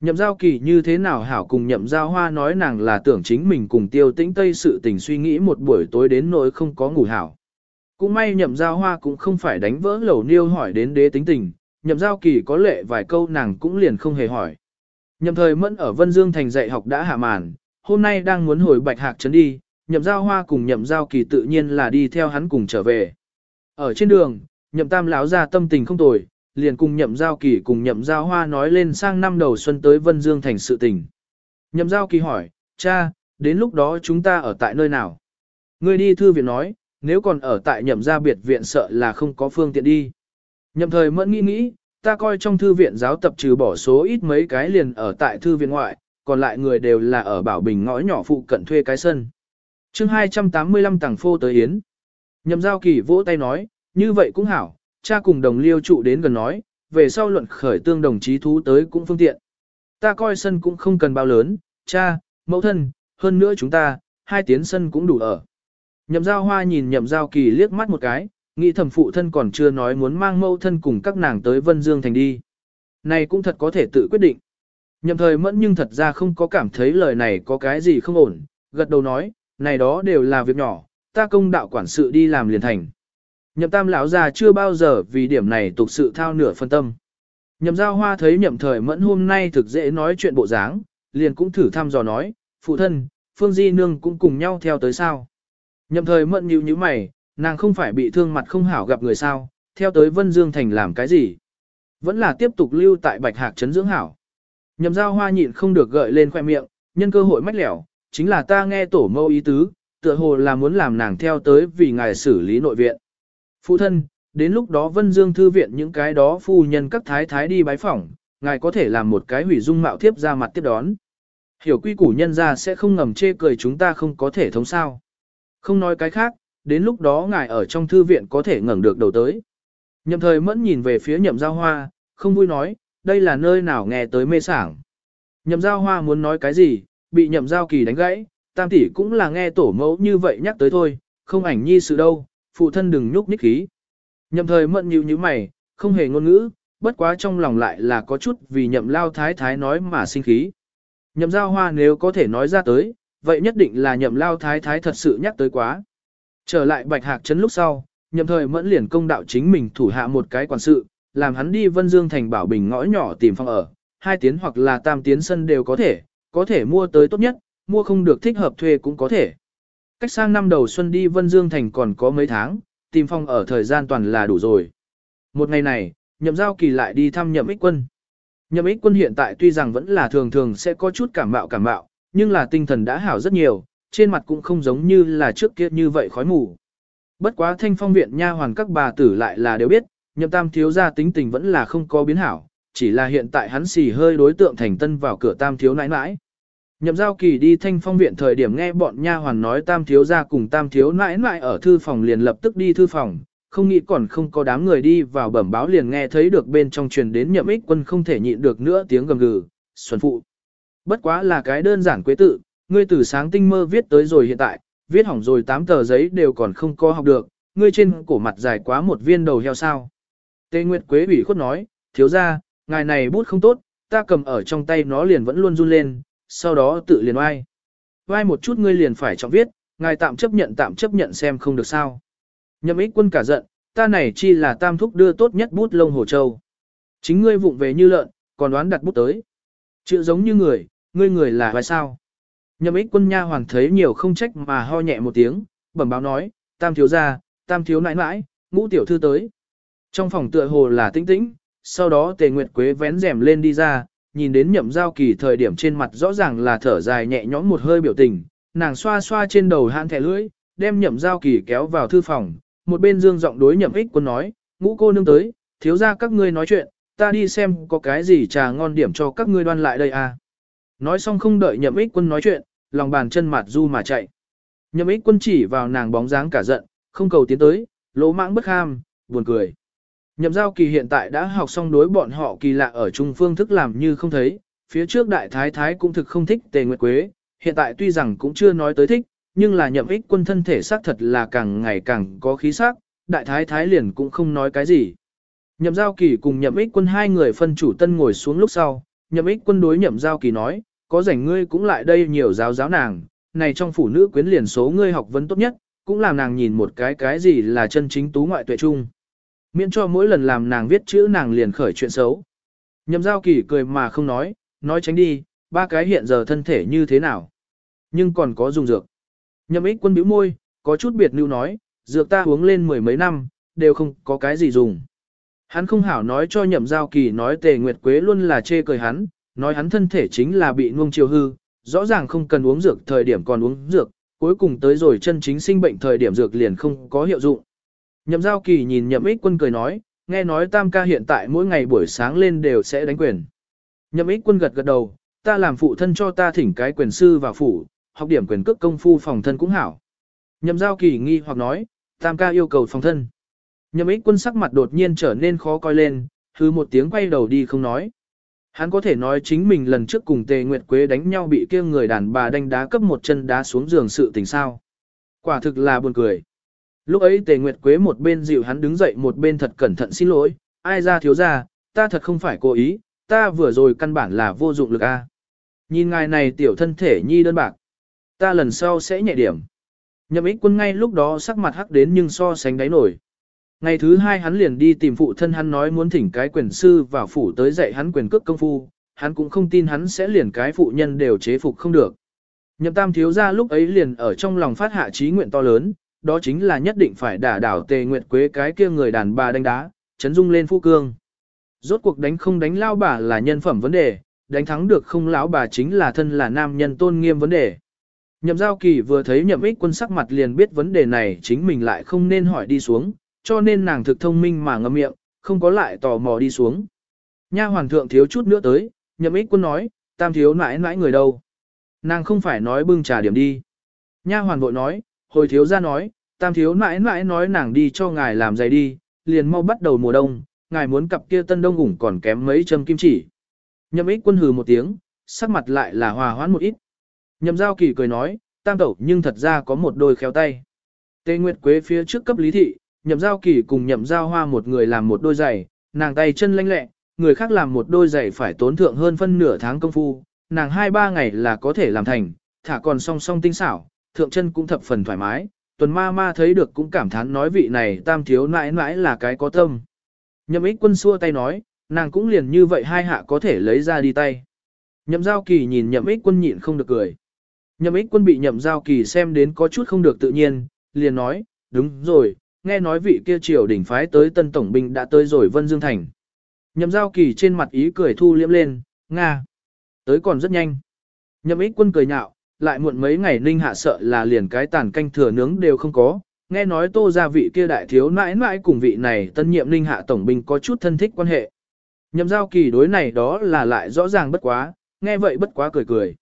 Nhậm giao kỳ như thế nào hảo cùng nhậm giao hoa nói nàng là tưởng chính mình cùng tiêu tĩnh tây sự tình suy nghĩ một buổi tối đến nỗi không có ngủ hảo. Cũng may nhậm giao hoa cũng không phải đánh vỡ lẩu niêu hỏi đến đế tính tình, nhậm giao kỳ có lệ vài câu nàng cũng liền không hề hỏi. Nhậm thời mẫn ở Vân Dương thành dạy học đã hạ màn, hôm nay đang muốn hồi bạch hạc trấn đi, nhậm giao hoa cùng nhậm giao kỳ tự nhiên là đi theo hắn cùng trở về. Ở trên đường, nhậm tam lão ra tâm tình không tồi, liền cùng nhậm giao kỳ cùng nhậm giao hoa nói lên sang năm đầu xuân tới Vân Dương thành sự tình. Nhậm giao kỳ hỏi, cha, đến lúc đó chúng ta ở tại nơi nào? Người đi thư viện nói, nếu còn ở tại nhậm gia biệt viện sợ là không có phương tiện đi. Nhậm thời mẫn nghĩ nghĩ, ta coi trong thư viện giáo tập trừ bỏ số ít mấy cái liền ở tại thư viện ngoại, còn lại người đều là ở Bảo Bình ngõ nhỏ phụ cận thuê cái sân chương 285 tàng phô tới Yến. Nhậm giao kỳ vỗ tay nói, như vậy cũng hảo, cha cùng đồng liêu trụ đến gần nói, về sau luận khởi tương đồng chí thú tới cũng phương tiện. Ta coi sân cũng không cần bao lớn, cha, mẫu thân, hơn nữa chúng ta, hai tiến sân cũng đủ ở. Nhậm giao hoa nhìn nhậm giao kỳ liếc mắt một cái, nghĩ thầm phụ thân còn chưa nói muốn mang mẫu thân cùng các nàng tới Vân Dương Thành đi. Này cũng thật có thể tự quyết định. Nhậm thời mẫn nhưng thật ra không có cảm thấy lời này có cái gì không ổn, gật đầu nói, này đó đều là việc nhỏ, ta công đạo quản sự đi làm liền thành. Nhậm tam lão già chưa bao giờ vì điểm này tục sự thao nửa phân tâm. Nhậm giao hoa thấy nhậm thời mẫn hôm nay thực dễ nói chuyện bộ dáng, liền cũng thử thăm dò nói, phụ thân, Phương Di Nương cũng cùng nhau theo tới sao. Nhậm thời mẫn nhíu như mày, nàng không phải bị thương mặt không hảo gặp người sao, theo tới Vân Dương Thành làm cái gì. Vẫn là tiếp tục lưu tại Bạch Hạc Trấn dưỡng hảo. Nhậm giao hoa nhịn không được gợi lên khoe miệng, nhân cơ hội mách lẻo, chính là ta nghe tổ mâu ý tứ, tựa hồ là muốn làm nàng theo tới vì ngài xử lý nội viện. Phụ thân, đến lúc đó Vân Dương Thư viện những cái đó phu nhân các thái thái đi bái phỏng, ngài có thể làm một cái hủy dung mạo tiếp ra mặt tiếp đón. Hiểu quy củ nhân ra sẽ không ngầm chê cười chúng ta không có thể thống sao. Không nói cái khác, đến lúc đó ngài ở trong thư viện có thể ngẩng được đầu tới. Nhậm thời mẫn nhìn về phía nhậm giao hoa, không vui nói, đây là nơi nào nghe tới mê sảng. Nhậm giao hoa muốn nói cái gì, bị nhậm giao kỳ đánh gãy, tam tỷ cũng là nghe tổ mẫu như vậy nhắc tới thôi, không ảnh nhi sự đâu, phụ thân đừng nhúc nhích khí. Nhậm thời mẫn nhíu như mày, không hề ngôn ngữ, bất quá trong lòng lại là có chút vì nhậm lao thái thái nói mà sinh khí. Nhậm giao hoa nếu có thể nói ra tới, vậy nhất định là nhậm lao thái thái thật sự nhắc tới quá. Trở lại bạch hạc trấn lúc sau, nhậm thời mẫn liền công đạo chính mình thủ hạ một cái quản sự, làm hắn đi Vân Dương thành bảo bình ngõ nhỏ tìm phòng ở, hai tiến hoặc là tam tiến sân đều có thể, có thể mua tới tốt nhất, mua không được thích hợp thuê cũng có thể. Cách sang năm đầu xuân đi Vân Dương thành còn có mấy tháng, tìm phòng ở thời gian toàn là đủ rồi. Một ngày này, nhậm giao kỳ lại đi thăm nhậm ích quân. Nhậm ích quân hiện tại tuy rằng vẫn là thường thường sẽ có chút cảm mạo cảm mạo, nhưng là tinh thần đã hảo rất nhiều, trên mặt cũng không giống như là trước kia như vậy khói mù. Bất quá thanh phong viện nha hoàn các bà tử lại là đều biết, nhậm tam thiếu gia tính tình vẫn là không có biến hảo, chỉ là hiện tại hắn xì hơi đối tượng thành tân vào cửa tam thiếu nãi nãi. Nhậm giao kỳ đi thanh phong viện thời điểm nghe bọn nha hoàn nói tam thiếu gia cùng tam thiếu nãi nãi ở thư phòng liền lập tức đi thư phòng, không nghĩ còn không có đám người đi vào bẩm báo liền nghe thấy được bên trong truyền đến nhậm ích quân không thể nhịn được nữa tiếng gầm gừ, xuân phụ. Bất quá là cái đơn giản quế tự, ngươi từ sáng tinh mơ viết tới rồi hiện tại, viết hỏng rồi tám tờ giấy đều còn không có học được, ngươi trên cổ mặt dài quá một viên đầu heo sao. Tê Nguyệt Quế ủy khuất nói, thiếu ra, ngài này bút không tốt, ta cầm ở trong tay nó liền vẫn luôn run lên, sau đó tự liền oai. Oai một chút ngươi liền phải trọng viết, ngài tạm chấp nhận tạm chấp nhận xem không được sao. Nhậm ích quân cả giận, ta này chi là tam thúc đưa tốt nhất bút lông hồ châu. Chính ngươi vụng về như lợn, còn đoán đặt bút tới. Chữ giống như người, ngươi người là vai sao. Nhậm ích quân nha hoàng thấy nhiều không trách mà ho nhẹ một tiếng, bẩm báo nói, tam thiếu gia, tam thiếu nãi nãi, ngũ tiểu thư tới. Trong phòng tựa hồ là tĩnh tĩnh, sau đó tề nguyệt quế vén rèm lên đi ra, nhìn đến nhậm giao kỳ thời điểm trên mặt rõ ràng là thở dài nhẹ nhõm một hơi biểu tình, nàng xoa xoa trên đầu hãn thẻ lưỡi, đem nhậm giao kỳ kéo vào thư phòng, một bên dương giọng đối nhậm ích quân nói, ngũ cô nương tới, thiếu ra các ngươi nói chuyện, ta đi xem có cái gì trà ngon điểm cho các ngươi đoan lại đây à. Nói xong không đợi nhậm ích quân nói chuyện, lòng bàn chân mặt du mà chạy. Nhậm ích quân chỉ vào nàng bóng dáng cả giận, không cầu tiến tới, lỗ mãng bất ham, buồn cười. Nhậm giao kỳ hiện tại đã học xong đối bọn họ kỳ lạ ở trung phương thức làm như không thấy, phía trước đại thái thái cũng thực không thích tề nguyệt quế, hiện tại tuy rằng cũng chưa nói tới thích, nhưng là nhậm ích quân thân thể xác thật là càng ngày càng có khí sắc, đại thái thái liền cũng không nói cái gì. Nhậm giao kỳ cùng nhậm ích quân hai người phân chủ tân ngồi xuống lúc sau, nhậm ích quân đối nhậm giao kỳ nói, có rảnh ngươi cũng lại đây nhiều giáo giáo nàng, này trong phụ nữ quyến liền số ngươi học vấn tốt nhất, cũng làm nàng nhìn một cái cái gì là chân chính tú ngoại tuệ trung. Miễn cho mỗi lần làm nàng viết chữ nàng liền khởi chuyện xấu. Nhậm giao kỳ cười mà không nói, nói tránh đi, ba cái hiện giờ thân thể như thế nào. Nhưng còn có dùng dược. Nhậm ích quân bĩu môi, có chút biệt lưu nói, dược ta uống lên mười mấy năm, đều không có cái gì dùng. Hắn không hảo nói cho nhậm giao kỳ nói tề nguyệt quế luôn là chê cười hắn, nói hắn thân thể chính là bị nuông chiều hư, rõ ràng không cần uống dược thời điểm còn uống dược, cuối cùng tới rồi chân chính sinh bệnh thời điểm dược liền không có hiệu dụng. Nhậm giao kỳ nhìn nhậm ích quân cười nói, nghe nói tam ca hiện tại mỗi ngày buổi sáng lên đều sẽ đánh quyền. Nhậm ích quân gật gật đầu, ta làm phụ thân cho ta thỉnh cái quyền sư vào phủ, học điểm quyền cước công phu phòng thân cũng hảo. Nhậm giao kỳ nghi hoặc nói, tam ca yêu cầu phòng thân. Nhậm ích quân sắc mặt đột nhiên trở nên khó coi lên, hư một tiếng quay đầu đi không nói. Hắn có thể nói chính mình lần trước cùng Tề Nguyệt Quế đánh nhau bị kia người đàn bà đánh đá cấp một chân đá xuống giường sự tình sao. Quả thực là buồn cười. Lúc ấy Tề Nguyệt Quế một bên dịu hắn đứng dậy một bên thật cẩn thận xin lỗi, ai ra thiếu ra, ta thật không phải cố ý, ta vừa rồi căn bản là vô dụng lực a. Nhìn ngài này tiểu thân thể nhi đơn bạc, ta lần sau sẽ nhẹ điểm. Nhậm ích quân ngay lúc đó sắc mặt hắc đến nhưng so sánh đáy nổi. Ngày thứ hai hắn liền đi tìm phụ thân hắn nói muốn thỉnh cái quyền sư vào phủ tới dạy hắn quyền cước công phu, hắn cũng không tin hắn sẽ liền cái phụ nhân đều chế phục không được. Nhậm tam thiếu ra lúc ấy liền ở trong lòng phát hạ trí nguyện to lớn, đó chính là nhất định phải đả đảo tề nguyệt quế cái kia người đàn bà đánh đá, chấn dung lên phu cương. Rốt cuộc đánh không đánh lao bà là nhân phẩm vấn đề, đánh thắng được không lão bà chính là thân là nam nhân tôn nghiêm vấn đề. Nhậm giao kỳ vừa thấy nhậm ích quân sắc mặt liền biết vấn đề này chính mình lại không nên hỏi đi xuống, cho nên nàng thực thông minh mà ngậm miệng, không có lại tò mò đi xuống. Nha hoàng thượng thiếu chút nữa tới, nhậm ích quân nói, tam thiếu nãi nãi người đâu. Nàng không phải nói bưng trà điểm đi. Nha hoàn vội nói, hồi thiếu ra nói, tam thiếu mãi mãi nói nàng đi cho ngài làm giày đi, liền mau bắt đầu mùa đông, ngài muốn cặp kia tân đông ủng còn kém mấy châm kim chỉ. Nhậm ích quân hừ một tiếng, sắc mặt lại là hòa hoãn một ít. Nhậm giao kỳ cười nói, tam tẩu nhưng thật ra có một đôi khéo tay. Tê Nguyệt Quế phía trước cấp lý thị, nhậm giao kỳ cùng nhậm giao hoa một người làm một đôi giày, nàng tay chân lanh lẹ, người khác làm một đôi giày phải tốn thượng hơn phân nửa tháng công phu, nàng hai ba ngày là có thể làm thành, thả còn song song tinh xảo, thượng chân cũng thập phần thoải mái, tuần ma ma thấy được cũng cảm thán nói vị này tam thiếu nãi nãi là cái có tâm. Nhậm ích quân xua tay nói, nàng cũng liền như vậy hai hạ có thể lấy ra đi tay. Nhậm giao kỳ nhìn nhậm ích quân nhịn không được cười. Nhậm ích quân bị nhậm giao kỳ xem đến có chút không được tự nhiên, liền nói, đúng rồi, nghe nói vị kia triều đỉnh phái tới tân tổng binh đã tới rồi Vân Dương Thành. Nhậm giao kỳ trên mặt ý cười thu liễm lên, Nga. Tới còn rất nhanh. Nhậm ích quân cười nhạo, lại muộn mấy ngày ninh hạ sợ là liền cái tàn canh thừa nướng đều không có. Nghe nói tô gia vị kia đại thiếu mãi mãi cùng vị này tân nhiệm ninh hạ tổng binh có chút thân thích quan hệ. Nhậm giao kỳ đối này đó là lại rõ ràng bất quá, nghe vậy bất quá cười cười.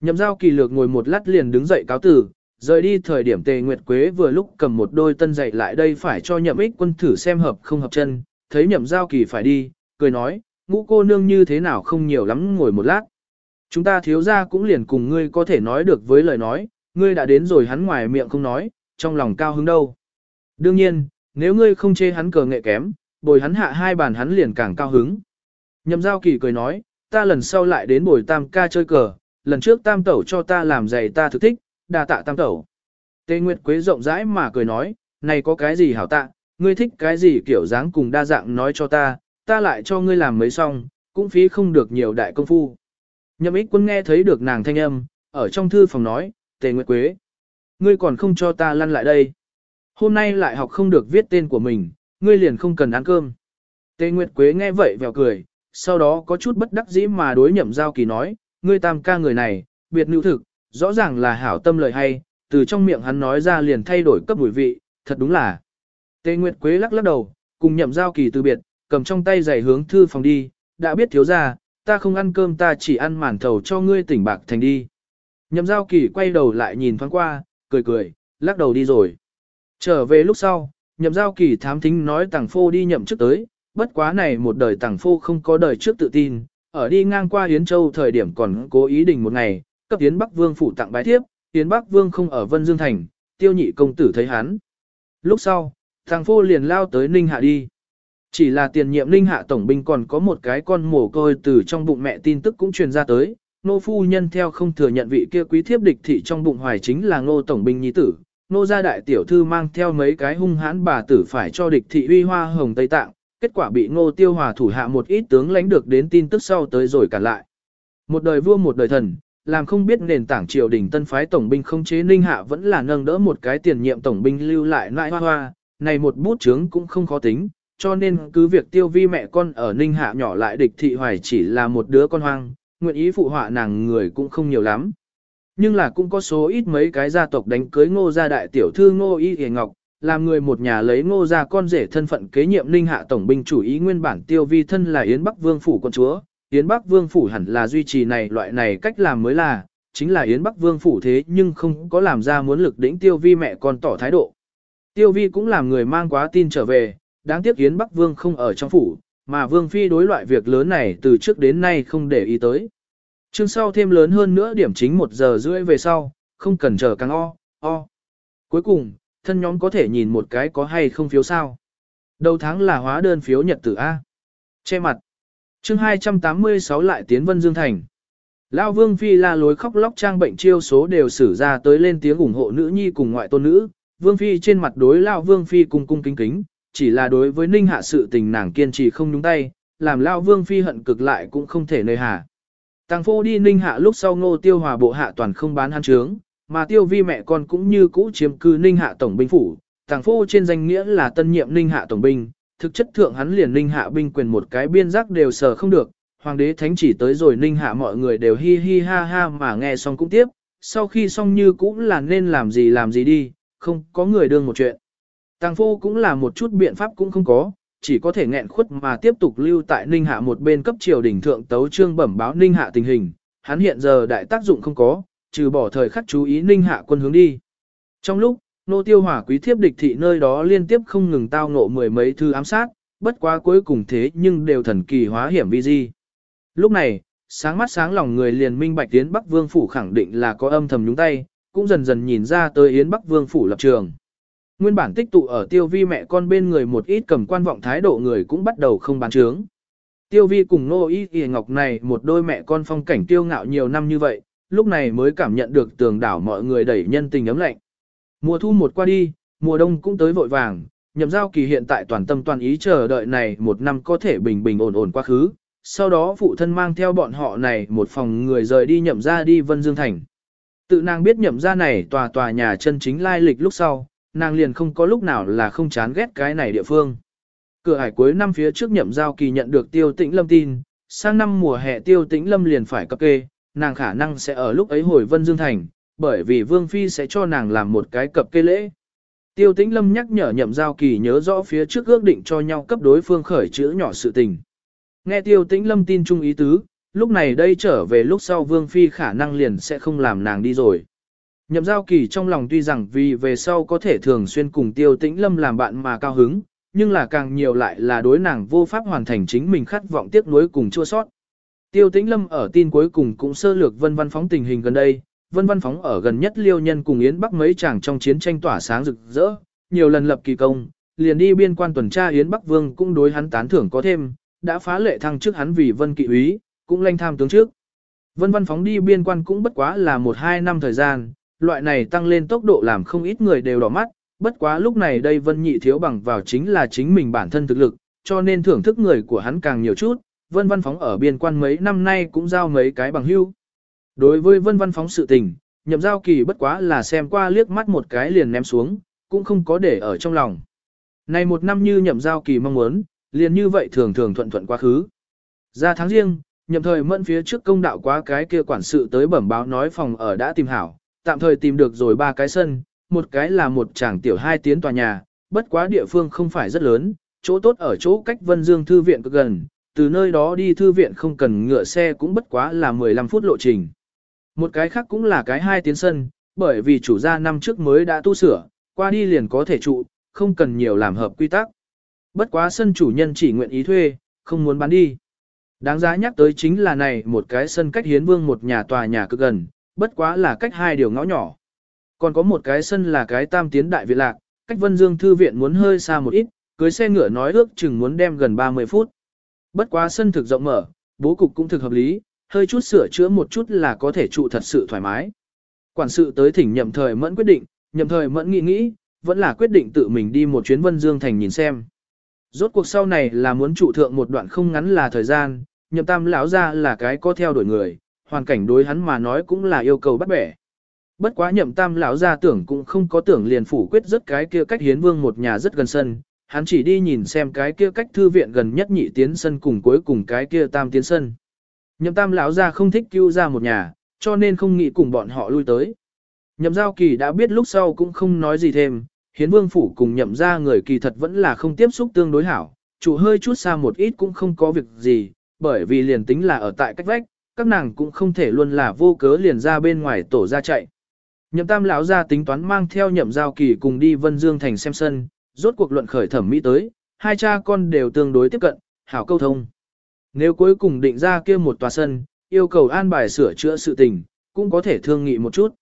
Nhậm giao kỳ lược ngồi một lát liền đứng dậy cáo tử, rời đi thời điểm tề nguyệt quế vừa lúc cầm một đôi tân dậy lại đây phải cho nhậm ích quân thử xem hợp không hợp chân, thấy nhậm giao kỳ phải đi, cười nói, ngũ cô nương như thế nào không nhiều lắm ngồi một lát. Chúng ta thiếu ra cũng liền cùng ngươi có thể nói được với lời nói, ngươi đã đến rồi hắn ngoài miệng không nói, trong lòng cao hứng đâu. Đương nhiên, nếu ngươi không chê hắn cờ nghệ kém, bồi hắn hạ hai bàn hắn liền càng cao hứng. Nhậm giao kỳ cười nói, ta lần sau lại đến bồi tam ca chơi cờ, lần trước tam tẩu cho ta làm giày ta thực thích, đa tạ tam tẩu. Tê Nguyệt Quế rộng rãi mà cười nói, này có cái gì hảo tạ, ngươi thích cái gì kiểu dáng cùng đa dạng nói cho ta, ta lại cho ngươi làm mấy xong, cũng phí không được nhiều đại công phu. Nhậm ích quân nghe thấy được nàng thanh âm, ở trong thư phòng nói, Tề Nguyệt Quế, ngươi còn không cho ta lăn lại đây. Hôm nay lại học không được viết tên của mình, ngươi liền không cần ăn cơm. Tề Nguyệt Quế nghe vậy vèo cười, sau đó có chút bất đắc dĩ mà đối nhậm giao kỳ nói, ngươi tam ca người này, biệt nữ thực, rõ ràng là hảo tâm lời hay, từ trong miệng hắn nói ra liền thay đổi cấp mùi vị, thật đúng là. Tề Nguyệt Quế lắc lắc đầu, cùng nhậm giao kỳ từ biệt, cầm trong tay giày hướng thư phòng đi, đã biết thiếu ra, ta không ăn cơm ta chỉ ăn màn thầu cho ngươi tỉnh bạc thành đi. Nhậm giao kỳ quay đầu lại nhìn thoáng qua, cười cười, lắc đầu đi rồi. Trở về lúc sau, nhậm giao kỳ thám thính nói tàng phô đi nhậm trước tới, bất quá này một đời tàng phô không có đời trước tự tin, ở đi ngang qua Yến Châu thời điểm còn cố ý định một ngày, cấp Yến Bắc Vương phủ tặng bái thiếp, Yến Bắc Vương không ở Vân Dương Thành, tiêu nhị công tử thấy hắn. Lúc sau, tàng phô liền lao tới Ninh Hạ đi. Chỉ là tiền nhiệm linh Hạ Tổng binh còn có một cái con mồ côi từ trong bụng mẹ tin tức cũng truyền ra tới, nô phu nhân theo không thừa nhận vị kia quý thiếp địch thị trong bụng hoài chính là ngô Tổng binh nhi tử. Nô gia đại tiểu thư mang theo mấy cái hung hãn bà tử phải cho địch thị uy hoa hồng Tây Tạng, kết quả bị ngô tiêu hòa thủ hạ một ít tướng lãnh được đến tin tức sau tới rồi cản lại. Một đời vua một đời thần, làm không biết nền tảng triều đình tân phái tổng binh không chế ninh hạ vẫn là nâng đỡ một cái tiền nhiệm tổng binh lưu lại lại hoa hoa, này một bút chướng cũng không khó tính, cho nên cứ việc tiêu vi mẹ con ở ninh hạ nhỏ lại địch thị hoài chỉ là một đứa con hoang, nguyện ý phụ họa nàng người cũng không nhiều lắm. Nhưng là cũng có số ít mấy cái gia tộc đánh cưới ngô gia đại tiểu thư ngô y hề ngọc, làm người một nhà lấy ngô gia con rể thân phận kế nhiệm ninh hạ tổng binh chủ ý nguyên bản tiêu vi thân là Yến Bắc Vương Phủ con chúa. Yến Bắc Vương Phủ hẳn là duy trì này loại này cách làm mới là, chính là Yến Bắc Vương Phủ thế nhưng không có làm ra muốn lực đỉnh tiêu vi mẹ con tỏ thái độ. Tiêu vi cũng làm người mang quá tin trở về, đáng tiếc Yến Bắc Vương không ở trong phủ, mà Vương Phi đối loại việc lớn này từ trước đến nay không để ý tới. Chương sau thêm lớn hơn nữa điểm chính một giờ rưỡi về sau, không cần chờ càng o, o. Cuối cùng, thân nhóm có thể nhìn một cái có hay không phiếu sao. Đầu tháng là hóa đơn phiếu nhật tử A. Che mặt. chương 286 lại tiến Vân Dương Thành. Lao Vương Phi la lối khóc lóc trang bệnh chiêu số đều xử ra tới lên tiếng ủng hộ nữ nhi cùng ngoại tôn nữ. Vương Phi trên mặt đối Lao Vương Phi cung cung kính kính, chỉ là đối với Ninh Hạ sự tình nàng kiên trì không nhúng tay, làm Lao Vương Phi hận cực lại cũng không thể nơi hà Tàng phô đi Ninh Hạ lúc sau ngô tiêu hòa bộ hạ toàn không bán hắn trướng, mà tiêu vi mẹ con cũng như cũ chiếm cư Ninh Hạ Tổng binh phủ. Tàng phô trên danh nghĩa là tân nhiệm Ninh Hạ Tổng binh, thực chất thượng hắn liền Ninh Hạ binh quyền một cái biên giác đều sờ không được. Hoàng đế thánh chỉ tới rồi Ninh Hạ mọi người đều hi hi ha ha mà nghe xong cũng tiếp, sau khi xong như cũng là nên làm gì làm gì đi, không có người đương một chuyện. Tàng phu cũng là một chút biện pháp cũng không có, chỉ có thể nghẹn khuất mà tiếp tục lưu tại Ninh Hạ một bên cấp triều đình thượng tấu trương bẩm báo Ninh Hạ tình hình, hắn hiện giờ đại tác dụng không có, trừ bỏ thời khắc chú ý Ninh Hạ quân hướng đi. Trong lúc, nô tiêu hỏa quý thiếp địch thị nơi đó liên tiếp không ngừng tao ngộ mười mấy thư ám sát, bất quá cuối cùng thế nhưng đều thần kỳ hóa hiểm vi di. Lúc này, sáng mắt sáng lòng người liền minh bạch Yến Bắc Vương Phủ khẳng định là có âm thầm nhúng tay, cũng dần dần nhìn ra tới Yến Bắc Vương Phủ lập trường. Nguyên bản tích tụ ở tiêu vi mẹ con bên người một ít cầm quan vọng thái độ người cũng bắt đầu không bán trướng. Tiêu vi cùng nô y y ngọc này một đôi mẹ con phong cảnh tiêu ngạo nhiều năm như vậy, lúc này mới cảm nhận được tường đảo mọi người đẩy nhân tình ấm lạnh. Mùa thu một qua đi, mùa đông cũng tới vội vàng, nhậm giao kỳ hiện tại toàn tâm toàn ý chờ đợi này một năm có thể bình bình ổn ổn quá khứ. Sau đó phụ thân mang theo bọn họ này một phòng người rời đi nhậm ra đi Vân Dương Thành. Tự nàng biết nhậm ra này tòa tòa nhà chân chính lai lịch lúc sau, nàng liền không có lúc nào là không chán ghét cái này địa phương. Cửa hải cuối năm phía trước nhậm giao kỳ nhận được tiêu tĩnh lâm tin, sang năm mùa hè tiêu tĩnh lâm liền phải cập kê, nàng khả năng sẽ ở lúc ấy hồi Vân Dương Thành, bởi vì Vương Phi sẽ cho nàng làm một cái cập kê lễ. Tiêu tĩnh lâm nhắc nhở nhậm giao kỳ nhớ rõ phía trước ước định cho nhau cấp đối phương khởi chữ nhỏ sự tình. Nghe tiêu tĩnh lâm tin trung ý tứ, lúc này đây trở về lúc sau Vương Phi khả năng liền sẽ không làm nàng đi rồi. Nhậm giao kỳ trong lòng tuy rằng vì về sau có thể thường xuyên cùng tiêu tĩnh lâm làm bạn mà cao hứng, nhưng là càng nhiều lại là đối nàng vô pháp hoàn thành chính mình khát vọng tiếc nuối cùng chua sót. Tiêu tĩnh lâm ở tin cuối cùng cũng sơ lược vân văn phóng tình hình gần đây, vân văn phóng ở gần nhất liêu nhân cùng Yến Bắc mấy chàng trong chiến tranh tỏa sáng rực rỡ, nhiều lần lập kỳ công, liền đi biên quan tuần tra Yến Bắc Vương cũng đối hắn tán thưởng có thêm, đã phá lệ thăng trước hắn vì vân kỵ úy, cũng lanh tham tướng trước. Vân văn phóng đi biên quan cũng bất quá là một hai năm thời gian, loại này tăng lên tốc độ làm không ít người đều đỏ mắt, bất quá lúc này đây vân nhị thiếu bằng vào chính là chính mình bản thân thực lực, cho nên thưởng thức người của hắn càng nhiều chút, vân văn phóng ở biên quan mấy năm nay cũng giao mấy cái bằng hưu. Đối với vân văn phóng sự tình, nhậm giao kỳ bất quá là xem qua liếc mắt một cái liền ném xuống, cũng không có để ở trong lòng. Này một năm như nhậm giao kỳ mong muốn, liền như vậy thường thường thuận thuận quá khứ. Ra tháng riêng, nhậm thời mẫn phía trước công đạo quá cái kia quản sự tới bẩm báo nói phòng ở đã tìm hảo, tạm thời tìm được rồi ba cái sân, một cái là một tràng tiểu hai tiến tòa nhà, bất quá địa phương không phải rất lớn, chỗ tốt ở chỗ cách Vân Dương Thư viện cực gần, từ nơi đó đi thư viện không cần ngựa xe cũng bất quá là 15 phút lộ trình. Một cái khác cũng là cái hai tiến sân, bởi vì chủ gia năm trước mới đã tu sửa, qua đi liền có thể trụ, không cần nhiều làm hợp quy tắc. Bất quá sân chủ nhân chỉ nguyện ý thuê, không muốn bán đi. Đáng giá nhắc tới chính là này một cái sân cách hiến vương một nhà tòa nhà cực gần, bất quá là cách hai điều ngõ nhỏ. Còn có một cái sân là cái tam tiến đại viện lạc, cách Vân Dương Thư viện muốn hơi xa một ít, cưới xe ngựa nói ước chừng muốn đem gần 30 phút. Bất quá sân thực rộng mở, bố cục cũng thực hợp lý, hơi chút sửa chữa một chút là có thể trụ thật sự thoải mái. Quản sự tới thỉnh nhậm thời mẫn quyết định, nhậm thời mẫn nghĩ nghĩ, vẫn là quyết định tự mình đi một chuyến Vân Dương Thành nhìn xem. Rốt cuộc sau này là muốn trụ thượng một đoạn không ngắn là thời gian, nhậm tam lão ra là cái có theo đuổi người, hoàn cảnh đối hắn mà nói cũng là yêu cầu bắt bẻ. Bất quá nhậm tam lão ra tưởng cũng không có tưởng liền phủ quyết rất cái kia cách hiến vương một nhà rất gần sân, hắn chỉ đi nhìn xem cái kia cách thư viện gần nhất nhị tiến sân cùng cuối cùng cái kia tam tiến sân. Nhậm tam lão ra không thích cứu ra một nhà, cho nên không nghĩ cùng bọn họ lui tới. Nhậm giao kỳ đã biết lúc sau cũng không nói gì thêm, hiến vương phủ cùng nhậm ra người kỳ thật vẫn là không tiếp xúc tương đối hảo, chủ hơi chút xa một ít cũng không có việc gì, bởi vì liền tính là ở tại cách vách, các nàng cũng không thể luôn là vô cớ liền ra bên ngoài tổ ra chạy. Nhậm tam lão ra tính toán mang theo nhậm giao kỳ cùng đi Vân Dương thành xem sân, rốt cuộc luận khởi thẩm mỹ tới, hai cha con đều tương đối tiếp cận, hảo câu thông. Nếu cuối cùng định ra kia một tòa sân, yêu cầu an bài sửa chữa sự tình, cũng có thể thương nghị một chút.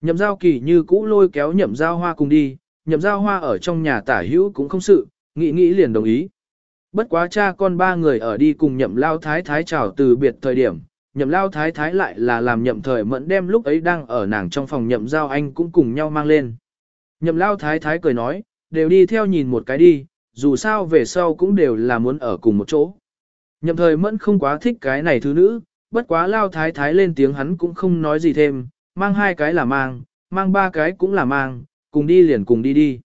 Nhậm giao kỳ như cũ lôi kéo nhậm giao hoa cùng đi, nhậm giao hoa ở trong nhà tả hữu cũng không sự, nghĩ nghĩ liền đồng ý. Bất quá cha con ba người ở đi cùng nhậm lao thái thái chào từ biệt thời điểm, nhậm lao thái thái lại là làm nhậm thời mẫn đem lúc ấy đang ở nàng trong phòng nhậm giao anh cũng cùng nhau mang lên. Nhậm lao thái thái cười nói, đều đi theo nhìn một cái đi, dù sao về sau cũng đều là muốn ở cùng một chỗ. Nhậm thời mẫn không quá thích cái này thứ nữ, bất quá lao thái thái lên tiếng hắn cũng không nói gì thêm, mang hai cái là mang, mang ba cái cũng là mang, cùng đi liền cùng đi đi.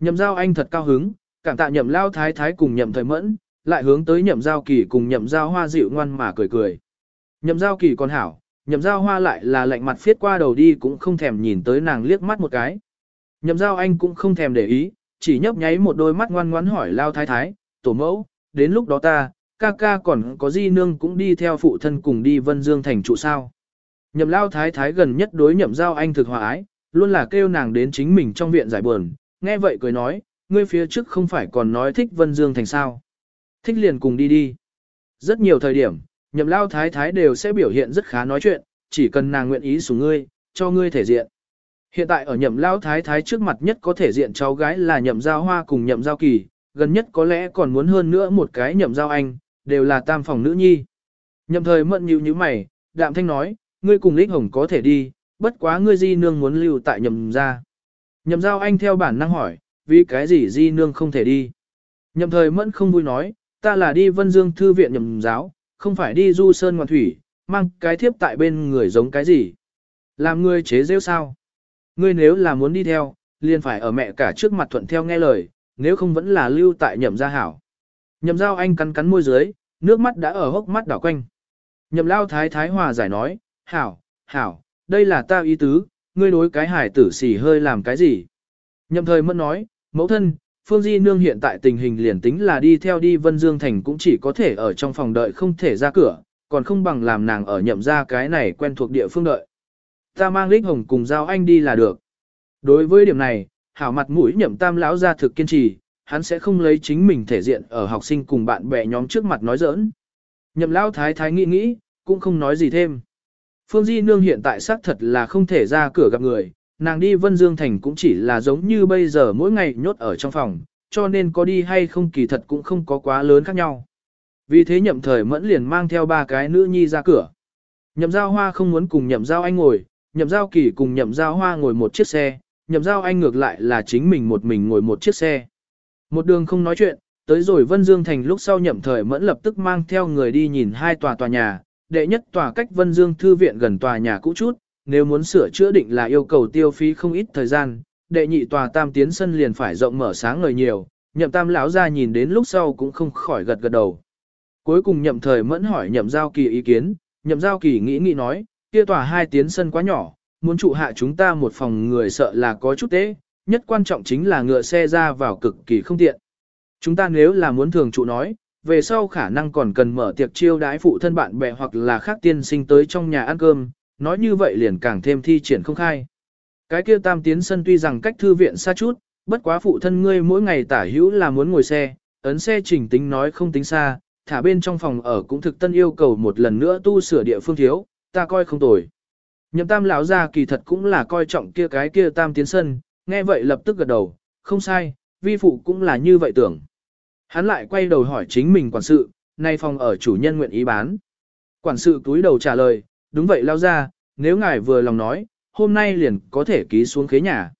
Nhậm giao anh thật cao hứng, cảm tạ nhậm lao thái thái cùng nhậm thời mẫn, lại hướng tới nhậm giao kỳ cùng nhậm giao hoa dịu ngoan mà cười cười. Nhậm giao kỳ còn hảo, nhậm giao hoa lại là lạnh mặt phiết qua đầu đi cũng không thèm nhìn tới nàng liếc mắt một cái. Nhậm giao anh cũng không thèm để ý, chỉ nhấp nháy một đôi mắt ngoan ngoãn hỏi lao thái thái, tổ mẫu, đến lúc đó ta, ca ca còn có di nương cũng đi theo phụ thân cùng đi vân dương thành trụ sao. Nhậm lao thái thái gần nhất đối nhậm giao anh thực hòa ái, luôn là kêu nàng đến chính mình trong viện giải buồn, nghe vậy cười nói, ngươi phía trước không phải còn nói thích vân dương thành sao. Thích liền cùng đi đi. Rất nhiều thời điểm, nhậm lao thái thái đều sẽ biểu hiện rất khá nói chuyện, chỉ cần nàng nguyện ý xuống ngươi, cho ngươi thể diện. Hiện tại ở nhậm lao thái thái trước mặt nhất có thể diện cháu gái là nhậm giao hoa cùng nhậm giao kỳ, gần nhất có lẽ còn muốn hơn nữa một cái nhậm giao anh, đều là tam phòng nữ nhi. Nhậm thời mận nhíu như mày, đạm thanh nói, ngươi cùng lích hồng có thể đi, bất quá ngươi di nương muốn lưu tại nhậm gia. Nhậm giao anh theo bản năng hỏi, vì cái gì di nương không thể đi. Nhậm thời mẫn không vui nói, ta là đi vân dương thư viện nhậm giáo, không phải đi du sơn ngoạn thủy, mang cái thiếp tại bên người giống cái gì. Làm ngươi chế rêu sao? Ngươi nếu là muốn đi theo, liền phải ở mẹ cả trước mặt thuận theo nghe lời, nếu không vẫn là lưu tại nhậm gia hảo. Nhậm giao anh cắn cắn môi dưới, nước mắt đã ở hốc mắt đảo quanh. Nhậm lao thái thái hòa giải nói, hảo, hảo, đây là ta ý tứ, ngươi đối cái hải tử xỉ hơi làm cái gì. Nhậm thời mất nói, mẫu thân, Phương Di Nương hiện tại tình hình liền tính là đi theo đi Vân Dương Thành cũng chỉ có thể ở trong phòng đợi không thể ra cửa, còn không bằng làm nàng ở nhậm ra cái này quen thuộc địa phương đợi. Ta mang Lích Hồng cùng giao anh đi là được. Đối với điểm này, hảo mặt mũi nhậm tam lão ra thực kiên trì, hắn sẽ không lấy chính mình thể diện ở học sinh cùng bạn bè nhóm trước mặt nói giỡn. Nhậm lão thái thái nghĩ nghĩ, cũng không nói gì thêm. Phương Di Nương hiện tại xác thật là không thể ra cửa gặp người, nàng đi Vân Dương Thành cũng chỉ là giống như bây giờ mỗi ngày nhốt ở trong phòng, cho nên có đi hay không kỳ thật cũng không có quá lớn khác nhau. Vì thế nhậm thời mẫn liền mang theo ba cái nữ nhi ra cửa. Nhậm giao hoa không muốn cùng nhậm giao anh ngồi, nhậm giao kỳ cùng nhậm giao hoa ngồi một chiếc xe, nhậm giao anh ngược lại là chính mình một mình ngồi một chiếc xe. Một đường không nói chuyện, tới rồi Vân Dương Thành lúc sau nhậm thời mẫn lập tức mang theo người đi nhìn hai tòa tòa nhà, đệ nhất tòa cách Vân Dương Thư Viện gần tòa nhà cũ chút, nếu muốn sửa chữa định là yêu cầu tiêu phí không ít thời gian, đệ nhị tòa tam tiến sân liền phải rộng mở sáng ngời nhiều, nhậm tam lão ra nhìn đến lúc sau cũng không khỏi gật gật đầu. Cuối cùng nhậm thời mẫn hỏi nhậm giao kỳ ý kiến, nhậm giao kỳ nghĩ nghĩ nói, kia tòa hai tiến sân quá nhỏ, muốn trụ hạ chúng ta một phòng người sợ là có chút tế, nhất quan trọng chính là ngựa xe ra vào cực kỳ không tiện. Chúng ta nếu là muốn thường trụ nói, về sau khả năng còn cần mở tiệc chiêu đái phụ thân bạn bè hoặc là khác tiên sinh tới trong nhà ăn cơm, nói như vậy liền càng thêm thi triển không khai. Cái kia tam tiến sân tuy rằng cách thư viện xa chút, bất quá phụ thân ngươi mỗi ngày tả hữu là muốn ngồi xe, ấn xe chỉnh tính nói không tính xa, thả bên trong phòng ở cũng thực tân yêu cầu một lần nữa tu sửa địa phương thiếu, ta coi không tồi. Nhậm tam lão ra kỳ thật cũng là coi trọng kia cái kia tam tiến sân, nghe vậy lập tức gật đầu, không sai, vi phụ cũng là như vậy tưởng. Hắn lại quay đầu hỏi chính mình quản sự, nay phòng ở chủ nhân nguyện ý bán. Quản sự túi đầu trả lời, đúng vậy lao ra, nếu ngài vừa lòng nói, hôm nay liền có thể ký xuống khế nhà.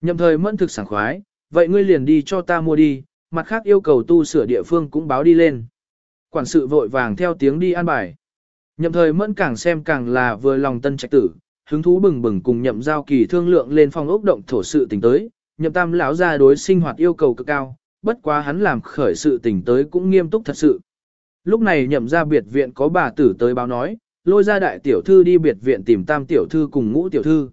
Nhậm thời mẫn thực sảng khoái, vậy ngươi liền đi cho ta mua đi, mặt khác yêu cầu tu sửa địa phương cũng báo đi lên. Quản sự vội vàng theo tiếng đi an bài. Nhậm thời mẫn càng xem càng là vừa lòng tân trạch tử, hứng thú bừng bừng cùng nhậm giao kỳ thương lượng lên phòng ốc động thổ sự tình tới, nhậm tam lão ra đối sinh hoạt yêu cầu cực cao, bất quá hắn làm khởi sự tình tới cũng nghiêm túc thật sự. Lúc này nhậm ra biệt viện có bà tử tới báo nói, lôi ra đại tiểu thư đi biệt viện tìm tam tiểu thư cùng ngũ tiểu thư.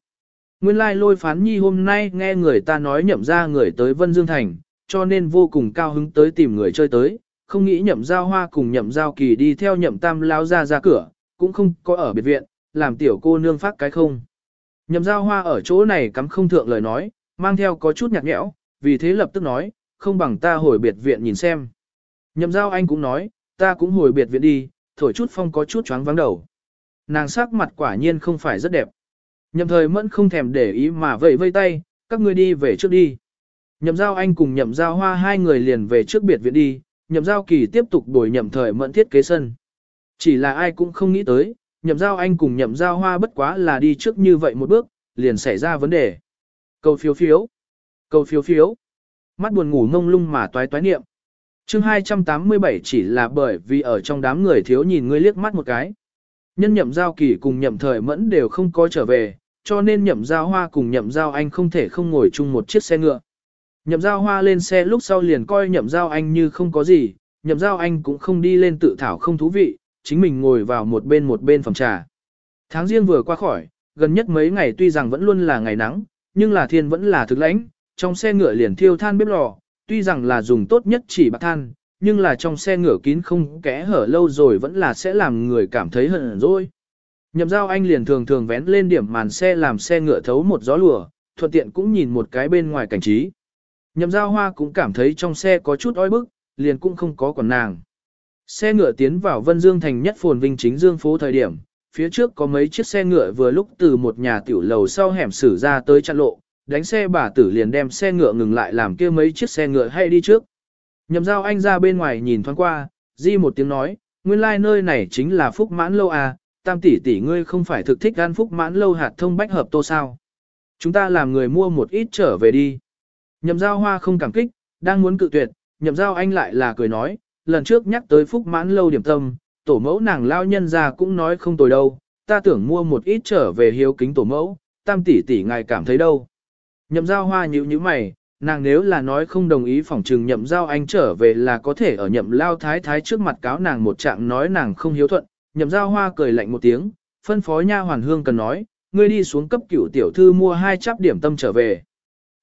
Nguyên lai lôi phán nhi hôm nay nghe người ta nói nhậm ra người tới Vân Dương Thành, cho nên vô cùng cao hứng tới tìm người chơi tới, không nghĩ nhậm giao hoa cùng nhậm giao kỳ đi theo nhậm tam lao ra ra cửa, cũng không có ở biệt viện, làm tiểu cô nương phát cái không. Nhậm giao hoa ở chỗ này cắm không thượng lời nói, mang theo có chút nhạt nhẽo, vì thế lập tức nói, không bằng ta hồi biệt viện nhìn xem. Nhậm giao anh cũng nói, ta cũng hồi biệt viện đi, thổi chút phong có chút choáng vắng đầu. Nàng sắc mặt quả nhiên không phải rất đẹp. Nhậm thời mẫn không thèm để ý mà vẫy vây tay, các ngươi đi về trước đi. Nhậm giao anh cùng nhậm giao hoa hai người liền về trước biệt viện đi, nhậm giao kỳ tiếp tục đổi nhậm thời mẫn thiết kế sân. Chỉ là ai cũng không nghĩ tới, nhậm giao anh cùng nhậm giao hoa bất quá là đi trước như vậy một bước, liền xảy ra vấn đề. Cầu phiếu phiếu. Cầu phiếu phiếu. Mắt buồn ngủ ngông lung mà toái toái niệm. chương 287 chỉ là bởi vì ở trong đám người thiếu nhìn ngươi liếc mắt một cái. Nhân nhậm giao kỳ cùng nhậm thời mẫn đều không có trở về, cho nên nhậm giao hoa cùng nhậm giao anh không thể không ngồi chung một chiếc xe ngựa. Nhậm giao hoa lên xe lúc sau liền coi nhậm giao anh như không có gì, nhậm giao anh cũng không đi lên tự thảo không thú vị, chính mình ngồi vào một bên một bên phòng trà. Tháng riêng vừa qua khỏi, gần nhất mấy ngày tuy rằng vẫn luôn là ngày nắng, nhưng là thiên vẫn là thực lãnh, trong xe ngựa liền thiêu than bếp lò, tuy rằng là dùng tốt nhất chỉ bạc than, nhưng là trong xe ngựa kín không kẽ hở lâu rồi vẫn là sẽ làm người cảm thấy hận rồi. Nhậm giao anh liền thường thường vén lên điểm màn xe làm xe ngựa thấu một gió lùa, thuận tiện cũng nhìn một cái bên ngoài cảnh trí. Nhậm giao hoa cũng cảm thấy trong xe có chút oi bức, liền cũng không có còn nàng. Xe ngựa tiến vào Vân Dương thành nhất phồn vinh chính dương phố thời điểm, phía trước có mấy chiếc xe ngựa vừa lúc từ một nhà tiểu lầu sau hẻm xử ra tới chặn lộ, đánh xe bà tử liền đem xe ngựa ngừng lại làm kia mấy chiếc xe ngựa hay đi trước. Nhậm giao anh ra bên ngoài nhìn thoáng qua, di một tiếng nói, nguyên lai like nơi này chính là phúc mãn lâu à, tam tỷ tỷ ngươi không phải thực thích ăn phúc mãn lâu hạt thông bách hợp tô sao. Chúng ta làm người mua một ít trở về đi. Nhậm giao hoa không cảm kích, đang muốn cự tuyệt, nhậm giao anh lại là cười nói, lần trước nhắc tới phúc mãn lâu điểm tâm, tổ mẫu nàng lao nhân ra cũng nói không tồi đâu, ta tưởng mua một ít trở về hiếu kính tổ mẫu, tam tỷ tỷ ngài cảm thấy đâu. Nhậm giao hoa nhíu như mày, nàng nếu là nói không đồng ý phỏng trừng nhậm giao anh trở về là có thể ở nhậm lao thái thái trước mặt cáo nàng một trạng nói nàng không hiếu thuận, nhậm giao hoa cười lạnh một tiếng, phân phó nha hoàn hương cần nói, ngươi đi xuống cấp cửu tiểu thư mua hai chắp điểm tâm trở về.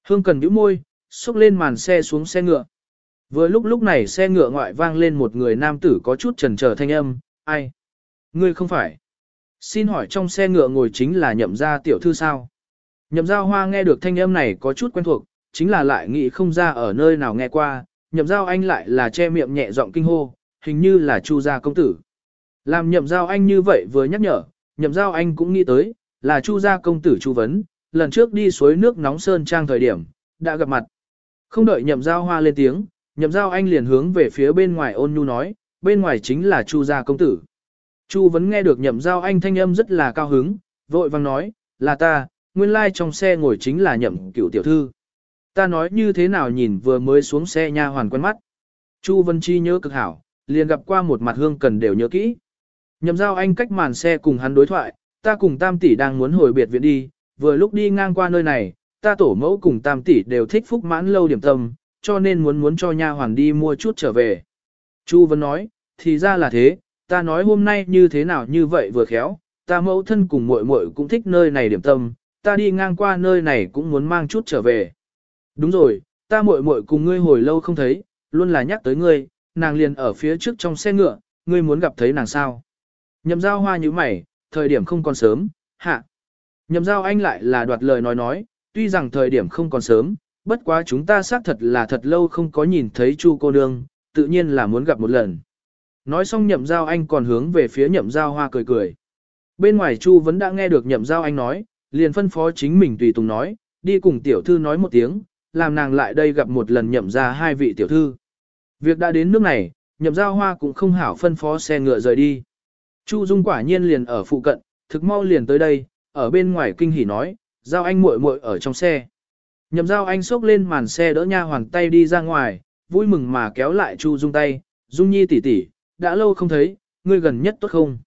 Hương cần nhíu môi, xúc lên màn xe xuống xe ngựa. Vừa lúc lúc này xe ngựa ngoại vang lên một người nam tử có chút trần trở thanh âm, ai? Ngươi không phải. Xin hỏi trong xe ngựa ngồi chính là nhậm gia tiểu thư sao? Nhậm giao hoa nghe được thanh âm này có chút quen thuộc, chính là lại nghĩ không ra ở nơi nào nghe qua, nhậm giao anh lại là che miệng nhẹ giọng kinh hô, hình như là chu gia công tử. Làm nhậm giao anh như vậy vừa nhắc nhở, nhậm giao anh cũng nghĩ tới, là chu gia công tử chu vấn, lần trước đi suối nước nóng sơn trang thời điểm, đã gặp mặt. Không đợi nhậm giao hoa lên tiếng, nhậm giao anh liền hướng về phía bên ngoài ôn nhu nói, bên ngoài chính là chu gia công tử. Chu vấn nghe được nhậm giao anh thanh âm rất là cao hứng, vội vang nói, là ta, nguyên lai trong xe ngồi chính là nhậm cửu tiểu thư. Ta nói như thế nào nhìn vừa mới xuống xe nha hoàn quen mắt. Chu Vân Chi nhớ cực hảo, liền gặp qua một mặt hương cần đều nhớ kỹ. Nhậm giao anh cách màn xe cùng hắn đối thoại, ta cùng tam tỷ đang muốn hồi biệt viện đi, vừa lúc đi ngang qua nơi này, ta tổ mẫu cùng tam tỷ đều thích phúc mãn lâu điểm tâm, cho nên muốn muốn cho nha hoàn đi mua chút trở về. Chu Vân nói, thì ra là thế, ta nói hôm nay như thế nào như vậy vừa khéo, ta mẫu thân cùng muội muội cũng thích nơi này điểm tâm, ta đi ngang qua nơi này cũng muốn mang chút trở về. Đúng rồi, ta muội muội cùng ngươi hồi lâu không thấy, luôn là nhắc tới ngươi, nàng liền ở phía trước trong xe ngựa, ngươi muốn gặp thấy nàng sao. Nhậm giao hoa như mày, thời điểm không còn sớm, hạ. Nhậm giao anh lại là đoạt lời nói nói, tuy rằng thời điểm không còn sớm, bất quá chúng ta xác thật là thật lâu không có nhìn thấy chu cô nương, tự nhiên là muốn gặp một lần. Nói xong nhậm giao anh còn hướng về phía nhậm giao hoa cười cười. Bên ngoài chu vẫn đã nghe được nhậm giao anh nói, liền phân phó chính mình tùy tùng nói, đi cùng tiểu thư nói một tiếng, làm nàng lại đây gặp một lần nhậm ra hai vị tiểu thư. Việc đã đến nước này, nhậm giao hoa cũng không hảo phân phó xe ngựa rời đi. Chu Dung quả nhiên liền ở phụ cận, thực mau liền tới đây, ở bên ngoài kinh hỉ nói, giao anh muội muội ở trong xe. Nhậm giao anh xốc lên màn xe đỡ nha hoàn tay đi ra ngoài, vui mừng mà kéo lại Chu Dung tay, Dung Nhi tỷ tỷ, đã lâu không thấy, ngươi gần nhất tốt không?